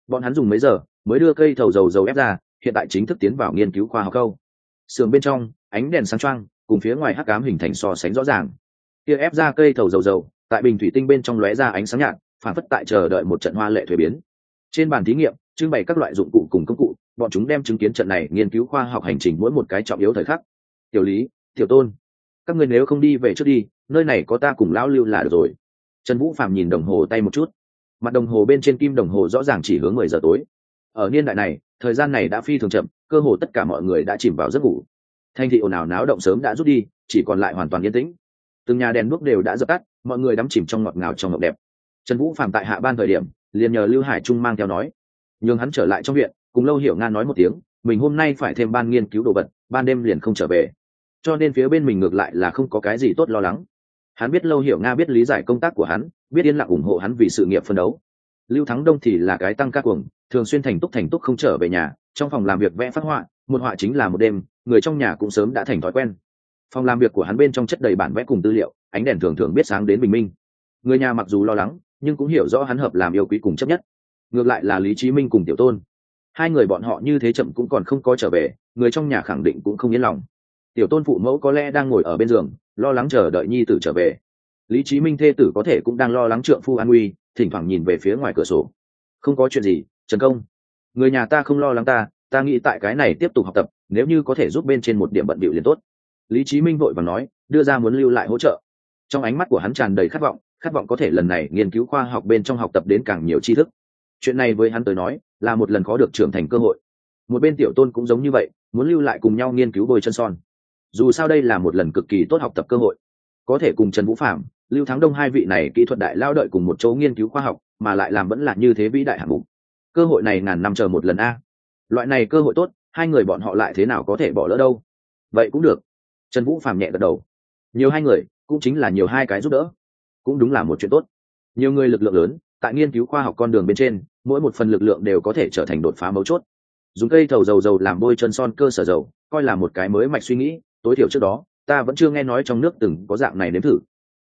Bọn hắn dùng mấy giờ mới đưa cây thầu dầu dầu ép ra, hiện tại chính thức tiến vào nghiên cứu khoa học câu. Sườn bên trong, ánh đèn sáng trăng cùng phía ngoài hắc cám hình thành so sánh rõ ràng. Kia ép ra cây thầu dầu dầu, tại bình thủy tinh bên trong lóe ra ánh sáng nhạt, phản phất tại chờ đợi một trận hoa lệ thuế biến. Trên bàn thí nghiệm trưng bày các loại dụng cụ cùng công cụ, bọn chúng đem chứng kiến trận này nghiên cứu khoa học hành trình mỗi một cái trọng yếu thời khắc. Tiểu lý, tiểu tôn, các người nếu không đi về trước đi, nơi này có ta cùng lão lưu là được rồi. Trần vũ phạm nhìn đồng hồ tay một chút. Mặt đồng hồ bên trên kim đồng hồ rõ ràng chỉ hướng mười giờ tối. Ở niên đại này, thời gian này đã phi thường chậm, cơ hồ tất cả mọi người đã chìm vào giấc ngủ. Thanh thị ồn ào náo động sớm đã rút đi, chỉ còn lại hoàn toàn yên tĩnh. Từng nhà đèn đuốc đều đã dập tắt, mọi người đắm chìm trong ngọt ngào trong ngọc đẹp. Trần vũ phạm tại hạ ban thời điểm, liền nhờ lưu hải trung mang theo nói nhường hắn trở lại trong viện, cùng lâu hiểu nga nói một tiếng, mình hôm nay phải thêm ban nghiên cứu đồ vật, ban đêm liền không trở về. Cho nên phía bên mình ngược lại là không có cái gì tốt lo lắng. Hắn biết lâu hiểu nga biết lý giải công tác của hắn, biết yên lặng ủng hộ hắn vì sự nghiệp phân đấu. Lưu thắng đông thì là cái tăng ca cuồng, thường xuyên thành túc thành túc không trở về nhà, trong phòng làm việc vẽ phát họa, một họa chính là một đêm, người trong nhà cũng sớm đã thành thói quen. Phòng làm việc của hắn bên trong chất đầy bản vẽ cùng tư liệu, ánh đèn thường thường biết sáng đến bình minh. Người nhà mặc dù lo lắng, nhưng cũng hiểu rõ hắn hợp làm yêu quý cùng chấp nhất ngược lại là lý trí minh cùng tiểu tôn. Hai người bọn họ như thế chậm cũng còn không có trở về, người trong nhà khẳng định cũng không yên lòng. Tiểu tôn phụ mẫu có lẽ đang ngồi ở bên giường, lo lắng chờ đợi nhi tử trở về. Lý trí minh thê tử có thể cũng đang lo lắng trượng phu an nguy, thỉnh thoảng nhìn về phía ngoài cửa sổ. Không có chuyện gì, trần công. Người nhà ta không lo lắng ta ta nghĩ tại cái này tiếp tục học tập, nếu như có thể giúp bên trên một điểm bận bịu liền tốt. Lý trí minh vội và nói, đưa ra muốn lưu lại hỗ trợ. Trong ánh mắt của hắn tràn đầy khát vọng khát vọng có thể lần này nghiên cứu khoa học bên trong học tập đến càng nhiều tri thức chuyện này với hắn tới nói, là một lần có được trưởng thành cơ hội. Một bên tiểu tôn cũng giống như vậy, muốn lưu lại cùng nhau nghiên cứu bồi chân son. Dù sao đây là một lần cực kỳ tốt học tập cơ hội. Có thể cùng trần vũ phạm lưu thắng đông hai vị này kỹ thuật đại lao đợi cùng một chỗ nghiên cứu khoa học, mà lại làm vẫn là như thế vĩ đại hạng mục. Cơ hội này ngàn năm chờ một lần a. Loại này cơ hội tốt, hai người bọn họ lại thế nào có thể bỏ lỡ đâu? Vậy cũng được. Trần vũ phạm nhẹ gật đầu. Nhiều hai người, cũng chính là nhiều hai cái giúp đỡ. Cũng đúng là một chuyện tốt. Nhiều người lực lượng lớn, tại nghiên cứu khoa học con đường bên trên mỗi một phần lực lượng đều có thể trở thành đột phá mấu chốt. Dùng cây thầu dầu dầu làm bôi chân son cơ sở dầu, coi là một cái mới mạch suy nghĩ, tối thiểu trước đó, ta vẫn chưa nghe nói trong nước từng có dạng này nếm thử.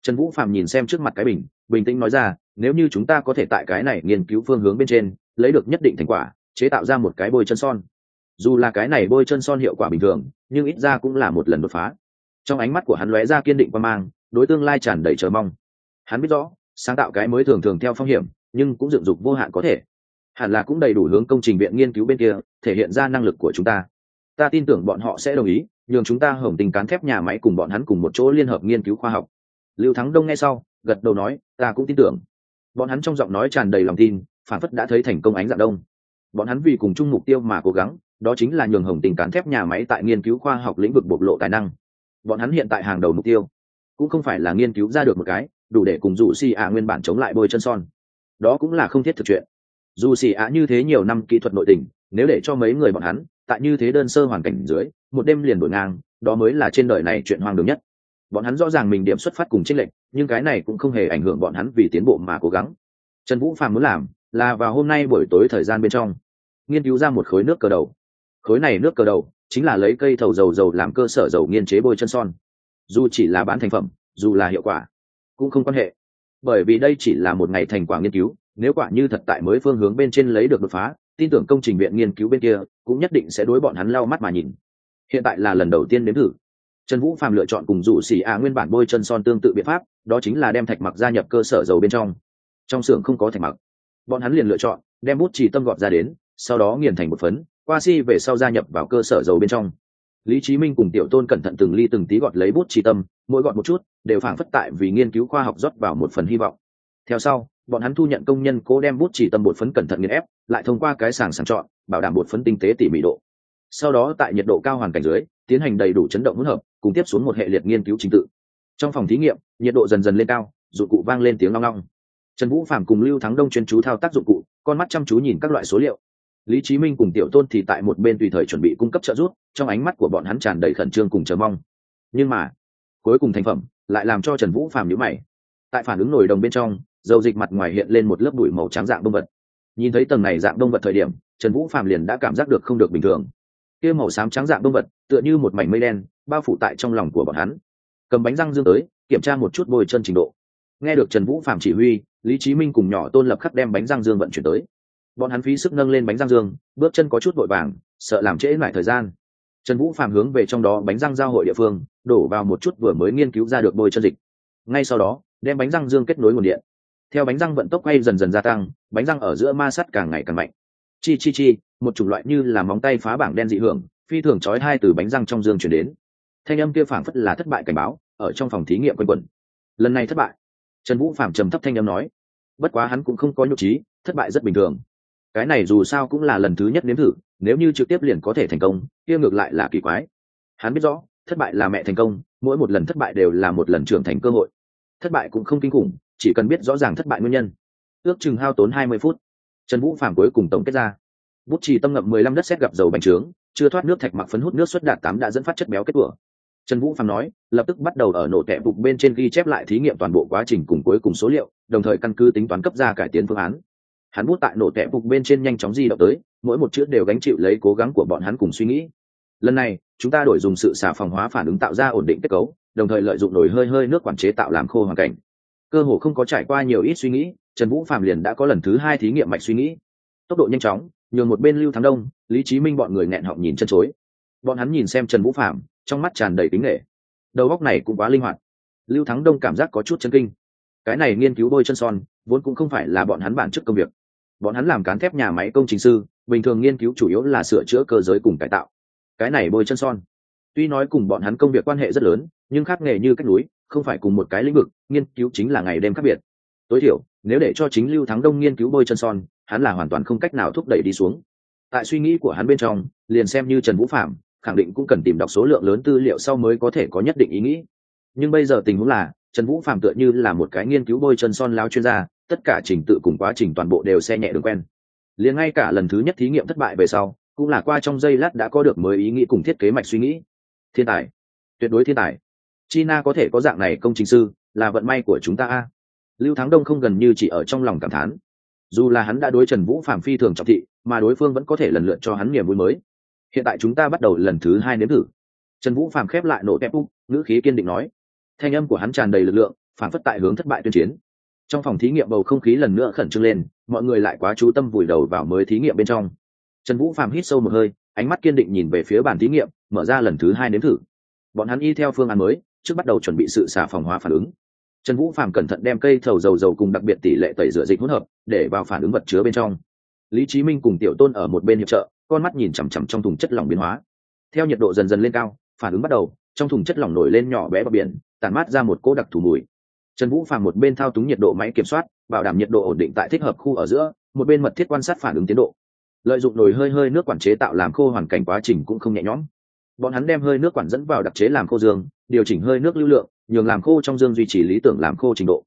Trần vũ phạm nhìn xem trước mặt cái bình bình tĩnh nói ra, nếu như chúng ta có thể tại cái này nghiên cứu phương hướng bên trên, lấy được nhất định thành quả, chế tạo ra một cái bôi chân son. Dù là cái này bôi chân son hiệu quả bình thường, nhưng ít ra cũng là một lần đột phá. Trong ánh mắt của hắn lóe ra kiên định qua mang, đối tương lai tràn đầy chờ mong. Hắn biết rõ, sáng tạo cái mới thường thường theo phong hiểm nhưng cũng dựng dục vô hạn có thể. Hẳn là cũng đầy đủ hướng công trình viện nghiên cứu bên kia, thể hiện ra năng lực của chúng ta. Ta tin tưởng bọn họ sẽ đồng ý, nhường chúng ta hồng tình cán thép nhà máy cùng bọn hắn cùng một chỗ liên hợp nghiên cứu khoa học. Lưu thắng đông nghe sau, gật đầu nói, ta cũng tin tưởng. Bọn hắn trong giọng nói tràn đầy lòng tin, phản phất đã thấy thành công ánh dạng đông. Bọn hắn vì cùng chung mục tiêu mà cố gắng, đó chính là nhường hồng tình cán thép nhà máy tại nghiên cứu khoa học lĩnh vực bộc lộ tài năng. Bọn hắn hiện tại hàng đầu mục tiêu, cũng không phải là nghiên cứu ra được một cái, đủ để cùng dụ si ạ nguyên bản chống lại bôi chân son đó cũng là không thiết thực chuyện. Dù xì ạ như thế nhiều năm kỹ thuật nội tình, nếu để cho mấy người bọn hắn, tại như thế đơn sơ hoàn cảnh dưới, một đêm liền đổi ngang, đó mới là trên đời này chuyện hoang đường nhất. Bọn hắn rõ ràng mình điểm xuất phát cùng trích lệnh nhưng cái này cũng không hề ảnh hưởng bọn hắn vì tiến bộ mà cố gắng. Trần vũ phàm muốn làm là vào hôm nay buổi tối thời gian bên trong, nghiên cứu ra một khối nước cờ đầu. Khối này nước cờ đầu chính là lấy cây thầu dầu dầu làm cơ sở dầu nghiên chế bôi chân son. Dù chỉ là bán thành phẩm, dù là hiệu quả, cũng không quan hệ bởi vì đây chỉ là một ngày thành quả nghiên cứu, nếu quả như thật tại mới phương hướng bên trên lấy được đột phá, tin tưởng công trình viện nghiên cứu bên kia cũng nhất định sẽ đối bọn hắn lau mắt mà nhìn. Hiện tại là lần đầu tiên đến thử. Trần vũ phạm lựa chọn cùng rủ xỉ a nguyên bản bôi chân son tương tự biện pháp, đó chính là đem thạch mặc gia nhập cơ sở dầu bên trong. Trong xưởng không có thạch mặc. Bọn hắn liền lựa chọn đem bút chỉ tâm gọt ra đến, sau đó nghiền thành một phấn, qua si về sau gia nhập vào cơ sở dầu bên trong lý chí minh cùng tiểu tôn cẩn thận từng ly từng tí gọt lấy bút chỉ tâm, mỗi gọt một chút, đều phản phất tại vì nghiên cứu khoa học rót vào một phần hy vọng. Theo sau, bọn hắn thu nhận công nhân cố đem bút chỉ tâm bột phấn cẩn thận nghiền ép, lại thông qua cái sàng sàng chọn, bảo đảm bột phấn tinh tế tỉ mỉ độ. Sau đó tại nhiệt độ cao hoàn cảnh dưới, tiến hành đầy đủ chấn động hỗn hợp, cùng tiếp xuống một hệ liệt nghiên cứu trình tự. Trong phòng thí nghiệm, nhiệt độ dần dần lên cao, dụng cụ vang lên tiếng long long. Trần vũ phạm cùng lưu thắng đông chuyên chú thao tác dụng cụ, con mắt chăm chú nhìn các loại số liệu lý chí minh cùng tiểu tôn thì tại một bên tùy thời chuẩn bị cung cấp trợ giúp, trong ánh mắt của bọn hắn tràn đầy khẩn trương cùng chờ mong. Nhưng mà, cuối cùng thành phẩm lại làm cho trần vũ phàm nhíu mày. Tại phản ứng nổi đồng bên trong, dầu dịch mặt ngoài hiện lên một lớp bụi màu trắng dạng đông vật. Nhìn thấy tầng này dạng đông vật thời điểm, trần vũ phàm liền đã cảm giác được không được bình thường. Kia màu xám trắng dạng đông vật, tựa như một mảnh mây đen, bao phủ tại trong lòng của bọn hắn. Cầm bánh răng dương tới, kiểm tra một chút bôi chân trình độ. Nghe được trần vũ phạm chỉ huy, lý chí minh cùng nhỏ tôn lập khắc đem bánh răng dương vận chuyển tới bọn hắn phí sức nâng lên bánh răng dương, bước chân có chút vội vàng, sợ làm trễ lại thời gian. Trần vũ phạm hướng về trong đó bánh răng giao hội địa phương, đổ vào một chút vừa mới nghiên cứu ra được bôi chân dịch. Ngay sau đó, đem bánh răng dương kết nối nguồn điện. Theo bánh răng vận tốc quay dần dần gia tăng, bánh răng ở giữa ma sắt càng ngày càng mạnh. Chi chi chi, một chủng loại như là móng tay phá bảng đen dị hưởng, phi thường trói hai từ bánh răng trong dương chuyển đến. Thanh âm kia phảng phất là thất bại cảnh báo, ở trong phòng thí nghiệm quanh quẩn. Lần này thất bại. Trần vũ phạm trầm thấp thanh âm nói, bất quá hắn cũng không có nhục trí, thất bại rất bình thường cái này dù sao cũng là lần thứ nhất nếm thử, nếu như trực tiếp liền có thể thành công, kia ngược lại là kỳ quái. Hắn biết rõ, thất bại là mẹ thành công, mỗi một lần thất bại đều là một lần trưởng thành cơ hội. Thất bại cũng không kinh khủng, chỉ cần biết rõ ràng thất bại nguyên nhân. Ước chừng hao tốn hai mươi phút. Trần vũ phản cuối cùng tổng kết ra. Bút trì tâm ngậm mười lăm đất xét gặp dầu bành trướng, chưa thoát nước thạch mặc phấn hút nước xuất đạt tám đã dẫn phát chất béo kết quả trần vũ phạm nói, lập tức bắt đầu ở nổ tẹp bục bên trên ghi chép lại thí nghiệm toàn bộ quá trình cùng cuối cùng số liệu, đồng thời căn cứ tính toán cấp ra cải tiến phương án hắn bút tại nổ tẹp phục bên trên nhanh chóng di động tới, mỗi một chữ đều gánh chịu lấy cố gắng của bọn hắn cùng suy nghĩ. Lần này, chúng ta đổi dùng sự xà phòng hóa phản ứng tạo ra ổn định kết cấu, đồng thời lợi dụng nổi hơi hơi nước quản chế tạo làm khô hoàn cảnh. Cơ hồ không có trải qua nhiều ít suy nghĩ, trần vũ phạm liền đã có lần thứ hai thí nghiệm mạch suy nghĩ. Tốc độ nhanh chóng, nhường một bên lưu thắng đông, lý trí minh bọn người nghẹn họng nhìn chân chối. Bọn hắn nhìn xem trần vũ phạm trong mắt tràn đầy tính nghệ đầu góc này cũng quá linh hoạt. Lưu thắng đông cảm giác có chút chân kinh. Cái này nghiên cứu bôi chân son, vốn cũng không phải là bọn hắn bản chức công việc bọn hắn làm cán thép nhà máy công trình sư, bình thường nghiên cứu chủ yếu là sửa chữa cơ giới cùng cải tạo. Cái này bôi chân son. Tuy nói cùng bọn hắn công việc quan hệ rất lớn, nhưng khác nghề như cách núi, không phải cùng một cái lĩnh vực, nghiên cứu chính là ngày đêm khác biệt. Tối thiểu, nếu để cho chính lưu thắng đông nghiên cứu bôi chân son, hắn là hoàn toàn không cách nào thúc đẩy đi xuống. Tại suy nghĩ của hắn bên trong, liền xem như trần vũ phạm, khẳng định cũng cần tìm đọc số lượng lớn tư liệu sau mới có thể có nhất định ý nghĩ. Nhưng bây giờ tình huống là, trần vũ phạm tựa như là một cái nghiên cứu bôi chân son lao chuyên gia tất cả trình tự cùng quá trình toàn bộ đều xe nhẹ đường quen. Liền ngay cả lần thứ nhất thí nghiệm thất bại về sau, cũng là qua trong giây lát đã có được mới ý nghĩ cùng thiết kế mạch suy nghĩ. Thiên tài. Tuyệt đối thiên tài. China có thể có dạng này công trình sư, là vận may của chúng ta a. Lưu thắng đông không gần như chỉ ở trong lòng cảm thán. Dù là hắn đã đối trần vũ phạm phi thường trọng thị, mà đối phương vẫn có thể lần lượt cho hắn niềm vui mới. Hiện tại chúng ta bắt đầu lần thứ hai nếm thử. Trần vũ phạm khép lại nổ tép úc ngữ khí kiên định nói. Thanh âm của hắn tràn đầy lực lượng, phản phất tại hướng thất bại tuyên chiến trong phòng thí nghiệm bầu không khí lần nữa khẩn trương lên, mọi người lại quá chú tâm vùi đầu vào mới thí nghiệm bên trong. Trần vũ Phàm hít sâu một hơi, ánh mắt kiên định nhìn về phía bàn thí nghiệm, mở ra lần thứ hai nếm thử. Bọn hắn y theo phương án mới, trước bắt đầu chuẩn bị sự xả phòng hóa phản ứng. Trần vũ Phàm cẩn thận đem cây thầu dầu dầu cùng đặc biệt tỷ lệ tẩy rửa dịch hỗn hợp, để vào phản ứng vật chứa bên trong. Lý trí minh cùng tiểu tôn ở một bên hiệp trợ, con mắt nhìn chằm chằm trong thùng chất lỏng biến hóa. Theo nhiệt độ dần dần lên cao, phản ứng bắt đầu, trong thùng chất lỏng nổi lên nhỏ bé bờ biển, tản mát ra một cỗ đặc thù mùi trần vũ phàm một bên thao túng nhiệt độ máy kiểm soát, bảo đảm nhiệt độ ổn định tại thích hợp khu ở giữa, một bên mật thiết quan sát phản ứng tiến độ. Lợi dụng nồi hơi hơi nước quản chế tạo làm khô hoàn cảnh quá trình cũng không nhẹ nhõm. Bọn hắn đem hơi nước quản dẫn vào đặc chế làm khô dương, điều chỉnh hơi nước lưu lượng, nhường làm khô trong dương duy trì lý tưởng làm khô trình độ.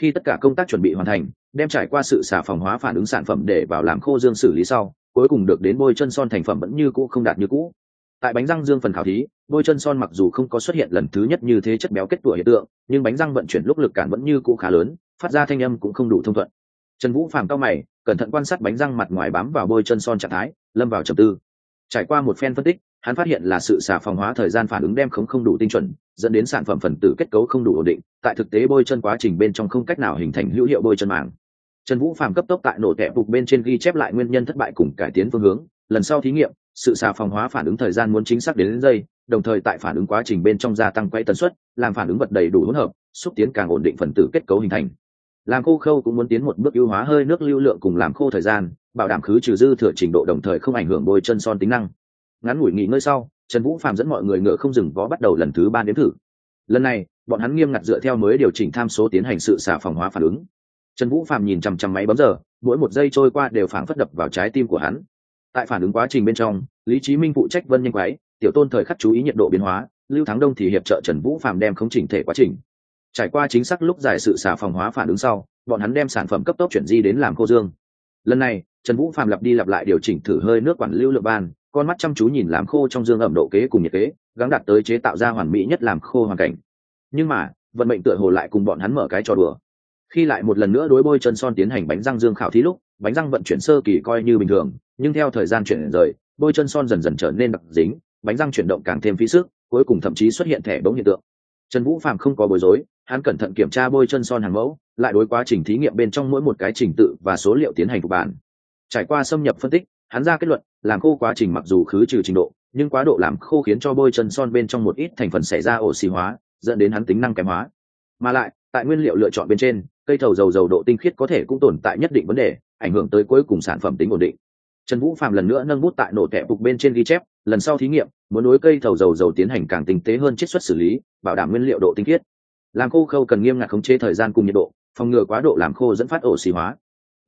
Khi tất cả công tác chuẩn bị hoàn thành, đem trải qua sự xả phòng hóa phản ứng sản phẩm để vào làm khô dương xử lý sau, cuối cùng được đến bôi chân son thành phẩm vẫn như cũ không đạt như cũ tại bánh răng dương phần khảo thí bôi chân son mặc dù không có xuất hiện lần thứ nhất như thế chất béo kết tủa hiện tượng, nhưng bánh răng vận chuyển lúc lực cản vẫn như cũ khá lớn, phát ra thanh âm cũng không đủ thông thuận. Trần vũ phàm cao mày, cẩn thận quan sát bánh răng mặt ngoài bám vào bôi chân son trạng thái, lâm vào trầm tư. Trải qua một phen phân tích, hắn phát hiện là sự xả phòng hóa thời gian phản ứng đem không không đủ tinh chuẩn, dẫn đến sản phẩm phần tử kết cấu không đủ ổn định, tại thực tế bôi chân quá trình bên trong không cách nào hình thành hữu hiệu bôi chân màng. Trần vũ phàm cấp tốc tại nổ tẹp bục bên trên ghi chép lại nguyên nhân thất bại cùng cải tiến phương hướng, lần sau thí nghiệm sự xà phòng hóa phản ứng thời gian muốn chính xác đến, đến giây đồng thời tại phản ứng quá trình bên trong gia tăng quay tần suất làm phản ứng vật đầy đủ hỗn hợp xúc tiến càng ổn định phần tử kết cấu hình thành. Làm khô khâu cũng muốn tiến một bước ưu hóa hơi nước lưu lượng cùng làm khô thời gian bảo đảm khứ trừ dư thừa trình độ đồng thời không ảnh hưởng bôi chân son tính năng. Ngắn ngủi nghỉ ngơi sau trần vũ phạm dẫn mọi người ngựa không dừng vó bắt đầu lần thứ ba đếm thử. Lần này bọn hắn nghiêm ngặt dựa theo mới điều chỉnh tham số tiến hành sự xả phòng hóa phản ứng. Trần vũ phạm nhìn chằm chằm máy bấm giờ mỗi một giây trôi qua đều phảng phất đập vào trái tim của hắn tại phản ứng quá trình bên trong, lý trí minh phụ trách vân nhanh quái, tiểu tôn thời khắc chú ý nhiệt độ biến hóa, lưu thắng đông thì hiệp trợ trần vũ phạm đem không chỉnh thể quá trình. Trải qua chính xác lúc giải sự xả phòng hóa phản ứng sau, bọn hắn đem sản phẩm cấp tốc chuyển di đến làm khô dương. Lần này, trần vũ phạm lặp đi lặp lại điều chỉnh thử hơi nước quản lưu lượng ban, con mắt chăm chú nhìn làm khô trong dương ẩm độ kế cùng nhiệt kế, gắng đạt tới chế tạo ra hoàn mỹ nhất làm khô hoàn cảnh. Nhưng mà, vận mệnh tựa hồ lại cùng bọn hắn mở cái trò đùa. Khi lại một lần nữa đối bôi chân son tiến hành bánh răng dương khảo thí lúc bánh răng vận chuyển sơ kỳ coi như bình thường, nhưng theo thời gian chuyển rời bôi chân son dần dần trở nên đặc dính, bánh răng chuyển động càng thêm phí sức, cuối cùng thậm chí xuất hiện thẻ bóng hiện tượng. Trần vũ phạm không có bối rối, hắn cẩn thận kiểm tra bôi chân son hàng mẫu, lại đối quá trình thí nghiệm bên trong mỗi một cái trình tự và số liệu tiến hành phục bản trải qua xâm nhập phân tích, hắn ra kết luận, làm khô quá trình mặc dù khứ trừ trình độ, nhưng quá độ làm khô khiến cho bôi chân son bên trong một ít thành phần xảy ra oxy hóa, dẫn đến hắn tính năng kém hóa. Mà lại, tại nguyên liệu lựa chọn bên trên, cây thầu dầu dầu độ tinh khiết có thể cũng tồn tại nhất định vấn đề ảnh hưởng tới cuối cùng sản phẩm tính ổn định. Trần vũ phạm lần nữa nâng bút tại nổ tẹp cục bên trên ghi chép, lần sau thí nghiệm, muốn đối cây thầu dầu dầu tiến hành càng tinh tế hơn chiết xuất xử lý, bảo đảm nguyên liệu độ tinh khiết. Làm khô khâu cần nghiêm ngặt khống chế thời gian cùng nhiệt độ, phòng ngừa quá độ làm khô dẫn phát oxy hóa.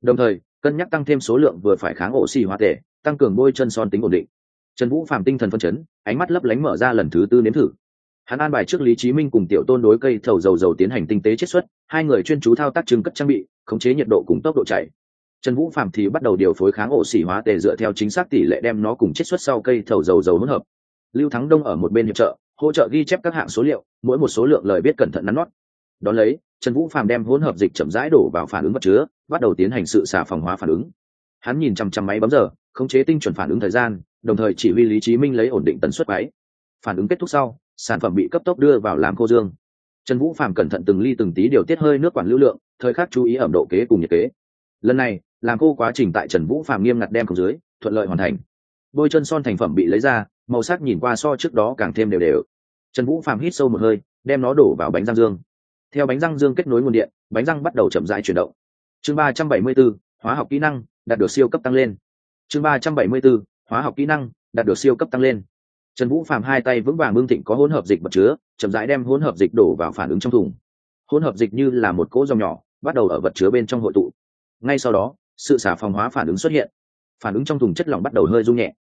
Đồng thời, cân nhắc tăng thêm số lượng vừa phải kháng oxy hóa tệ tăng cường bôi chân son tính ổn định. Trần vũ phạm tinh thần phân chấn, ánh mắt lấp lánh mở ra lần thứ tư nếm thử. Hắn an bài trước lý Chí minh cùng tiểu tôn đối cây thầu dầu dầu tiến hành tinh tế chiết xuất, hai người chuyên chú thao tác trưng cất trang bị, khống chế nhiệt độ cùng tốc độ chạy trần vũ phạm thì bắt đầu điều phối kháng ổ xỉ hóa tề dựa theo chính xác tỷ lệ đem nó cùng chiết xuất sau cây thầu dầu dầu hỗn hợp. Lưu thắng đông ở một bên hiệp trợ, hỗ trợ ghi chép các hạng số liệu, mỗi một số lượng lời biết cẩn thận nắn nót. Đón lấy, trần vũ phạm đem hỗn hợp dịch chậm rãi đổ vào phản ứng vật chứa, bắt đầu tiến hành sự xả phòng hóa phản ứng. Hắn nhìn chằm chằm máy bấm giờ, khống chế tinh chuẩn phản ứng thời gian, đồng thời chỉ huy lý Chí minh lấy ổn định tần suất máy. Phản ứng kết thúc sau, sản phẩm bị cấp tốc đưa vào làm cô dương. Trần vũ phạm cẩn thận từng ly từng tí điều tiết hơi nước quản lưu lượng, thời khắc chú ý ẩm độ kế cùng nhiệt kế. Lần này làm khô quá trình tại trần vũ phạm nghiêm ngặt đem không dưới thuận lợi hoàn thành. Bôi chân son thành phẩm bị lấy ra màu sắc nhìn qua so trước đó càng thêm đều đều. Trần vũ phạm hít sâu một hơi đem nó đổ vào bánh răng dương. Theo bánh răng dương kết nối nguồn điện bánh răng bắt đầu chậm rãi chuyển động. Chương ba trăm bảy mươi 374, hóa học kỹ năng đạt được siêu cấp tăng lên. Chương ba trăm bảy mươi 374, hóa học kỹ năng đạt được siêu cấp tăng lên. Trần vũ phạm hai tay vững vàng bưng thịnh có hỗn hợp dịch vật chứa chậm rãi đem hỗn hợp dịch đổ vào phản ứng trong thùng. Hỗn hợp dịch như là một cỗ dòng nhỏ bắt đầu ở vật chứa bên trong hội tụ. Ngay sau đó sự xả phòng hóa phản ứng xuất hiện. Phản ứng trong thùng chất lỏng bắt đầu hơi rung nhẹ.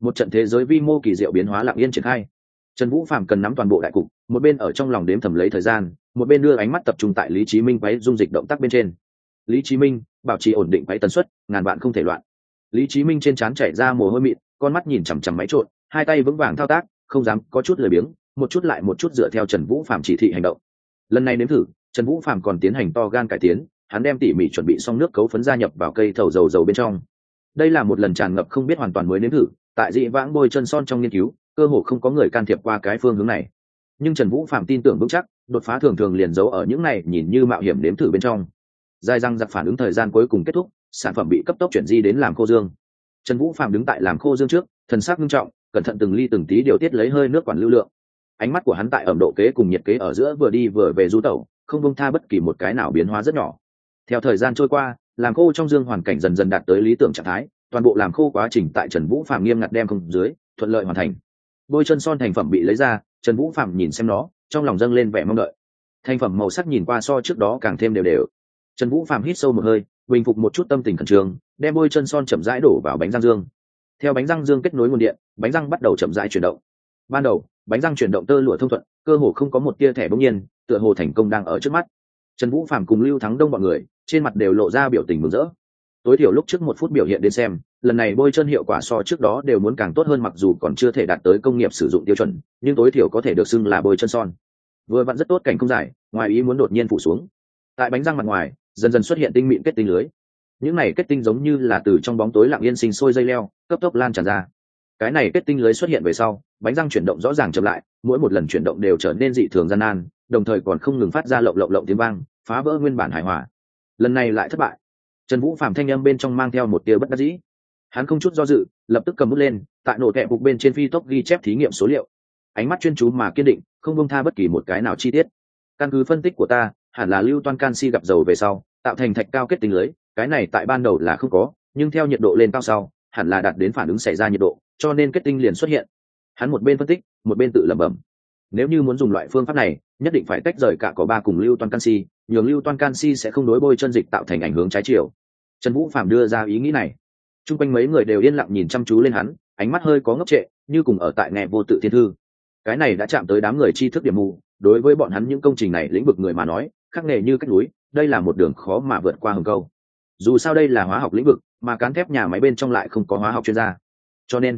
Một trận thế giới vi mô kỳ diệu biến hóa lặng yên triển khai. Trần vũ phạm cần nắm toàn bộ đại cục, một bên ở trong lòng đếm thầm lấy thời gian, một bên đưa ánh mắt tập trung tại lý trí minh quấy dung dịch động tác bên trên. Lý trí minh, bảo trì ổn định quấy tần suất, ngàn vạn không thể loạn. Lý trí minh trên trán chảy ra mồ hôi mịn, con mắt nhìn chằm chằm máy trộn, hai tay vững vàng thao tác, không dám, có chút lười biếng, một chút lại một chút dựa theo trần vũ phạm chỉ thị hành động. Lần này nếm thử, trần vũ phạm còn tiến hành to gan cải tiến hắn đem tỉ mỉ chuẩn bị xong nước cấu phấn gia nhập vào cây thầu dầu dầu bên trong. Đây là một lần tràn ngập không biết hoàn toàn mới nếm thử, tại dị vãng bôi chân son trong nghiên cứu, cơ hồ không có người can thiệp qua cái phương hướng này. Nhưng trần vũ phạm tin tưởng vững chắc, đột phá thường thường liền giấu ở những này nhìn như mạo hiểm nếm thử bên trong. Dài răng giặc phản ứng thời gian cuối cùng kết thúc, sản phẩm bị cấp tốc chuyển di đến làm khô dương. Trần vũ phạm đứng tại làm khô dương trước, thần sắc nghiêm trọng, cẩn thận từng ly từng tí điều tiết lấy hơi nước quản lưu lượng. Ánh mắt của hắn tại ẩm độ kế cùng nhiệt kế ở giữa vừa đi vừa về du tẩu, không bông tha bất kỳ một cái nào biến hóa rất nhỏ theo thời gian trôi qua làm khô trong dương hoàn cảnh dần dần đạt tới lý tưởng trạng thái, toàn bộ làm khô quá trình tại trần vũ phạm nghiêm ngặt đem không dưới, thuận lợi hoàn thành. Bôi chân son thành phẩm bị lấy ra, trần vũ phạm nhìn xem nó, trong lòng dâng lên vẻ mong đợi. Thành phẩm màu sắc nhìn qua so trước đó càng thêm đều đều. Trần vũ Phạm hít sâu một hơi, bình phục một chút tâm tình khẩn trương, đem bôi chân son chậm rãi đổ vào bánh răng dương. Theo bánh răng dương kết nối nguồn điện, bánh răng bắt đầu chậm rãi chuyển động. Ban đầu, bánh răng chuyển động tơ lụa thông thuận, cơ hồ không có một tia thẻ bỗng nhiên, tựa hồ thành công đang ở trước mắt. Trần vũ phạm cùng lưu thắng đông bọn người trên mặt đều lộ ra biểu tình mừng rỡ. Tối thiểu lúc trước một phút biểu hiện đến xem, lần này bôi chân hiệu quả so trước đó đều muốn càng tốt hơn mặc dù còn chưa thể đạt tới công nghiệp sử dụng tiêu chuẩn, nhưng tối thiểu có thể được xưng là bôi chân son. Vừa vặn rất tốt cảnh không dài ngoài ý muốn đột nhiên phủ xuống. Tại bánh răng mặt ngoài, dần dần xuất hiện tinh mịn kết tinh lưới. Những này kết tinh giống như là từ trong bóng tối lặng yên sinh sôi dây leo, cấp tốc lan tràn ra. Cái này kết tinh lưới xuất hiện về sau, bánh răng chuyển động rõ ràng chậm lại, mỗi một lần chuyển động đều trở nên dị thường gian nan, đồng thời còn không ngừng phát ra lộng lộng lộng tiếng vang, phá vỡ nguyên bản hài hòa lần này lại thất bại. Trần vũ phạm thanh âm bên trong mang theo một tia bất đắc dĩ. Hắn không chút do dự, lập tức cầm bút lên, tại nổ kẹ bục bên trên phi tốc ghi chép thí nghiệm số liệu. Ánh mắt chuyên chú mà kiên định, không bông tha bất kỳ một cái nào chi tiết. Căn cứ phân tích của ta, hẳn là lưu toan canxi gặp dầu về sau, tạo thành thạch cao kết tinh lưới, cái này tại ban đầu là không có, nhưng theo nhiệt độ lên cao sau, hẳn là đạt đến phản ứng xảy ra nhiệt độ, cho nên kết tinh liền xuất hiện. Hắn một bên phân tích, một bên tự lẩm bẩm. Nếu như muốn dùng loại phương pháp này, nhất định phải tách rời cả có ba cùng lưu toan canxi nhường lưu toan canxi sẽ không đối bôi chân dịch tạo thành ảnh hướng trái chiều. Trần vũ phạm đưa ra ý nghĩ này. T r u n g quanh mấy người đều yên lặng nhìn chăm chú lên hắn, ánh mắt hơi có ngốc trệ, như cùng ở tại nghe vô tự thiên thư. Cái này đã chạm tới đám người tri thức điểm mù, đối với bọn hắn những công trình này lĩnh vực người mà nói khắc nghề như cách núi, đây là một đường khó mà vượt qua hầm câu. Dù sao đây là hóa học lĩnh vực, mà cán thép nhà máy bên trong lại không có hóa học chuyên gia. Cho nên,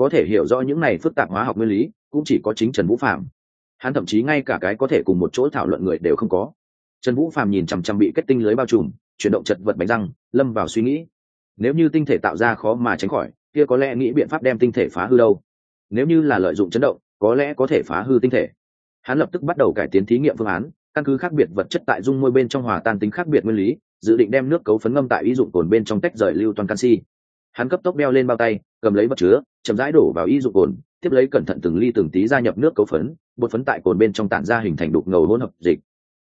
có thể hiểu rõ những này phức tạp hóa học nguyên lý, cũng chỉ có chính trần vũ phạm hắn thậm chí ngay cả cái có thể cùng một chỗ thảo luận người đều không có trần vũ phạm nhìn chằm chằm bị kết tinh lưới bao trùm, chuyển động chật vật bánh răng, lâm vào suy nghĩ. Nếu như tinh thể tạo ra khó mà tránh khỏi, kia có lẽ nghĩ biện pháp đem tinh thể phá hư đâu. Nếu như là lợi dụng chấn động, có lẽ có thể phá hư tinh thể. Hắn lập tức bắt đầu cải tiến thí nghiệm phương án, căn cứ khác biệt vật chất tại dung môi bên trong hòa tan tính khác biệt nguyên lý, dự định đem nước cấu phấn ngâm tại ý dụng cồn bên trong tách rời lưu toàn canxi. Hắn cấp tốc đeo lên bao tay, cầm lấy vật chứa, chậm rãi đổ vào y dụng cồn, tiếp lấy cẩn thận từng ly từng tí gia nhập nước cấu phấn, bột phấn tại cồn bên trong tản ra hình thành đục ngầu hỗn hợp dịch.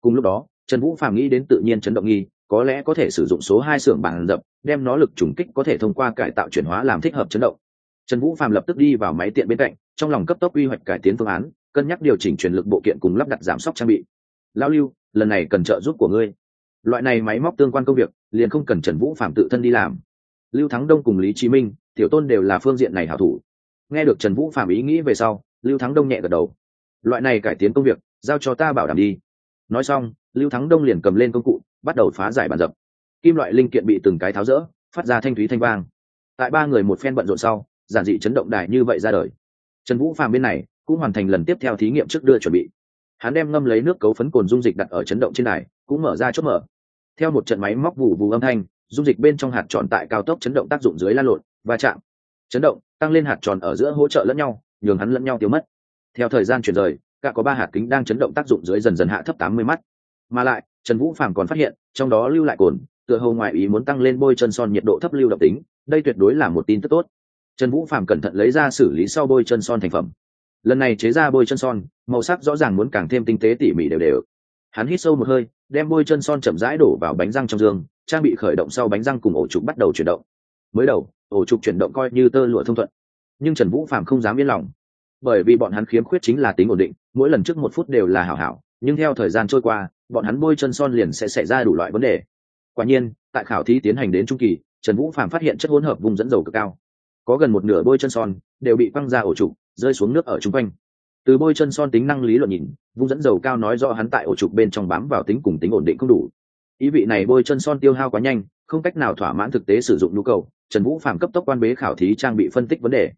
Cùng lúc đó trần vũ phàm nghĩ đến tự nhiên chấn động nghi, có lẽ có thể sử dụng số hai xưởng bàn dập, đem nó lực trùng kích có thể thông qua cải tạo chuyển hóa làm thích hợp chấn động. Trần vũ phàm lập tức đi vào máy tiện bên cạnh, trong lòng cấp tốc quy hoạch cải tiến phương án, cân nhắc điều chỉnh truyền lực bộ kiện cùng lắp đặt giảm sốc trang bị. Lao lưu, lần này cần trợ giúp của ngươi. Loại này máy móc tương quan công việc, liền không cần trần vũ phạm tự thân đi làm. Lưu thắng đông cùng lý chí minh, tiểu tôn đều là phương diện này hảo thủ. Nghe được trần vũ phạm ý nghĩ về sau, lưu thắng đông nhẹ gật đầu. Loại này cải tiến công việc, giao cho ta bảo đảm đi. Nói xong lưu thắng đông liền cầm lên công cụ, bắt đầu phá giải bàn dập. Kim loại linh kiện bị từng cái tháo rỡ, phát ra thanh thúy thanh vang. Tại ba người một phen bận rộn sau, giản dị chấn động đài như vậy ra đời. Trần vũ Phàm bên này cũng hoàn thành lần tiếp theo thí nghiệm trước đưa chuẩn bị. Hắn đem ngâm lấy nước cấu phấn cồn dung dịch đặt ở chấn động trên đài, cũng mở ra chốt mở. Theo một trận máy móc vụ vù âm thanh, dung dịch bên trong hạt tròn tại cao tốc chấn động tác dụng dưới lan lộn và chạm. Chấn động, tăng lên hạt tròn ở giữa hỗ trợ lẫn nhau, nhường hắn lẫn nhau tiêu mất. Theo thời gian chuyển rời, cả có ba hạt kính đang chấn động tác dụng dưới dần dần hạ thấp tám mươi mắt mà lại, trần vũ phàm còn phát hiện, trong đó lưu lại cồn, tựa hồ ngoài ý muốn tăng lên bôi chân son nhiệt độ thấp lưu động tính, đây tuyệt đối là một tin tức tốt. Trần vũ phàm cẩn thận lấy ra xử lý sau bôi chân son thành phẩm. Lần này chế ra bôi chân son, màu sắc rõ ràng muốn càng thêm tinh tế tỉ mỉ đều đều. Hắn hít sâu một hơi, đem bôi chân son chậm rãi đổ vào bánh răng trong giường trang bị khởi động sau bánh răng cùng ổ trục bắt đầu chuyển động. Mới đầu, ổ trục chuyển động coi như tơ lụa thông thuận. Nhưng trần vũ Phàm không dám yên lòng. Bởi vì bọn hắn khiếm khuyết chính là tính ổn định, mỗi lần trước một phút đều là hảo hảo nhưng theo thời gian trôi qua, bọn hắn bôi chân son liền sẽ xảy ra đủ loại vấn đề. Quả nhiên, tại khảo thí tiến hành đến trung kỳ, trần vũ phạm phát hiện chất hỗn hợp vùng dẫn dầu cực cao. Có gần một nửa bôi chân son đều bị quăng ra ổ trục, rơi xuống nước ở chung quanh. Từ bôi chân son tính năng lý luận nhìn vùng dẫn dầu cao nói do hắn tại ổ trục bên trong bám vào tính cùng tính ổn định không đủ. Ý vị này bôi chân son tiêu hao quá nhanh, không cách nào thỏa mãn thực tế sử dụng nhu cầu, trần vũ Phạm cấp tốc quan bế khảo thí trang bị phân tích vấn đề.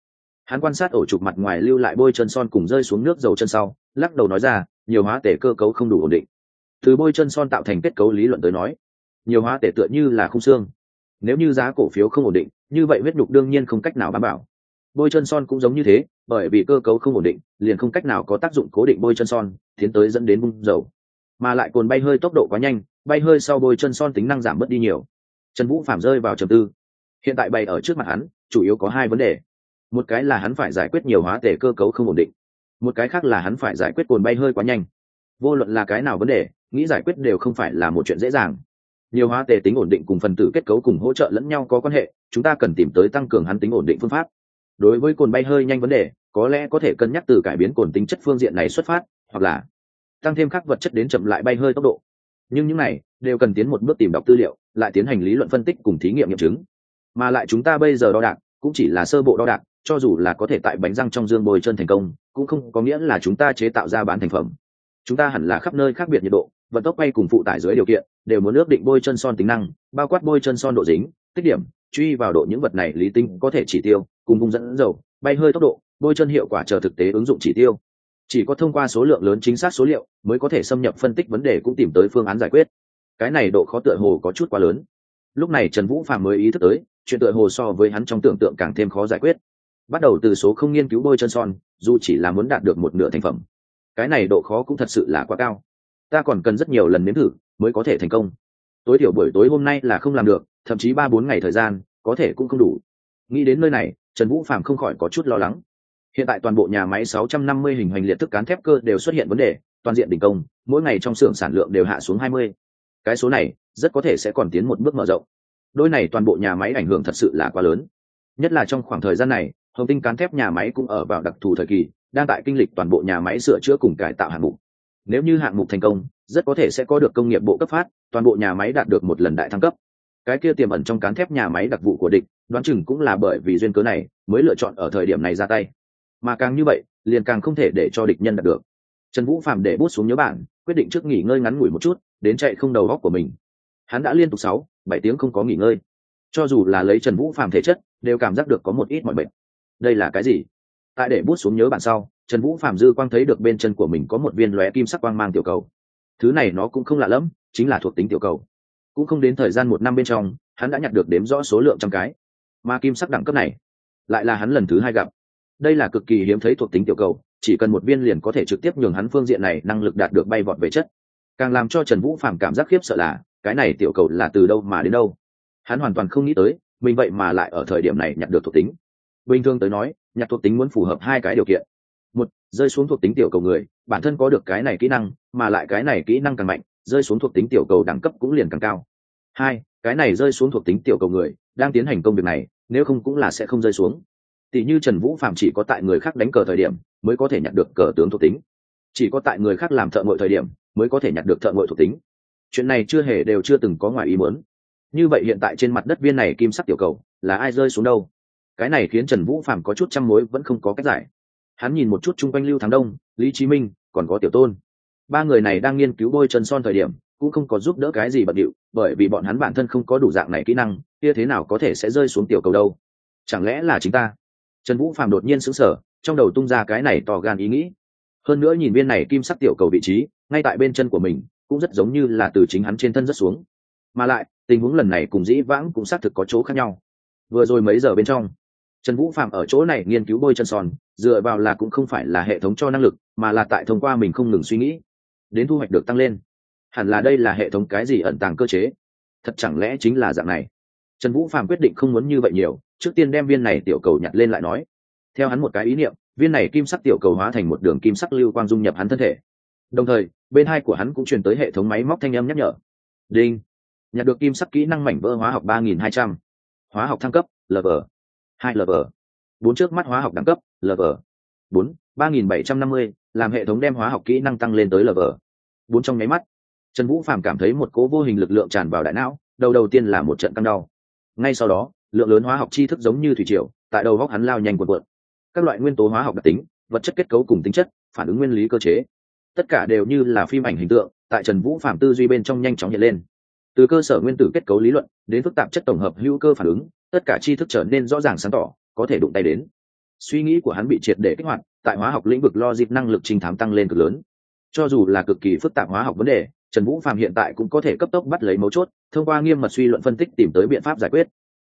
Hắn quan sát ổ trục mặt ngoài lưu lại bôi chân son cùng rơi xuống nước dầu chân sau, lắc đầu nói ra nhiều hóa tể cơ cấu không đủ ổn định. Từ bôi chân son tạo thành kết cấu lý luận tới nói, nhiều hóa tể tựa như là không xương. Nếu như giá cổ phiếu không ổn định, như vậy huyết nhục đương nhiên không cách nào bám bảo bôi chân son cũng giống như thế, bởi vì cơ cấu không ổn định, liền không cách nào có tác dụng cố định bôi chân son, tiến tới dẫn đến bung dầu. Mà lại cồn bay hơi tốc độ quá nhanh, bay hơi sau bôi chân son tính năng giảm mất đi nhiều. Trần vũ phạm rơi vào trầm tư. Hiện tại bay ở trước mặt hắn, chủ yếu có hai vấn đề. Một cái là hắn phải giải quyết nhiều hóa tể cơ cấu không ổn định một cái khác là hắn phải giải quyết cồn bay hơi quá nhanh. Vô luận là cái nào vấn đề, nghĩ giải quyết đều không phải là một chuyện dễ dàng. Nhiều hóa tề tính ổn định cùng phần tử kết cấu cùng hỗ trợ lẫn nhau có quan hệ, chúng ta cần tìm tới tăng cường hắn tính ổn định phương pháp. Đối với cồn bay hơi nhanh vấn đề, có lẽ có thể cân nhắc từ cải biến cồn tính chất phương diện này xuất phát, hoặc là tăng thêm các vật chất đến chậm lại bay hơi tốc độ. Nhưng những này đều cần tiến một bước tìm đọc tư liệu, lại tiến hành lý luận phân tích cùng thí nghiệm nghiệm chứng. Mà lại chúng ta bây giờ đo đạc cũng chỉ là sơ bộ đo đạc cho dù là có thể tại bánh răng trong dương bồi chân thành công, cũng không có nghĩa là chúng ta chế tạo ra bán thành phẩm. Chúng ta hẳn là khắp nơi khác biệt nhiệt độ, vận tốc bay cùng phụ tải dưới điều kiện, đều muốn ước định bôi chân son tính năng, bao quát bôi chân son độ dính, tích điểm truy vào độ những vật này lý tinh có thể chỉ tiêu, cùng vùng dẫn dầu, bay hơi tốc độ, bôi chân hiệu quả chờ thực tế ứng dụng chỉ tiêu. Chỉ có thông qua số lượng lớn chính xác số liệu mới có thể xâm nhập phân tích vấn đề cũng tìm tới phương án giải quyết. Cái này độ khó tựa hồ có chút quá lớn. Lúc này trần vũ phạm mới ý thức tới, chuyện tựa hồ so với hắn trong tưởng tượng càng thêm khó giải quyết bắt đầu từ số không nghiên cứu bôi chân son, dù chỉ là muốn đạt được một nửa thành phẩm. Cái này độ khó cũng thật sự là quá cao. Ta còn cần rất nhiều lần nếm thử mới có thể thành công. Tối thiểu buổi tối hôm nay là không làm được, thậm chí ba bốn ngày thời gian, có thể cũng không đủ. Nghĩ đến nơi này, trần vũ phạm không khỏi có chút lo lắng. Hiện tại toàn bộ nhà máy 650 hình hoành liệt thức cán thép cơ đều xuất hiện vấn đề, toàn diện đình công, mỗi ngày trong xưởng sản lượng đều hạ xuống 20. cái số này, rất có thể sẽ còn tiến một bước mở rộng. Đôi này toàn bộ nhà máy ảnh hưởng thật sự là quá lớn. Nhất là trong khoảng thời gian này hồng tinh cán thép nhà máy cũng ở vào đặc thù thời kỳ, đang tại kinh lịch toàn bộ nhà máy sửa chữa cùng cải tạo hạng mục. Nếu như hạng mục thành công, rất có thể sẽ có được công nghiệp bộ cấp phát, toàn bộ nhà máy đạt được một lần đại thăng cấp. Cái kia tiềm ẩn trong cán thép nhà máy đặc vụ của địch, đoán chừng cũng là bởi vì duyên cớ này mới lựa chọn ở thời điểm này ra tay. Mà càng như vậy, liền càng không thể để cho địch nhân đạt được. Trần vũ phạm để bút xuống nhớ bản, quyết định trước nghỉ ngơi ngắn ngủi một chút, đến chạy không đầu góc của mình. Hắn đã liên tục sáu, bảy tiếng không có nghỉ ngơi. Cho dù là lấy trần vũ phạm thể chất, đều cảm giác được có một ít mọi bệnh đây là cái gì? Tại để bút xuống nhớ bản sau, trần vũ phạm dư quang thấy được bên chân của mình có một viên lóe kim sắc quang mang tiểu cầu. Thứ này nó cũng không lạ lẫm, chính là thuộc tính tiểu cầu. Cũng không đến thời gian một năm bên trong, hắn đã nhặt được đếm rõ số lượng trăm cái. Mà kim sắc đẳng cấp này, lại là hắn lần thứ hai gặp. Đây là cực kỳ hiếm thấy thuộc tính tiểu cầu, chỉ cần một viên liền có thể trực tiếp nhường hắn phương diện này năng lực đạt được bay vọt về chất. Càng làm cho trần vũ phạm cảm giác khiếp sợ là, cái này tiểu cầu là từ đâu mà đến đâu? Hắn hoàn toàn không nghĩ tới, mình vậy mà lại ở thời điểm này nhặt được thuộc tính bình thường tới nói nhặt thuộc tính muốn phù hợp hai cái điều kiện. Một, rơi xuống thuộc tính tiểu cầu người, bản thân có được cái này kỹ năng, mà lại cái này kỹ năng càng mạnh, rơi xuống thuộc tính tiểu cầu đẳng cấp cũng liền càng cao. Hai, cái này rơi xuống thuộc tính tiểu cầu người, đang tiến hành công việc này, nếu không cũng là sẽ không rơi xuống. Tỷ như trần vũ phạm chỉ có tại người khác đánh cờ thời điểm, mới có thể nhặt được cờ tướng thuộc tính. Chỉ có tại người khác làm thợ ngội thời điểm, mới có thể nhặt được thợ ngội thuộc tính. Chuyện này chưa hề đều chưa từng có ngoài ý muốn. Như vậy hiện tại trên mặt đất viên này kim sắc tiểu cầu, là ai rơi xuống đâu? Cái này khiến trần vũ phạm có chút chăm mối vẫn không có cách giải. Hắn nhìn một chút chung quanh lưu thắng đông, lý chí minh, còn có tiểu tôn. Ba người này đang nghiên cứu bôi chân son thời điểm, cũng không có giúp đỡ cái gì bận điệu, bởi vì bọn hắn bản thân không có đủ dạng này kỹ năng, kia thế nào có thể sẽ rơi xuống tiểu cầu đâu? Chẳng lẽ là chính ta? Trần vũ phạm đột nhiên xứng sở trong đầu tung ra cái này to gan ý nghĩ. Hơn nữa nhìn viên này kim sắc tiểu cầu vị trí, ngay tại bên chân của mình, cũng rất giống như là từ chính hắn trên thân rất xuống. Mà lại, tình huống lần này cùng dĩ vãng cũng xác thực có chỗ khác nhau. Vừa rồi mấy giờ bên trong? Trần vũ phạm ở chỗ này nghiên cứu bôi chân sòn dựa vào là cũng không phải là hệ thống cho năng lực, mà là tại thông qua mình không ngừng suy nghĩ, đến thu hoạch được tăng lên. Hẳn là đây là hệ thống cái gì ẩn tàng cơ chế? Thật chẳng lẽ chính là dạng này? Trần vũ phạm quyết định không muốn như vậy nhiều, trước tiên đem viên này tiểu cầu nhặt lên lại nói. Theo hắn một cái ý niệm, viên này kim sắc tiểu cầu hóa thành một đường kim sắc lưu quang dung nhập hắn thân thể. Đồng thời, bên hai của hắn cũng truyền tới hệ thống máy móc thanh âm nhắc nhở. Đinh. Nhặt được kim sắc kỹ năng mảnh vỡ hóa học ba nghìn hai trăm. Hóa học thăng cấp lv hai lv bốn trước mắt hóa học đẳng cấp lv bốn, ba nghìn bảy trăm năm mươi, làm hệ thống đem hóa học kỹ năng tăng lên tới lv bốn trong nháy mắt, trần vũ phàm cảm thấy một cố vô hình lực lượng tràn vào đại não, đầu đầu tiên là một trận căng đau. Ngay sau đó, lượng lớn hóa học tri thức giống như thủy triều, tại đầu góc hắn lao nhanh quần quận các loại nguyên tố hóa học đặc tính, vật chất kết cấu cùng tính chất, phản ứng nguyên lý cơ chế. Tất cả đều như là phim ảnh hình tượng, tại trần vũ phạm tư duy bên trong nhanh chóng hiện lên từ cơ sở nguyên tử kết cấu lý luận đến phức tạp chất tổng hợp hữu cơ phản ứng, tất cả tri thức trở nên rõ ràng sáng tỏ, có thể đụng tay đến. Suy nghĩ của hắn bị triệt để kích hoạt, tại hóa học lĩnh vực logic năng lực trình thám tăng lên cực lớn. Cho dù là cực kỳ phức tạp hóa học vấn đề, trần vũ phạm hiện tại cũng có thể cấp tốc bắt lấy mấu chốt, thông qua nghiêm mật suy luận phân tích tìm tới biện pháp giải quyết.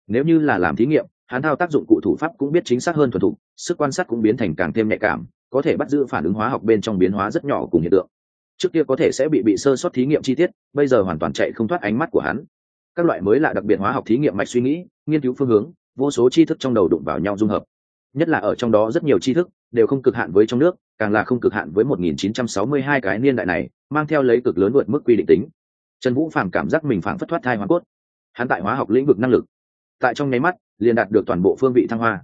Nếu như là làm thí nghiệm, hắn thao tác dụng cụ thủ pháp cũng biết chính xác hơn thuần thục, sức quan sát cũng biến thành càng thêm nhạy cảm, có thể bắt giữ phản ứng hóa học bên trong biến hóa rất nhỏ cùng hiện tượng trước kia có thể sẽ bị bị sơ sót thí nghiệm chi tiết, bây giờ hoàn toàn chạy không thoát ánh mắt của hắn. Các loại mới lạ đặc biệt hóa học thí nghiệm mạch suy nghĩ, nghiên cứu phương hướng, vô số tri thức trong đầu đụng vào nhau dung hợp. Nhất là ở trong đó rất nhiều tri thức đều không cực hạn với trong nước, càng là không cực hạn với 1962 cái niên đại này, mang theo lấy cực lớn vượt mức quy định tính. Trần vũ phàm cảm giác mình phảng phất thoát thai hóa cốt. Hắn tại hóa học lĩnh vực năng lực, tại trong nháy mắt, liền đạt được toàn bộ phương vị thăng hoa.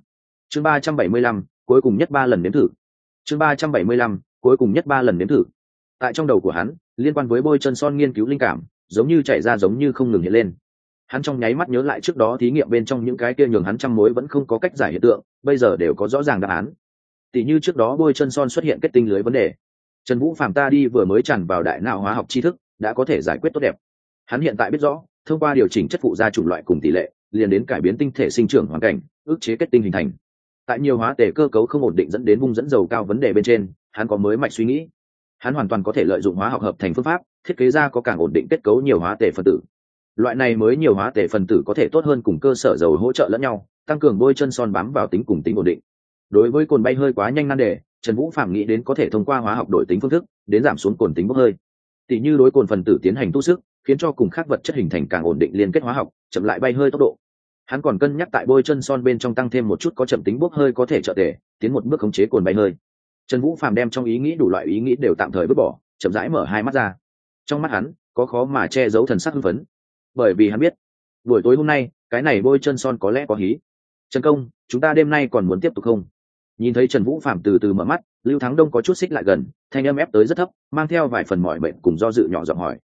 Chương ba trăm bảy mươi lăm, cuối cùng nhất ba lần nếm thử. Chương ba trăm bảy mươi lăm, cuối cùng nhất ba lần nếm thử tại trong đầu của hắn, liên quan với bôi chân son nghiên cứu linh cảm, giống như chạy ra giống như không ngừng hiện lên. Hắn trong nháy mắt nhớ lại trước đó thí nghiệm bên trong những cái kia nhường hắn trăm mối vẫn không có cách giải hiện tượng, bây giờ đều có rõ ràng đáp án. Tỷ như trước đó bôi chân son xuất hiện kết tinh lưới vấn đề. Trần vũ phạm ta đi vừa mới tràn vào đại não hóa học tri thức, đã có thể giải quyết tốt đẹp. Hắn hiện tại biết rõ, thông qua điều chỉnh chất phụ gia chủng loại cùng tỷ lệ, liền đến cải biến tinh thể sinh trưởng hoàn cảnh, ước chế kết tinh hình thành. Tại nhiều hóa tể cơ cấu không ổn định dẫn đến vùng dẫn dầu cao vấn đề bên trên, hắn có mới mạch suy nghĩ hắn hoàn toàn có thể lợi dụng hóa học hợp thành phương pháp, thiết kế ra có càng ổn định kết cấu nhiều hóa tể phân tử. Loại này mới nhiều hóa tể phân tử có thể tốt hơn cùng cơ sở dầu hỗ trợ lẫn nhau, tăng cường bôi chân son bám vào tính cùng tính ổn định. Đối với cồn bay hơi quá nhanh nan đề, trần vũ phạm nghĩ đến có thể thông qua hóa học đổi tính phương thức, đến giảm xuống cồn tính bốc hơi. Tỷ như đối cồn phần tử tiến hành tu sức, khiến cho cùng khác vật chất hình thành càng ổn định liên kết hóa học, chậm lại bay hơi tốc độ. Hắn còn cân nhắc tại bôi chân son bên trong tăng thêm một chút có chậm tính bốc hơi có thể trợ tề tiến một bước khống chế cồn bay hơi trần vũ phàm đem trong ý nghĩ đủ loại ý nghĩ đều tạm thời vứt bỏ, chậm rãi mở hai mắt ra. Trong mắt hắn, có khó mà che giấu thần sắc hưng phấn. Bởi vì hắn biết, buổi tối hôm nay, cái này bôi chân son có lẽ có hí. Trần công, chúng ta đêm nay còn muốn tiếp tục không? Nhìn thấy trần vũ phạm từ từ mở mắt, lưu thắng đông có chút xích lại gần, thanh âm ép tới rất thấp, mang theo vài phần mỏi mệt cùng do dự nhỏ giọng hỏi.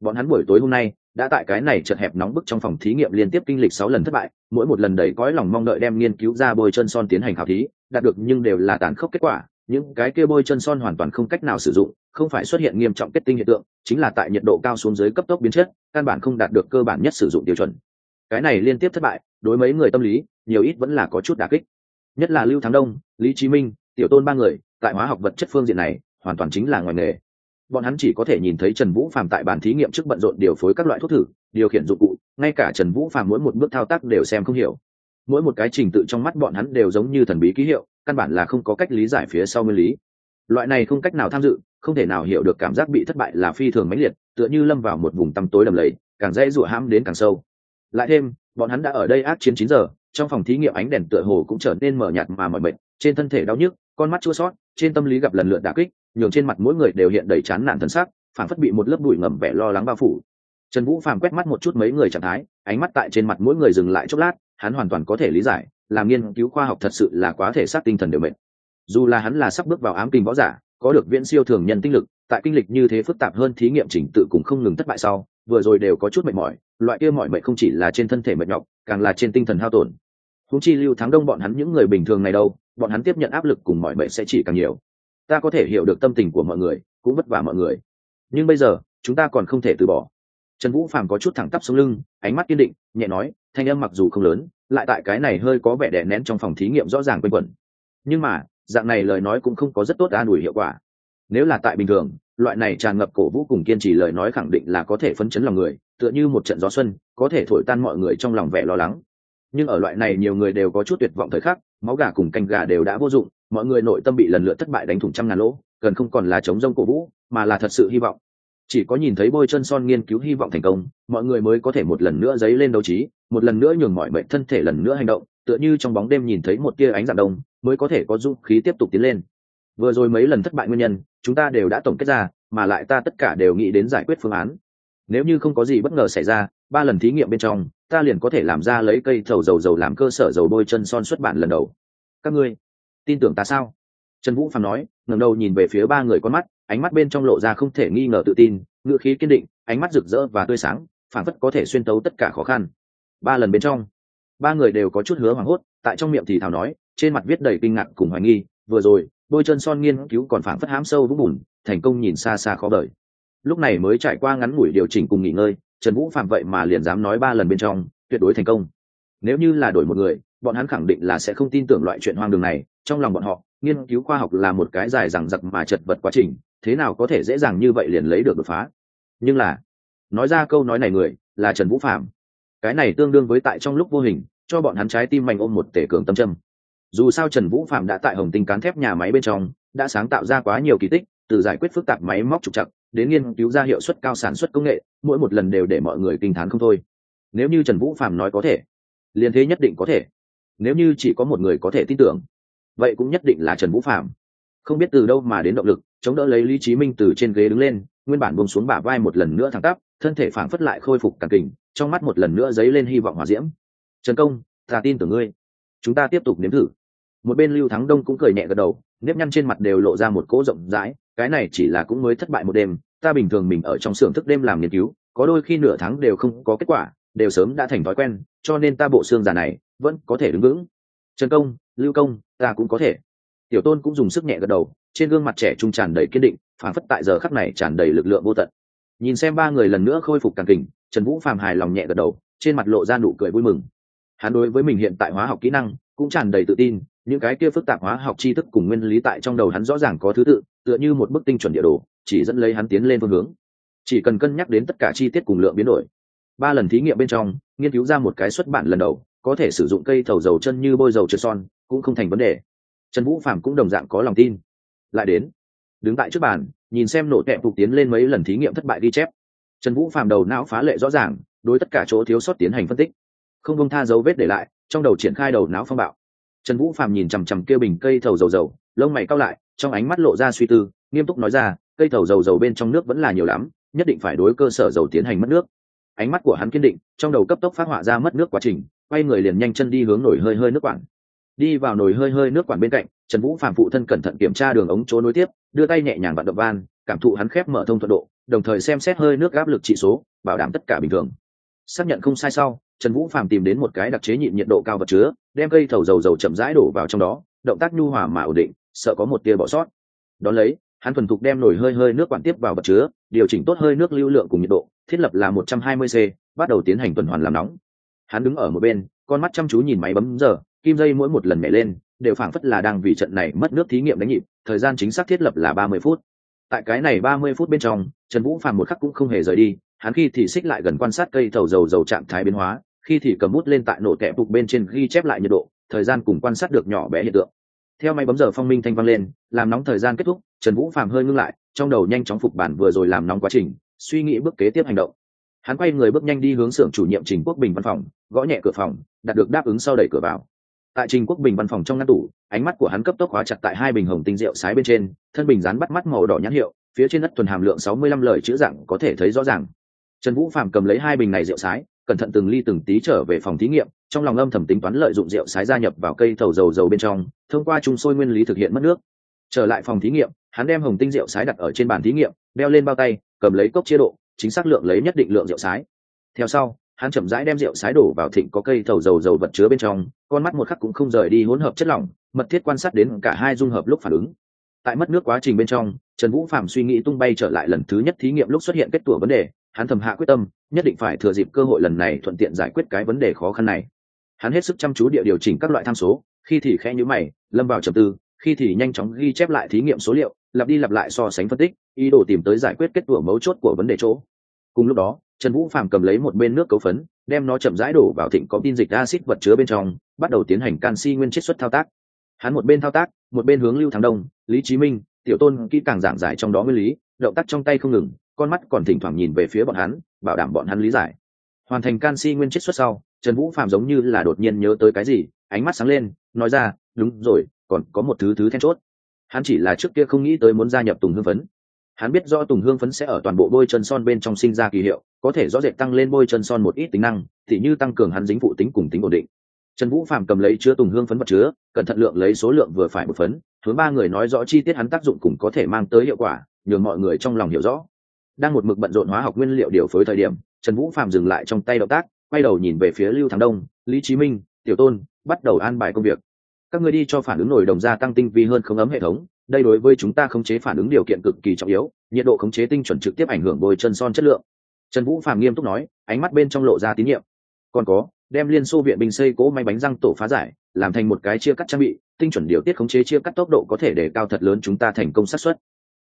Bọn hắn buổi tối hôm nay, đã tại cái này chật hẹp nóng bức trong phòng thí nghiệm liên tiếp kinh lịch sáu lần thất bại, mỗi một lần đầy cõi lòng mong đợi đem nghiên cứu ra bôi chân son tiến hành khảo thí, đạt được nhưng đều là tàn khốc kết quả những cái kia bôi chân son hoàn toàn không cách nào sử dụng, không phải xuất hiện nghiêm trọng kết tinh hiện tượng, chính là tại nhiệt độ cao xuống dưới cấp tốc biến chất, căn bản không đạt được cơ bản nhất sử dụng tiêu chuẩn. Cái này liên tiếp thất bại, đối mấy người tâm lý, nhiều ít vẫn là có chút đà kích. Nhất là lưu thắng đông, lý chí minh, tiểu tôn ba người, tại hóa học vật chất phương diện này, hoàn toàn chính là ngoài nghề. Bọn hắn chỉ có thể nhìn thấy trần vũ phàm tại bàn thí nghiệm trước bận rộn điều phối các loại thuốc thử, điều khiển dụng cụ, ngay cả trần vũ phàm mỗi một bước thao tác đều xem không hiểu. Mỗi một cái trình tự trong mắt bọn hắn đều giống như thần bí ký hiệu căn bản là không có cách lý giải phía sau nguyên lý. Loại này không cách nào tham dự, không thể nào hiểu được cảm giác bị thất bại là phi thường mãnh liệt, tựa như lâm vào một vùng tăm tối đầm lầy, càng dễ rủa hãm đến càng sâu. Lại thêm, bọn hắn đã ở đây ác chiến chín giờ, trong phòng thí nghiệm ánh đèn tựa hồ cũng trở nên mờ nhạt mà mỏi mệt, trên thân thể đau nhức, con mắt chua sót trên tâm lý gặp lần lượt đả kích, nhường trên mặt mỗi người đều hiện đầy chán nản thân sắc phản phất bị một lớp bụi ngầm vẻ lo lắng bao phủ. Trần vũ phàm quét mắt một chút mấy người trạng thái, ánh mắt tại trên mặt mỗi người dừng lại chốc lát, hắn hoàn toàn có thể lý giải làm nghiên cứu khoa học thật sự là quá thể xác tinh thần đều mệt. Dù là hắn là sắp bước vào ám kinh võ giả, có được viễn siêu thường nhân tinh lực, tại kinh lịch như thế phức tạp hơn thí nghiệm trình tự cũng không ngừng thất bại sau, vừa rồi đều có chút mệt mỏi, loại kia mỏi mệt không chỉ là trên thân thể mệt nhọc, càng là trên tinh thần hao tổn. Húng chi lưu thắng đông bọn hắn những người bình thường này đâu, bọn hắn tiếp nhận áp lực cùng mọi mệt sẽ chỉ càng nhiều. Ta có thể hiểu được tâm tình của mọi người, cũng vất vả mọi người. Nhưng bây giờ, chúng ta còn không thể từ bỏ. Trần vũ phàm có chút thẳng tắp xuống lưng, ánh mắt kiên định, nhẹ nói, thanh âm mặc dù không lớn lại tại cái này hơi có vẻ đè nén trong phòng thí nghiệm rõ ràng quên quẩn. Nhưng mà, dạng này lời nói cũng không có rất tốt an ủi hiệu quả. Nếu là tại bình thường, loại này tràn ngập cổ vũ cùng kiên trì lời nói khẳng định là có thể phấn chấn lòng người, tựa như một trận gió xuân, có thể thổi tan mọi người trong lòng vẻ lo lắng. Nhưng ở loại này nhiều người đều có chút tuyệt vọng thời khắc, máu gà cùng canh gà đều đã vô dụng, mọi người nội tâm bị lần lượt thất bại đánh thủng trăm ngàn lỗ, gần không còn là chống rông cổ vũ, mà là thật sự hy vọng. Chỉ có nhìn thấy bôi chân son nghiên cứu hy vọng thành công, mọi người mới có thể một lần nữa dấy lên đấu trí một lần nữa nhường mọi mệnh thân thể lần nữa hành động, tựa như trong bóng đêm nhìn thấy một tia ánh dạng đông, mới có thể có dũng khí tiếp tục tiến lên. Vừa rồi mấy lần thất bại nguyên nhân, chúng ta đều đã tổng kết ra, mà lại ta tất cả đều nghĩ đến giải quyết phương án. Nếu như không có gì bất ngờ xảy ra, ba lần thí nghiệm bên trong, ta liền có thể làm ra lấy cây thầu dầu dầu làm cơ sở dầu bôi chân son xuất bản lần đầu. Các ngươi, tin tưởng ta sao? Trần vũ phàm nói, ngẩng đầu nhìn về phía ba người con mắt, ánh mắt bên trong lộ ra không thể nghi ngờ tự tin ngựa khí kiên định, ánh mắt rực rỡ và tươi sáng phản phất có thể xuyên tấu tất cả khó khăn ba lần bên trong. Ba người đều có chút hứa hoảng hốt, tại trong miệng thì thảo nói, trên mặt viết đầy kinh ngạc cùng hoài nghi, vừa rồi bôi chân son nghiên cứu còn phản phất hám sâu vũng bùn, thành công nhìn xa xa khó đợi lúc này mới trải qua ngắn ngủi điều chỉnh cùng nghỉ ngơi, trần vũ phạm vậy mà liền dám nói ba lần bên trong, tuyệt đối thành công. Nếu như là đổi một người, bọn hắn khẳng định là sẽ không tin tưởng loại chuyện hoang đường này, trong lòng bọn họ, nghiên cứu khoa học là một cái dài rằng giặc mà chật vật quá trình, thế nào có thể dễ dàng như vậy liền lấy được đột phá. Nhưng là, nói ra câu nói này người, là trần vũ phạm cái này tương đương với tại trong lúc vô hình, cho bọn hắn trái tim mạnh ôm một tể cường tâm trâm dù sao trần vũ phạm đã tại hồng tinh cán thép nhà máy bên trong, đã sáng tạo ra quá nhiều kỳ tích, từ giải quyết phức tạp máy móc trục chặt đến nghiên cứu ra hiệu suất cao sản xuất công nghệ, mỗi một lần đều để mọi người kinh t h á n không thôi. Nếu như trần vũ phạm nói có thể, liền thế nhất định có thể. Nếu như chỉ có một người có thể tin tưởng, vậy cũng nhất định là trần vũ phạm. Không biết từ đâu mà đến động lực, chống đỡ lấy lý trí minh từ trên ghế đứng lên, nguyên bản bông xuống bả vai một lần nữa thẳng tắp, thân thể phảng phất lại khôi phục càng kình trong mắt một lần nữa dấy lên hy vọng hòa diễm. Trần công, ta tin tưởng ngươi. Chúng ta tiếp tục nếm thử. Một bên lưu thắng đông cũng cười nhẹ gật đầu, nếp nhăn trên mặt đều lộ ra một cỗ rộng rãi, cái này chỉ là cũng mới thất bại một đêm, ta bình thường mình ở trong xưởng thức đêm làm nghiên cứu, có đôi khi nửa tháng đều không có kết quả, đều sớm đã thành thói quen, cho nên ta bộ xương già này vẫn có thể đứng vững. Trần công, lưu công, ta cũng có thể. Tiểu tôn cũng dùng sức nhẹ gật đầu, trên gương mặt trẻ trung tràn đầy kiên định phản phất tại giờ khắc này tràn đầy lực lượng vô tận. Nhìn xem ba người lần nữa khôi phục càng kình trần vũ phàm hài lòng nhẹ gật đầu, trên mặt lộ ra nụ cười vui mừng. Hắn đối với mình hiện tại hóa học kỹ năng cũng tràn đầy tự tin, những cái kia phức tạp hóa học tri thức cùng nguyên lý tại trong đầu hắn rõ ràng có thứ tự, tựa như một bức tinh chuẩn địa đồ, chỉ dẫn lấy hắn tiến lên phương hướng. Chỉ cần cân nhắc đến tất cả chi tiết cùng lượng biến đổi. Ba lần thí nghiệm bên trong, nghiên cứu ra một cái xuất bản lần đầu, có thể sử dụng cây thầu dầu chân như bôi dầu trượt son, cũng không thành vấn đề. Trần vũ phạm cũng đồng dạng có lòng tin. Lại đến, đứng tại trước bàn, nhìn xem nổ tẹp phục tiến lên mấy lần thí nghiệm thất bại ghi chép trần vũ Phàm đầu não phá lệ rõ ràng, đối tất cả chỗ thiếu sót tiến hành phân tích. Không bông tha dấu vết để lại, trong đầu triển khai đầu não phong bạo. Trần vũ Phàm nhìn chằm chằm kêu bình cây thầu dầu dầu, lông mày cao lại, trong ánh mắt lộ ra suy tư, nghiêm túc nói ra, cây thầu dầu dầu bên trong nước vẫn là nhiều lắm, nhất định phải đối cơ sở dầu tiến hành mất nước. Ánh mắt của hắn kiên định, trong đầu cấp tốc phát họa ra mất nước quá trình, quay người liền nhanh chân đi hướng nổi hơi hơi nước quản đi vào nồi hơi hơi nước quản bên cạnh, trần vũ phạm phụ thân cẩn thận kiểm tra đường ống chỗ nối tiếp, đưa tay nhẹ nhàng vặn động van, cảm thụ hắn khép mở thông thuận độ đồng thời xem xét hơi nước áp lực trị số, bảo đảm tất cả bình thường. Xác nhận không sai sau, trần vũ phàm tìm đến một cái đặc chế nhịn nhiệt độ cao vật chứa, đem cây thầu dầu dầu chậm rãi đổ vào trong đó, động tác nhu hòa mà ổn định, sợ có một tia bỏ sót. Đón lấy, hắn thuần thục đem nồi hơi hơi nước quản tiếp vào vật chứa, điều chỉnh tốt hơi nước lưu lượng cùng nhiệt độ, thiết lập là một trăm hai mươi c, bắt đầu tiến hành tuần hoàn làm nóng. Hắn đứng ở một bên, con mắt chăm chú nhìn máy bấm giờ, kim dây mỗi một lần nhảy lên, đều phảng phất là đang vì trận này mất nước thí nghiệm đánh nhịp, thời gian chính xác thiết lập là ba mươi phút tại cái này ba mươi phút bên trong, trần vũ phàm một khắc cũng không hề rời đi, hắn khi thì xích lại gần quan sát cây thầu dầu dầu trạng thái biến hóa, khi thì cầm bút lên tại nổ kẹp bục bên trên ghi chép lại nhiệt độ, thời gian cùng quan sát được nhỏ bé hiện tượng. Theo máy bấm giờ phong minh thanh vang lên, làm nóng thời gian kết thúc, trần vũ phàm hơi ngưng lại, trong đầu nhanh chóng phục bản vừa rồi làm nóng quá trình, suy nghĩ bước kế tiếp hành động. Hắn quay người bước nhanh đi hướng xưởng chủ nhiệm trình quốc bình văn phòng, gõ nhẹ cửa phòng đạt được đáp ứng sau đẩy cửa vào tại trình quốc bình văn phòng trong ngăn tủ, ánh mắt của hắn cấp tốc hóa chặt tại hai bình hồng tinh rượu sái bên trên, thân bình rán bắt mắt màu đỏ nhãn hiệu, phía trên đất tuần hàm lượng sáu mươi lăm lời chữ dạng có thể thấy rõ ràng. Trần vũ phạm cầm lấy hai bình này rượu sái, cẩn thận từng ly từng tí trở về phòng thí nghiệm, trong lòng âm thầm tính toán lợi dụng rượu sái gia nhập vào cây thầu dầu dầu bên trong, thông qua chung sôi nguyên lý thực hiện mất nước. Trở lại phòng thí nghiệm, hắn đem hồng tinh rượu sái đặt ở trên bàn thí nghiệm, đeo lên bao tay, cầm lấy cốc chế độ, chính xác lượng lấy nhất định lượng rượu sái. Theo sau hắn chậm rãi đem rượu sái đổ vào thịnh có cây thầu dầu dầu vật chứa bên trong, con mắt một khắc cũng không rời đi hỗn hợp chất lỏng, mật thiết quan sát đến cả hai dung hợp lúc phản ứng. Tại mất nước quá trình bên trong, trần vũ phạm suy nghĩ tung bay trở lại lần thứ nhất thí nghiệm lúc xuất hiện kết tủa vấn đề, hắn thầm hạ quyết tâm, nhất định phải thừa dịp cơ hội lần này thuận tiện giải quyết cái vấn đề khó khăn này. Hắn hết sức chăm chú địa điều chỉnh các loại tham số, khi thì khẽ nhữ mày, lâm vào trầm tư, khi thì nhanh chóng ghi chép lại thí nghiệm số liệu, lặp đi lặp lại so sánh phân tích, ý đồ tìm tới giải quyết kết tủa mấu chốt của vấn đề chỗ. Cùng lúc đó trần vũ phạm cầm lấy một bên nước cấu phấn, đem nó chậm rãi đổ vào thịnh có tin dịch acid vật chứa bên trong, bắt đầu tiến hành canxi nguyên chiết xuất thao tác. Hắn một bên thao tác, một bên hướng lưu thắng đông, lý chí minh, tiểu tôn kỹ càng giảng giải trong đó nguyên lý, động tác trong tay không ngừng, con mắt còn thỉnh thoảng nhìn về phía bọn hắn, bảo đảm bọn hắn lý giải. Hoàn thành canxi nguyên chiết xuất sau, trần vũ phạm giống như là đột nhiên nhớ tới cái gì, ánh mắt sáng lên, nói ra, đúng rồi, còn có một thứ thứ then chốt. Hắn chỉ là trước kia không nghĩ tới muốn gia nhập tùng hương phấn hắn biết do tùng hương phấn sẽ ở toàn bộ bôi chân son bên trong sinh ra kỳ hiệu, có thể rõ rệt tăng lên bôi chân son một ít tính năng, thì như tăng cường hắn dính phụ tính cùng tính ổn định. Trần vũ phạm cầm lấy chứa tùng hương phấn vật chứa, cẩn thận lượng lấy số lượng vừa phải một phấn, hướng ba người nói rõ chi tiết hắn tác dụng cùng có thể mang tới hiệu quả, nhường mọi người trong lòng hiểu rõ. Đang một mực bận rộn hóa học nguyên liệu điều phối thời điểm, trần vũ phạm dừng lại trong tay động tác, quay đầu nhìn về phía lưu thắng đông, lý chí minh, tiểu tôn, bắt đầu an bài công việc. Các người đi cho phản ứng nổi đồng gia tăng tinh vi hơn không ấm hệ thống đây đối với chúng ta khống chế phản ứng điều kiện cực kỳ trọng yếu, nhiệt độ khống chế tinh chuẩn trực tiếp ảnh hưởng bôi chân son chất lượng. Trần vũ phạm nghiêm túc nói, ánh mắt bên trong lộ ra tín nhiệm. Còn có, đem liên xô viện binh xây cố máy bánh răng tổ phá giải, làm thành một cái chia cắt trang bị, tinh chuẩn điều tiết khống chế chia cắt tốc độ có thể để cao thật lớn chúng ta thành công xác suất.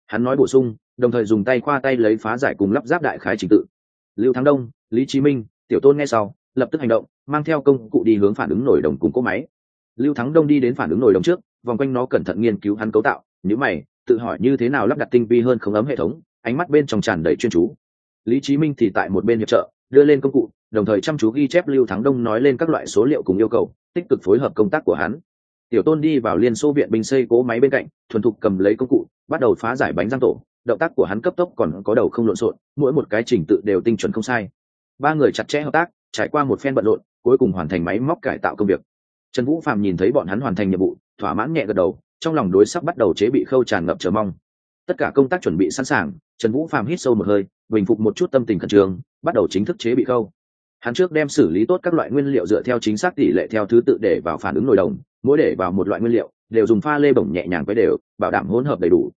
Hắn nói bổ sung, đồng thời dùng tay khoa tay lấy phá giải cùng lắp ráp đại khái trình tự. Lưu thắng đông, lý chí minh, tiểu tôn nghe sau, lập tức hành động, mang theo công cụ đi hướng phản ứng nổi đồng cùng cỗ máy. Lưu thắng đông đi đến phản ứng nổi đồng trước, vòng quanh nó cẩn thận nghiên cứu hắn cấu tạo nhữ mày, tự hỏi như thế nào lắp đặt tinh vi hơn không ấm hệ thống, ánh mắt bên trong tràn đầy chuyên chú. Lý chí minh thì tại một bên hiệp trợ, đưa lên công cụ, đồng thời chăm chú ghi chép lưu thắng đông nói lên các loại số liệu cùng yêu cầu, tích cực phối hợp công tác của hắn. Tiểu tôn đi vào liên xô viện binh xây cố máy bên cạnh, thuần thục cầm lấy công cụ, bắt đầu phá giải bánh răng tổ. Động tác của hắn cấp tốc còn có đầu không lộn xộn, mỗi một cái trình tự đều tinh chuẩn không sai. Ba người chặt chẽ hợp tác, trải qua một phen bận rộn, cuối cùng hoàn thành máy móc cải tạo công việc. Trần vũ phạm nhìn thấy bọn hắn hoàn thành nhiệm vụ, thỏa mãn nhẹ gật đầu trong lòng đối sắp bắt đầu chế bị khâu tràn ngập chờ mong. Tất cả công tác chuẩn bị sẵn sàng, trần vũ phàm hít sâu một hơi, bình phục một chút tâm tình khẩn trương, bắt đầu chính thức chế bị khâu. Hắn trước đem xử lý tốt các loại nguyên liệu dựa theo chính xác tỷ lệ theo thứ tự để vào phản ứng nồi đồng, mỗi để vào một loại nguyên liệu, đều dùng pha lê bổng nhẹ nhàng với đều, bảo đảm hỗn hợp đầy đủ.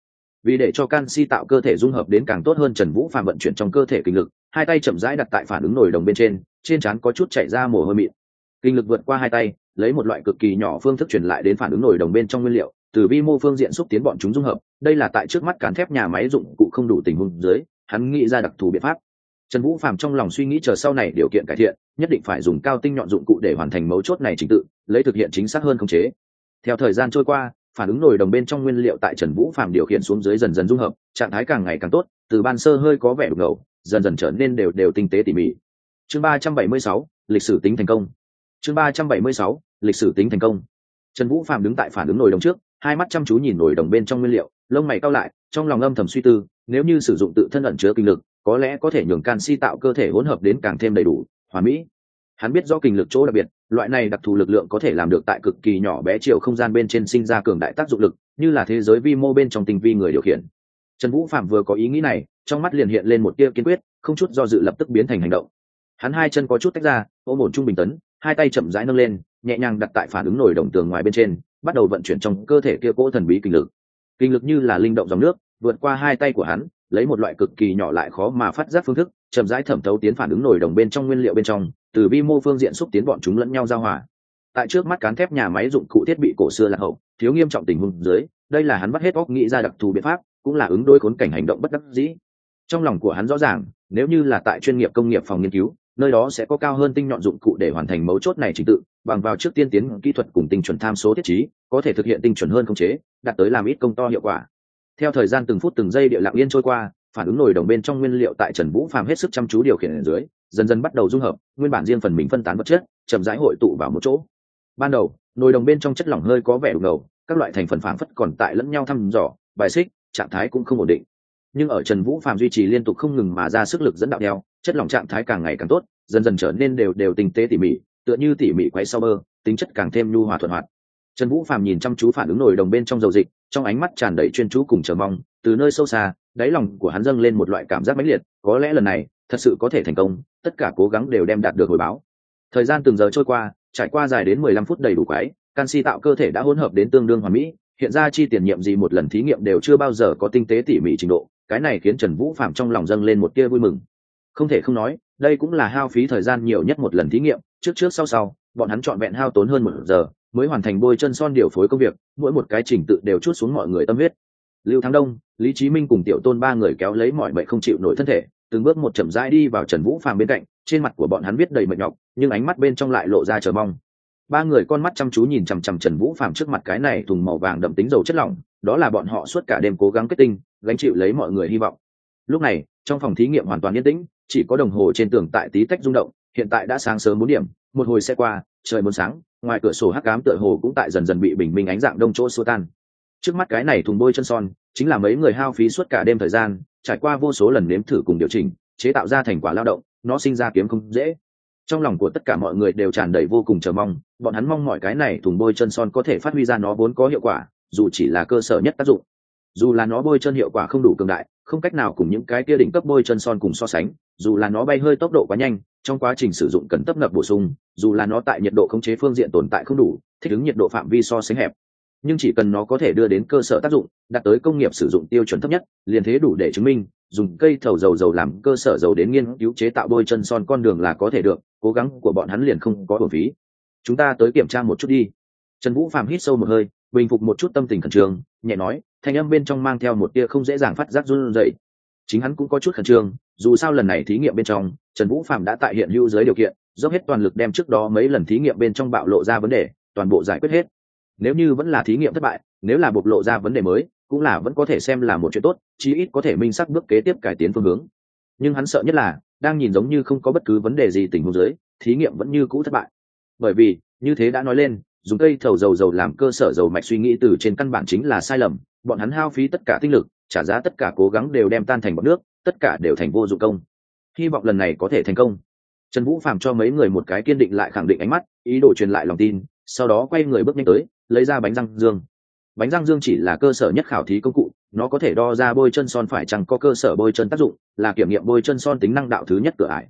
Vì để cho canxi tạo cơ thể dung hợp đến càng tốt hơn, trần vũ phàm vận chuyển trong cơ thể kinh lực, hai tay chậm rãi đặt tại phản ứng nồi đồng bên trên trên trán có chút chảy ra mồ hôi mịn. Kinh lực vượt qua hai tay, lấy một loại cực kỳ nhỏ phương thức truyền lại đến phản ứng nồi đồng bên trong nguyên liệu từ vi mô phương diện xúc tiến bọn chúng dung hợp, đây là tại trước mắt cán thép nhà máy dụng cụ không đủ tình huống dưới, hắn nghĩ ra đặc thù biện pháp. Trần vũ phàm trong lòng suy nghĩ chờ sau này điều kiện cải thiện, nhất định phải dùng cao tinh nhọn dụng cụ để hoàn thành mấu chốt này trình tự, lấy thực hiện chính xác hơn khống chế. Theo thời gian trôi qua, phản ứng nồi đồng bên trong nguyên liệu tại trần vũ phàm điều khiển xuống dưới dần dần dung hợp, trạng thái càng ngày càng tốt, từ ban sơ hơi có vẻ đục ngầu, dần dần trở nên đều đều tinh tế tỉ mỉ. Chương ba trăm bảy mươi sáu, lịch sử tính thành công. Chương ba trăm bảy mươi sáu, lịch sử tính thành công. Trần vũ phàm đứng tại phản ứng nồi đồng trước hai mắt chăm chú nhìn nồi đồng bên trong nguyên liệu, lông mày cao lại, trong lòng âm thầm suy tư, nếu như sử dụng tự thân ẩn chứa kinh lực, có lẽ có thể nhường canxi tạo cơ thể hỗn hợp đến càng thêm đầy đủ, hoàn mỹ. Hắn biết do kinh lực chỗ đặc biệt, loại này đặc thù lực lượng có thể làm được tại cực kỳ nhỏ bé chiều không gian bên trên sinh ra cường đại tác dụng lực, như là thế giới vi mô bên trong tinh vi người điều khiển. Trần vũ phạm vừa có ý nghĩ này, trong mắt liền hiện lên một tia kiên quyết, không chút do dự lập tức biến thành hành động. Hắn hai chân có chút tách ra, ôm ổn trung bình tấn, hai tay chậm rãi nâng lên, nhẹ nhàng đặt tại phản ứng nổi đồng tường ngoài bên trên bắt đầu vận chuyển trong cơ thể kia cỗ thần bí kinh lực. Kinh lực như là linh động dòng nước, vượt qua hai tay của hắn, lấy một loại cực kỳ nhỏ lại khó mà phát giác phương thức, chậm rãi thẩm thấu tiến phản ứng nổi đồng bên trong nguyên liệu bên trong, từ vi mô phương diện xúc tiến bọn chúng lẫn nhau giao hòa. Tại trước mắt cán thép nhà máy dụng cụ thiết bị cổ xưa lạc hậu, thiếu nghiêm trọng tình huống dưới, đây là hắn bắt hết óc nghĩ ra đặc thù biện pháp, cũng là ứng đối khốn cảnh hành động bất đắc dĩ. Trong lòng của hắn rõ ràng, nếu như là tại chuyên nghiệp công nghiệp phòng nghiên cứu, nơi đó sẽ có cao hơn tinh nhọn dụng cụ để hoàn thành mấu chốt này trình tự bằng vào trước tiên tiến kỹ thuật cùng tinh chuẩn tham số thiết trí, có thể thực hiện tinh chuẩn hơn khống chế, đạt tới làm ít công to hiệu quả. Theo thời gian từng phút từng giây địa lặng yên trôi qua, phản ứng nổi đồng bên trong nguyên liệu tại trần vũ phàm hết sức chăm chú điều khiển ở dưới, dần dần bắt đầu dung hợp, nguyên bản riêng phần mình phân tán vật chất, chậm rãi hội tụ vào một chỗ. Ban đầu, nồi đồng bên trong chất lỏng hơi có vẻ đục ngầu, các loại thành phần phản phất còn tại lẫn nhau thăm dò, bài xích, trạng thái cũng không ổn định. Nhưng ở trần vũ phàm duy trì liên tục không ngừng mà ra sức lực dẫn đạo theo, chất lỏng trạng thái càng ngày càng tốt, dần dần trở nên đều đều tinh tế tỉ mỉ tựa như tỉ mỉ quay sau bơ, tính chất càng thêm nhu hòa thuận hoạt. Trần vũ phàm nhìn chăm chú phản ứng nổi đồng bên trong dầu dịch, trong ánh mắt tràn đầy chuyên chú cùng chờ mong, từ nơi sâu xa, đáy lòng của hắn dâng lên một loại cảm giác mãnh liệt, có lẽ lần này, thật sự có thể thành công, tất cả cố gắng đều đem đạt được hồi báo. Thời gian từng giờ trôi qua, trải qua dài đến mười lăm phút đầy đủ quái, canxi tạo cơ thể đã hỗn hợp đến tương đương hoàn mỹ, hiện ra chi tiền nhiệm gì một lần thí nghiệm đều chưa bao giờ có tinh tế tỉ mỉ trình độ, cái này khiến trần vũ phạm trong lòng dâng lên một tia vui mừng. Không thể không nói, đây cũng là hao phí thời gian nhiều nhất một lần thí nghiệm trước trước sau sau, bọn hắn chọn vẹn hao tốn hơn một giờ, mới hoàn thành bôi chân son điều phối công việc, mỗi một cái trình tự đều chút xuống mọi người tâm huyết. Lưu thắng đông, lý trí minh cùng tiểu tôn ba người kéo lấy mọi mệnh không chịu nổi thân thể, từng bước một chậm rãi đi vào trần vũ phàm bên cạnh, trên mặt của bọn hắn viết đầy mệt nhọc, nhưng ánh mắt bên trong lại lộ ra chờ mong. Ba người con mắt chăm chú nhìn chằm chằm trần vũ phàm trước mặt cái này thùng màu vàng đậm tính dầu chất lỏng, đó là bọn họ suốt cả đêm cố gắng kết tinh, gánh chịu lấy mọi người hy vọng. Lúc này, trong phòng thí nghiệm hoàn toàn yên tĩnh, chỉ có đồng hồ trên tường tại tí tách rung động hiện tại đã sáng sớm bốn điểm, một hồi xe qua, trời muốn sáng, ngoài cửa sổ hắc cám tựa hồ cũng tại dần dần bị bình minh ánh dạng đông chỗ xua tan. Trước mắt cái này thùng bôi chân son, chính là mấy người hao phí suốt cả đêm thời gian, trải qua vô số lần nếm thử cùng điều chỉnh, chế tạo ra thành quả lao động, nó sinh ra kiếm không dễ. Trong lòng của tất cả mọi người đều tràn đầy vô cùng chờ mong, bọn hắn mong mọi cái này thùng bôi chân son có thể phát huy ra nó vốn có hiệu quả, dù chỉ là cơ sở nhất tác dụng. Dù là nó bôi chân hiệu quả không đủ cường đại không cách nào cùng những cái kia đỉnh cấp bôi chân son cùng so sánh, dù là nó bay hơi tốc độ quá nhanh, trong quá trình sử dụng cần tấp nập bổ sung, dù là nó tại nhiệt độ khống chế phương diện tồn tại không đủ, thích ứng nhiệt độ phạm vi so sánh hẹp. Nhưng chỉ cần nó có thể đưa đến cơ sở tác dụng, đạt tới công nghiệp sử dụng tiêu chuẩn thấp nhất, liền thế đủ để chứng minh, dùng cây thầu dầu dầu làm cơ sở dầu đến nghiên cứu chế tạo bôi chân son con đường là có thể được, cố gắng của bọn hắn liền không có bổn phí. Chúng ta tới kiểm tra một chút đi. Trần vũ phạm hít sâu một hơi, bình phục một chút tâm tình khẩn trương, nhẹ nói thanh âm bên trong mang theo một tia không dễ dàng phát giác run rẩy. Chính hắn cũng có chút khẩn trương, dù sao lần này thí nghiệm bên trong, trần vũ phạm đã tại hiện hữu dưới điều kiện, dốc hết toàn lực đem trước đó mấy lần thí nghiệm bên trong bạo lộ ra vấn đề, toàn bộ giải quyết hết. Nếu như vẫn là thí nghiệm thất bại, nếu là bộc lộ ra vấn đề mới, cũng là vẫn có thể xem là một chuyện tốt, chí ít có thể minh xác bước kế tiếp cải tiến phương hướng. Nhưng hắn sợ nhất là, đang nhìn giống như không có bất cứ vấn đề gì tình huống dưới, thí nghiệm vẫn như cũ thất bại. Bởi vì, như thế đã nói lên, dùng cây thầu dầu dầu làm cơ sở dầu mạch suy nghĩ từ trên căn bản chính là sai lầm bọn hắn hao phí tất cả tinh lực, trả giá tất cả cố gắng đều đem tan thành bọn nước, tất cả đều thành vô dụng công. Hy vọng lần này có thể thành công. Trần vũ phàm cho mấy người một cái kiên định lại khẳng định ánh mắt, ý đồ truyền lại lòng tin, sau đó quay người bước nhanh tới, lấy ra bánh răng dương. Bánh răng dương chỉ là cơ sở nhất khảo thí công cụ, nó có thể đo ra bôi chân son phải chăng có cơ sở bôi chân tác dụng, là kiểm nghiệm bôi chân son tính năng đạo thứ nhất cửa ải.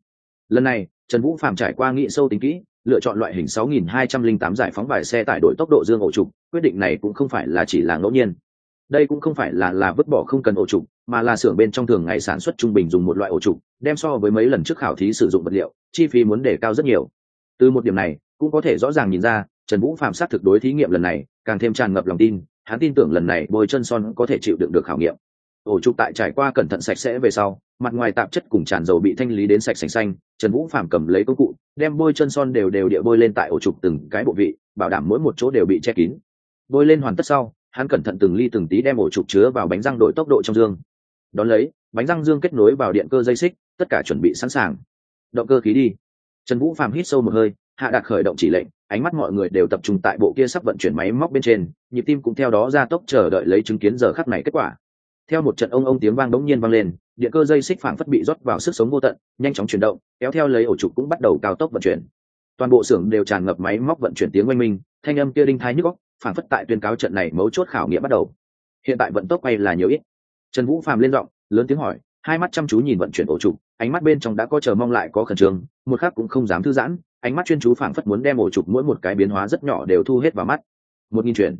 Lần này, trần vũ phạm trải qua nghị sâu tính kỹ, lựa chọn loại hình 6208 giải phóng vải xe tải đổi tốc độ dương ổ trục, quyết định này cũng không phải là chỉ là ngẫu nhiên đây cũng không phải là là vứt bỏ không cần ổ trục, mà là xưởng bên trong thường ngày sản xuất trung bình dùng một loại ổ trục, đem so với mấy lần trước khảo thí sử dụng vật liệu, chi phí muốn để cao rất nhiều. Từ một điểm này, cũng có thể rõ ràng nhìn ra, trần vũ phạm sát thực đối thí nghiệm lần này càng thêm tràn ngập lòng tin, hắn tin tưởng lần này bôi chân son có thể chịu đựng được khảo nghiệm. Ổ trục tại trải qua cẩn thận sạch sẽ về sau, mặt ngoài tạp chất cùng tràn dầu bị thanh lý đến sạch sành xanh, trần vũ phạm cầm lấy công cụ, đem bôi chân son đều đều địa bôi lên tại ổ trục từng cái bộ vị, bảo đảm mỗi một chỗ đều bị che kín. Bôi lên hoàn tất sau hắn cẩn thận từng ly từng tí đem ổ trục chứa vào bánh răng đổi tốc độ trong dương. Đón lấy, bánh răng dương kết nối vào điện cơ dây xích, tất cả chuẩn bị sẵn sàng. Động cơ khí đi. Trần vũ Phàm hít sâu một hơi, hạ đạt khởi động chỉ lệnh, ánh mắt mọi người đều tập trung tại bộ kia sắp vận chuyển máy móc bên trên, nhịp tim cũng theo đó ra tốc chờ đợi lấy chứng kiến giờ khắc này kết quả. Theo một trận ông ông tiếng vang đống nhiên vang lên, điện cơ dây xích phảng phất bị rót vào sức sống vô tận, nhanh chóng chuyển động, kéo theo lấy ổ trục cũng bắt đầu cao tốc vận chuyển. Toàn bộ xưởng đều tràn ngập máy móc vận chuyển tiếng oanh minh, thanh âm kia đinh thái nhức góc Phản phất tại tuyên cáo trận này mấu chốt khảo nghiệm bắt đầu. Hiện tại vận tốc quay là nhiều ít. Trần vũ phàm lên giọng, lớn tiếng hỏi, hai mắt chăm chú nhìn vận chuyển ổ trục ánh mắt bên trong đã có chờ mong lại có khẩn trương, một khác cũng không dám thư giãn, ánh mắt chuyên chú phảng phất muốn đem ổ trục mỗi một cái biến hóa rất nhỏ đều thu hết vào mắt. Một nghìn chuyển.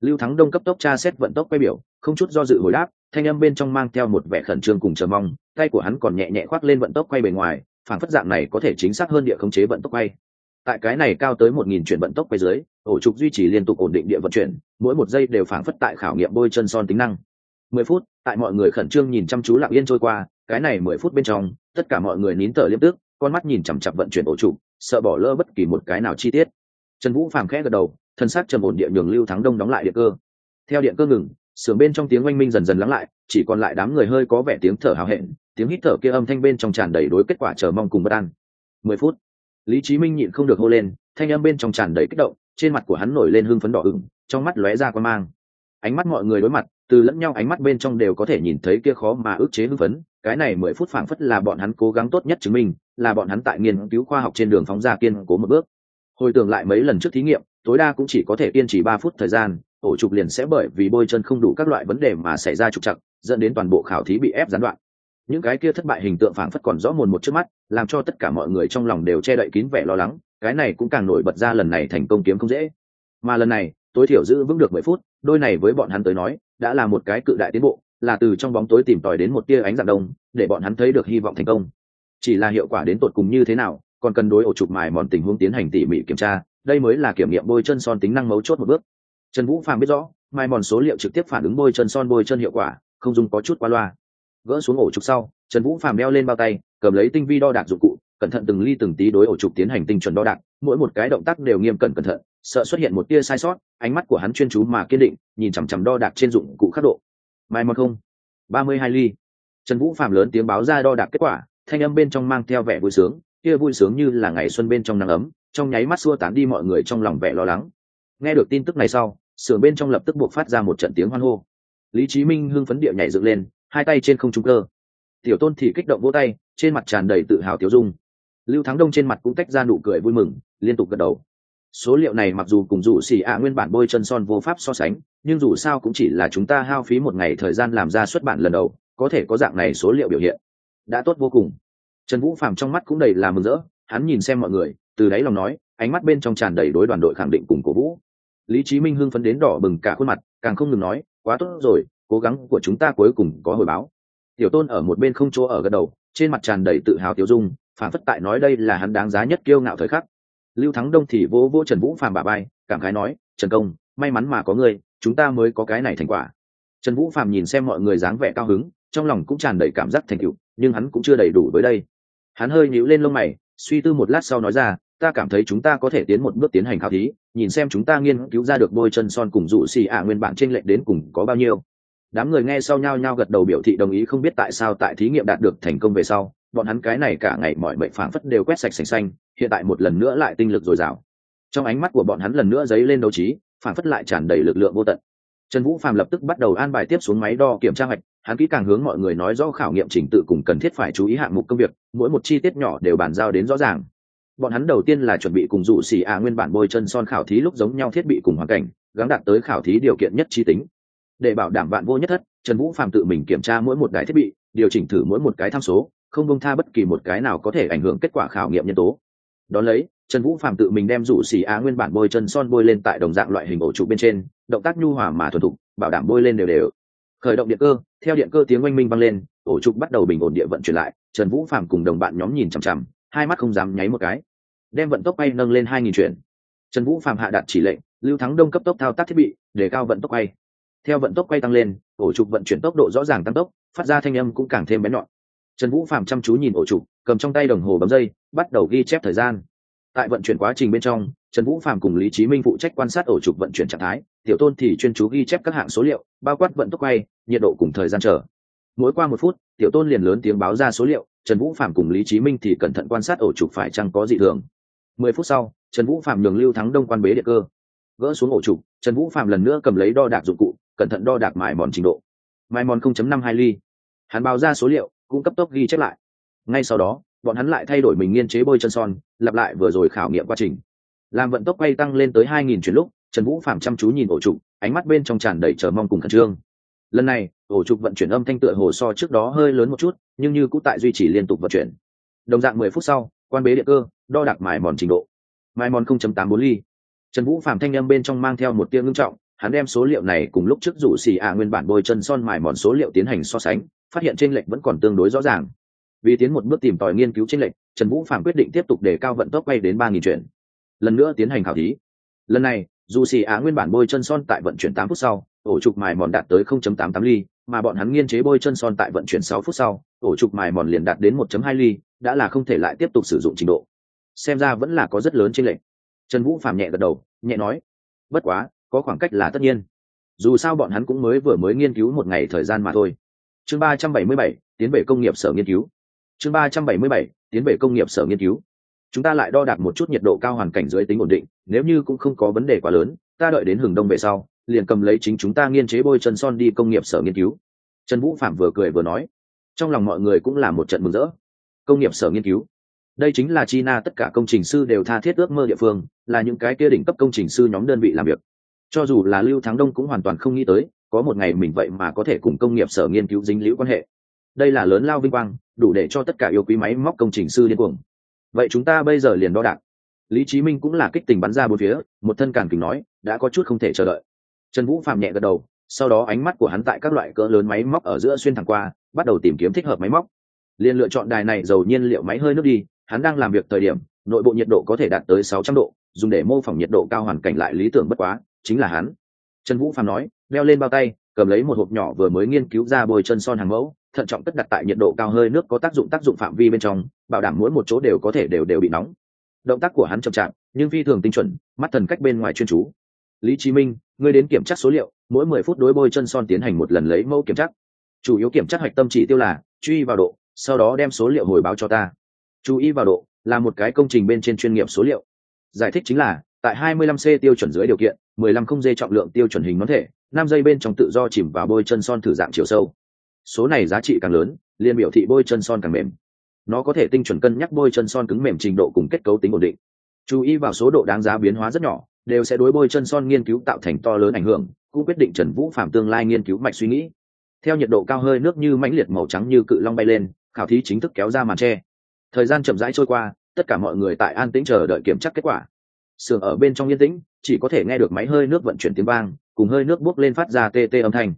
Lưu thắng đông cấp tốc tra xét vận tốc quay biểu, không chút do dự hồi đáp, thanh âm bên trong mang theo một vẻ khẩn trương cùng chờ mong, tay của hắn còn nhẹ nhẹ khoác lên vận tốc quay bề ngoài, phảng phất dạng này có thể chính xác hơn địa khống chế vận tốc quay. Tại cái này cao tới một nghìn chuyển vận tốc quay dưới ổ trục duy trì liên tục ổn định địa vận chuyển, mỗi một giây đều phản phất tại khảo nghiệm bôi chân son tính năng. Mười phút, tại mọi người khẩn trương nhìn chăm chú lặng yên trôi qua, cái này mười phút bên trong, tất cả mọi người nín thở liêm tức, con mắt nhìn chằm chặp vận chuyển ổ trục, sợ bỏ lỡ bất kỳ một cái nào chi tiết. Trần vũ phàm khẽ gật đầu, thân xác trầm ổn Địa nhường lưu thắng đông đóng lại điện cơ. Theo điện cơ ngừng sưởng bên trong tiếng oanh minh dần dần lắng lại, chỉ còn lại đám người hơi có vẻ tiếng thở hào hẹn, tiếng hít thở kia âm thanh bên trong tràn đầy đối kết quả chờ mong cùng bất an. Mười phút, lý Chí minh nhịn không được hô lên, thanh âm bên trong tràn đầy kích động trên mặt của hắn nổi lên hưng phấn đỏ ửng, trong mắt lóe ra quan mang. Ánh mắt mọi người đối mặt, từ lẫn nhau ánh mắt bên trong đều có thể nhìn thấy kia khó mà ức chế hưng phấn, cái này mười phút phảng phất là bọn hắn cố gắng tốt nhất chứng minh, là bọn hắn tại nghiên cứu khoa học trên đường phóng ra kiên cố một bước. Hồi tưởng lại mấy lần trước thí nghiệm, tối đa cũng chỉ có thể kiên trì ba phút thời gian, ổ trục liền sẽ bởi vì bôi chân không đủ các loại vấn đề mà xảy ra trục chặt dẫn đến toàn bộ khảo thí bị ép gián đoạn. Những cái kia thất bại hình tượng phảng phất còn rõ mồn một trước mắt, làm cho tất cả mọi người trong lòng đều che đậy kín vẻ lo lắng cái này cũng càng nổi bật ra lần này thành công kiếm không dễ. Mà lần này, tối thiểu giữ vững được mười phút, đôi này với bọn hắn tới nói, đã là một cái cự đại tiến bộ, là từ trong bóng tối tìm tòi đến một tia ánh dạng đông, để bọn hắn thấy được hy vọng thành công. Chỉ là hiệu quả đến tột cùng như thế nào, còn cần đối ổ chụp mài mòn tình huống tiến hành tỉ mỉ kiểm tra, đây mới là kiểm nghiệm bôi chân son tính năng mấu chốt một bước. Trần vũ phàm biết rõ, mài mòn số liệu trực tiếp phản ứng bôi chân son bôi chân hiệu quả, không dùng có chút qua loa. Gỡ xuống ổ trục sau, trần vũ phàm đeo lên bao tay, cầm lấy tinh vi đo đạc dụng cụ cẩn thận từng ly từng tí đối ổ trục tiến hành tinh chuẩn đo đạc, mỗi một cái động tác đều nghiêm cẩn cẩn thận, sợ xuất hiện một tia sai sót, ánh mắt của hắn chuyên chú mà kiên định, nhìn chằm chằm đo đạc trên dụng cụ khắc độ. Mai mòn không, ba mươi hai ly. Trần vũ phạm lớn tiếng báo ra đo đạc kết quả, thanh âm bên trong mang theo vẻ vui sướng, kia vui sướng như là ngày xuân bên trong nắng ấm, trong nháy mắt xua tán đi mọi người trong lòng vẻ lo lắng. Nghe được tin tức này sau sườn bên trong lập tức buộc phát ra một trận tiếng hoan hô. Lý trí minh hưng phấn địa nhảy dựng lên, hai tay trên không trung cơ. Tiểu tôn thì kích động vỗ tay, trên mặt tràn đầy tự hào tiêu dung lưu thắng đông trên mặt cũng tách ra nụ cười vui mừng, liên tục gật đầu. Số liệu này mặc dù cùng dù xì ạ nguyên bản bôi chân son vô pháp so sánh, nhưng dù sao cũng chỉ là chúng ta hao phí một ngày thời gian làm ra xuất bản lần đầu, có thể có dạng này số liệu biểu hiện. Đã tốt vô cùng. Trần vũ phàm trong mắt cũng đầy là mừng rỡ, hắn nhìn xem mọi người, từ đáy lòng nói, ánh mắt bên trong tràn đầy đối đoàn đội khẳng định cùng cổ vũ. Lý trí minh hưng phấn đến đỏ bừng cả khuôn mặt, càng không ngừng nói, quá tốt rồi, cố gắng của chúng ta cuối cùng có hồi báo. Tiểu tôn ở một bên không chỗ ở gật đầu, trên mặt tràn đầy tự hào tiêu dung phản phất tại nói đây là hắn đáng giá nhất kiêu ngạo thời khắc. Lưu thắng đông thì vỗ vỗ trần vũ phàm bà bay cảm khái nói, trần công, may mắn mà có ngươi, chúng ta mới có cái này thành quả. Trần vũ phàm nhìn xem mọi người dáng vẻ cao hứng, trong lòng cũng tràn đầy cảm giác thành tựu, nhưng hắn cũng chưa đầy đủ với đây. Hắn hơi nhíu lên lông mày, suy tư một lát sau nói ra, ta cảm thấy chúng ta có thể tiến một bước tiến hành khảo thí, nhìn xem chúng ta nghiên cứu ra được bôi chân son cùng dụ xì ạ nguyên bản t r ê n lệch đến cùng có bao nhiêu. Đám người nghe sau nhau nhao gật đầu biểu thị đồng ý không biết tại sao tại thí nghiệm đạt được thành công về sau bọn hắn cái này cả ngày mọi bệnh phảng phất đều quét sạch sành xanh, hiện tại một lần nữa lại tinh lực dồi dào. Trong ánh mắt của bọn hắn lần nữa dấy lên đấu trí, phảng phất lại tràn đầy lực lượng vô tận. Trần vũ phàm lập tức bắt đầu an bài tiếp xuống máy đo kiểm tra hoạch hắn kỹ càng hướng mọi người nói rõ khảo nghiệm trình tự cùng cần thiết phải chú ý hạng mục công việc, mỗi một chi tiết nhỏ đều bàn giao đến rõ ràng. Bọn hắn đầu tiên là chuẩn bị cùng dụ xì à nguyên bản bôi chân son khảo thí lúc giống nhau thiết bị cùng hoàn cảnh, gắng đạt tới khảo thí điều kiện nhất trí tính. Để bảo đảm bạn vô nhất thất, trần vũ phạm tự mình kiểm tra mỗi một đài thiết bị, điều chỉnh thử mỗi một cái tham số không bông tha bất kỳ một cái nào có thể ảnh hưởng kết quả khảo nghiệm nhân tố. Đón lấy, trần vũ phạm tự mình đem rủ xì á nguyên bản bôi chân son bôi lên tại đồng dạng loại hình ổ trụ bên trên, động tác nhu hòa mà thuần thục, bảo đảm bôi lên đều đều. Khởi động điện cơ, theo điện cơ tiếng oanh minh vang lên, ổ trục bắt đầu bình ổn địa vận chuyển lại, trần vũ phạm cùng đồng bạn nhóm nhìn chằm chằm, hai mắt không dám nháy một cái. Đem vận tốc bay nâng lên hai nghìn chuyển. Trần vũ phạm hạ đạt chỉ lệnh, lưu thắng đông cấp tốc thao tác thiết bị, để cao vận tốc quay theo vận tốc quay tăng lên, ổ trục vận chuyển tốc độ rõ ràng tăng tốc, phát ra thanh âm cũng càng thêm bén nhọn trần vũ phạm chăm chú nhìn ổ trục cầm trong tay đồng hồ bấm dây, bắt đầu ghi chép thời gian. Tại vận chuyển quá trình bên trong, trần vũ phạm cùng lý Chí minh phụ trách quan sát ổ trục vận chuyển trạng thái, tiểu tôn thì chuyên chú ghi chép các hạng số liệu, bao quát vận tốc quay, nhiệt độ cùng thời gian chờ. Mỗi qua một phút, tiểu tôn liền lớn tiếng báo ra số liệu, trần vũ phạm cùng lý Chí minh thì cẩn thận quan sát ổ trục phải chăng có dị thường. Mười phút sau, trần vũ phạm nhường lưu thắng đông quan bế địa cơ. Gỡ xuống ổ trục trần vũ phạm lần nữa cầm lấy đo đạc dụng cụ, cẩn thận đo đạc mài mòn trình độ. Mài mòn 0.5 hai ly. Hắn báo ra số liệu cũng cấp tốc ghi chép lại. Ngay sau đó, bọn hắn lại thay đổi mình nghiên chế bôi chân son, lặp lại vừa rồi khảo nghiệm quá trình. Làm vận tốc quay tăng lên tới 2.000 chuyển lúc, trần vũ phạm chăm chú nhìn ổ trục ánh mắt bên trong tràn đầy chờ mong cùng khẩn trương. Lần này, ổ trục vận chuyển âm thanh tựa hồ so trước đó hơi lớn một chút, nhưng như cũng tại duy trì liên tục vận chuyển. Đồng dạng mười phút sau, quan bế điện cơ, đo đạc mài mòn trình độ. Mài mòn không chấm tám bốn ly. Trần vũ phạm thanh âm bên trong mang theo một tiếng ngưng trọng, hắn đem số liệu này cùng lúc trước rủ xì ạ nguyên bản bôi chân son mài mòn số liệu tiến hành so sánh phát hiện trên lệnh vẫn còn tương đối rõ ràng. Vì tiến một bước tìm tòi nghiên cứu trên lệnh, trần vũ phạm quyết định tiếp tục để cao vận tốc quay đến ba nghìn chuyển. Lần nữa tiến hành khảo thí. Lần này dù xì á nguyên bản bôi chân son tại vận chuyển tám phút sau ổ trục mài mòn đạt tới 0.88 ly mà bọn hắn nghiên chế bôi chân son tại vận chuyển sáu phút sau ổ trục mài mòn liền đạt đến 1.2 ly đã là không thể lại tiếp tục sử dụng trình độ. Xem ra vẫn là có rất lớn trên lệnh trần vũ phạm nhẹ gật đầu nhẹ nói bất quá có khoảng cách là tất nhiên. Dù sao bọn hắn cũng mới vừa mới nghiên cứu một ngày thời gian mà thôi chương ba trăm bảy mươi bảy, tiến về công nghiệp sở nghiên cứu. Chương ba trăm bảy mươi bảy, tiến về công nghiệp sở nghiên cứu. Chúng ta lại đo đạc một chút nhiệt độ cao hoàn cảnh dưới tính ổn định, nếu như cũng không có vấn đề quá lớn, ta đợi đến hừng đông về sau, liền cầm lấy chính chúng ta nghiên chế bôi chân son đi công nghiệp sở nghiên cứu. Trần vũ phạm vừa cười vừa nói, trong lòng mọi người cũng là một trận mừng rỡ. Công nghiệp sở nghiên cứu. Đây chính là china tất cả công trình sư đều tha thiết ước mơ địa phương, là những cái kia đỉnh cấp công trình sư nhóm đơn vị làm việc. Cho dù là lưu thắng đông cũng hoàn toàn không nghĩ tới có một ngày mình vậy mà có thể cùng công nghiệp sở nghiên cứu dính liễu quan hệ. Đây là lớn lao vinh quang, đủ để cho tất cả yêu quý máy móc công trình sư điên cuồng. Vậy chúng ta bây giờ liền đo đạc. Lý chí minh cũng là kích tình bắn ra bốn phía, một thân cản kình nói, đã có chút không thể chờ đợi. Trần vũ phạm nhẹ gật đầu, sau đó ánh mắt của hắn tại các loại cỡ lớn máy móc ở giữa xuyên thẳng qua, bắt đầu tìm kiếm thích hợp máy móc. Liền lựa chọn đài này dầu nhiên liệu máy hơi nước đi, hắn đang làm việc thời điểm, nội bộ nhiệt độ có thể đạt tới sáu trăm độ, dùng để mô phỏng nhiệt độ cao hoàn cảnh lại lý tưởng bất quá, chính là hắn. Trần vũ phạm nói đeo lên bao tay, cầm lấy một hộp nhỏ vừa mới nghiên cứu ra bôi chân son hàng mẫu, thận trọng cất đặt tại nhiệt độ cao hơi nước có tác dụng tác dụng phạm vi bên trong, bảo đảm mỗi một chỗ đều có thể đều đều bị nóng. Động tác của hắn chậm chạp, nhưng phi thường tinh chuẩn, mắt thần cách bên ngoài chuyên chú. Lý chí minh, ngươi đến kiểm tra số liệu, mỗi mười phút đối bôi chân son tiến hành một lần lấy mẫu kiểm tra. Chủ yếu kiểm tra hoạch tâm chỉ tiêu là truy vào độ, sau đó đem số liệu hồi báo cho ta. Chú ý vào độ, là một cái công trình bên trên chuyên nghiệp số liệu. Giải thích chính là, tại 25C tiêu chuẩn dưới điều kiện 15 không dây trọng lượng tiêu chuẩn hình nón thể năm giây bên trong tự do chìm vào bôi chân son thử dạng chiều sâu. Số này giá trị càng lớn, liền biểu thị bôi chân son càng mềm. Nó có thể tinh chuẩn cân nhắc bôi chân son cứng mềm trình độ cùng kết cấu tính ổn định. Chú ý vào số độ đáng giá biến hóa rất nhỏ, đều sẽ đối bôi chân son nghiên cứu tạo thành to lớn ảnh hưởng, cũng quyết định trần vũ phạm tương lai nghiên cứu mạch suy nghĩ. Theo nhiệt độ cao hơi nước như mãnh liệt màu trắng như cự long bay lên, khảo thí chính thức kéo ra màn tre. Thời gian chậm rãi trôi qua, tất cả mọi người tại an tĩnh chờ đợi kiểm tra kết quả. Sườn ở bên trong yên tĩnh, chỉ có thể nghe được máy hơi nước vận chuyển tiếng vang cùng hơi nước bốc lên phát ra tê tê âm thanh.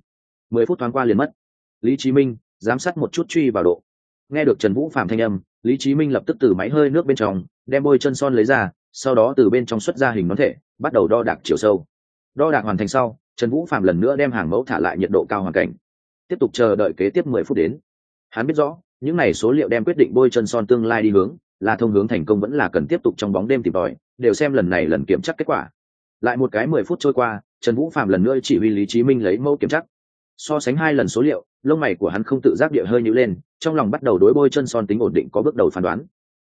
Mười phút thoáng qua liền mất. Lý chí minh, giám sát một chút truy vào độ. Nghe được trần vũ phạm thanh âm, lý chí minh lập tức từ máy hơi nước bên trong, đem bôi chân son lấy ra, sau đó từ bên trong xuất ra hình nón thể, bắt đầu đo đạc chiều sâu. Đo đạc hoàn thành sau, trần vũ phạm lần nữa đem hàng mẫu thả lại nhiệt độ cao hoàn cảnh. Tiếp tục chờ đợi kế tiếp mười phút đến. Hắn biết rõ, những n à y số liệu đem quyết định bôi chân son tương lai đi hướng, là thông hướng thành công vẫn là cần tiếp tục trong bóng đêm tìm tòi, đều xem lần này lần kiểm tra kết quả lại một cái mười phút trôi qua, trần vũ phạm lần nữa chỉ huy lý chí minh lấy mẫu kiểm tra. So sánh hai lần số liệu, lông mày của hắn không tự giác địa hơi nhữ lên, trong lòng bắt đầu đối bôi chân son tính ổn định có bước đầu phán đoán.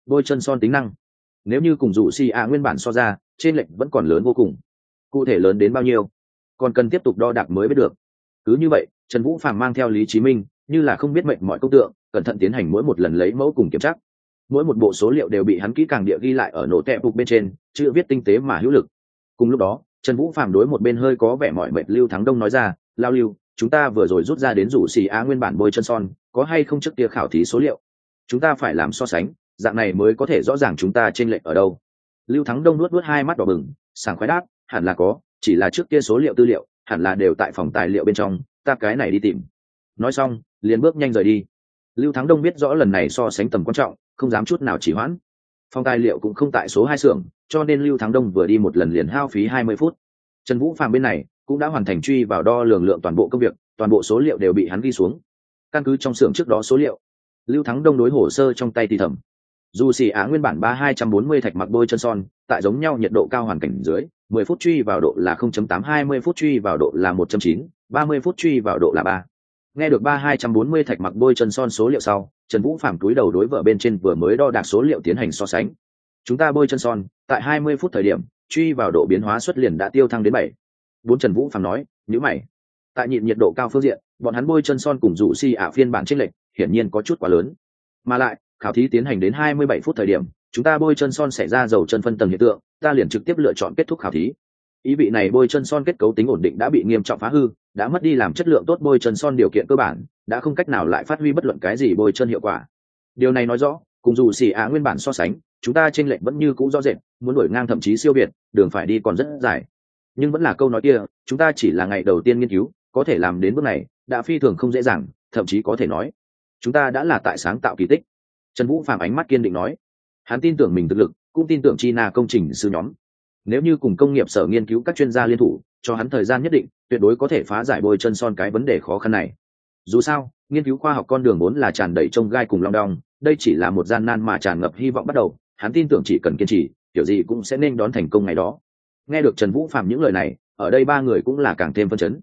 Bôi chân son tính năng. Nếu như cùng dù si a nguyên bản so ra, trên lệnh vẫn còn lớn vô cùng. Cụ thể lớn đến bao nhiêu? Còn cần tiếp tục đo đạc mới biết được. Cứ như vậy, trần vũ Phạm mang theo lý chí minh, như là không biết mệnh mọi công tượng, cẩn thận tiến hành mỗi một lần lấy mẫu cùng kiểm tra. Mỗi một bộ số liệu đều bị hắn kỹ càng địa ghi lại ở nổ tẹp phục bên trên, chữ viết tinh tế mà hữu lực cùng lúc đó, trần vũ phản đối một bên hơi có vẻ mỏi mệt lưu thắng đông nói ra, lao lưu, chúng ta vừa rồi rút ra đến rủ xì á nguyên bản bôi chân son, có hay không trước kia khảo thí số liệu? Chúng ta phải làm so sánh, dạng này mới có thể rõ ràng chúng ta trên lệch ở đâu. Lưu thắng đông nuốt nuốt hai mắt đỏ bừng, sảng khoái đáp, hẳn là có, chỉ là trước kia số liệu tư liệu, hẳn là đều tại phòng tài liệu bên trong, ta cái này đi tìm. Nói xong, liền bước nhanh rời đi. Lưu thắng đông biết rõ lần này so sánh tầm quan trọng, không dám chút nào chỉ hoãn phòng tài liệu cũng không tại số hai xưởng, cho nên lưu thắng đông vừa đi một lần liền hao phí hai mươi phút. Trần vũ phàm bên này cũng đã hoàn thành truy vào đo lường lượng toàn bộ công việc, toàn bộ số liệu đều bị hắn ghi xuống. Căn cứ trong xưởng trước đó số liệu, lưu thắng đông đối hồ sơ trong tay thì thầm. Dù xì á nguyên bản ba hai trăm bốn mươi thạch mặc bôi chân son, tại giống nhau nhiệt độ cao hoàn cảnh dưới, mười phút truy vào độ là không chấm tám hai mươi phút truy vào độ là một chấm chín, ba mươi phút truy vào độ là ba nghe được ba hai trăm bốn mươi thạch mặc bôi chân son số liệu sau, trần vũ phạm túi đầu đối vợ bên trên vừa mới đo đạc số liệu tiến hành so sánh. Chúng ta bôi chân son, tại hai mươi phút thời điểm, truy vào độ biến hóa xuất liền đã tiêu thăng đến bảy. Bốn trần vũ phạm nói, nhữ mày. Tại nhịn nhiệt độ cao phương diện, bọn hắn bôi chân son cùng dụ si ả phiên bản trích lệch, hiển nhiên có chút quá lớn. Mà lại, khảo thí tiến hành đến hai mươi bảy phút thời điểm, chúng ta bôi chân son xảy ra dầu chân phân tầng hiện tượng, ta liền trực tiếp lựa chọn kết thúc khảo thí. Ý vị này bôi chân son kết cấu tính ổn định đã bị nghiêm trọng phá hư đã mất đi làm chất lượng tốt bôi chân son điều kiện cơ bản, đã không cách nào lại phát huy bất luận cái gì bôi chân hiệu quả. Điều này nói rõ, cùng dù xì ạ nguyên bản so sánh, chúng ta trên lệnh vẫn như cũ rõ rệt, muốn đổi ngang thậm chí siêu việt, đường phải đi còn rất dài. Nhưng vẫn là câu nói kia, chúng ta chỉ là ngày đầu tiên nghiên cứu, có thể làm đến bước này, đã phi thường không dễ dàng, thậm chí có thể nói, chúng ta đã là tại sáng tạo kỳ tích. Trần vũ phạm ánh mắt kiên định nói, hắn tin tưởng mình thực lực, cũng tin tưởng chi na công trình sư nhóm. Nếu như cùng công nghiệp sở nghiên cứu các chuyên gia liên thủ, cho hắn thời gian nhất định tuyệt đối có thể phá giải bôi chân son cái vấn đề khó khăn này. Dù sao, nghiên cứu khoa học con đường vốn là tràn đầy trông gai cùng long đong, đây chỉ là một gian nan mà tràn ngập hy vọng bắt đầu, hắn tin tưởng chỉ cần kiên trì, kiểu gì cũng sẽ nên đón thành công ngày đó. Nghe được trần vũ phạm những lời này, ở đây ba người cũng là càng thêm phân chấn.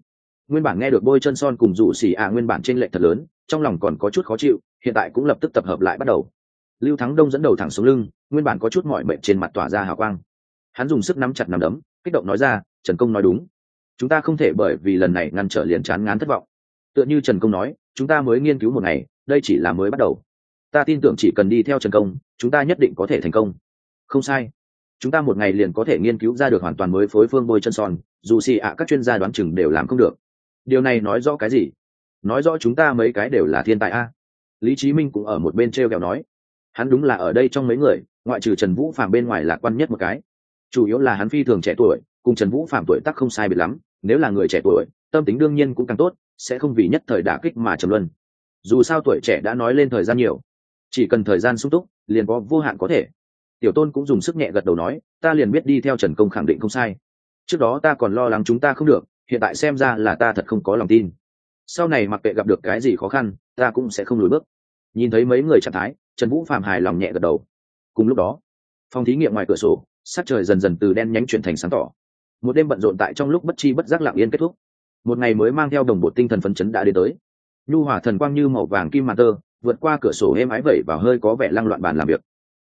Nguyên bản nghe được bôi chân son cùng dụ xỉ ạ nguyên bản trên lệ thật lớn, trong lòng còn có chút khó chịu, hiện tại cũng lập tức tập hợp lại bắt đầu. Lưu thắng đông dẫn đầu thẳng xuống lưng, nguyên bản có chút mọi mệnh trên mặt tỏa ra hào quang. Hắn dùng sức nắm chặt nắm đấm, kích động nói ra, trần công nói đúng chúng ta không thể bởi vì lần này ngăn trở liền chán ngán thất vọng. Tựa như trần công nói, chúng ta mới nghiên cứu một ngày, đây chỉ là mới bắt đầu. Ta tin tưởng chỉ cần đi theo trần công, chúng ta nhất định có thể thành công. Không sai. Chúng ta một ngày liền có thể nghiên cứu ra được hoàn toàn mới phối phương bôi chân son, dù xì ạ các chuyên gia đoán chừng đều làm không được. Điều này nói rõ cái gì? Nói rõ chúng ta mấy cái đều là thiên tài a. Lý trí minh cũng ở một bên t r e o kẹo nói. Hắn đúng là ở đây trong mấy người, ngoại trừ trần vũ phạm bên ngoài lạc quan nhất một cái. Chủ yếu là hắn phi thường trẻ tuổi, cùng trần vũ phạm tuổi tắc không sai biệt lắm nếu là người trẻ tuổi, tâm tính đương nhiên cũng càng tốt, sẽ không vì nhất thời đả kích mà trầm luân. Dù sao tuổi trẻ đã nói lên thời gian nhiều. Chỉ cần thời gian sung túc, liền có vô hạn có thể. Tiểu tôn cũng dùng sức nhẹ gật đầu nói, ta liền biết đi theo trần công khẳng định không sai. Trước đó ta còn lo lắng chúng ta không được, hiện tại xem ra là ta thật không có lòng tin. Sau này mặc kệ gặp được cái gì khó khăn, ta cũng sẽ không lùi bước. Nhìn thấy mấy người trạng thái, trần vũ phạm hài lòng nhẹ gật đầu. Cùng lúc đó, phòng thí nghiệm ngoài cửa sổ, sắc trời dần dần từ đen nhánh chuyển thành sáng tỏ một đêm bận rộn tại trong lúc bất chi bất giác lặng yên kết thúc. Một ngày mới mang theo đồng bộ tinh thần phấn chấn đã đến tới. Nhu hỏa thần quang như màu vàng kim màn tơ, vượt qua cửa sổ êm ái vẩy vào hơi có vẻ lăng loạn bàn làm việc.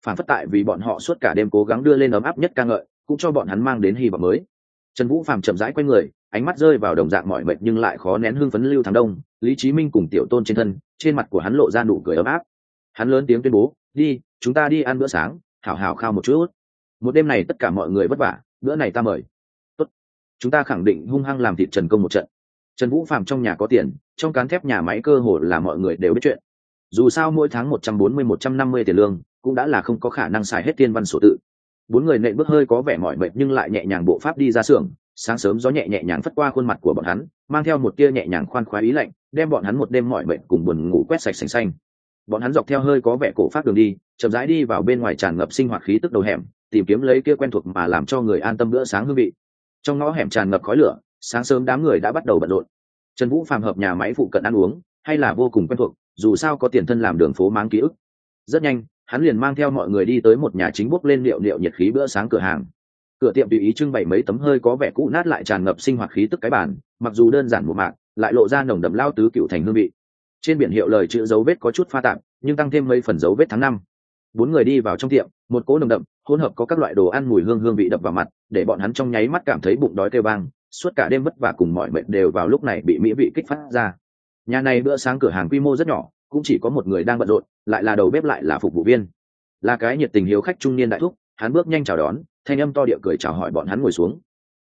Phản phất tại vì bọn họ suốt cả đêm cố gắng đưa lên ấm áp nhất ca ngợi, cũng cho bọn hắn mang đến hy vọng mới. Trần vũ phàm chậm rãi q u a y người, ánh mắt rơi vào đồng dạng mọi mệt nhưng lại khó nén hưng phấn lưu thắng đông, lý trí minh cùng tiểu tôn trên thân, trên mặt của hắn lộ ra nụ cười ấm áp. Hắn lớn tiếng tuyên bố, đi, chúng ta đi ăn bữa sáng, hảo hảo khao một chút. Một đêm này tất cả mọi người vất vả, bữa này ta mời chúng ta khẳng định hung hăng làm thịt trần công một trận. Trần vũ phạm trong nhà có tiền, trong cán thép nhà máy cơ hồ là mọi người đều biết chuyện. Dù sao mỗi tháng một trăm bốn mươi, một trăm năm mươi tiền lương, cũng đã là không có khả năng xài hết tiên văn sổ tự. Bốn người nệ bước hơi có vẻ mỏi mệt nhưng lại nhẹ nhàng bộ pháp đi ra xưởng, sáng sớm gió nhẹ nhẹ nhàng phất qua khuôn mặt của bọn hắn, mang theo một tia nhẹ nhàng khoan khoái ý lạnh, đem bọn hắn một đêm mỏi mệt cùng buồn ngủ quét sạch sành xanh. Bọn hắn dọc theo hơi có vẻ cổ phát đường đi, chậm rãi đi vào bên ngoài tràn ngập sinh hoạt khí tức đầu hẻm, tìm kiếm lấy kia quen thuộc mà làm cho người an tâm bữa sáng hương vị trong ngõ hẻm tràn ngập khói lửa, sáng sớm đám người đã bắt đầu bận rộn. Trần vũ phàm hợp nhà máy phụ cận ăn uống, hay là vô cùng quen thuộc, dù sao có tiền thân làm đường phố mang ký ức. Rất nhanh, hắn liền mang theo mọi người đi tới một nhà chính bốc lên liệu liệu nhiệt khí bữa sáng cửa hàng. Cửa tiệm tùy ý trưng bày mấy tấm hơi có vẻ cũ nát lại tràn ngập sinh hoạt khí tức cái bản mặc dù đơn giản một mạng lại lộ ra nồng đậm lao tứ cựu thành hương vị. Trên biển hiệu lời chữ dấu vết có chút pha tạp, nhưng tăng thêm mấy phần dấu vết tháng năm. Bốn người đi vào trong tiệm một cỗ nồng đậm, hỗn hợp có các loại đồ ăn mùi hương hương vị đập vào mặt, để bọn hắn trong nháy mắt cảm thấy bụng đói kêu bang suốt cả đêm vất vả cùng mọi mệnh đều vào lúc này bị mỹ vị kích phát ra. Nhà này bữa sáng cửa hàng quy mô rất nhỏ, cũng chỉ có một người đang bận rộn, lại là đầu bếp lại là phục vụ viên. Là cái nhiệt tình hiếu khách trung niên đại thúc, hắn bước nhanh chào đón, thanh âm to địa cười chào hỏi bọn hắn ngồi xuống.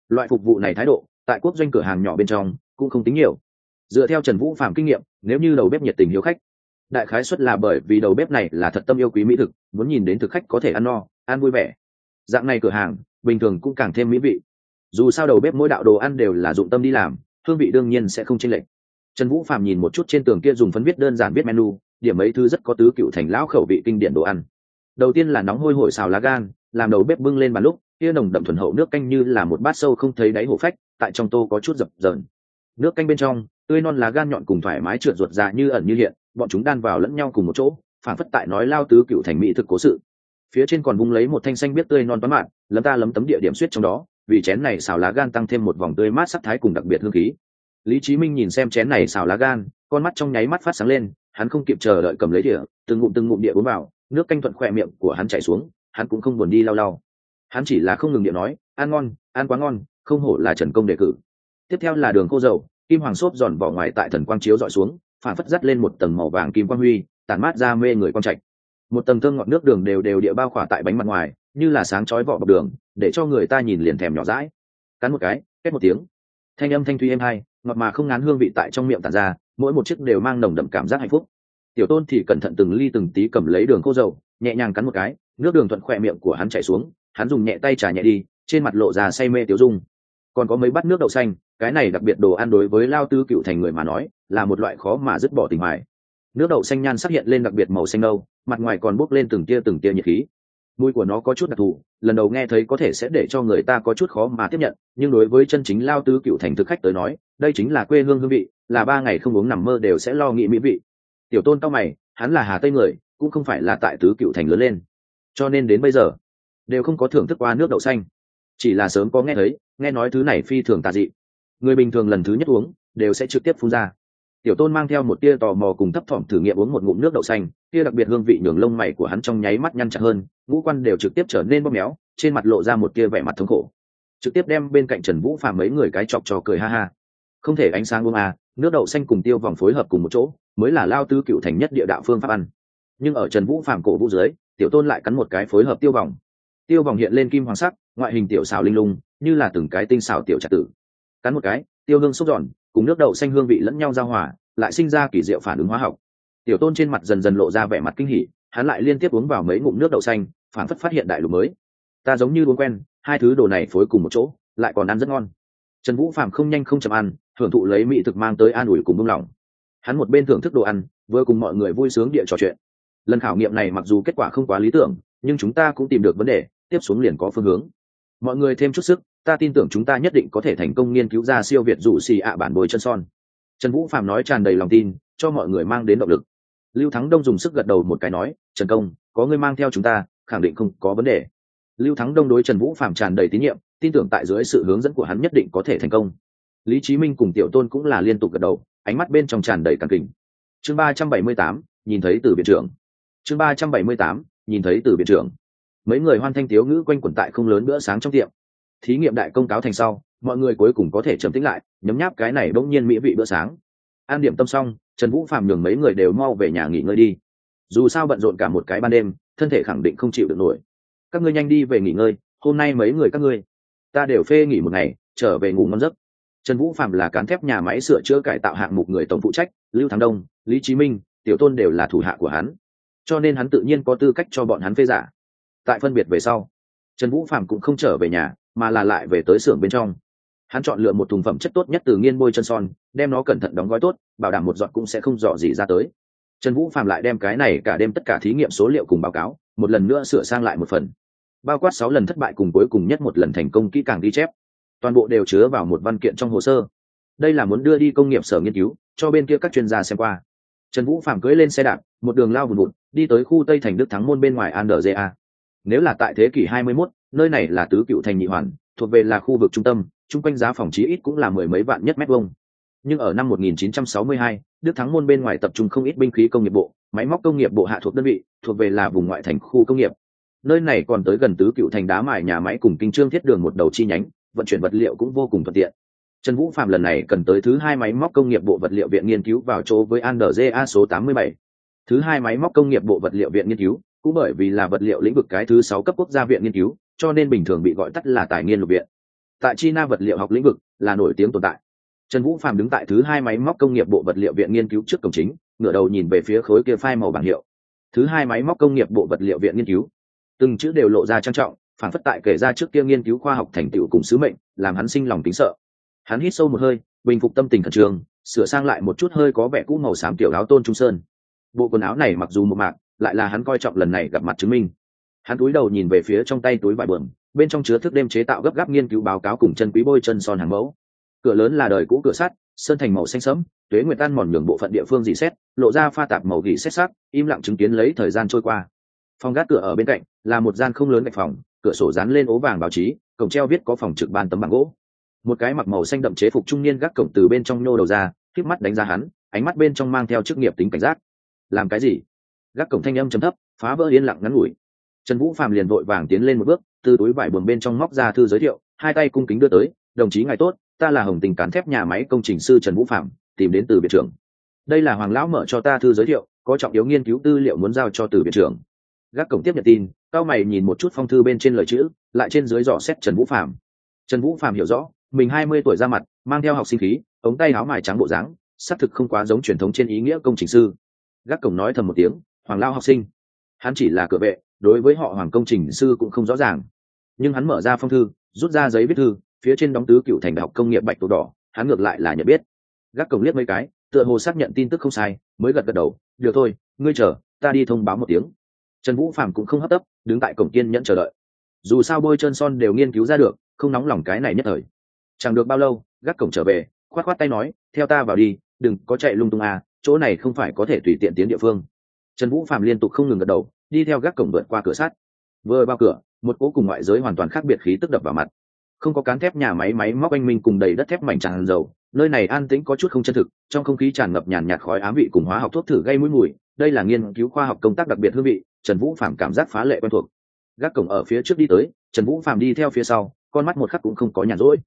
Loại phục vụ này thái độ, tại quốc doanh cửa hàng nhỏ bên trong, cũng không tính nhiều. Dựa theo trần vũ phạm kinh nghiệm, nếu như đầu bếp nhiệt tình hiếu khách đại khái xuất là bởi vì đầu bếp này là thật tâm yêu quý mỹ thực, muốn nhìn đến thực khách có thể ăn no, ăn vui vẻ. Dạng này cửa hàng, bình thường cũng càng thêm mỹ vị. Dù sao đầu bếp mỗi đạo đồ ăn đều là dụng tâm đi làm, hương vị đương nhiên sẽ không chênh lệch. Trần vũ phạm nhìn một chút trên tường kia dùng phấn viết đơn giản viết menu, điểm mấy thứ rất có tứ cựu thành lão khẩu vị kinh điển đồ ăn. Đầu tiên là nóng hôi hổi xào lá gan, làm đầu bếp bưng lên bàn lúc, kia nồng đậm thuần hậu nước canh như là một bát sâu không thấy đáy hổ phách, tại trong tô có chút dập dờn. Nước canh bên trong, tươi non lá gan nhọn cùng thoải mái trượt ruột ra như ẩn như hiện bọn chúng đan vào lẫn nhau cùng một chỗ, phản phất tại nói lao tứ cựu thành mỹ thực cố sự. Phía trên còn vung lấy một thanh xanh biết tươi non toán mạn, lấm ta lấm tấm địa điểm suýt trong đó, vì chén này xào lá gan tăng thêm một vòng tươi mát sắc thái cùng đặc biệt hương khí. Lý chí minh nhìn xem chén này xào lá gan, con mắt trong nháy mắt phát sáng lên, hắn không kịp chờ đợi cầm lấy đĩa, từng ngụm từng ngụm địa uống vào, nước canh thuận khỏe miệng của hắn chảy xuống, hắn cũng không buồn đi lau lau. Hắn chỉ là không ngừng điện nói, ăn ngon, ăn quá ngon, không hổ là trần công đề cử. Tiếp theo là đường khô dầu, kim hoàng xốp giòn vỏ ngoài tại thần quang chiếu dọi xuống phản phất dắt lên một tầng màu vàng kim quang huy, tản mát ra mê người quang trạch. Một tầng thơm ngọt nước đường đều đều địa bao khỏa tại bánh mặt ngoài, như là sáng chói vỏ bọc đường, để cho người ta nhìn liền thèm nhỏ rãi cắn một cái, kết một tiếng. Thanh âm thanh thuy êm hai ngọt mà không ngán hương vị tại trong miệng tàn ra, mỗi một chiếc đều mang nồng đậm cảm giác hạnh phúc. Tiểu tôn thì cẩn thận từng ly từng tí cầm lấy đường khô dầu, nhẹ nhàng cắn một cái, nước đường thuận khỏe miệng của hắn chảy xuống, hắn dùng nhẹ tay trà nhẹ đi, trên mặt lộ ra say mê tiểu dung. Còn có mấy bát nước đậu xanh cái này đặc biệt đồ ăn đối với lao tư cựu thành người mà nói, là một loại khó mà dứt bỏ tình hoài. Nước đậu xanh nhan xác hiện lên đặc biệt màu xanh nâu, mặt ngoài còn bốc lên từng tia từng tia nhiệt khí. Mùi của nó có chút đặc thù, lần đầu nghe thấy có thể sẽ để cho người ta có chút khó mà tiếp nhận, nhưng đối với chân chính lao tứ cựu thành thực khách tới nói, đây chính là quê hương hương vị, là ba ngày không uống nằm mơ đều sẽ lo nghĩ mỹ vị. Tiểu tôn cao mày, hắn là hà tây người, cũng không phải là tại tứ cựu thành lớn lên. Cho nên đến bây giờ, đều không có thưởng thức qua nước đậu xanh. Chỉ là sớm có nghe thấy, nghe nói thứ này phi thường tà dị người bình thường lần thứ nhất uống, đều sẽ trực tiếp phun ra. Tiểu tôn mang theo một tia tò mò cùng thấp thỏm thử nghiệm uống một ngụm nước đậu xanh, tia đặc biệt hương vị nhường lông mày của hắn trong nháy mắt nhăn chặt hơn, ngũ quan đều trực tiếp trở nên bóp méo, trên mặt lộ ra một tia vẻ mặt thống khổ. Trực tiếp đem bên cạnh trần vũ phàm mấy người cái chọc trò cười ha ha. Không thể ánh sáng uống à nước đậu xanh cùng tiêu vòng phối hợp cùng một chỗ, mới là lao tư cựu thành nhất địa đạo phương pháp ăn. Nhưng ở trần vũ phàm cổ vũ dưới, tiểu tôn lại cắn một cái phối hợp tiêu vòng. Tiêu vòng hiện lên kim hoàng sắc, ngoại hình tiểu xảo linh lung, như là từng cái tinh xảo tiểu trạc tử cắn một cái, tiêu hương sốc giòn, cùng nước đậu xanh hương vị lẫn nhau giao hòa, lại sinh ra kỳ diệu phản ứng hóa học. Tiểu tôn trên mặt dần dần lộ ra vẻ mặt kinh hỉ, hắn lại liên tiếp uống vào mấy ngụm nước đậu xanh, phản phất phát hiện đại lục mới. Ta giống như uống quen, hai thứ đồ này phối cùng một chỗ, lại còn ăn rất ngon. Trần vũ phạm không nhanh không chậm ăn, thưởng thụ lấy mỹ thực mang tới an ủi cùng buông lỏng. Hắn một bên thưởng thức đồ ăn, vừa cùng mọi người vui sướng địa trò chuyện. Lần khảo nghiệm này mặc dù kết quả không quá lý tưởng, nhưng chúng ta cũng tìm được vấn đề, tiếp xuống liền có phương hướng. Mọi người thêm chút sức ta tin tưởng chúng ta nhất định có thể thành công nghiên cứu ra siêu việt rủ xì ạ bản bồi chân son. Trần vũ phạm nói tràn đầy lòng tin, cho mọi người mang đến động lực. Lưu thắng đông dùng sức gật đầu một cái nói, trần công, có người mang theo chúng ta, khẳng định không có vấn đề. Lưu thắng đông đối trần vũ phạm tràn đầy tín nhiệm, tin tưởng tại dưới sự hướng dẫn của hắn nhất định có thể thành công. Lý trí minh cùng tiểu tôn cũng là liên tục gật đầu, ánh mắt bên trong tràn đầy càng kình. Chương ba trăm bảy mươi tám, nhìn thấy từ viện trưởng. Chương ba trăm bảy mươi tám, nhìn thấy từ viện trưởng. Mấy người hoan thanh tiếu ngữ quanh quẩn tại không lớn bữa sáng trong tiệm thí nghiệm đại công cáo thành sau, mọi người cuối cùng có thể trầm tĩnh lại, nhấm nháp cái này bỗng nhiên mỹ vị bữa sáng. An điểm tâm xong, trần vũ phạm nhường mấy người đều mau về nhà nghỉ ngơi đi. Dù sao bận rộn cả một cái ban đêm, thân thể khẳng định không chịu được nổi. Các ngươi nhanh đi về nghỉ ngơi, hôm nay mấy người các ngươi, ta đều phê nghỉ một ngày, trở về ngủ ngon giấc. Trần vũ phạm là cán thép nhà máy sửa chữa cải tạo hạng mục người tổng phụ trách, lưu thắng đông, lý trí minh, tiểu tôn đều là thủ hạ của hắn. Cho nên hắn tự nhiên có tư cách cho bọn hắn phê giả. Tại phân biệt về sau trần vũ phạm cũng không trở về nhà, mà là lại về tới xưởng bên trong. Hắn chọn lựa một thùng phẩm chất tốt nhất từ nghiên bôi chân son, đem nó cẩn thận đóng gói tốt, bảo đảm một giọt cũng sẽ không dò gì ra tới. Trần vũ phạm lại đem cái này cả đêm tất cả thí nghiệm số liệu cùng báo cáo, một lần nữa sửa sang lại một phần. Bao quát sáu lần thất bại cùng cuối cùng nhất một lần thành công kỹ càng ghi chép. Toàn bộ đều chứa vào một văn kiện trong hồ sơ. Đây là muốn đưa đi công nghiệp sở nghiên cứu, cho bên kia các chuyên gia xem qua. Trần vũ phạm cưỡi lên xe đạp, một đường lao vùn vụt đi tới khu tây thành đức thắng môn bên ngoài andrja nếu là tại thế kỷ 21, nơi này là tứ cựu thành nhị hoàn thuộc về là khu vực trung tâm chung quanh giá phòng chí ít cũng là mười mấy vạn nhất mét vuông. Nhưng ở năm 1962, đức thắng môn bên ngoài tập trung không ít binh khí công nghiệp bộ máy móc công nghiệp bộ hạ thuộc đơn vị thuộc về là vùng ngoại thành khu công nghiệp. Nơi này còn tới gần tứ cựu thành đá mài nhà máy cùng kinh trương thiết đường một đầu chi nhánh vận chuyển vật liệu cũng vô cùng thuận tiện. Trần vũ phạm lần này cần tới thứ hai máy móc công nghiệp bộ vật liệu viện nghiên cứu vào chỗ với andja số 87. thứ hai máy móc công nghiệp bộ vật liệu viện nghiên cứu cũng bởi vì là vật liệu lĩnh vực cái thứ sáu cấp quốc gia viện nghiên cứu, cho nên bình thường bị gọi tắt là tài nghiên lục viện. Tại china vật liệu học lĩnh vực là nổi tiếng tồn tại. Trần vũ phàm đứng tại thứ hai máy móc công nghiệp bộ vật liệu viện nghiên cứu trước cổng chính, ngửa đầu nhìn về phía khối kia phai màu bảng hiệu. Thứ hai máy móc công nghiệp bộ vật liệu viện nghiên cứu. Từng chữ đều lộ ra trang trọng, phản phất tại kể ra trước kia nghiên cứu khoa học thành tựu cùng sứ mệnh, làm hắn sinh lòng tính sợ. Hắn hít sâu một hơi, bình phục tâm tình khẩn trường sửa sang lại một chút hơi có vẻ cũ màu xám tiểu áo tôn trung sơn. Bộ quần áo này mặc dù một mạc lại là hắn coi trọng lần này gặp mặt chứng minh. Hắn túi đầu nhìn về phía trong tay túi vải bờm, bên trong chứa thức đêm chế tạo gấp gáp nghiên cứu báo cáo cùng chân quý bôi chân son hàng mẫu. Cửa lớn là đời cũ cửa sắt, sơn thành màu xanh sẫm, tuế nguyệt tan mòn nhường bộ phận địa phương dị xét, lộ ra pha tạp màu gỉ xét sắc, im lặng chứng kiến lấy thời gian trôi qua. Phòng gác cửa ở bên cạnh là một gian không lớn cạnh phòng, cửa sổ dán lên ố vàng báo chí, cổng treo viết có phòng trực ban tấm bảng gỗ. Một cái mặc màu xanh đậm chế phục trung niên gác cổng từ bên trong nhô đầu ra k mắt đánh ra hắn, ánh mắt bên trong mang theo chức nghiệp tính cảnh giác. Làm cái gì? Gác cổng thanh âm chấm thấp, phá vỡ yên lặng ngắn ngủi. Trần vũ phạm liền vội vàng tiến lên một bước, từ túi vải buồng bên trong móc ra thư giới thiệu, hai tay cung kính đưa tới, đồng chí ngài tốt, ta là hồng tình cán thép nhà máy công trình sư trần vũ phạm tìm đến từ biệt trưởng. Đây là hoàng lão mở cho ta thư giới thiệu, có trọng yếu nghiên cứu tư liệu muốn giao cho từ biệt trưởng. Gác cổng tiếp nhận tin, cao mày nhìn một chút phong thư bên trên lời chữ, lại trên dưới dò xét trần vũ phạm trần vũ phạm hiểu rõ, mình hai mươi tuổi ra mặt, mang theo học sinh khí, ống tay áo mài trắng bộ dáng, xác thực không quá giống truyền thống trên ý nghĩa công trình sư. Gác cổng nói thầm một tiếng hoàng lao học sinh. Hắn chỉ là cửa vệ, đối với họ hoàng công trình sư cũng không rõ ràng. Nhưng hắn mở ra phong thư, rút ra giấy viết thư, phía trên đóng tứ cựu thành đại học công nghiệp bạch tổ đỏ, hắn ngược lại là nhận biết. Gác cổng liếc mấy cái, tựa hồ xác nhận tin tức không sai, mới gật gật đầu, được thôi, ngươi chờ, ta đi thông báo một tiếng. Trần vũ phạm cũng không hấp tấp, đứng tại cổng kiên nhẫn chờ đợi. Dù sao bôi chân son đều nghiên cứu ra được, không nóng lòng cái này nhất thời. Chẳng được bao lâu, gác cổng trở về, khoát khoát tay nói, theo ta vào đi, đừng có chạy lung tung à chỗ này không phải có thể tùy tiện tiến địa phương trần vũ phạm liên tục không ngừng gật đầu, đi theo gác cổng vượt qua cửa sắt. Vừa vào cửa, một cỗ cùng ngoại giới hoàn toàn khác biệt khí tức đập vào mặt. Không có cán thép nhà máy máy móc anh minh cùng đầy đất thép mảnh tràn dầu, nơi này an tĩnh có chút không chân thực, trong không khí tràn ngập nhàn nhạt khói ám vị cùng hóa học thuốc thử gây mũi mùi, đây là nghiên cứu khoa học công tác đặc biệt hương vị, trần vũ phạm cảm giác phá lệ quen thuộc. Gác cổng ở phía trước đi tới, trần vũ phạm đi theo phía sau, con mắt một khắc cũng không có nhàn rỗi.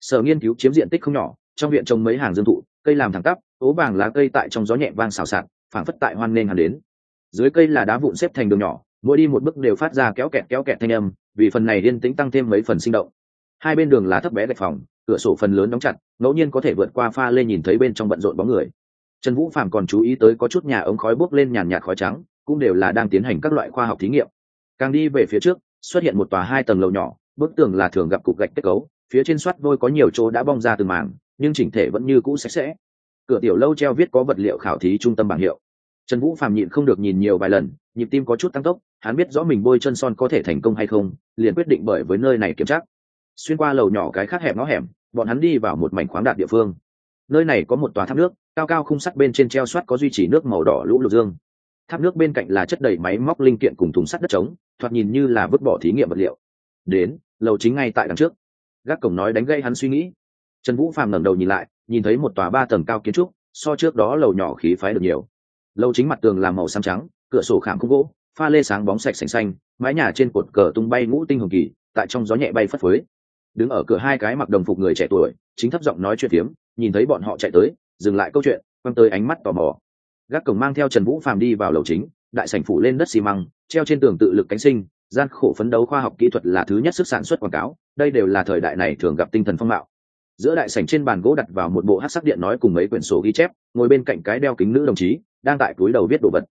Sở nghiên cứu chiếm diện tích không nhỏ, trong viện trồng mấy hàng dương thụ, cây làm thẳng tắp, ố vàng lá cây tại trong gió nhẹ vang xào xạc, phảng phất tại hoan nghênh hắn đến dưới cây là đá vụn xếp thành đường nhỏ, mỗi đi một bước đều phát ra kéo kẹt kéo kẹt thanh âm, vì phần này yên tĩnh tăng thêm mấy phần sinh động. Hai bên đường là thấp bé gạch phòng, cửa sổ phần lớn đóng chặt, ngẫu nhiên có thể vượt qua pha lên nhìn thấy bên trong bận rộn bóng người. Trần vũ phạm còn chú ý tới có chút nhà ống khói bốc lên nhàn nhạt khói trắng, cũng đều là đang tiến hành các loại khoa học thí nghiệm. Càng đi về phía trước, xuất hiện một tòa hai tầng lầu nhỏ, bức tường là thường gặp cục gạch kết cấu, phía trên soát vôi có nhiều chỗ đã bong ra từng mảng, nhưng chỉnh thể vẫn như cũ sạch sẽ. Cửa tiểu lâu treo viết có vật liệu khảo thí trung tâm bảng hiệu trần vũ phàm nhịn không được nhìn nhiều vài lần, nhịp tim có chút tăng tốc, hắn biết rõ mình bôi chân son có thể thành công hay không, liền quyết định bởi với nơi này kiểm tra. Xuyên qua lầu nhỏ cái khác hẹp nó hẻm, bọn hắn đi vào một mảnh khoáng đạt địa phương. Nơi này có một tòa tháp nước, cao cao khung sắt bên trên treo soát có duy trì nước màu đỏ lũ lụt dương. Tháp nước bên cạnh là chất đầy máy móc linh kiện cùng thùng sắt đất trống, thoạt nhìn như là vứt bỏ thí nghiệm vật liệu. Đến, lầu chính ngay tại đằng trước. Gác cổng nói đánh gây hắn suy nghĩ. Trần vũ phàm ngẩng đầu nhìn lại, nhìn thấy một tòa ba tầng cao kiến trúc, so trước đó lầu nhỏ khí phái được nhiều lầu chính mặt tường làm màu xám trắng, cửa sổ khảm khúc gỗ, pha lê sáng bóng sạch xanh xanh, mái nhà trên cột cờ tung bay ngũ tinh hồng kỳ, tại trong gió nhẹ bay phất phới. Đứng ở cửa hai cái mặc đồng phục người trẻ tuổi, chính thấp giọng nói chuyện phiếm, nhìn thấy bọn họ chạy tới, dừng lại câu chuyện, quăng tới ánh mắt tò mò. Gác cổng mang theo trần vũ phàm đi vào lầu chính, đại sảnh phủ lên đất xi măng, treo trên tường tự lực cánh sinh, gian khổ phấn đấu khoa học kỹ thuật là thứ nhất sức sản xuất quảng cáo, đây đều là thời đại này thường gặp tinh thần phong mạo. Giữa đại sảnh trên bàn gỗ đặt vào một bộ hát sắc điện nói cùng mấy quyển sổ ghi chép, ngồi bên cạnh cái đeo kính nữ đồng chí đang tại túi đầu viết đồ vật.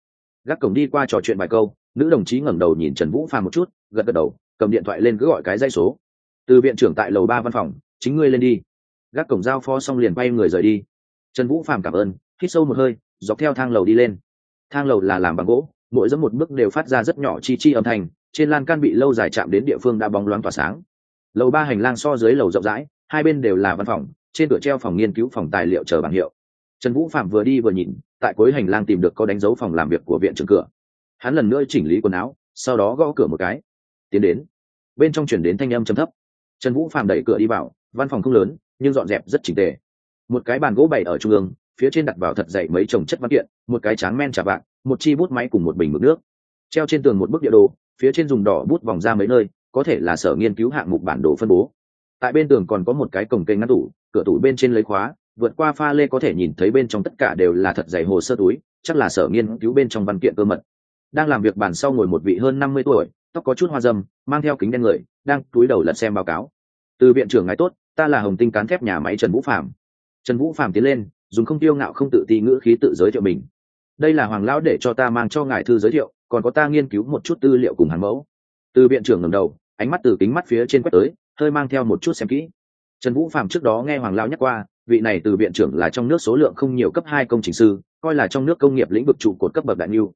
Gác cổng đi qua trò chuyện vài câu, nữ đồng chí ngẩng đầu nhìn trần vũ phàm một chút, gật gật đầu, cầm điện thoại lên cứ gọi cái dây số. Từ viện trưởng tại lầu ba văn phòng, chính ngươi lên đi. Gác cổng giao phó xong liền bay người rời đi. Trần vũ phàm cảm ơn, hít sâu một hơi, dọc theo thang lầu đi lên. Thang lầu là làm bằng gỗ, mỗi dẫm một bước đều phát ra rất nhỏ chi chi âm thanh, trên lan can bị lâu dài chạm đến địa phương đã bóng loáng tỏa sáng. Lầu ba hành lang so dưới lầu rộng rãi, hai bên đều là văn phòng, trên cửa treo phòng nghiên cứu phòng tài liệu chờ bảng hiệu. Trần vũ phạm vừa đi vừa nhìn tại cuối hành lang tìm được có đánh dấu phòng làm việc của viện trưởng cửa. Hắn lần nữa chỉnh lý quần áo, sau đó gõ cửa một cái. Tiến đến. Bên trong chuyển đến thanh âm chấm thấp. Trần vũ phàm đẩy cửa đi vào, văn phòng không lớn, nhưng dọn dẹp rất chỉnh tề. Một cái bàn gỗ bày ở trung ương, phía trên đặt vào thật dày mấy chồng chất văn kiện, một cái tráng men trà bạc một chi bút máy cùng một bình mực nước. Treo trên tường một bức địa đồ, phía trên dùng đỏ bút vòng ra mấy nơi, có thể là sở nghiên cứu hạng mục bản đồ phân bố. Tại bên tường còn có một cái cổng kênh ngăn tủ, cửa tủ bên trên lấy khóa vượt qua pha lê có thể nhìn thấy bên trong tất cả đều là thật dày hồ sơ túi, chắc là sở nghiên cứu bên trong văn kiện cơ mật. Đang làm việc bàn sau ngồi một vị hơn năm mươi tuổi, tóc có chút hoa dâm, mang theo kính đen người, đang túi đầu lật xem báo cáo. Từ viện trưởng ngài tốt, ta là hồng tinh cán thép nhà máy trần vũ phạm trần vũ phạm tiến lên, dùng không tiêu ngạo không tự ti ngữ khí tự giới thiệu mình. Đây là hoàng lão để cho ta mang cho ngài thư giới thiệu, còn có ta nghiên cứu một chút tư liệu cùng hàn mẫu. Từ viện trưởng ngầm đầu, ánh mắt từ kính mắt phía trên quét tới, hơi mang theo một chút xem kỹ. Trần vũ phạm trước đó nghe hoàng lão nhắc qua vị này từ viện trưởng là trong nước số lượng không nhiều cấp hai công trình sư, coi là trong nước công nghiệp lĩnh vực trụ cột cấp bậc đại niu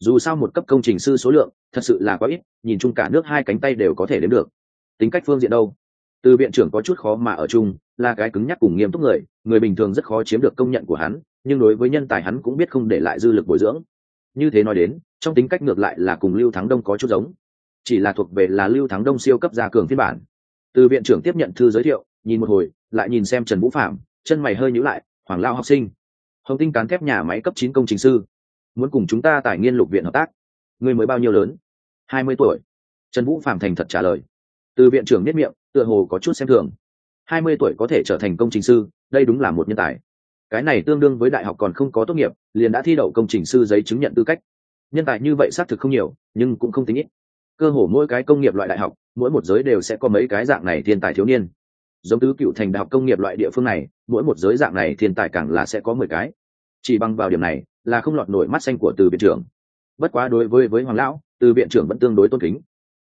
dù sao một cấp công trình sư số lượng, thật sự là quá ít, nhìn chung cả nước hai cánh tay đều có thể đến được. Tính cách phương diện đâu? Từ viện trưởng có chút khó mà ở chung, là cái cứng nhắc cùng nghiêm túc người người bình thường rất khó chiếm được công nhận của hắn, nhưng đối với nhân tài hắn cũng biết không để lại dư lực bồi dưỡng. Như thế nói đến, trong tính cách ngược lại là cùng lưu thắng đông có chút giống. Chỉ là thuộc về là lưu thắng đông siêu cấp gia cường phiên bản. Từ viện trưởng tiếp nhận thư giới thiệu, nhìn một hồi, lại nhìn xem trần vũ phạm chân mày hơi nhữ lại, hoàng lao học sinh, hồng tinh cán thép nhà máy cấp chín công trình sư, muốn cùng chúng ta tại nghiên lục viện hợp tác. Người mới bao nhiêu lớn? Hai mươi tuổi. Trần vũ phạm thành thật trả lời. Từ viện trưởng nhất miệng, tựa hồ có chút xem thường. Hai mươi tuổi có thể trở thành công trình sư, đây đúng là một nhân tài. Cái này tương đương với đại học còn không có tốt nghiệp, liền đã thi đậu công trình sư giấy chứng nhận tư cách. Nhân tài như vậy xác thực không nhiều, nhưng cũng không tính ít. Cơ hồ mỗi cái công nghiệp loại đại học, mỗi một giới đều sẽ có mấy cái dạng này thiên tài thiếu niên giống tứ cựu thành đại học công nghiệp loại địa phương này, mỗi một giới dạng này thiên tài càng là sẽ có mười cái. Chỉ bằng vào điểm này, là không lọt nổi mắt xanh của từ viện trưởng. Bất quá đối với với hoàng lão, từ viện trưởng vẫn tương đối tôn kính.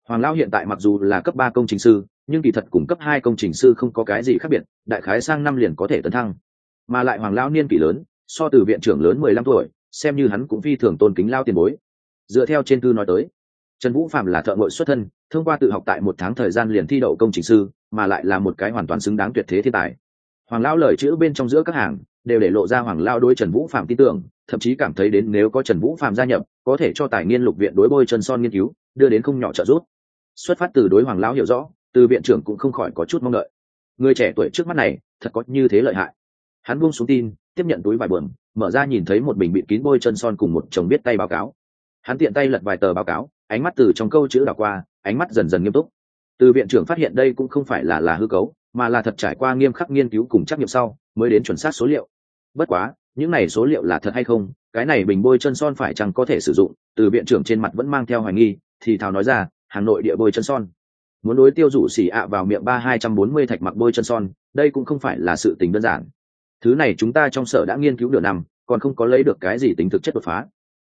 Hoàng lão hiện tại mặc dù là cấp ba công trình sư, nhưng kỳ thật cùng cấp hai công trình sư không có cái gì khác biệt, đại khái sang năm liền có thể tấn thăng. Mà lại hoàng lão niên kỷ lớn, so từ viện trưởng lớn mười lăm tuổi, xem như hắn cũng phi thường tôn kính lao tiền bối. Dựa theo trên thư nói tới, trần vũ phạm là thợ ngội xuất thân, thông qua tự học tại một tháng thời gian liền thi đậu công trình sư mà lại là một cái hoàn toàn xứng đáng tuyệt thế thiên tài. Hoàng lão lời chữ bên trong giữa các hàng đều để lộ ra hoàng lao đối trần vũ phạm tin tưởng, thậm chí cảm thấy đến nếu có trần vũ phạm gia nhập, có thể cho tài nghiên lục viện đối bôi chân son nghiên cứu, đưa đến không nhỏ trợ giúp. Xuất phát từ đối hoàng lão hiểu rõ, từ viện trưởng cũng không khỏi có chút mong đợi. Người trẻ tuổi trước mắt này, thật có như thế lợi hại. Hắn buông xuống tin, tiếp nhận túi vải bờm, mở ra nhìn thấy một bình bịt kín bôi chân son cùng một chồng biết tay báo cáo. Hắn tiện tay lật vài tờ báo cáo, ánh mắt từ trong câu chữ đảo qua, ánh mắt dần dần nghiêm túc từ viện trưởng phát hiện đây cũng không phải là là hư cấu, mà là thật trải qua nghiêm khắc nghiên cứu cùng trắc nghiệm sau, mới đến chuẩn xác số liệu. Bất quá, những này số liệu là thật hay không, cái này bình bôi chân son phải chăng có thể sử dụng, từ viện trưởng trên mặt vẫn mang theo hoài nghi, thì thảo nói ra hà nội địa bôi chân son. Muốn đối tiêu rủ xỉ ạ vào miệng ba hai trăm bốn mươi thạch mặc bôi chân son, đây cũng không phải là sự tình đơn giản. Thứ này chúng ta trong sở đã nghiên cứu nửa năm, còn không có lấy được cái gì tính thực chất đột phá.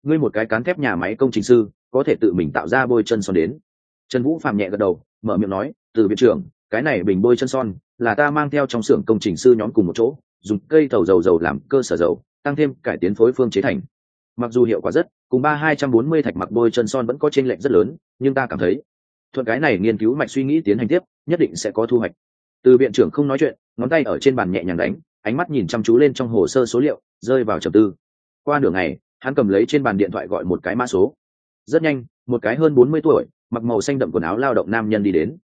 Ngươi một cái cán thép nhà máy công trình sư, có thể tự mình tạo ra bôi chân son đến. Trần vũ phạm nhẹ gật đầu mở miệng nói, từ viện trưởng, cái này bình bôi chân son là ta mang theo trong xưởng công trình sư nhóm cùng một chỗ, dùng cây thầu dầu dầu làm cơ sở dầu, tăng thêm cải tiến phối phương chế thành. Mặc dù hiệu quả rất, cùng ba hai trăm bốn mươi thạch mặc bôi chân son vẫn có t r ê n lệch rất lớn, nhưng ta cảm thấy, thuận cái này nghiên cứu mạch suy nghĩ tiến hành tiếp, nhất định sẽ có thu hoạch. Từ viện trưởng không nói chuyện, ngón tay ở trên bàn nhẹ nhàng đánh, ánh mắt nhìn chăm chú lên trong hồ sơ số liệu, rơi vào trầm tư. Qua nửa ngày, hắn cầm lấy trên bàn điện thoại gọi một cái mã số. Rất nhanh, một cái hơn bốn mươi tuổi mặc màu xanh đậm quần áo lao động nam nhân đi đến.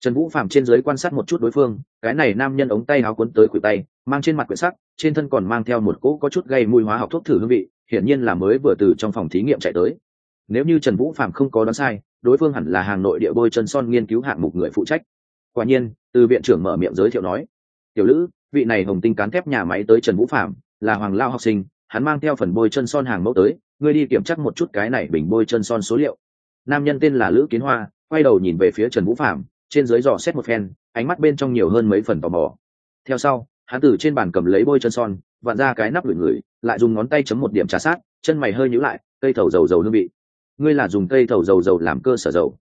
Trần vũ phạm trên giới quan sát một chút đối phương, cái này nam nhân ống tay áo cuốn tới khuỷu tay, mang trên mặt quyển sắc trên thân còn mang theo một cỗ có chút gây mùi hóa học thuốc thử hương vị, hiển nhiên là mới vừa từ trong phòng thí nghiệm chạy tới. Nếu như trần vũ phạm không có đoán sai, đối phương hẳn là hàng nội địa bôi chân son nghiên cứu hạng mục người phụ trách. Quả nhiên, từ viện trưởng mở miệng giới thiệu nói, tiểu lữ, vị này hồng tinh cán thép nhà máy tới trần vũ phạm là hoàng lao học sinh, hắn mang theo phần bôi chân son hàng mẫu tới, ngươi đi kiểm tra một chút cái này bình bôi chân son số liệu nam nhân tên là lữ kiến hoa, quay đầu nhìn về phía trần vũ phạm trên dưới dò xét một phen, ánh mắt bên trong nhiều hơn mấy phần tò mò. Theo sau, hắn từ trên bàn cầm lấy bôi chân son, vặn ra cái nắp gửi người, lại dùng ngón tay chấm một điểm trà sát, chân mày hơi nhíu lại, cây thầu dầu dầu hương vị. Ngươi là dùng cây thầu dầu dầu làm cơ sở dầu.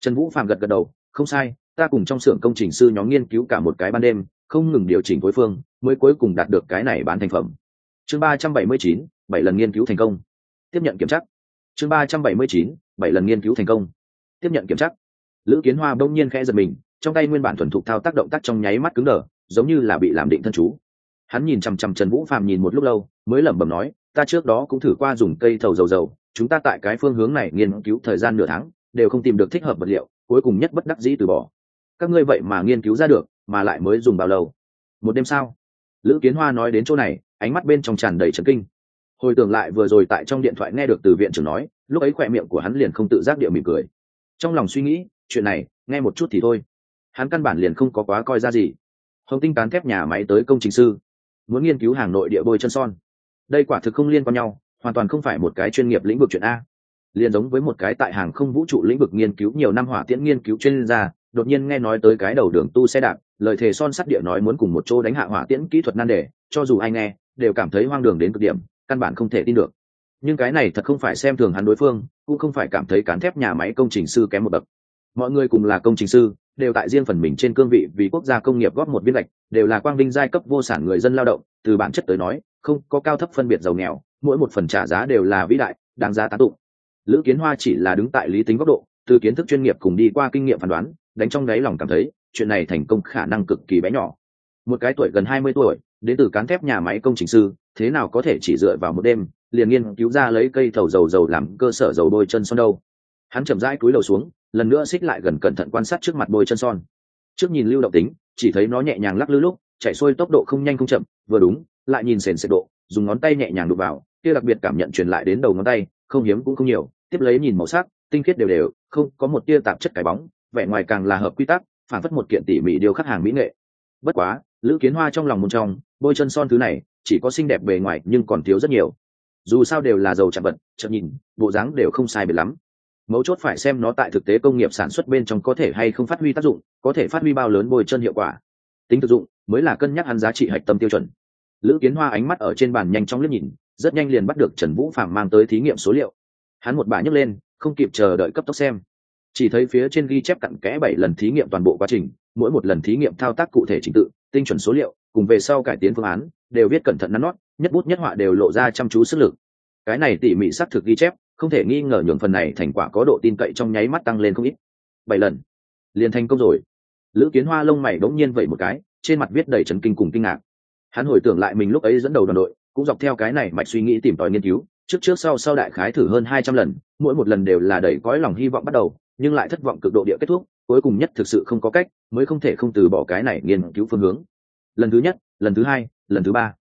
Trần vũ phạm gật gật đầu, không sai, ta cùng trong xưởng công trình sư nhóm nghiên cứu cả một cái ban đêm, không ngừng điều chỉnh phối phương, mới cuối cùng đạt được cái này bán thành phẩm. Chương ba trăm bảy mươi chín, bảy lần nghiên cứu thành công. Tiếp nhận kiểm tra. Chương ba trăm bảy mươi chín bảy lần nghiên cứu thành công. Tiếp nhận kiểm tra, lữ kiến hoa bỗng nhiên khẽ giật mình, trong tay nguyên bản thuần thục thao tác động tác trong nháy mắt cứng đờ, giống như là bị làm định thân chú. Hắn nhìn chằm chằm trần vũ phạm nhìn một lúc lâu, mới lẩm bẩm nói, ta trước đó cũng thử qua dùng cây thầu dầu dầu, chúng ta tại cái phương hướng này nghiên cứu thời gian nửa tháng, đều không tìm được thích hợp vật liệu, cuối cùng nhất bất đắc dĩ từ bỏ. Các ngươi vậy mà nghiên cứu ra được, mà lại mới dùng bao lâu? Một đêm sau, lữ kiến hoa nói đến chỗ này, ánh mắt bên trong tràn đầy trần kinh hồi tưởng lại vừa rồi tại trong điện thoại nghe được từ viện trưởng nói, lúc ấy khỏe miệng của hắn liền không tự giác địa mỉm cười. Trong lòng suy nghĩ, chuyện này, nghe một chút thì thôi. Hắn căn bản liền không có quá coi ra gì. Hồng tinh tán thép nhà máy tới công trình sư. Muốn nghiên cứu hàng nội địa bôi chân son. Đây quả thực không liên quan nhau, hoàn toàn không phải một cái chuyên nghiệp lĩnh vực chuyện a. Liền giống với một cái tại hàng không vũ trụ lĩnh vực nghiên cứu nhiều năm hỏa tiễn nghiên cứu chuyên gia, đột nhiên nghe nói tới cái đầu đường tu xe đạp, lời thề son sắt địa nói muốn cùng một chỗ đánh hạ hỏa tiễn kỹ thuật nan đề, cho dù ai nghe, đều cảm thấy hoang đường đến cực điểm căn bản không thể tin được. Nhưng cái này thật không phải xem thường hắn đối phương cũng không phải cảm thấy cán thép nhà máy công trình sư kém một bậc. Mọi người cùng là công trình sư đều tại riêng phần mình trên cương vị vì quốc gia công nghiệp góp một viên lệch, đều là quang vinh giai cấp vô sản người dân lao động từ bản chất tới nói không có cao thấp phân biệt giàu nghèo mỗi một phần trả giá đều là vĩ đại đáng giá tán tụng. Lữ kiến hoa chỉ là đứng tại lý tính góc độ từ kiến thức chuyên nghiệp cùng đi qua kinh nghiệm phán đoán đánh trong đáy lòng cảm thấy chuyện này thành công khả năng cực kỳ bé nhỏ. Một cái tuổi gần hai mươi tuổi đến từ cán thép nhà máy công trình sư, thế nào có thể chỉ dựa vào một đêm, liền nghiên cứu ra lấy cây thầu dầu dầu làm cơ sở dầu bôi chân son đâu. Hắn chậm rãi cúi đầu xuống, lần nữa xích lại gần cẩn thận quan sát trước mặt bôi chân son. Trước nhìn lưu động tính, chỉ thấy nó nhẹ nhàng lắc lư lúc, chạy xuôi tốc độ không nhanh không chậm, vừa đúng, lại nhìn sền sệt độ, dùng ngón tay nhẹ nhàng đụt vào, kia đặc biệt cảm nhận truyền lại đến đầu ngón tay, không hiếm cũng không nhiều, tiếp lấy nhìn màu sắc, tinh khiết đều đều, không có một tia tạp chất cái bóng, vẻ ngoài càng là hợp quy tắc, phản phất một kiện tỉ mỉ điều khắc hàng mỹ nghệ. Bất quá, lữ kiến hoa trong lòng một trong bôi chân son thứ này, chỉ có xinh đẹp bề ngoài nhưng còn thiếu rất nhiều. Dù sao đều là dầu chạm vật, chậm nhìn, bộ dáng đều không sai biệt lắm. Mấu chốt phải xem nó tại thực tế công nghiệp sản xuất bên trong có thể hay không phát huy tác dụng, có thể phát huy bao lớn bôi chân hiệu quả. Tính thực dụng, mới là cân nhắc hắn giá trị hạch tâm tiêu chuẩn. Lữ kiến hoa ánh mắt ở trên bàn nhanh chóng liếc nhìn, rất nhanh liền bắt được trần vũ phạm mang tới thí nghiệm số liệu. Hắn một bà nhấc lên, không kịp chờ đợi cấp tốc xem. Chỉ thấy phía trên ghi chép cặn kẽ bảy lần thí nghiệm toàn bộ quá trình, mỗi một lần thí nghiệm thao tác cụ thể trình tự, tinh chuẩn số liệu cùng về sau cải tiến phương án, đều viết cẩn thận nắn nót, nhất bút nhất họa đều lộ ra chăm chú sức lực. Cái này tỉ mỉ xác thực ghi chép, không thể nghi ngờ nhường phần này thành quả có độ tin cậy trong nháy mắt tăng lên không ít. Bảy lần. Liền thành công rồi. Lữ kiến hoa lông mày đống nhiên vậy một cái, trên mặt viết đầy trần kinh cùng kinh ngạc. Hắn hồi tưởng lại mình lúc ấy dẫn đầu đoàn đội, cũng dọc theo cái này mạch suy nghĩ tìm tòi nghiên cứu, trước trước sau sau đại khái thử hơn hai trăm lần, mỗi một lần đều là đẩy cõi lòng hy vọng bắt đầu, nhưng lại thất vọng cực độ địa kết thúc, cuối cùng nhất thực sự không có cách, mới không thể không từ bỏ cái này nghiên cứu phương hướng lần thứ nhất, lần thứ hai, lần thứ ba,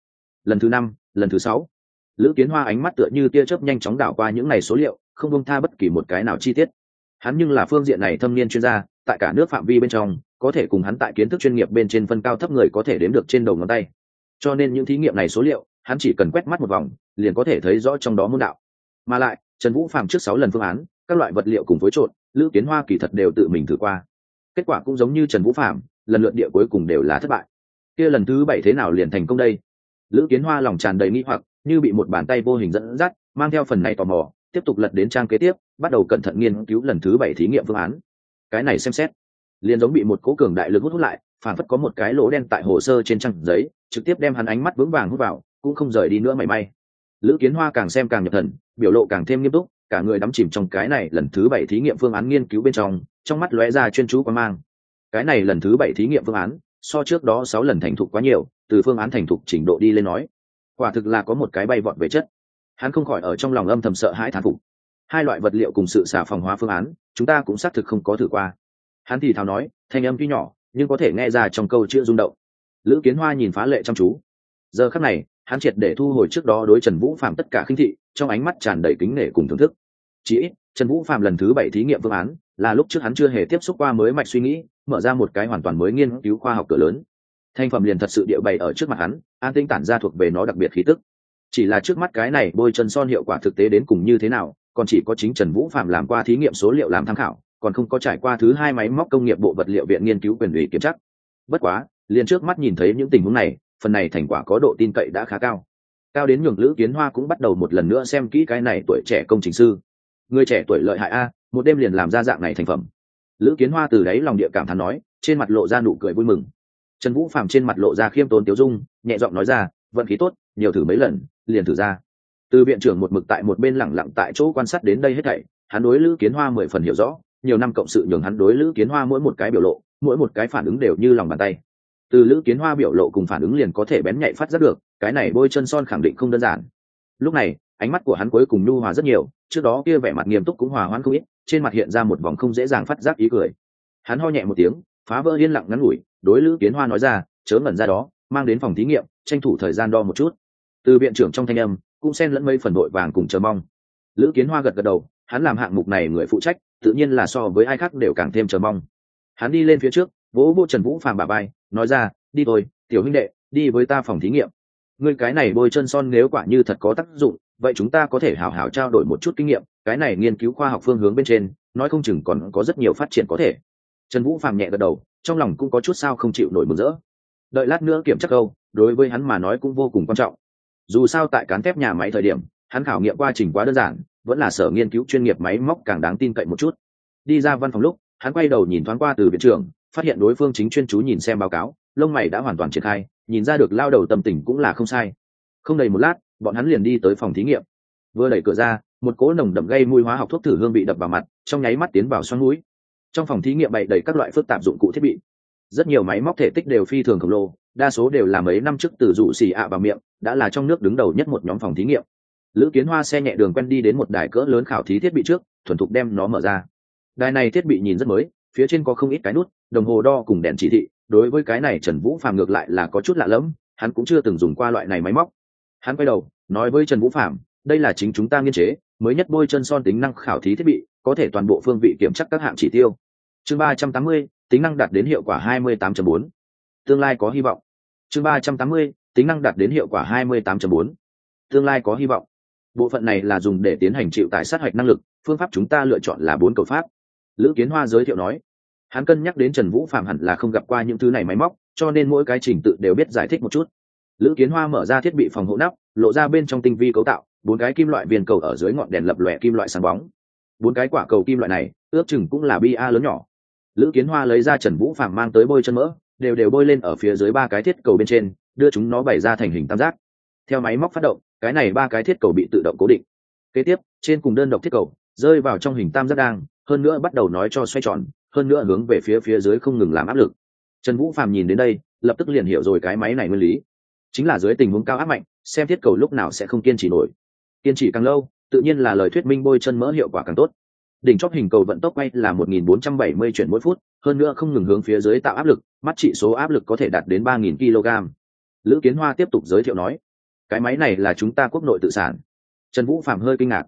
lần thứ năm, lần thứ sáu. Lữ kiến hoa ánh mắt tựa như tia chớp nhanh chóng đảo qua những ngày số liệu, không bông tha bất kỳ một cái nào chi tiết. Hắn nhưng là phương diện này thâm niên chuyên gia, tại cả nước phạm vi bên trong, có thể cùng hắn tại kiến thức chuyên nghiệp bên trên phân cao thấp người có thể đếm được trên đầu ngón tay. Cho nên những thí nghiệm này số liệu, hắn chỉ cần quét mắt một vòng, liền có thể thấy rõ trong đó môn đạo. Mà lại, trần vũ phạm trước sáu lần phương án, các loại vật liệu cùng phối trộn, lữ kiến hoa kỳ thật đều tự mình thử qua. Kết quả cũng giống như trần vũ phạm lần lượt địa cuối cùng đều là thất bại kia lần thứ bảy thế nào liền thành công đây? Lữ kiến hoa lòng tràn đầy nghĩ hoặc, như bị một bàn tay vô hình dẫn dắt, mang theo phần này tò mò, tiếp tục lật đến trang kế tiếp, bắt đầu cẩn thận nghiên cứu lần thứ bảy thí nghiệm phương án. Cái này xem xét, liền giống bị một cố cường đại lực hút hút lại, phản phất có một cái lỗ đen tại hồ sơ trên trang giấy, trực tiếp đem hắn ánh mắt vững vàng hút vào, cũng không rời đi nữa mảy may. Lữ kiến hoa càng xem càng nhập thần biểu lộ càng thêm nghiêm túc, cả người đắm chìm trong cái này lần thứ bảy thí nghiệm phương án nghiên cứu bên trong trong mắt lóe ra chuyên chú quan mang. Cái này lần thứ bảy thí nghiệm phương án so trước đó sáu lần thành thục quá nhiều, từ phương án thành thục trình độ đi lên nói, quả thực là có một cái bay vọt về chất. Hắn không khỏi ở trong lòng âm thầm sợ hãi thán phục. Hai loại vật liệu cùng sự xả phòng hóa phương án, chúng ta cũng xác thực không có thử qua. Hắn thì thào nói, thanh âm tuy nhỏ, nhưng có thể nghe ra trong câu chữ rung động. Lữ kiến hoa nhìn phá lệ chăm chú. Giờ khắc này, hắn triệt để thu hồi trước đó đối trần vũ phạm tất cả khinh thị, trong ánh mắt tràn đầy kính nể cùng thưởng thức. Chỉ trần vũ phạm lần thứ bảy thí nghiệm phương án, là lúc trước hắn chưa hề tiếp xúc qua mới mạch suy nghĩ mở ra một cái hoàn toàn mới nghiên cứu khoa học cửa lớn. Thành phẩm liền thật sự địa bày ở trước mặt hắn, an tinh tản ra thuộc về nó đặc biệt khí tức. Chỉ là trước mắt cái này bôi chân son hiệu quả thực tế đến cùng như thế nào, còn chỉ có chính trần vũ phạm làm qua thí nghiệm số liệu làm tham khảo, còn không có trải qua thứ hai máy móc công nghiệp bộ vật liệu viện nghiên cứu quyền ủy kiểm chắc bất quá, liền trước mắt nhìn thấy những tình huống này, phần này thành quả có độ tin cậy đã khá cao. Cao đến nhường lữ kiến hoa cũng bắt đầu một lần nữa xem kỹ cái này tuổi trẻ công trình sư. Người trẻ tuổi lợi hại a, một đêm liền làm ra dạng này thành phẩm lữ kiến hoa từ đáy lòng địa cảm thán nói, trên mặt lộ ra nụ cười vui mừng. Trần vũ phạm trên mặt lộ ra khiêm tốn tiếu dung, nhẹ giọng nói ra, vận khí tốt, nhiều thử mấy lần, liền thử ra. Từ viện trưởng một mực tại một bên lẳng lặng tại chỗ quan sát đến đây hết thảy, hắn đối lữ kiến hoa mười phần hiểu rõ, nhiều năm cộng sự nhường hắn đối lữ kiến hoa mỗi một cái biểu lộ, mỗi một cái phản ứng đều như lòng bàn tay. Từ lữ kiến hoa biểu lộ cùng phản ứng liền có thể bén nhạy phát giác được, cái này bôi chân son khẳng định không đơn giản. Lúc này ánh mắt của hắn cuối cùng nhu hòa rất nhiều, trước đó kia vẻ mặt nghiêm túc cũng hòa hoãn không ít, trên mặt hiện ra một vòng không dễ dàng phát giác ý cười. Hắn ho nhẹ một tiếng, phá vỡ yên lặng ngắn ngủi, đối lữ kiến hoa nói ra, chớ ngẩn ra đó, mang đến phòng thí nghiệm, tranh thủ thời gian đo một chút. Từ viện trưởng trong thanh âm, cũng xen lẫn mây phần đội vàng cùng chờ mong. Lữ kiến hoa gật gật đầu, hắn làm hạng mục này người phụ trách, tự nhiên là so với ai khác đều càng thêm chờ mong. Hắn đi lên phía trước, vỗ vô trần vũ phàm bà bay nói ra, đi thôi, tiểu huynh đệ, đi với ta phòng thí nghiệm. Người cái này bôi chân son nếu quả như thật có tác dụng vậy chúng ta có thể hào hào trao đổi một chút kinh nghiệm, cái này nghiên cứu khoa học phương hướng bên trên, nói không chừng còn có rất nhiều phát triển có thể. Trần vũ phàm nhẹ gật đầu, trong lòng cũng có chút sao không chịu nổi mừng rỡ. Đợi lát nữa kiểm tra câu, đối với hắn mà nói cũng vô cùng quan trọng. Dù sao tại cán thép nhà máy thời điểm, hắn khảo nghiệm quá trình quá đơn giản, vẫn là sở nghiên cứu chuyên nghiệp máy móc càng đáng tin cậy một chút. Đi ra văn phòng lúc, hắn quay đầu nhìn thoáng qua từ viện trưởng, phát hiện đối phương chính chuyên chú nhìn xem báo cáo, lông mày đã hoàn toàn triển khai, nhìn ra được lao đầu tâm tình cũng là không sai. Không đầy một lát bọn hắn liền đi tới phòng thí nghiệm. Vừa đẩy cửa ra, một cỗ nồng đậm gây mùi hóa học thuốc thử hương bị đập vào mặt, trong nháy mắt tiến vào xoắn mũi. Trong phòng thí nghiệm bày đầy các loại phức tạp dụng cụ thiết bị. Rất nhiều máy móc thể tích đều phi thường khổng lồ, đa số đều là mấy năm trước từ dụ xì ạ vào miệng, đã là trong nước đứng đầu nhất một nhóm phòng thí nghiệm. Lữ kiến hoa xe nhẹ đường quen đi đến một đài cỡ lớn khảo thí thiết bị trước, thuần thục đem nó mở ra. Đài này thiết bị nhìn rất mới, phía trên có không ít cái nút, đồng hồ đo cùng đèn chỉ thị, đối với cái này trần vũ phàm ngược lại là có chút lạ lẫm, hắn cũng chưa từng dùng qua loại này máy móc hắn quay đầu, nói với trần vũ phạm đây là chính chúng ta nghiên chế, mới nhất bôi chân son tính năng khảo thí thiết bị, có thể toàn bộ phương vị kiểm tra các hạng chỉ tiêu. Chương ba trăm tám mươi, tính năng đạt đến hiệu quả hai mươi tám bốn. Tương lai có hy vọng. Chương ba trăm tám mươi, tính năng đạt đến hiệu quả hai mươi tám bốn. Tương lai có hy vọng. Bộ phận này là dùng để tiến hành chịu tải sát hạch năng lực, phương pháp chúng ta lựa chọn là bốn cầu pháp. Lữ kiến hoa giới thiệu nói, hắn cân nhắc đến trần vũ phạm hẳn là không gặp qua những thứ này máy móc, cho nên mỗi cái trình tự đều biết giải thích một chút lữ kiến hoa mở ra thiết bị phòng hộ nắp, lộ ra bên trong tinh vi cấu tạo, bốn cái kim loại viên cầu ở dưới ngọn đèn lập lòe kim loại sáng bóng. Bốn cái quả cầu kim loại này, ước chừng cũng là bi a lớn nhỏ. Lữ kiến hoa lấy ra trần vũ phàm mang tới bôi chân mỡ, đều đều bôi lên ở phía dưới ba cái thiết cầu bên trên, đưa chúng nó bày ra thành hình tam giác. Theo máy móc phát động, cái này ba cái thiết cầu bị tự động cố định. Kế tiếp, trên cùng đơn độc thiết cầu, rơi vào trong hình tam giác đang, hơn nữa bắt đầu nói cho xoay tròn, hơn nữa hướng về phía phía dưới không ngừng làm áp lực. Trần vũ phàm nhìn đến đây, lập tức liền hiểu rồi cái máy này nguyên lý chính là dưới tình huống cao áp mạnh, xem thiết cầu lúc nào sẽ không kiên trì nổi. Kiên trì càng lâu, tự nhiên là lời thuyết minh bôi chân mỡ hiệu quả càng tốt. Đỉnh chóp hình cầu vận tốc quay là 1.470 chuyển mỗi phút, hơn nữa không ngừng hướng phía dưới tạo áp lực, mắt trị số áp lực có thể đạt đến 3.000 kg. Lữ kiến hoa tiếp tục giới thiệu nói, cái máy này là chúng ta quốc nội tự sản. Trần vũ phạm hơi kinh ngạc.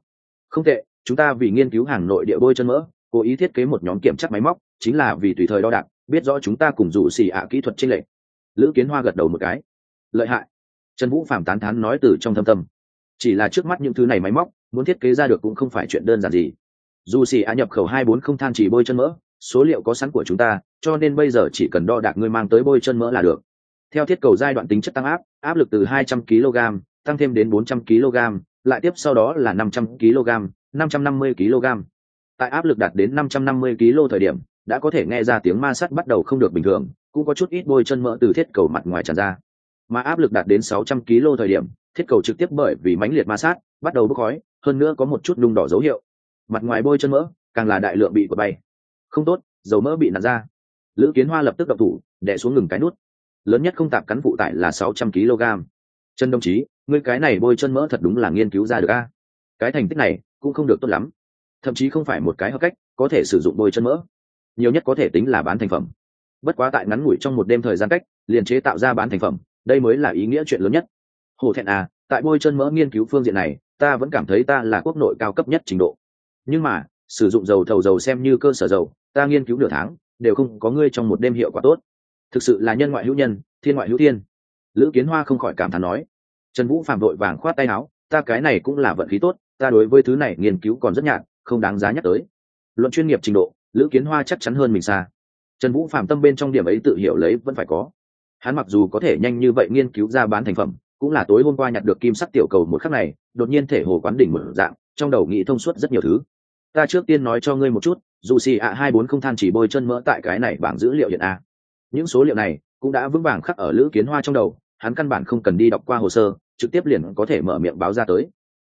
Không tệ, chúng ta vì nghiên cứu hàng nội địa bôi chân mỡ, cố ý thiết kế một nhóm kiểm chất máy móc, chính là vì tùy thời đo đạc, biết rõ chúng ta cùng rủ xì ạ kỹ thuật tranh lệch. Lữ kiến hoa gật đầu một cái lợi hại. Trần vũ phạm tán thán nói từ trong thâm tâm. Chỉ là trước mắt những thứ này máy móc, muốn thiết kế ra được cũng không phải chuyện đơn giản gì. Dù xì a nhập khẩu hai bốn không than chỉ bôi chân mỡ, số liệu có sẵn của chúng ta, cho nên bây giờ chỉ cần đo đạc ngươi mang tới bôi chân mỡ là được. Theo thiết cầu giai đoạn tính chất tăng áp áp lực từ 200 kg tăng thêm đến 400 kg lại tiếp sau đó là 500 kg 550 kg tại áp lực đạt đến 550 kg thời điểm, đã có thể nghe ra tiếng ma sắt bắt đầu không được bình thường, cũng có chút ít bôi chân mỡ từ thiết cầu mặt ngoài tràn ra mà áp lực đạt đến 600 kg thời điểm, thiết cầu trực tiếp bởi vì mãnh liệt ma sát, bắt đầu bốc khói, hơn nữa có một chút nung đỏ dấu hiệu. Mặt ngoài bôi chân mỡ, càng là đại lượng bị của bay. Không tốt, dầu mỡ bị nặn ra. Lữ kiến hoa lập tức động thủ, đè xuống ngừng cái nút. Lớn nhất không tạp cắn phụ tải là 600 kg. Chân đồng chí, ngươi cái này bôi chân mỡ thật đúng là nghiên cứu ra được a. Cái thành tích này cũng không được tốt lắm. Thậm chí không phải một cái hợp cách có thể sử dụng bôi chân mỡ. Nhiều nhất có thể tính là bán thành phẩm. Bất quá tại ngắn ngủi trong một đêm thời gian cách, liền chế tạo ra bán thành phẩm đây mới là ý nghĩa chuyện lớn nhất. Hổ thẹn à tại bôi chân mỡ nghiên cứu phương diện này, ta vẫn cảm thấy ta là quốc nội cao cấp nhất trình độ. Nhưng mà, sử dụng dầu thầu dầu xem như cơ sở dầu, ta nghiên cứu nửa tháng, đều không có ngươi trong một đêm hiệu quả tốt. Thực sự là nhân ngoại hữu nhân, thiên ngoại hữu thiên. Lữ kiến hoa không khỏi cảm thán nói. Trần vũ phạm đội vàng khoát tay áo, ta cái này cũng là vận khí tốt, ta đối với thứ này nghiên cứu còn rất nhạt, không đáng giá nhắc tới. Luận chuyên nghiệp trình độ, lữ kiến hoa chắc chắn hơn mình xa. Trần vũ phạm tâm bên trong điểm ấy tự hiểu lấy vẫn phải có hắn mặc dù có thể nhanh như vậy nghiên cứu ra bán thành phẩm, cũng là tối hôm qua nhặt được kim sắc tiểu cầu một khắc này, đột nhiên thể hồ quán đỉnh mở dạng, trong đầu nghĩ thông suốt rất nhiều thứ. Ta trước tiên nói cho ngươi một chút, dù xì ạ hai bốn không than chỉ bôi chân mỡ tại cái này bảng dữ liệu hiện a. Những số liệu này cũng đã vững vàng khắc ở lữ kiến hoa trong đầu, hắn căn bản không cần đi đọc qua hồ sơ, trực tiếp liền có thể mở miệng báo ra tới.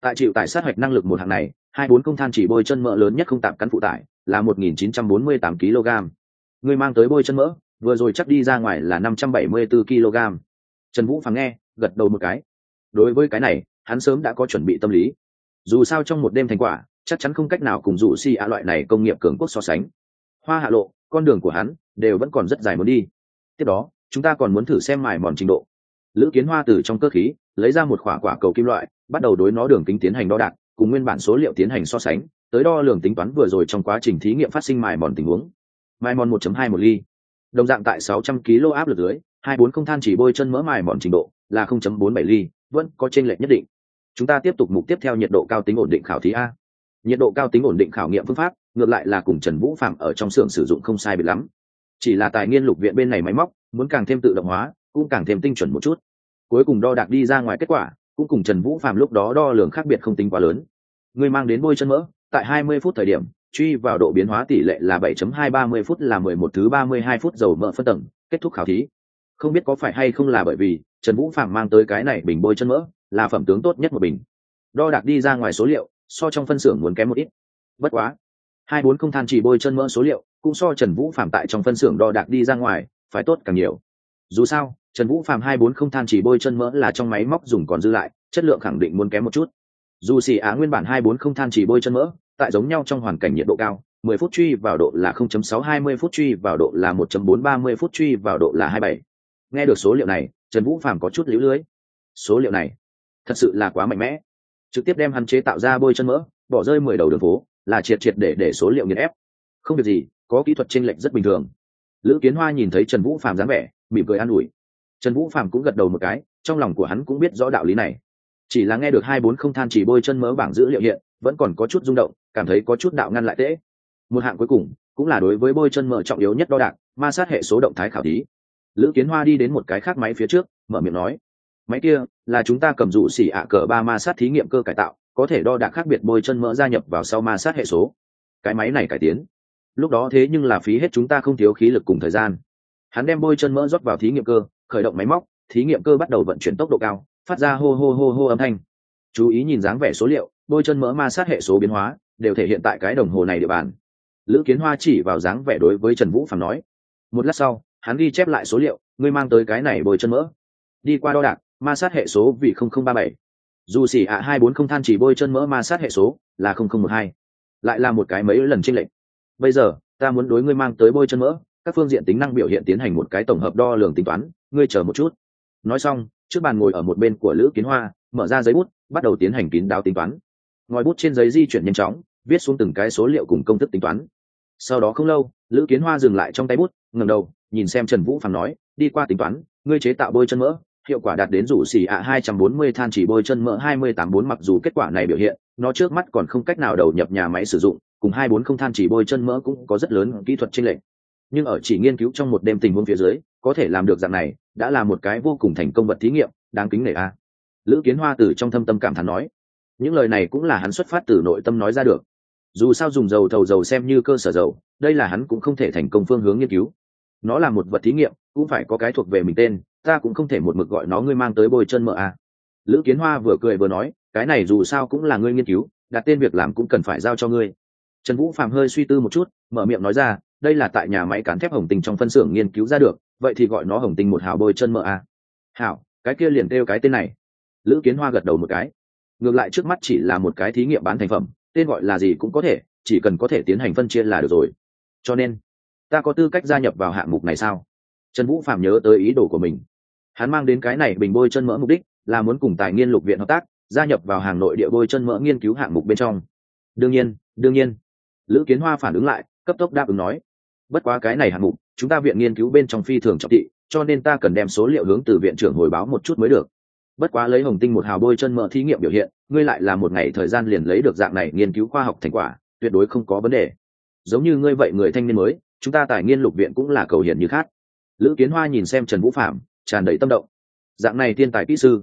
Tại chịu tải sát hoạch năng lực một hàng này, hai bốn không than chỉ bôi chân mỡ lớn nhất không tạm cắn phụ tải, là một nghìn chín trăm bốn mươi tám kg người mang tới bôi chân mỡ vừa rồi chắc đi ra ngoài là năm trăm bảy mươi 574 kg. Trần vũ phàng nghe, gật đầu một cái. Đối với cái này, hắn sớm đã có chuẩn bị tâm lý. Dù sao trong một đêm thành quả, chắc chắn không cách nào cùng dụ si a loại này công nghiệp cường quốc so sánh. Hoa hạ lộ, con đường của hắn đều vẫn còn rất dài muốn đi. Tiếp đó, chúng ta còn muốn thử xem mài mòn trình độ. Lữ kiến hoa từ trong cơ khí, lấy ra một quả quả cầu kim loại, bắt đầu đối nó đường kính tiến hành đo đạc, cùng nguyên bản số liệu tiến hành so sánh, tới đo lường tính toán vừa rồi trong quá trình thí nghiệm phát sinh mài mòn tình huống. Mài mòn 1.2 một ly đồng dạng tại 600 kg áp lực dưới, hai bốn không than chỉ bôi chân mỡ mài mòn trình độ, là 0.47 ly, vẫn có chênh lệch nhất định. Chúng ta tiếp tục mục tiếp theo nhiệt độ cao tính ổn định khảo thí a. Nhiệt độ cao tính ổn định khảo nghiệm phương pháp, ngược lại là cùng trần vũ phạm ở trong xưởng sử dụng không sai biệt lắm. Chỉ là tài nghiên lục viện bên này máy móc, muốn càng thêm tự động hóa, cũng càng thêm tinh chuẩn một chút. Cuối cùng đo đạc đi ra ngoài kết quả, cũng cùng trần vũ phạm lúc đó đo lường khác biệt không tính quá lớn. Người mang đến bôi chân mỡ, tại 20 phút thời điểm truy vào độ biến hóa tỷ lệ là 7.230 phút là 11 thứ 32 phút dầu mỡ phân tầng, kết thúc khảo thí. Không biết có phải hay không là bởi vì, trần vũ phạm mang tới cái này bình bôi chân mỡ, là phẩm tướng tốt nhất một bình. Đo đạc đi ra ngoài số liệu, so trong phân xưởng muốn kém một ít. Bất quá, hai bốn không than chỉ bôi chân mỡ số liệu, cũng so trần vũ phạm tại trong phân xưởng đo đạc đi ra ngoài, phải tốt càng nhiều. Dù sao, trần vũ phạm hai bốn không than chỉ bôi chân mỡ là trong máy móc dùng còn dư lại, chất lượng khẳng định muốn kém một chút. Dù gì á nguyên bản hai bốn không than chỉ bôi chân mỡ tại giống nhau trong hoàn cảnh nhiệt độ cao 10 phút truy vào độ là 0.620 phút truy vào độ là 1.430 phút truy vào độ là 27. Nghe được số liệu này, Trần Vũ Phàm có chút liễu lưới. Số liệu này, thật sự là quá mạnh mẽ. Trực tiếp đem hắn chế tạo ra bôi chân mỡ, bỏ rơi 10 đầu đường phố, là triệt triệt để để số liệu nghiền ép. Không việc gì, có kỹ thuật chênh lệch rất bình thường. Lữ Kiến Hoa nhìn thấy Trần Vũ Phàm dáng vẻ, mỉm cười an ủi. Trần Vũ Phàm cũng gật đầu một cái, trong lòng của hắn cũng biết rõ đạo lý này. Chỉ là nghe được hai bốn không than chỉ bôi chân mỡ bảng dữ liệu hiện, vẫn còn có chút rung động, cảm thấy có chút đạo ngăn lại tễ. Một hạng cuối cùng cũng là đối với bôi chân mở trọng yếu nhất đo đạc, ma sát hệ số động thái khảo thí. Lữ kiến hoa đi đến một cái khác máy phía trước, mở miệng nói, máy kia là chúng ta cầm dụ xỉ ạ cờ ba ma sát thí nghiệm cơ cải tạo, có thể đo đạc khác biệt bôi chân mỡ gia nhập vào sau ma sát hệ số. Cái máy này cải tiến. Lúc đó thế nhưng là phí hết chúng ta không thiếu khí lực cùng thời gian. Hắn đem bôi chân mỡ rót vào thí nghiệm cơ, khởi động máy móc, thí nghiệm cơ bắt đầu vận chuyển tốc độ cao, phát ra hô hô hô hô âm thanh. Chú ý nhìn dáng vẻ số liệu, bôi chân mỡ ma sát hệ số biến hóa đều thể hiện tại cái đồng hồ này địa bàn. Lữ kiến hoa chỉ vào dáng vẻ đối với trần vũ phạm nói, một lát sau, hắn ghi chép lại số liệu, ngươi mang tới cái này bồi chân mỡ. Đi qua đo đạc, ma sát hệ số vì không không ba bảy. Dù xỉ ạ hai bốn không than chỉ bôi chân mỡ ma sát hệ số là không không một hai. Lại là một cái mấy lần trinh lệch. Bây giờ, ta muốn đối ngươi mang tới bôi chân mỡ, các phương diện tính năng biểu hiện tiến hành một cái tổng hợp đo lường tính toán, ngươi chờ một chút. Nói xong, trước bàn ngồi ở một bên của lữ kiến hoa, mở ra giấy bút, bắt đầu tiến hành kín đáo tính toán ngòi bút trên giấy di chuyển nhanh chóng, viết xuống từng cái số liệu cùng công thức tính toán. Sau đó không lâu, lữ kiến hoa dừng lại trong tay bút ngầm đầu, nhìn xem trần vũ phàm nói, đi qua tính toán, ngươi chế tạo bôi chân mỡ, hiệu quả đạt đến rủ xì ạ hai trăm bốn mươi than chỉ bôi chân mỡ hai mươi tám bốn mặc dù kết quả này biểu hiện, nó trước mắt còn không cách nào đầu nhập nhà máy sử dụng, cùng hai bốn không than chỉ bôi chân mỡ cũng có rất lớn kỹ thuật chênh lệch. Nhưng ở chỉ nghiên cứu trong một đêm tình huống phía dưới, có thể làm được dạng này, đã là một cái vô cùng thành công vật thí nghiệm, đáng kính nể a. Lữ kiến hoa từ trong thâm tâm cảm thán nói những lời này cũng là hắn xuất phát từ nội tâm nói ra được. Dù sao dùng dầu thầu dầu xem như cơ sở dầu, đây là hắn cũng không thể thành công phương hướng nghiên cứu. Nó là một vật thí nghiệm, cũng phải có cái thuộc về mình tên, ta cũng không thể một mực gọi nó ngươi mang tới bôi chân mỡ à. lữ kiến hoa vừa cười vừa nói, cái này dù sao cũng là ngươi nghiên cứu, đặt tên việc làm cũng cần phải giao cho ngươi. Trần vũ phạm hơi suy tư một chút, mở miệng nói ra, đây là tại nhà máy cán thép hồng tinh trong phân xưởng nghiên cứu ra được, vậy thì gọi nó hồng tinh một hào bôi chân mỡ à. hảo, cái kia liền kêu cái tên này. Lữ kiến hoa gật đầu một cái ngược lại trước mắt chỉ là một cái thí nghiệm bán thành phẩm, tên gọi là gì cũng có thể, chỉ cần có thể tiến hành phân chia là được rồi. Cho nên, ta có tư cách gia nhập vào hạng mục này sao? Trần vũ phạm nhớ tới ý đồ của mình. Hắn mang đến cái này bình bôi chân mỡ mục đích là muốn cùng tài nghiên lục viện hợp tác, gia nhập vào hàng nội địa bôi chân mỡ nghiên cứu hạng mục bên trong. Đương nhiên đương nhiên. Lữ kiến hoa phản ứng lại, cấp tốc đáp ứng nói. Bất quá cái này hạng mục, chúng ta viện nghiên cứu bên trong phi thường trọng thị, cho nên ta cần đem số liệu hướng từ viện trưởng hồi báo một chút mới được bất quá lấy hồng tinh một hào bôi chân mỡ thí nghiệm biểu hiện, ngươi lại là một ngày thời gian liền lấy được dạng này nghiên cứu khoa học thành quả, tuyệt đối không có vấn đề. Giống như ngươi vậy người thanh niên mới, chúng ta tài nghiên lục viện cũng là cầu hiển như khác. Lữ kiến hoa nhìn xem trần vũ phạm tràn đầy tâm động. Dạng này thiên tài kỹ sư,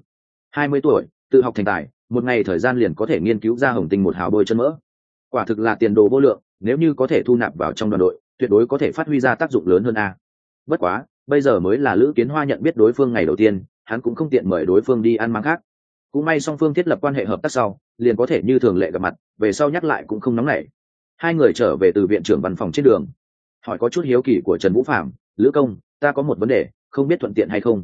hai mươi tuổi, tự học thành tài, một ngày thời gian liền có thể nghiên cứu ra hồng tinh một hào bôi chân mỡ. Quả thực là tiền đồ vô lượng, nếu như có thể thu nạp vào trong đoàn đội, tuyệt đối có thể phát huy ra tác dụng lớn hơn a. Bất quá, bây giờ mới là lữ kiến hoa nhận biết đối phương ngày đầu tiên hắn cũng không tiện mời đối phương đi ăn mang khác. Cũng may song phương thiết lập quan hệ hợp tác sau, liền có thể như thường lệ gặp mặt, về sau nhắc lại cũng không nóng nảy. Hai người trở về từ viện trưởng văn phòng trên đường. Hỏi có chút hiếu kỳ của trần vũ phạm lữ công, ta có một vấn đề, không biết thuận tiện hay không?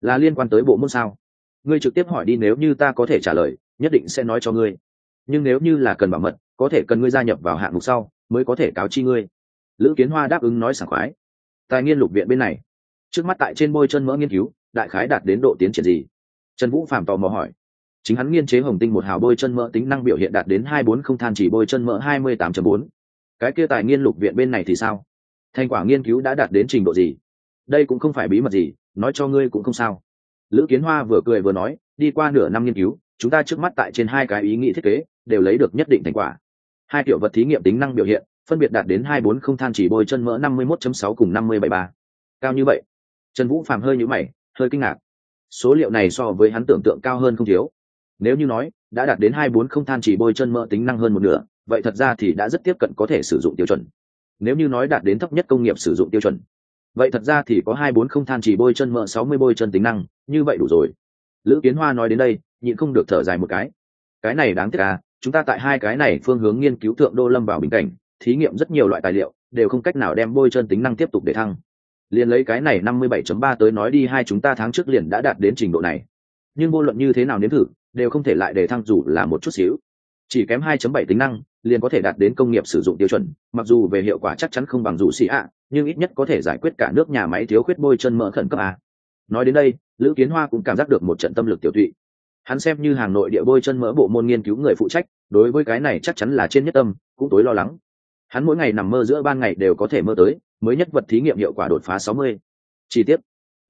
Là liên quan tới bộ môn sao? Ngươi trực tiếp hỏi đi nếu như ta có thể trả lời, nhất định sẽ nói cho ngươi. Nhưng nếu như là cần bảo mật, có thể cần ngươi gia nhập vào hạng mục sau, mới có thể cáo chi ngươi. Lữ kiến hoa đáp ứng nói sảng khoái. Tài nghiên lục viện bên này. Trước mắt tại trên bôi chân mỡ nghiên cứu đại khái đạt đến độ tiến triển gì? Trần vũ phạm tò mò hỏi. Chính hắn nghiên chế hồng tinh một hào bôi chân mỡ tính năng biểu hiện đạt đến hai bốn không than chỉ bôi chân mỡ hai mươi tám bốn. Cái kia tài nghiên lục viện bên này thì sao? Thành quả nghiên cứu đã đạt đến trình độ gì? Đây cũng không phải bí mật gì, nói cho ngươi cũng không sao. Lữ kiến hoa vừa cười vừa nói, đi qua nửa năm nghiên cứu, chúng ta trước mắt tại trên hai cái ý nghĩ thiết kế, đều lấy được nhất định thành quả. Hai kiểu vật thí nghiệm tính năng biểu hiện, phân biệt đạt đến hai bốn không than chỉ bôi chân mỡ năm mươi 51.6 cùng năm mươi bảy ba. Cao như vậy? Trần vũ phạm hơi nhũ mày hơi kinh ngạc. Số liệu này so với hắn tưởng tượng cao hơn không thiếu. Nếu như nói, đã đạt đến hai bốn không than chỉ bôi chân mỡ tính năng hơn một nửa, vậy thật ra thì đã rất tiếp cận có thể sử dụng tiêu chuẩn. Nếu như nói đạt đến thấp nhất công nghiệp sử dụng tiêu chuẩn, vậy thật ra thì có hai bốn không than chỉ bôi chân mỡ, sáu mươi bôi chân tính năng, như vậy đủ rồi. Lữ kiến hoa nói đến đây, nhịn không được thở dài một cái. Cái này đáng tiếc à chúng ta tại hai cái này phương hướng nghiên cứu thượng đô lâm vào bình cảnh, thí nghiệm rất nhiều loại tài liệu, đều không cách nào đem bôi chân tính năng tiếp tục để thăng liền lấy cái này năm mươi bảy chấm ba tới nói đi, hai chúng ta tháng trước liền đã đạt đến trình độ này. Nhưng vô luận như thế nào nếm thử, đều không thể lại để thăng dù là một chút xíu. Chỉ kém 2.7 tính năng, liền có thể đạt đến công nghiệp sử dụng tiêu chuẩn, mặc dù về hiệu quả chắc chắn không bằng dù xì ạ, nhưng ít nhất có thể giải quyết cả nước nhà máy thiếu khuyết bôi chân mỡ khẩn cấp à. nói đến đây, lữ kiến hoa cũng cảm giác được một trận tâm lực tiểu tụy. Hắn xem như hàng nội địa bôi chân mỡ bộ môn nghiên cứu người phụ trách, đối với cái này chắc chắn là trên nhất tâm, cũng tối lo lắng hắn mỗi ngày nằm mơ giữa ban ngày đều có thể mơ tới, mới nhất vật thí nghiệm hiệu quả đột phá 60. chi tiết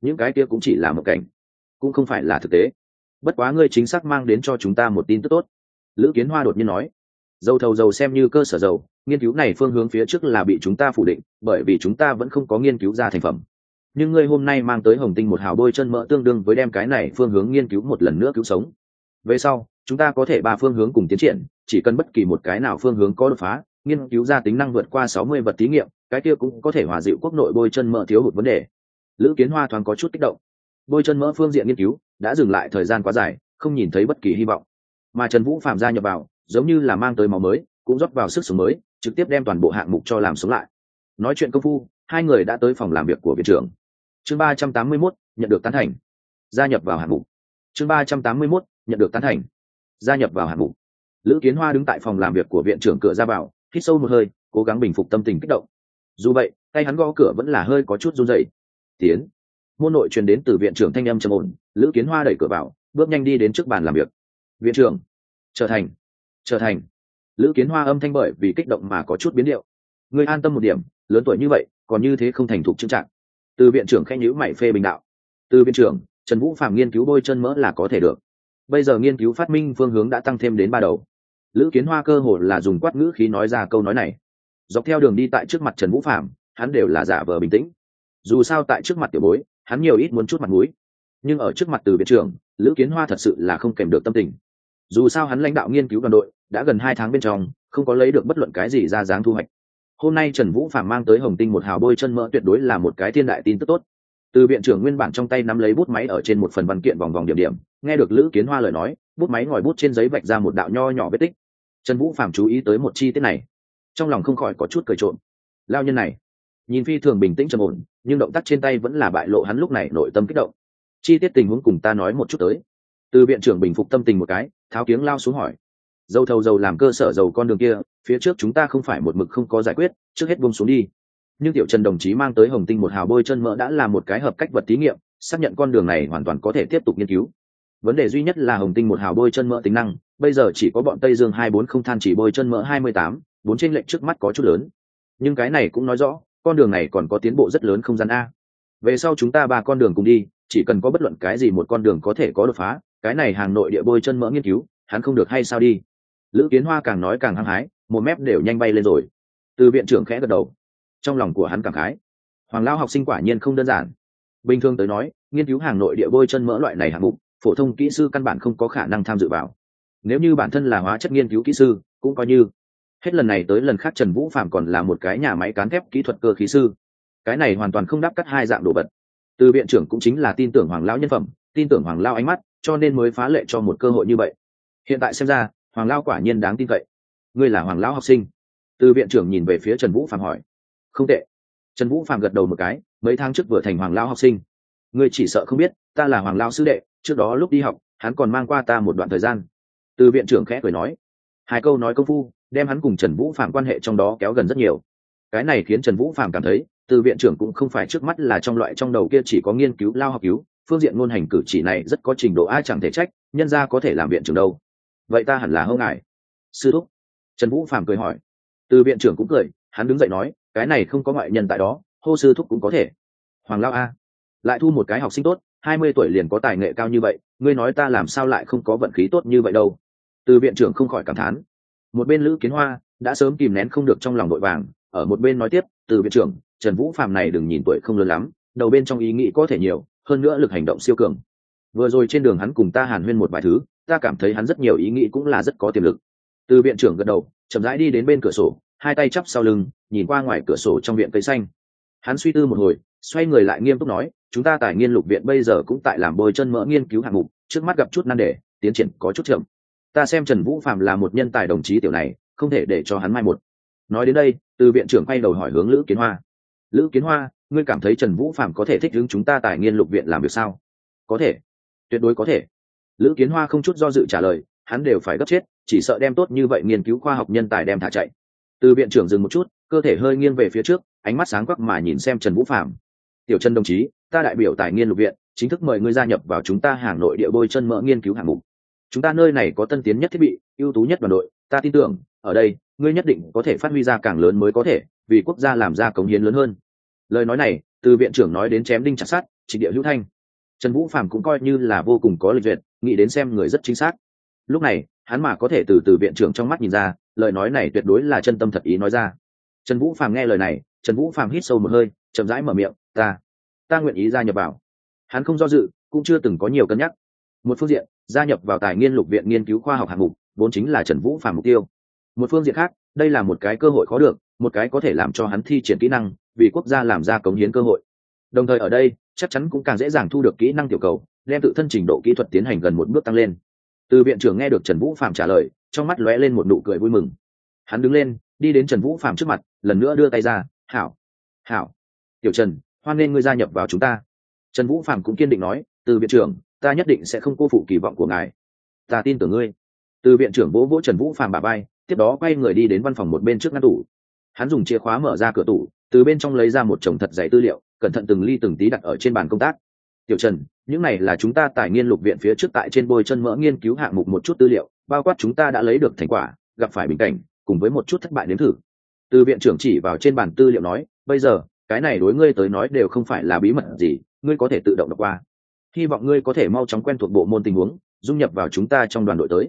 những cái kia cũng chỉ là một cảnh, cũng không phải là thực tế. Bất quá ngươi chính xác mang đến cho chúng ta một tin tức tốt. Lữ kiến hoa đột nhiên nói, dầu thầu dầu xem như cơ sở dầu, nghiên cứu này phương hướng phía trước là bị chúng ta phủ định, bởi vì chúng ta vẫn không có nghiên cứu ra thành phẩm. Nhưng ngươi hôm nay mang tới hồng tinh một hào bôi chân mỡ tương đương với đem cái này phương hướng nghiên cứu một lần nữa cứu sống. Về sau, chúng ta có thể ba phương hướng cùng tiến triển, chỉ cần bất kỳ một cái nào phương hướng có đột phá nghiên cứu ra tính năng vượt qua sáu mươi vật thí nghiệm, cái kia cũng có thể hòa dịu quốc nội bôi chân mỡ thiếu hụt vấn đề. Lữ kiến hoa thoáng có chút kích động. Bôi chân mỡ phương diện nghiên cứu đã dừng lại thời gian quá dài, không nhìn thấy bất kỳ hy vọng. Mà trần vũ phạm gia nhập vào, giống như là mang tới máu mới, cũng rót vào sức sống mới, trực tiếp đem toàn bộ hạng mục cho làm sống lại. Nói chuyện công phu, hai người đã tới phòng làm việc của viện trưởng. Chương ba trăm tám mươi mốt, nhận được tán thành. Gia nhập vào hạng mục. Chương ba trăm tám mươi mốt, nhận được tán thành. Gia nhập vào hạng mục. Lữ kiến hoa đứng tại phòng làm việc của viện trưởng cửa ra vào hít sâu một hơi, cố gắng bình phục tâm tình kích động. Dù vậy, tay hắn gõ cửa vẫn là hơi có chút run dậy tiến. Môn nội truyền đến từ viện trưởng thanh âm trầm ổn, lữ kiến hoa đẩy cửa vào, bước nhanh đi đến trước bàn làm việc. Viện trưởng. Trở thành. Trở thành. Lữ kiến hoa âm thanh bởi vì kích động mà có chút biến điệu. Người an tâm một điểm, lớn tuổi như vậy, còn như thế không thành thục trưng trạng từ viện trưởng khen nhữ mày phê bình đạo. Từ viện trưởng, trần vũ phạm nghiên cứu bôi chân mỡ là có thể được. Bây giờ nghiên cứu phát minh phương hướng đã tăng thêm đến ba đầu lữ kiến hoa cơ hồ là dùng quát ngữ khí nói ra câu nói này. Dọc theo đường đi tại trước mặt trần vũ phạm hắn đều là giả vờ bình tĩnh. Dù sao tại trước mặt tiểu bối, hắn nhiều ít muốn chút mặt mũi. Nhưng ở trước mặt từ viện trưởng, lữ kiến hoa thật sự là không kèm được tâm tình. Dù sao hắn lãnh đạo nghiên cứu đoàn đội, đã gần hai tháng bên trong, không có lấy được bất luận cái gì ra dáng thu hoạch. Hôm nay trần vũ phạm mang tới hồng tinh một hào bôi chân mỡ tuyệt đối là một cái thiên đại tin tức tốt. Từ viện trưởng nguyên bản trong tay nắm lấy bút máy ở trên một phần văn kiện vòng vòng điểm điểm, nghe được lữ kiến hoa lời nói, bút máy ngòi bút trên giấy vạch ra một đạo nho nhỏ vết tích trần vũ phạm chú ý tới một chi tiết này. Trong lòng không khỏi có chút cười trộm. Lao nhân này. Nhìn phi thường bình tĩnh trầm ổn, nhưng động tác trên tay vẫn là bại lộ hắn lúc này nội tâm kích động. Chi tiết tình huống cùng ta nói một chút tới. Từ viện trưởng bình phục tâm tình một cái, tháo kiếng lao xuống hỏi. Dầu thầu dầu làm cơ sở dầu con đường kia, phía trước chúng ta không phải một mực không có giải quyết, trước hết buông xuống đi. Nhưng tiểu trần đồng chí mang tới hồng tinh một hào bôi chân mỡ đã là một cái hợp cách vật thí nghiệm, xác nhận con đường này hoàn toàn có thể tiếp tục nghiên cứu. Vấn đề duy nhất là hồng tinh một hào bôi chân mỡ tính năng bây giờ chỉ có bọn tây dương hai bốn không than chỉ bôi chân mỡ hai mươi tám, bốn trên lệnh trước mắt có chút lớn. Nhưng cái này cũng nói rõ, con đường này còn có tiến bộ rất lớn không gian a. Về sau chúng ta ba con đường cùng đi, chỉ cần có bất luận cái gì một con đường có thể có đột phá, cái này hàng nội địa bôi chân mỡ nghiên cứu, hắn không được hay sao đi. Lữ kiến hoa càng nói càng hăng hái, một mép đều nhanh bay lên rồi. Từ viện trưởng khẽ gật đầu. Trong lòng của hắn càng khái. Hoàng lao học sinh quả nhiên không đơn giản. Bình thường tới nói, nghiên cứu hàng nội địa bôi chân mỡ loại này hạng mục, phổ thông kỹ sư căn bản không có khả năng tham dự vào nếu như bản thân là hóa chất nghiên cứu kỹ sư, cũng coi như. Hết lần này tới lần khác trần vũ phạm còn là một cái nhà máy cán thép kỹ thuật cơ khí sư. Cái này hoàn toàn không đáp cắt hai dạng đồ vật. Từ viện trưởng cũng chính là tin tưởng hoàng lao nhân phẩm, tin tưởng hoàng lao ánh mắt, cho nên mới phá lệ cho một cơ hội như vậy. Hiện tại xem ra, hoàng lao quả nhiên đáng tin cậy. Ngươi là hoàng lao học sinh. Từ viện trưởng nhìn về phía trần vũ phạm hỏi. Không tệ. Trần vũ phạm gật đầu một cái, mấy tháng trước vừa thành hoàng lao học sinh. Ngươi chỉ sợ không biết, ta là hoàng lao sư đệ, trước đó lúc đi học, hắn còn mang qua ta một đoạn thời gian từ viện trưởng khẽ cười nói, hai câu nói công phu, đem hắn cùng trần vũ phạm quan hệ trong đó kéo gần rất nhiều. Cái này khiến trần vũ phạm cảm thấy, từ viện trưởng cũng không phải trước mắt là trong loại trong đầu kia chỉ có nghiên cứu, lao học cứu, phương diện ngôn hành cử chỉ này rất có trình độ, ai chẳng thể trách, nhân ra có thể làm viện trưởng đâu. Vậy ta hẳn là hông ngài. Sư thúc. Trần vũ phạm cười hỏi. Từ viện trưởng cũng cười, hắn đứng dậy nói, cái này không có ngoại nhân tại đó, hô sư thúc cũng có thể. Hoàng lao a. Lại thu một cái học sinh tốt hai mươi tuổi liền có tài nghệ cao như vậy, ngươi nói ta làm sao lại không có vận khí tốt như vậy đâu? Từ viện trưởng không khỏi cảm thán. Một bên lữ kiến hoa đã sớm kìm nén không được trong lòng nội vàng, ở một bên nói tiếp, từ viện trưởng, trần vũ phạm này đừng nhìn tuổi không lớn lắm, đầu bên trong ý nghĩ có thể nhiều, hơn nữa lực hành động siêu cường. Vừa rồi trên đường hắn cùng ta hàn huyên một vài thứ, ta cảm thấy hắn rất nhiều ý nghĩ cũng là rất có tiềm lực. Từ viện trưởng gật đầu, chậm rãi đi đến bên cửa sổ, hai tay chắp sau lưng, nhìn qua ngoài cửa sổ trong viện cây xanh. Hắn suy tư một hồi, xoay người lại nghiêm túc nói chúng ta tài nghiên lục viện bây giờ cũng tại làm bôi chân mỡ nghiên cứu hạng mục, trước mắt gặp chút nan đề, tiến triển có chút chậm. Ta xem trần vũ phạm là một nhân tài đồng chí tiểu này, không thể để cho hắn mai một. Nói đến đây, từ viện trưởng quay đầu hỏi hướng lữ kiến hoa. Lữ kiến hoa, ngươi cảm thấy trần vũ phạm có thể thích ứng chúng ta tài nghiên lục viện làm việc sao? Có thể, tuyệt đối có thể. Lữ kiến hoa không chút do dự trả lời, hắn đều phải gấp chết, chỉ sợ đem tốt như vậy nghiên cứu khoa học nhân tài đem thả chạy. Từ viện trưởng dừng một chút, cơ thể hơi nghiêng về phía trước, ánh mắt sáng quắc mà nhìn xem trần vũ phạm tiểu trần đồng chí, ta đại biểu tài nghiên lục viện, chính thức mời ngươi gia nhập vào chúng ta hàng nội địa bôi chân mỡ nghiên cứu hạng mục. Chúng ta nơi này có tân tiến nhất thiết bị, ưu tú nhất đoàn đội, ta tin tưởng, ở đây, ngươi nhất định có thể phát huy ra càng lớn mới có thể, vì quốc gia làm ra cống hiến lớn hơn. Lời nói này, từ viện trưởng nói đến chém đinh chặt sát chỉ địa hữu thanh. Trần vũ phạm cũng coi như là vô cùng có lịch duyệt, nghĩ đến xem người rất chính xác. Lúc này, hắn mà có thể từ từ viện trưởng trong mắt nhìn ra, lời nói này tuyệt đối là chân tâm thật ý nói ra. Trần vũ phạm nghe lời này, trần vũ phạm hít sâu một hơi chậm rãi mở miệng, ta ta nguyện ý gia nhập vào. Hắn không do dự, cũng chưa từng có nhiều cân nhắc. Một phương diện, gia nhập vào tài nghiên lục viện nghiên cứu khoa học hạng mục, vốn chính là trần vũ phạm mục tiêu. Một phương diện khác, đây là một cái cơ hội khó được, một cái có thể làm cho hắn thi triển kỹ năng, vì quốc gia làm ra cống hiến cơ hội. Đồng thời ở đây, chắc chắn cũng càng dễ dàng thu được kỹ năng tiểu cầu, đem tự thân trình độ kỹ thuật tiến hành gần một bước tăng lên. Từ viện trưởng nghe được trần vũ phạm trả lời, trong mắt lóe lên một nụ cười vui mừng. Hắn đứng lên, đi đến trần vũ phạm trước mặt, lần nữa đưa tay ra, hảo hảo tiểu trần, hoan nên ngươi gia nhập vào chúng ta. Trần vũ phạm cũng kiên định nói, từ viện trưởng, ta nhất định sẽ không cô phụ kỳ vọng của ngài. Ta tin tưởng ngươi. Từ viện trưởng vỗ vỗ trần vũ phạm bà bay tiếp đó quay người đi đến văn phòng một bên trước ngăn tủ. Hắn dùng chìa khóa mở ra cửa tủ, từ bên trong lấy ra một chồng thật dày tư liệu, cẩn thận từng ly từng tí đặt ở trên bàn công tác. Tiểu trần, những này là chúng ta tài nghiên lục viện phía trước tại trên bôi chân mỡ nghiên cứu hạng mục một chút tư liệu, bao quát chúng ta đã lấy được thành quả, gặp phải bình cảnh, cùng với một chút thất bại đến thử. Từ viện trưởng chỉ vào trên bàn tư liệu nói, bây giờ cái này đối ngươi tới nói đều không phải là bí mật gì, ngươi có thể tự động đọc qua. Hy vọng ngươi có thể mau chóng quen thuộc bộ môn tình huống, dung nhập vào chúng ta trong đoàn đội tới.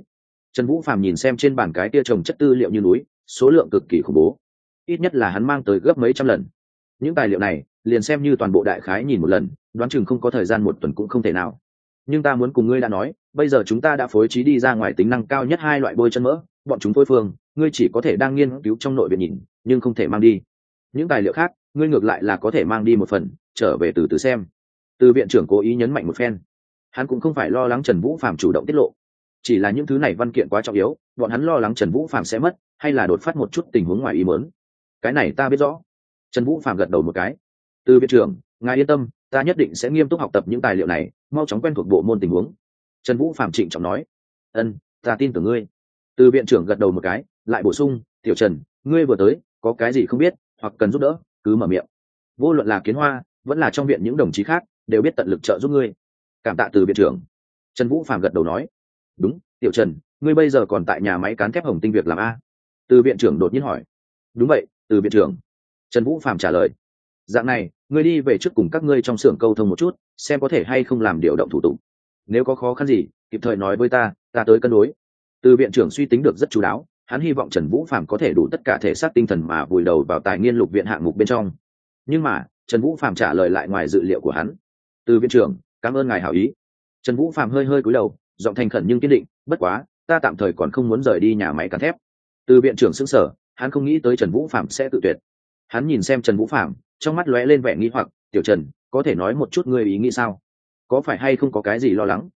Trần vũ phàm nhìn xem trên bàn cái tia trồng chất tư liệu như núi, số lượng cực kỳ khủng bố. Ít nhất là hắn mang tới gấp mấy trăm lần. Những tài liệu này, liền xem như toàn bộ đại khái nhìn một lần, đoán chừng không có thời gian một tuần cũng không thể nào. Nhưng ta muốn cùng ngươi đã nói, bây giờ chúng ta đã phối trí đi ra ngoài tính năng cao nhất hai loại bôi chân mỡ, bọn chúng phôi phương, ngươi chỉ có thể đang nghiên cứu trong nội viện nhìn, nhưng không thể mang đi. Những tài liệu khác ngươi ngược lại là có thể mang đi một phần, trở về từ từ xem. Từ viện trưởng cố ý nhấn mạnh một phen. Hắn cũng không phải lo lắng trần vũ phạm chủ động tiết lộ. Chỉ là những thứ này văn kiện quá trọng yếu, bọn hắn lo lắng trần vũ phạm sẽ mất, hay là đột phát một chút tình huống ngoài ý mớn cái này ta biết rõ. Trần vũ phạm gật đầu một cái. Từ viện trưởng, ngài yên tâm, ta nhất định sẽ nghiêm túc học tập những tài liệu này, mau chóng quen thuộc bộ môn tình huống. Trần vũ phạm trịnh trọng nói. Ân, ta tin tưởng ngươi. Từ viện trưởng gật đầu một cái, lại bổ sung, tiểu trần, ngươi vừa tới, có cái gì không biết, hoặc cần giúp đỡ? Cứ mở miệng. Vô luận là kiến hoa, vẫn là trong viện những đồng chí khác, đều biết tận lực trợ giúp ngươi. Cảm tạ từ viện trưởng. Trần vũ phạm gật đầu nói. Đúng, tiểu trần, ngươi bây giờ còn tại nhà máy cán thép hồng tinh việc làm a. Từ viện trưởng đột nhiên hỏi. Đúng vậy, từ viện trưởng. Trần vũ phạm trả lời. Dạng này, ngươi đi về trước cùng các ngươi trong xưởng câu thông một chút, xem có thể hay không làm điều động thủ tục. Nếu có khó khăn gì, kịp thời nói với ta ta tới cân đối. Từ viện trưởng suy tính được rất chú đáo hắn hy vọng trần vũ phạm có thể đủ tất cả thể xác tinh thần mà vùi đầu vào tài nghiên lục viện hạng mục bên trong. Nhưng mà, trần vũ phạm trả lời lại ngoài dự liệu của hắn. Từ viện trưởng, cảm ơn ngài hảo ý. Trần vũ phạm hơi hơi cúi đầu, giọng thành khẩn nhưng kiên định, bất quá, ta tạm thời còn không muốn rời đi nhà máy cán thép. Từ viện trưởng xứng sở hắn không nghĩ tới trần vũ phạm sẽ tự tuyệt. Hắn nhìn xem trần vũ phạm trong mắt lóe lên vẻ nghi hoặc, tiểu trần, có thể nói một chút ngươi ý nghĩ sao? Có phải hay không có cái gì lo lắng?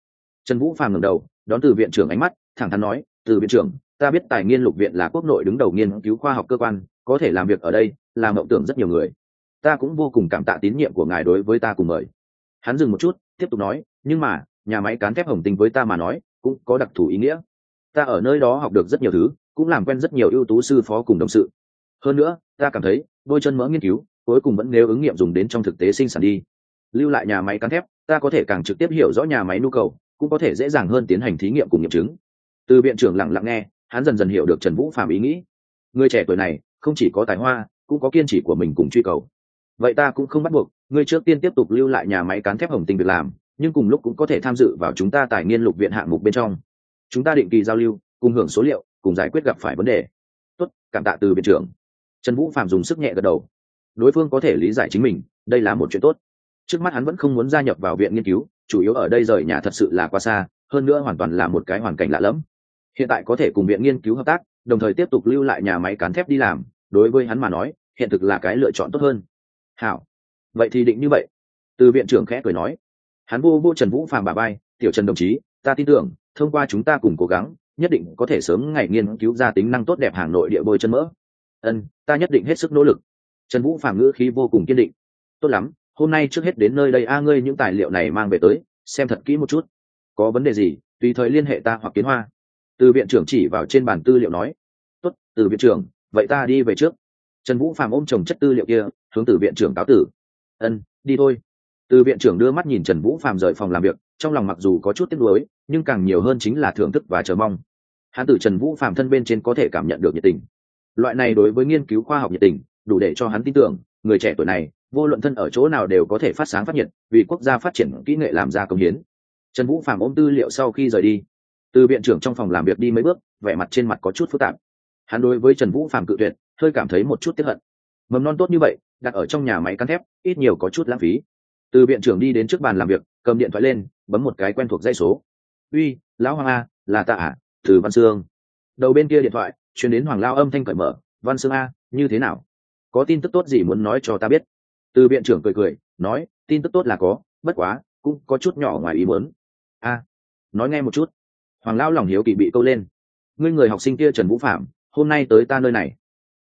Trần vũ phàm ngẩng đầu, đón từ viện trưởng ánh mắt, thẳng thắn nói, từ viện trưởng ta biết tài nghiên lục viện là quốc nội đứng đầu nghiên cứu khoa học cơ quan, có thể làm việc ở đây, là mộng tưởng rất nhiều người. Ta cũng vô cùng cảm tạ tín nhiệm của ngài đối với ta cùng mời. Hắn dừng một chút, tiếp tục nói, nhưng mà, nhà máy cán thép hồng tinh với ta mà nói, cũng có đặc thù ý nghĩa. Ta ở nơi đó học được rất nhiều thứ, cũng làm quen rất nhiều ưu tú sư phó cùng đồng sự. Hơn nữa, ta cảm thấy, đôi chân mỡ nghiên cứu, cuối cùng vẫn nếu ứng nghiệm dùng đến trong thực tế sinh sản đi. Lưu lại nhà máy cán thép, ta có thể càng trực tiếp hiểu rõ nhà máy nhu cầu, cũng có thể dễ dàng hơn tiến hành thí nghiệm cùng nghiệm chứng. Từ viện trưởng lặng lặng nghe hắn dần dần hiểu được trần vũ phạm ý nghĩ. Người trẻ tuổi này, không chỉ có tài hoa, cũng có kiên trì của mình cùng truy cầu. Vậy ta cũng không bắt buộc, ngươi trước tiên tiếp tục lưu lại nhà máy cán thép hồng tinh việc làm, nhưng cùng lúc cũng có thể tham dự vào chúng ta tài nghiên lục viện hạng mục bên trong. Chúng ta định kỳ giao lưu, cùng hưởng số liệu, cùng giải quyết gặp phải vấn đề. Tốt, cảm tạ từ viện trưởng. Trần vũ phạm dùng sức nhẹ gật đầu. Đối phương có thể lý giải chính mình, đây là một chuyện tốt. Trước mắt hắn vẫn không muốn gia nhập vào viện nghiên cứu, chủ yếu ở đây rời nhà thật sự là quá xa, hơn nữa hoàn toàn là một cái hoàn cảnh lạ lẫm hiện tại có thể cùng viện nghiên cứu hợp tác, đồng thời tiếp tục lưu lại nhà máy cán thép đi làm, đối với hắn mà nói, hiện thực là cái lựa chọn tốt hơn. Hảo. Vậy thì định như vậy. Từ viện trưởng khẽ cười nói. Hắn vô vô trần vũ phàm bà bay tiểu trần đồng chí, ta tin tưởng, thông qua chúng ta cùng cố gắng, nhất định có thể sớm ngày nghiên cứu ra tính năng tốt đẹp hàng nội địa bôi chân mỡ. Ân, ta nhất định hết sức nỗ lực. Trần vũ phàm ngữ khí vô cùng kiên định. Tốt lắm, hôm nay trước hết đến nơi đây, a, ngươi những tài liệu này mang về tới, xem thật kỹ một chút. Có vấn đề gì, tùy thời liên hệ ta hoặc kiến hoa từ viện trưởng chỉ vào trên bàn tư liệu nói, tốt, từ viện trưởng, vậy ta đi về trước. Trần vũ phàm ôm chồng chất tư liệu kia, hướng từ viện trưởng cáo tử. Ân, đi thôi. Từ viện trưởng đưa mắt nhìn trần vũ phàm rời phòng làm việc, trong lòng mặc dù có chút tiếc nuối, nhưng càng nhiều hơn chính là thưởng thức và chờ mong. Hắn từ trần vũ phàm thân bên trên có thể cảm nhận được nhiệt tình. Loại này đối với nghiên cứu khoa học nhiệt tình, đủ để cho hắn tin tưởng, người trẻ tuổi này, vô luận thân ở chỗ nào đều có thể phát sáng phát nhiệt, vì quốc gia phát triển kỹ nghệ làm ra công hiến. Trần vũ phàm ôm tư liệu sau khi rời đi từ viện trưởng trong phòng làm việc đi mấy bước vẻ mặt trên mặt có chút phức tạp. Hắn đối với trần vũ phạm cự tuyệt hơi cảm thấy một chút tiếp hận. Mầm non tốt như vậy đặt ở trong nhà máy cán thép ít nhiều có chút lãng phí. Từ viện trưởng đi đến trước bàn làm việc cầm điện thoại lên bấm một cái quen thuộc dây số. Uy lão hoàng a là tạ à, từ văn sương. Đầu bên kia điện thoại chuyển đến hoàng lao âm thanh cởi mở văn sương a như thế nào? Có tin tức tốt gì muốn nói cho ta biết? Từ viện trưởng cười cười nói tin tức tốt là có bất quá cũng có chút nhỏ ngoài ý muốn. A nói nghe một chút hoàng lão lòng hiếu kỳ bị câu lên. Ngươi người học sinh kia trần vũ phạm hôm nay tới ta nơi này.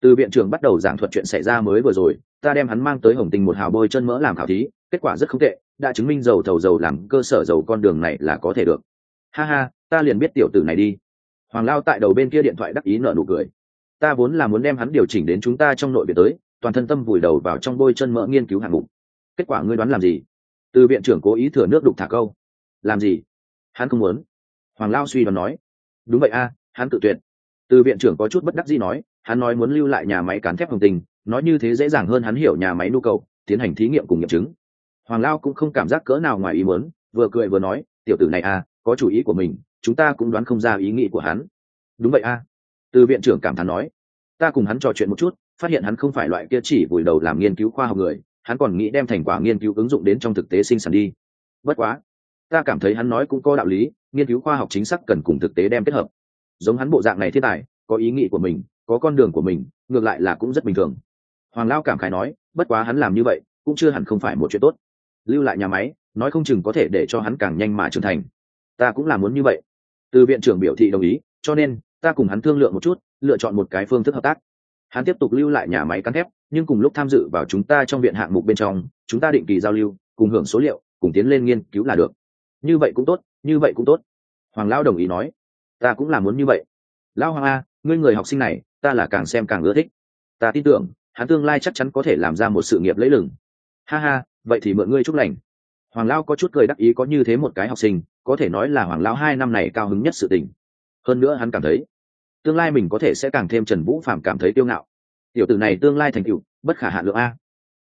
Từ viện trưởng bắt đầu giảng thuật chuyện xảy ra mới vừa rồi, ta đem hắn mang tới hồng tình một hào bôi chân mỡ làm khảo thí, kết quả rất không tệ, đã chứng minh dầu thầu dầu làm cơ sở dầu con đường này là có thể được. Ha ha, ta liền biết tiểu tử này đi. Hoàng lao tại đầu bên kia điện thoại đắc ý nở nụ cười. Ta vốn là muốn đem hắn điều chỉnh đến chúng ta trong nội viện tới, toàn thân tâm vùi đầu vào trong bôi chân mỡ nghiên cứu hạng mục. Kết quả ngươi đoán làm gì? Từ viện trưởng cố ý thừa nước đục thả câu. Làm gì? Hắn không muốn hoàng lao suy đoán nói, đúng vậy a, hắn tự tuyệt. Từ viện trưởng có chút bất đắc gì nói, hắn nói muốn lưu lại nhà máy cán thép hồng tình, nói như thế dễ dàng hơn hắn hiểu nhà máy nhu cầu, tiến hành thí nghiệm cùng nghiệm chứng. Hoàng lao cũng không cảm giác cỡ nào ngoài ý muốn, vừa cười vừa nói, tiểu tử này à có chủ ý của mình, chúng ta cũng đoán không ra ý nghĩ của hắn. Đúng vậy a. Từ viện trưởng cảm thán nói, ta cùng hắn trò chuyện một chút, phát hiện hắn không phải loại kia chỉ vùi đầu làm nghiên cứu khoa học người, hắn còn nghĩ đem thành quả nghiên cứu ứng dụng đến trong thực tế sinh sản đi. Bất quá ta cảm thấy hắn nói cũng có đạo lý, nghiên cứu khoa học chính xác cần cùng thực tế đem kết hợp. Giống hắn bộ dạng này thiên tài, có ý nghĩ của mình, có con đường của mình, ngược lại là cũng rất bình thường. Hoàng lao cảm khái nói, bất quá hắn làm như vậy, cũng chưa hẳn không phải một chuyện tốt. Lưu lại nhà máy, nói không chừng có thể để cho hắn càng nhanh mà trưởng thành. Ta cũng là muốn như vậy. Từ viện trưởng biểu thị đồng ý, cho nên, ta cùng hắn thương lượng một chút, lựa chọn một cái phương thức hợp tác. Hắn tiếp tục lưu lại nhà máy cán thép, nhưng cùng lúc tham dự vào chúng ta trong viện hạng mục bên trong, chúng ta định kỳ giao lưu, cùng hưởng số liệu, cùng tiến lên nghiên cứu là được như vậy cũng tốt, như vậy cũng tốt. Hoàng lao đồng ý nói. Ta cũng là muốn như vậy. Lao hoàng a, ngươi người học sinh này, ta là càng xem càng ưa thích. Ta tin tưởng, hắn tương lai chắc chắn có thể làm ra một sự nghiệp lấy lừng. Ha ha, vậy thì mượn ngươi chúc lành. Hoàng lao có chút cười đắc ý có như thế một cái học sinh, có thể nói là hoàng lao hai năm này cao hứng nhất sự tình. Hơn nữa hắn cảm thấy, tương lai mình có thể sẽ càng thêm trần vũ phạm cảm thấy tiêu ngạo. Tiểu tử này tương lai thành tựu, bất khả hạ lượng a.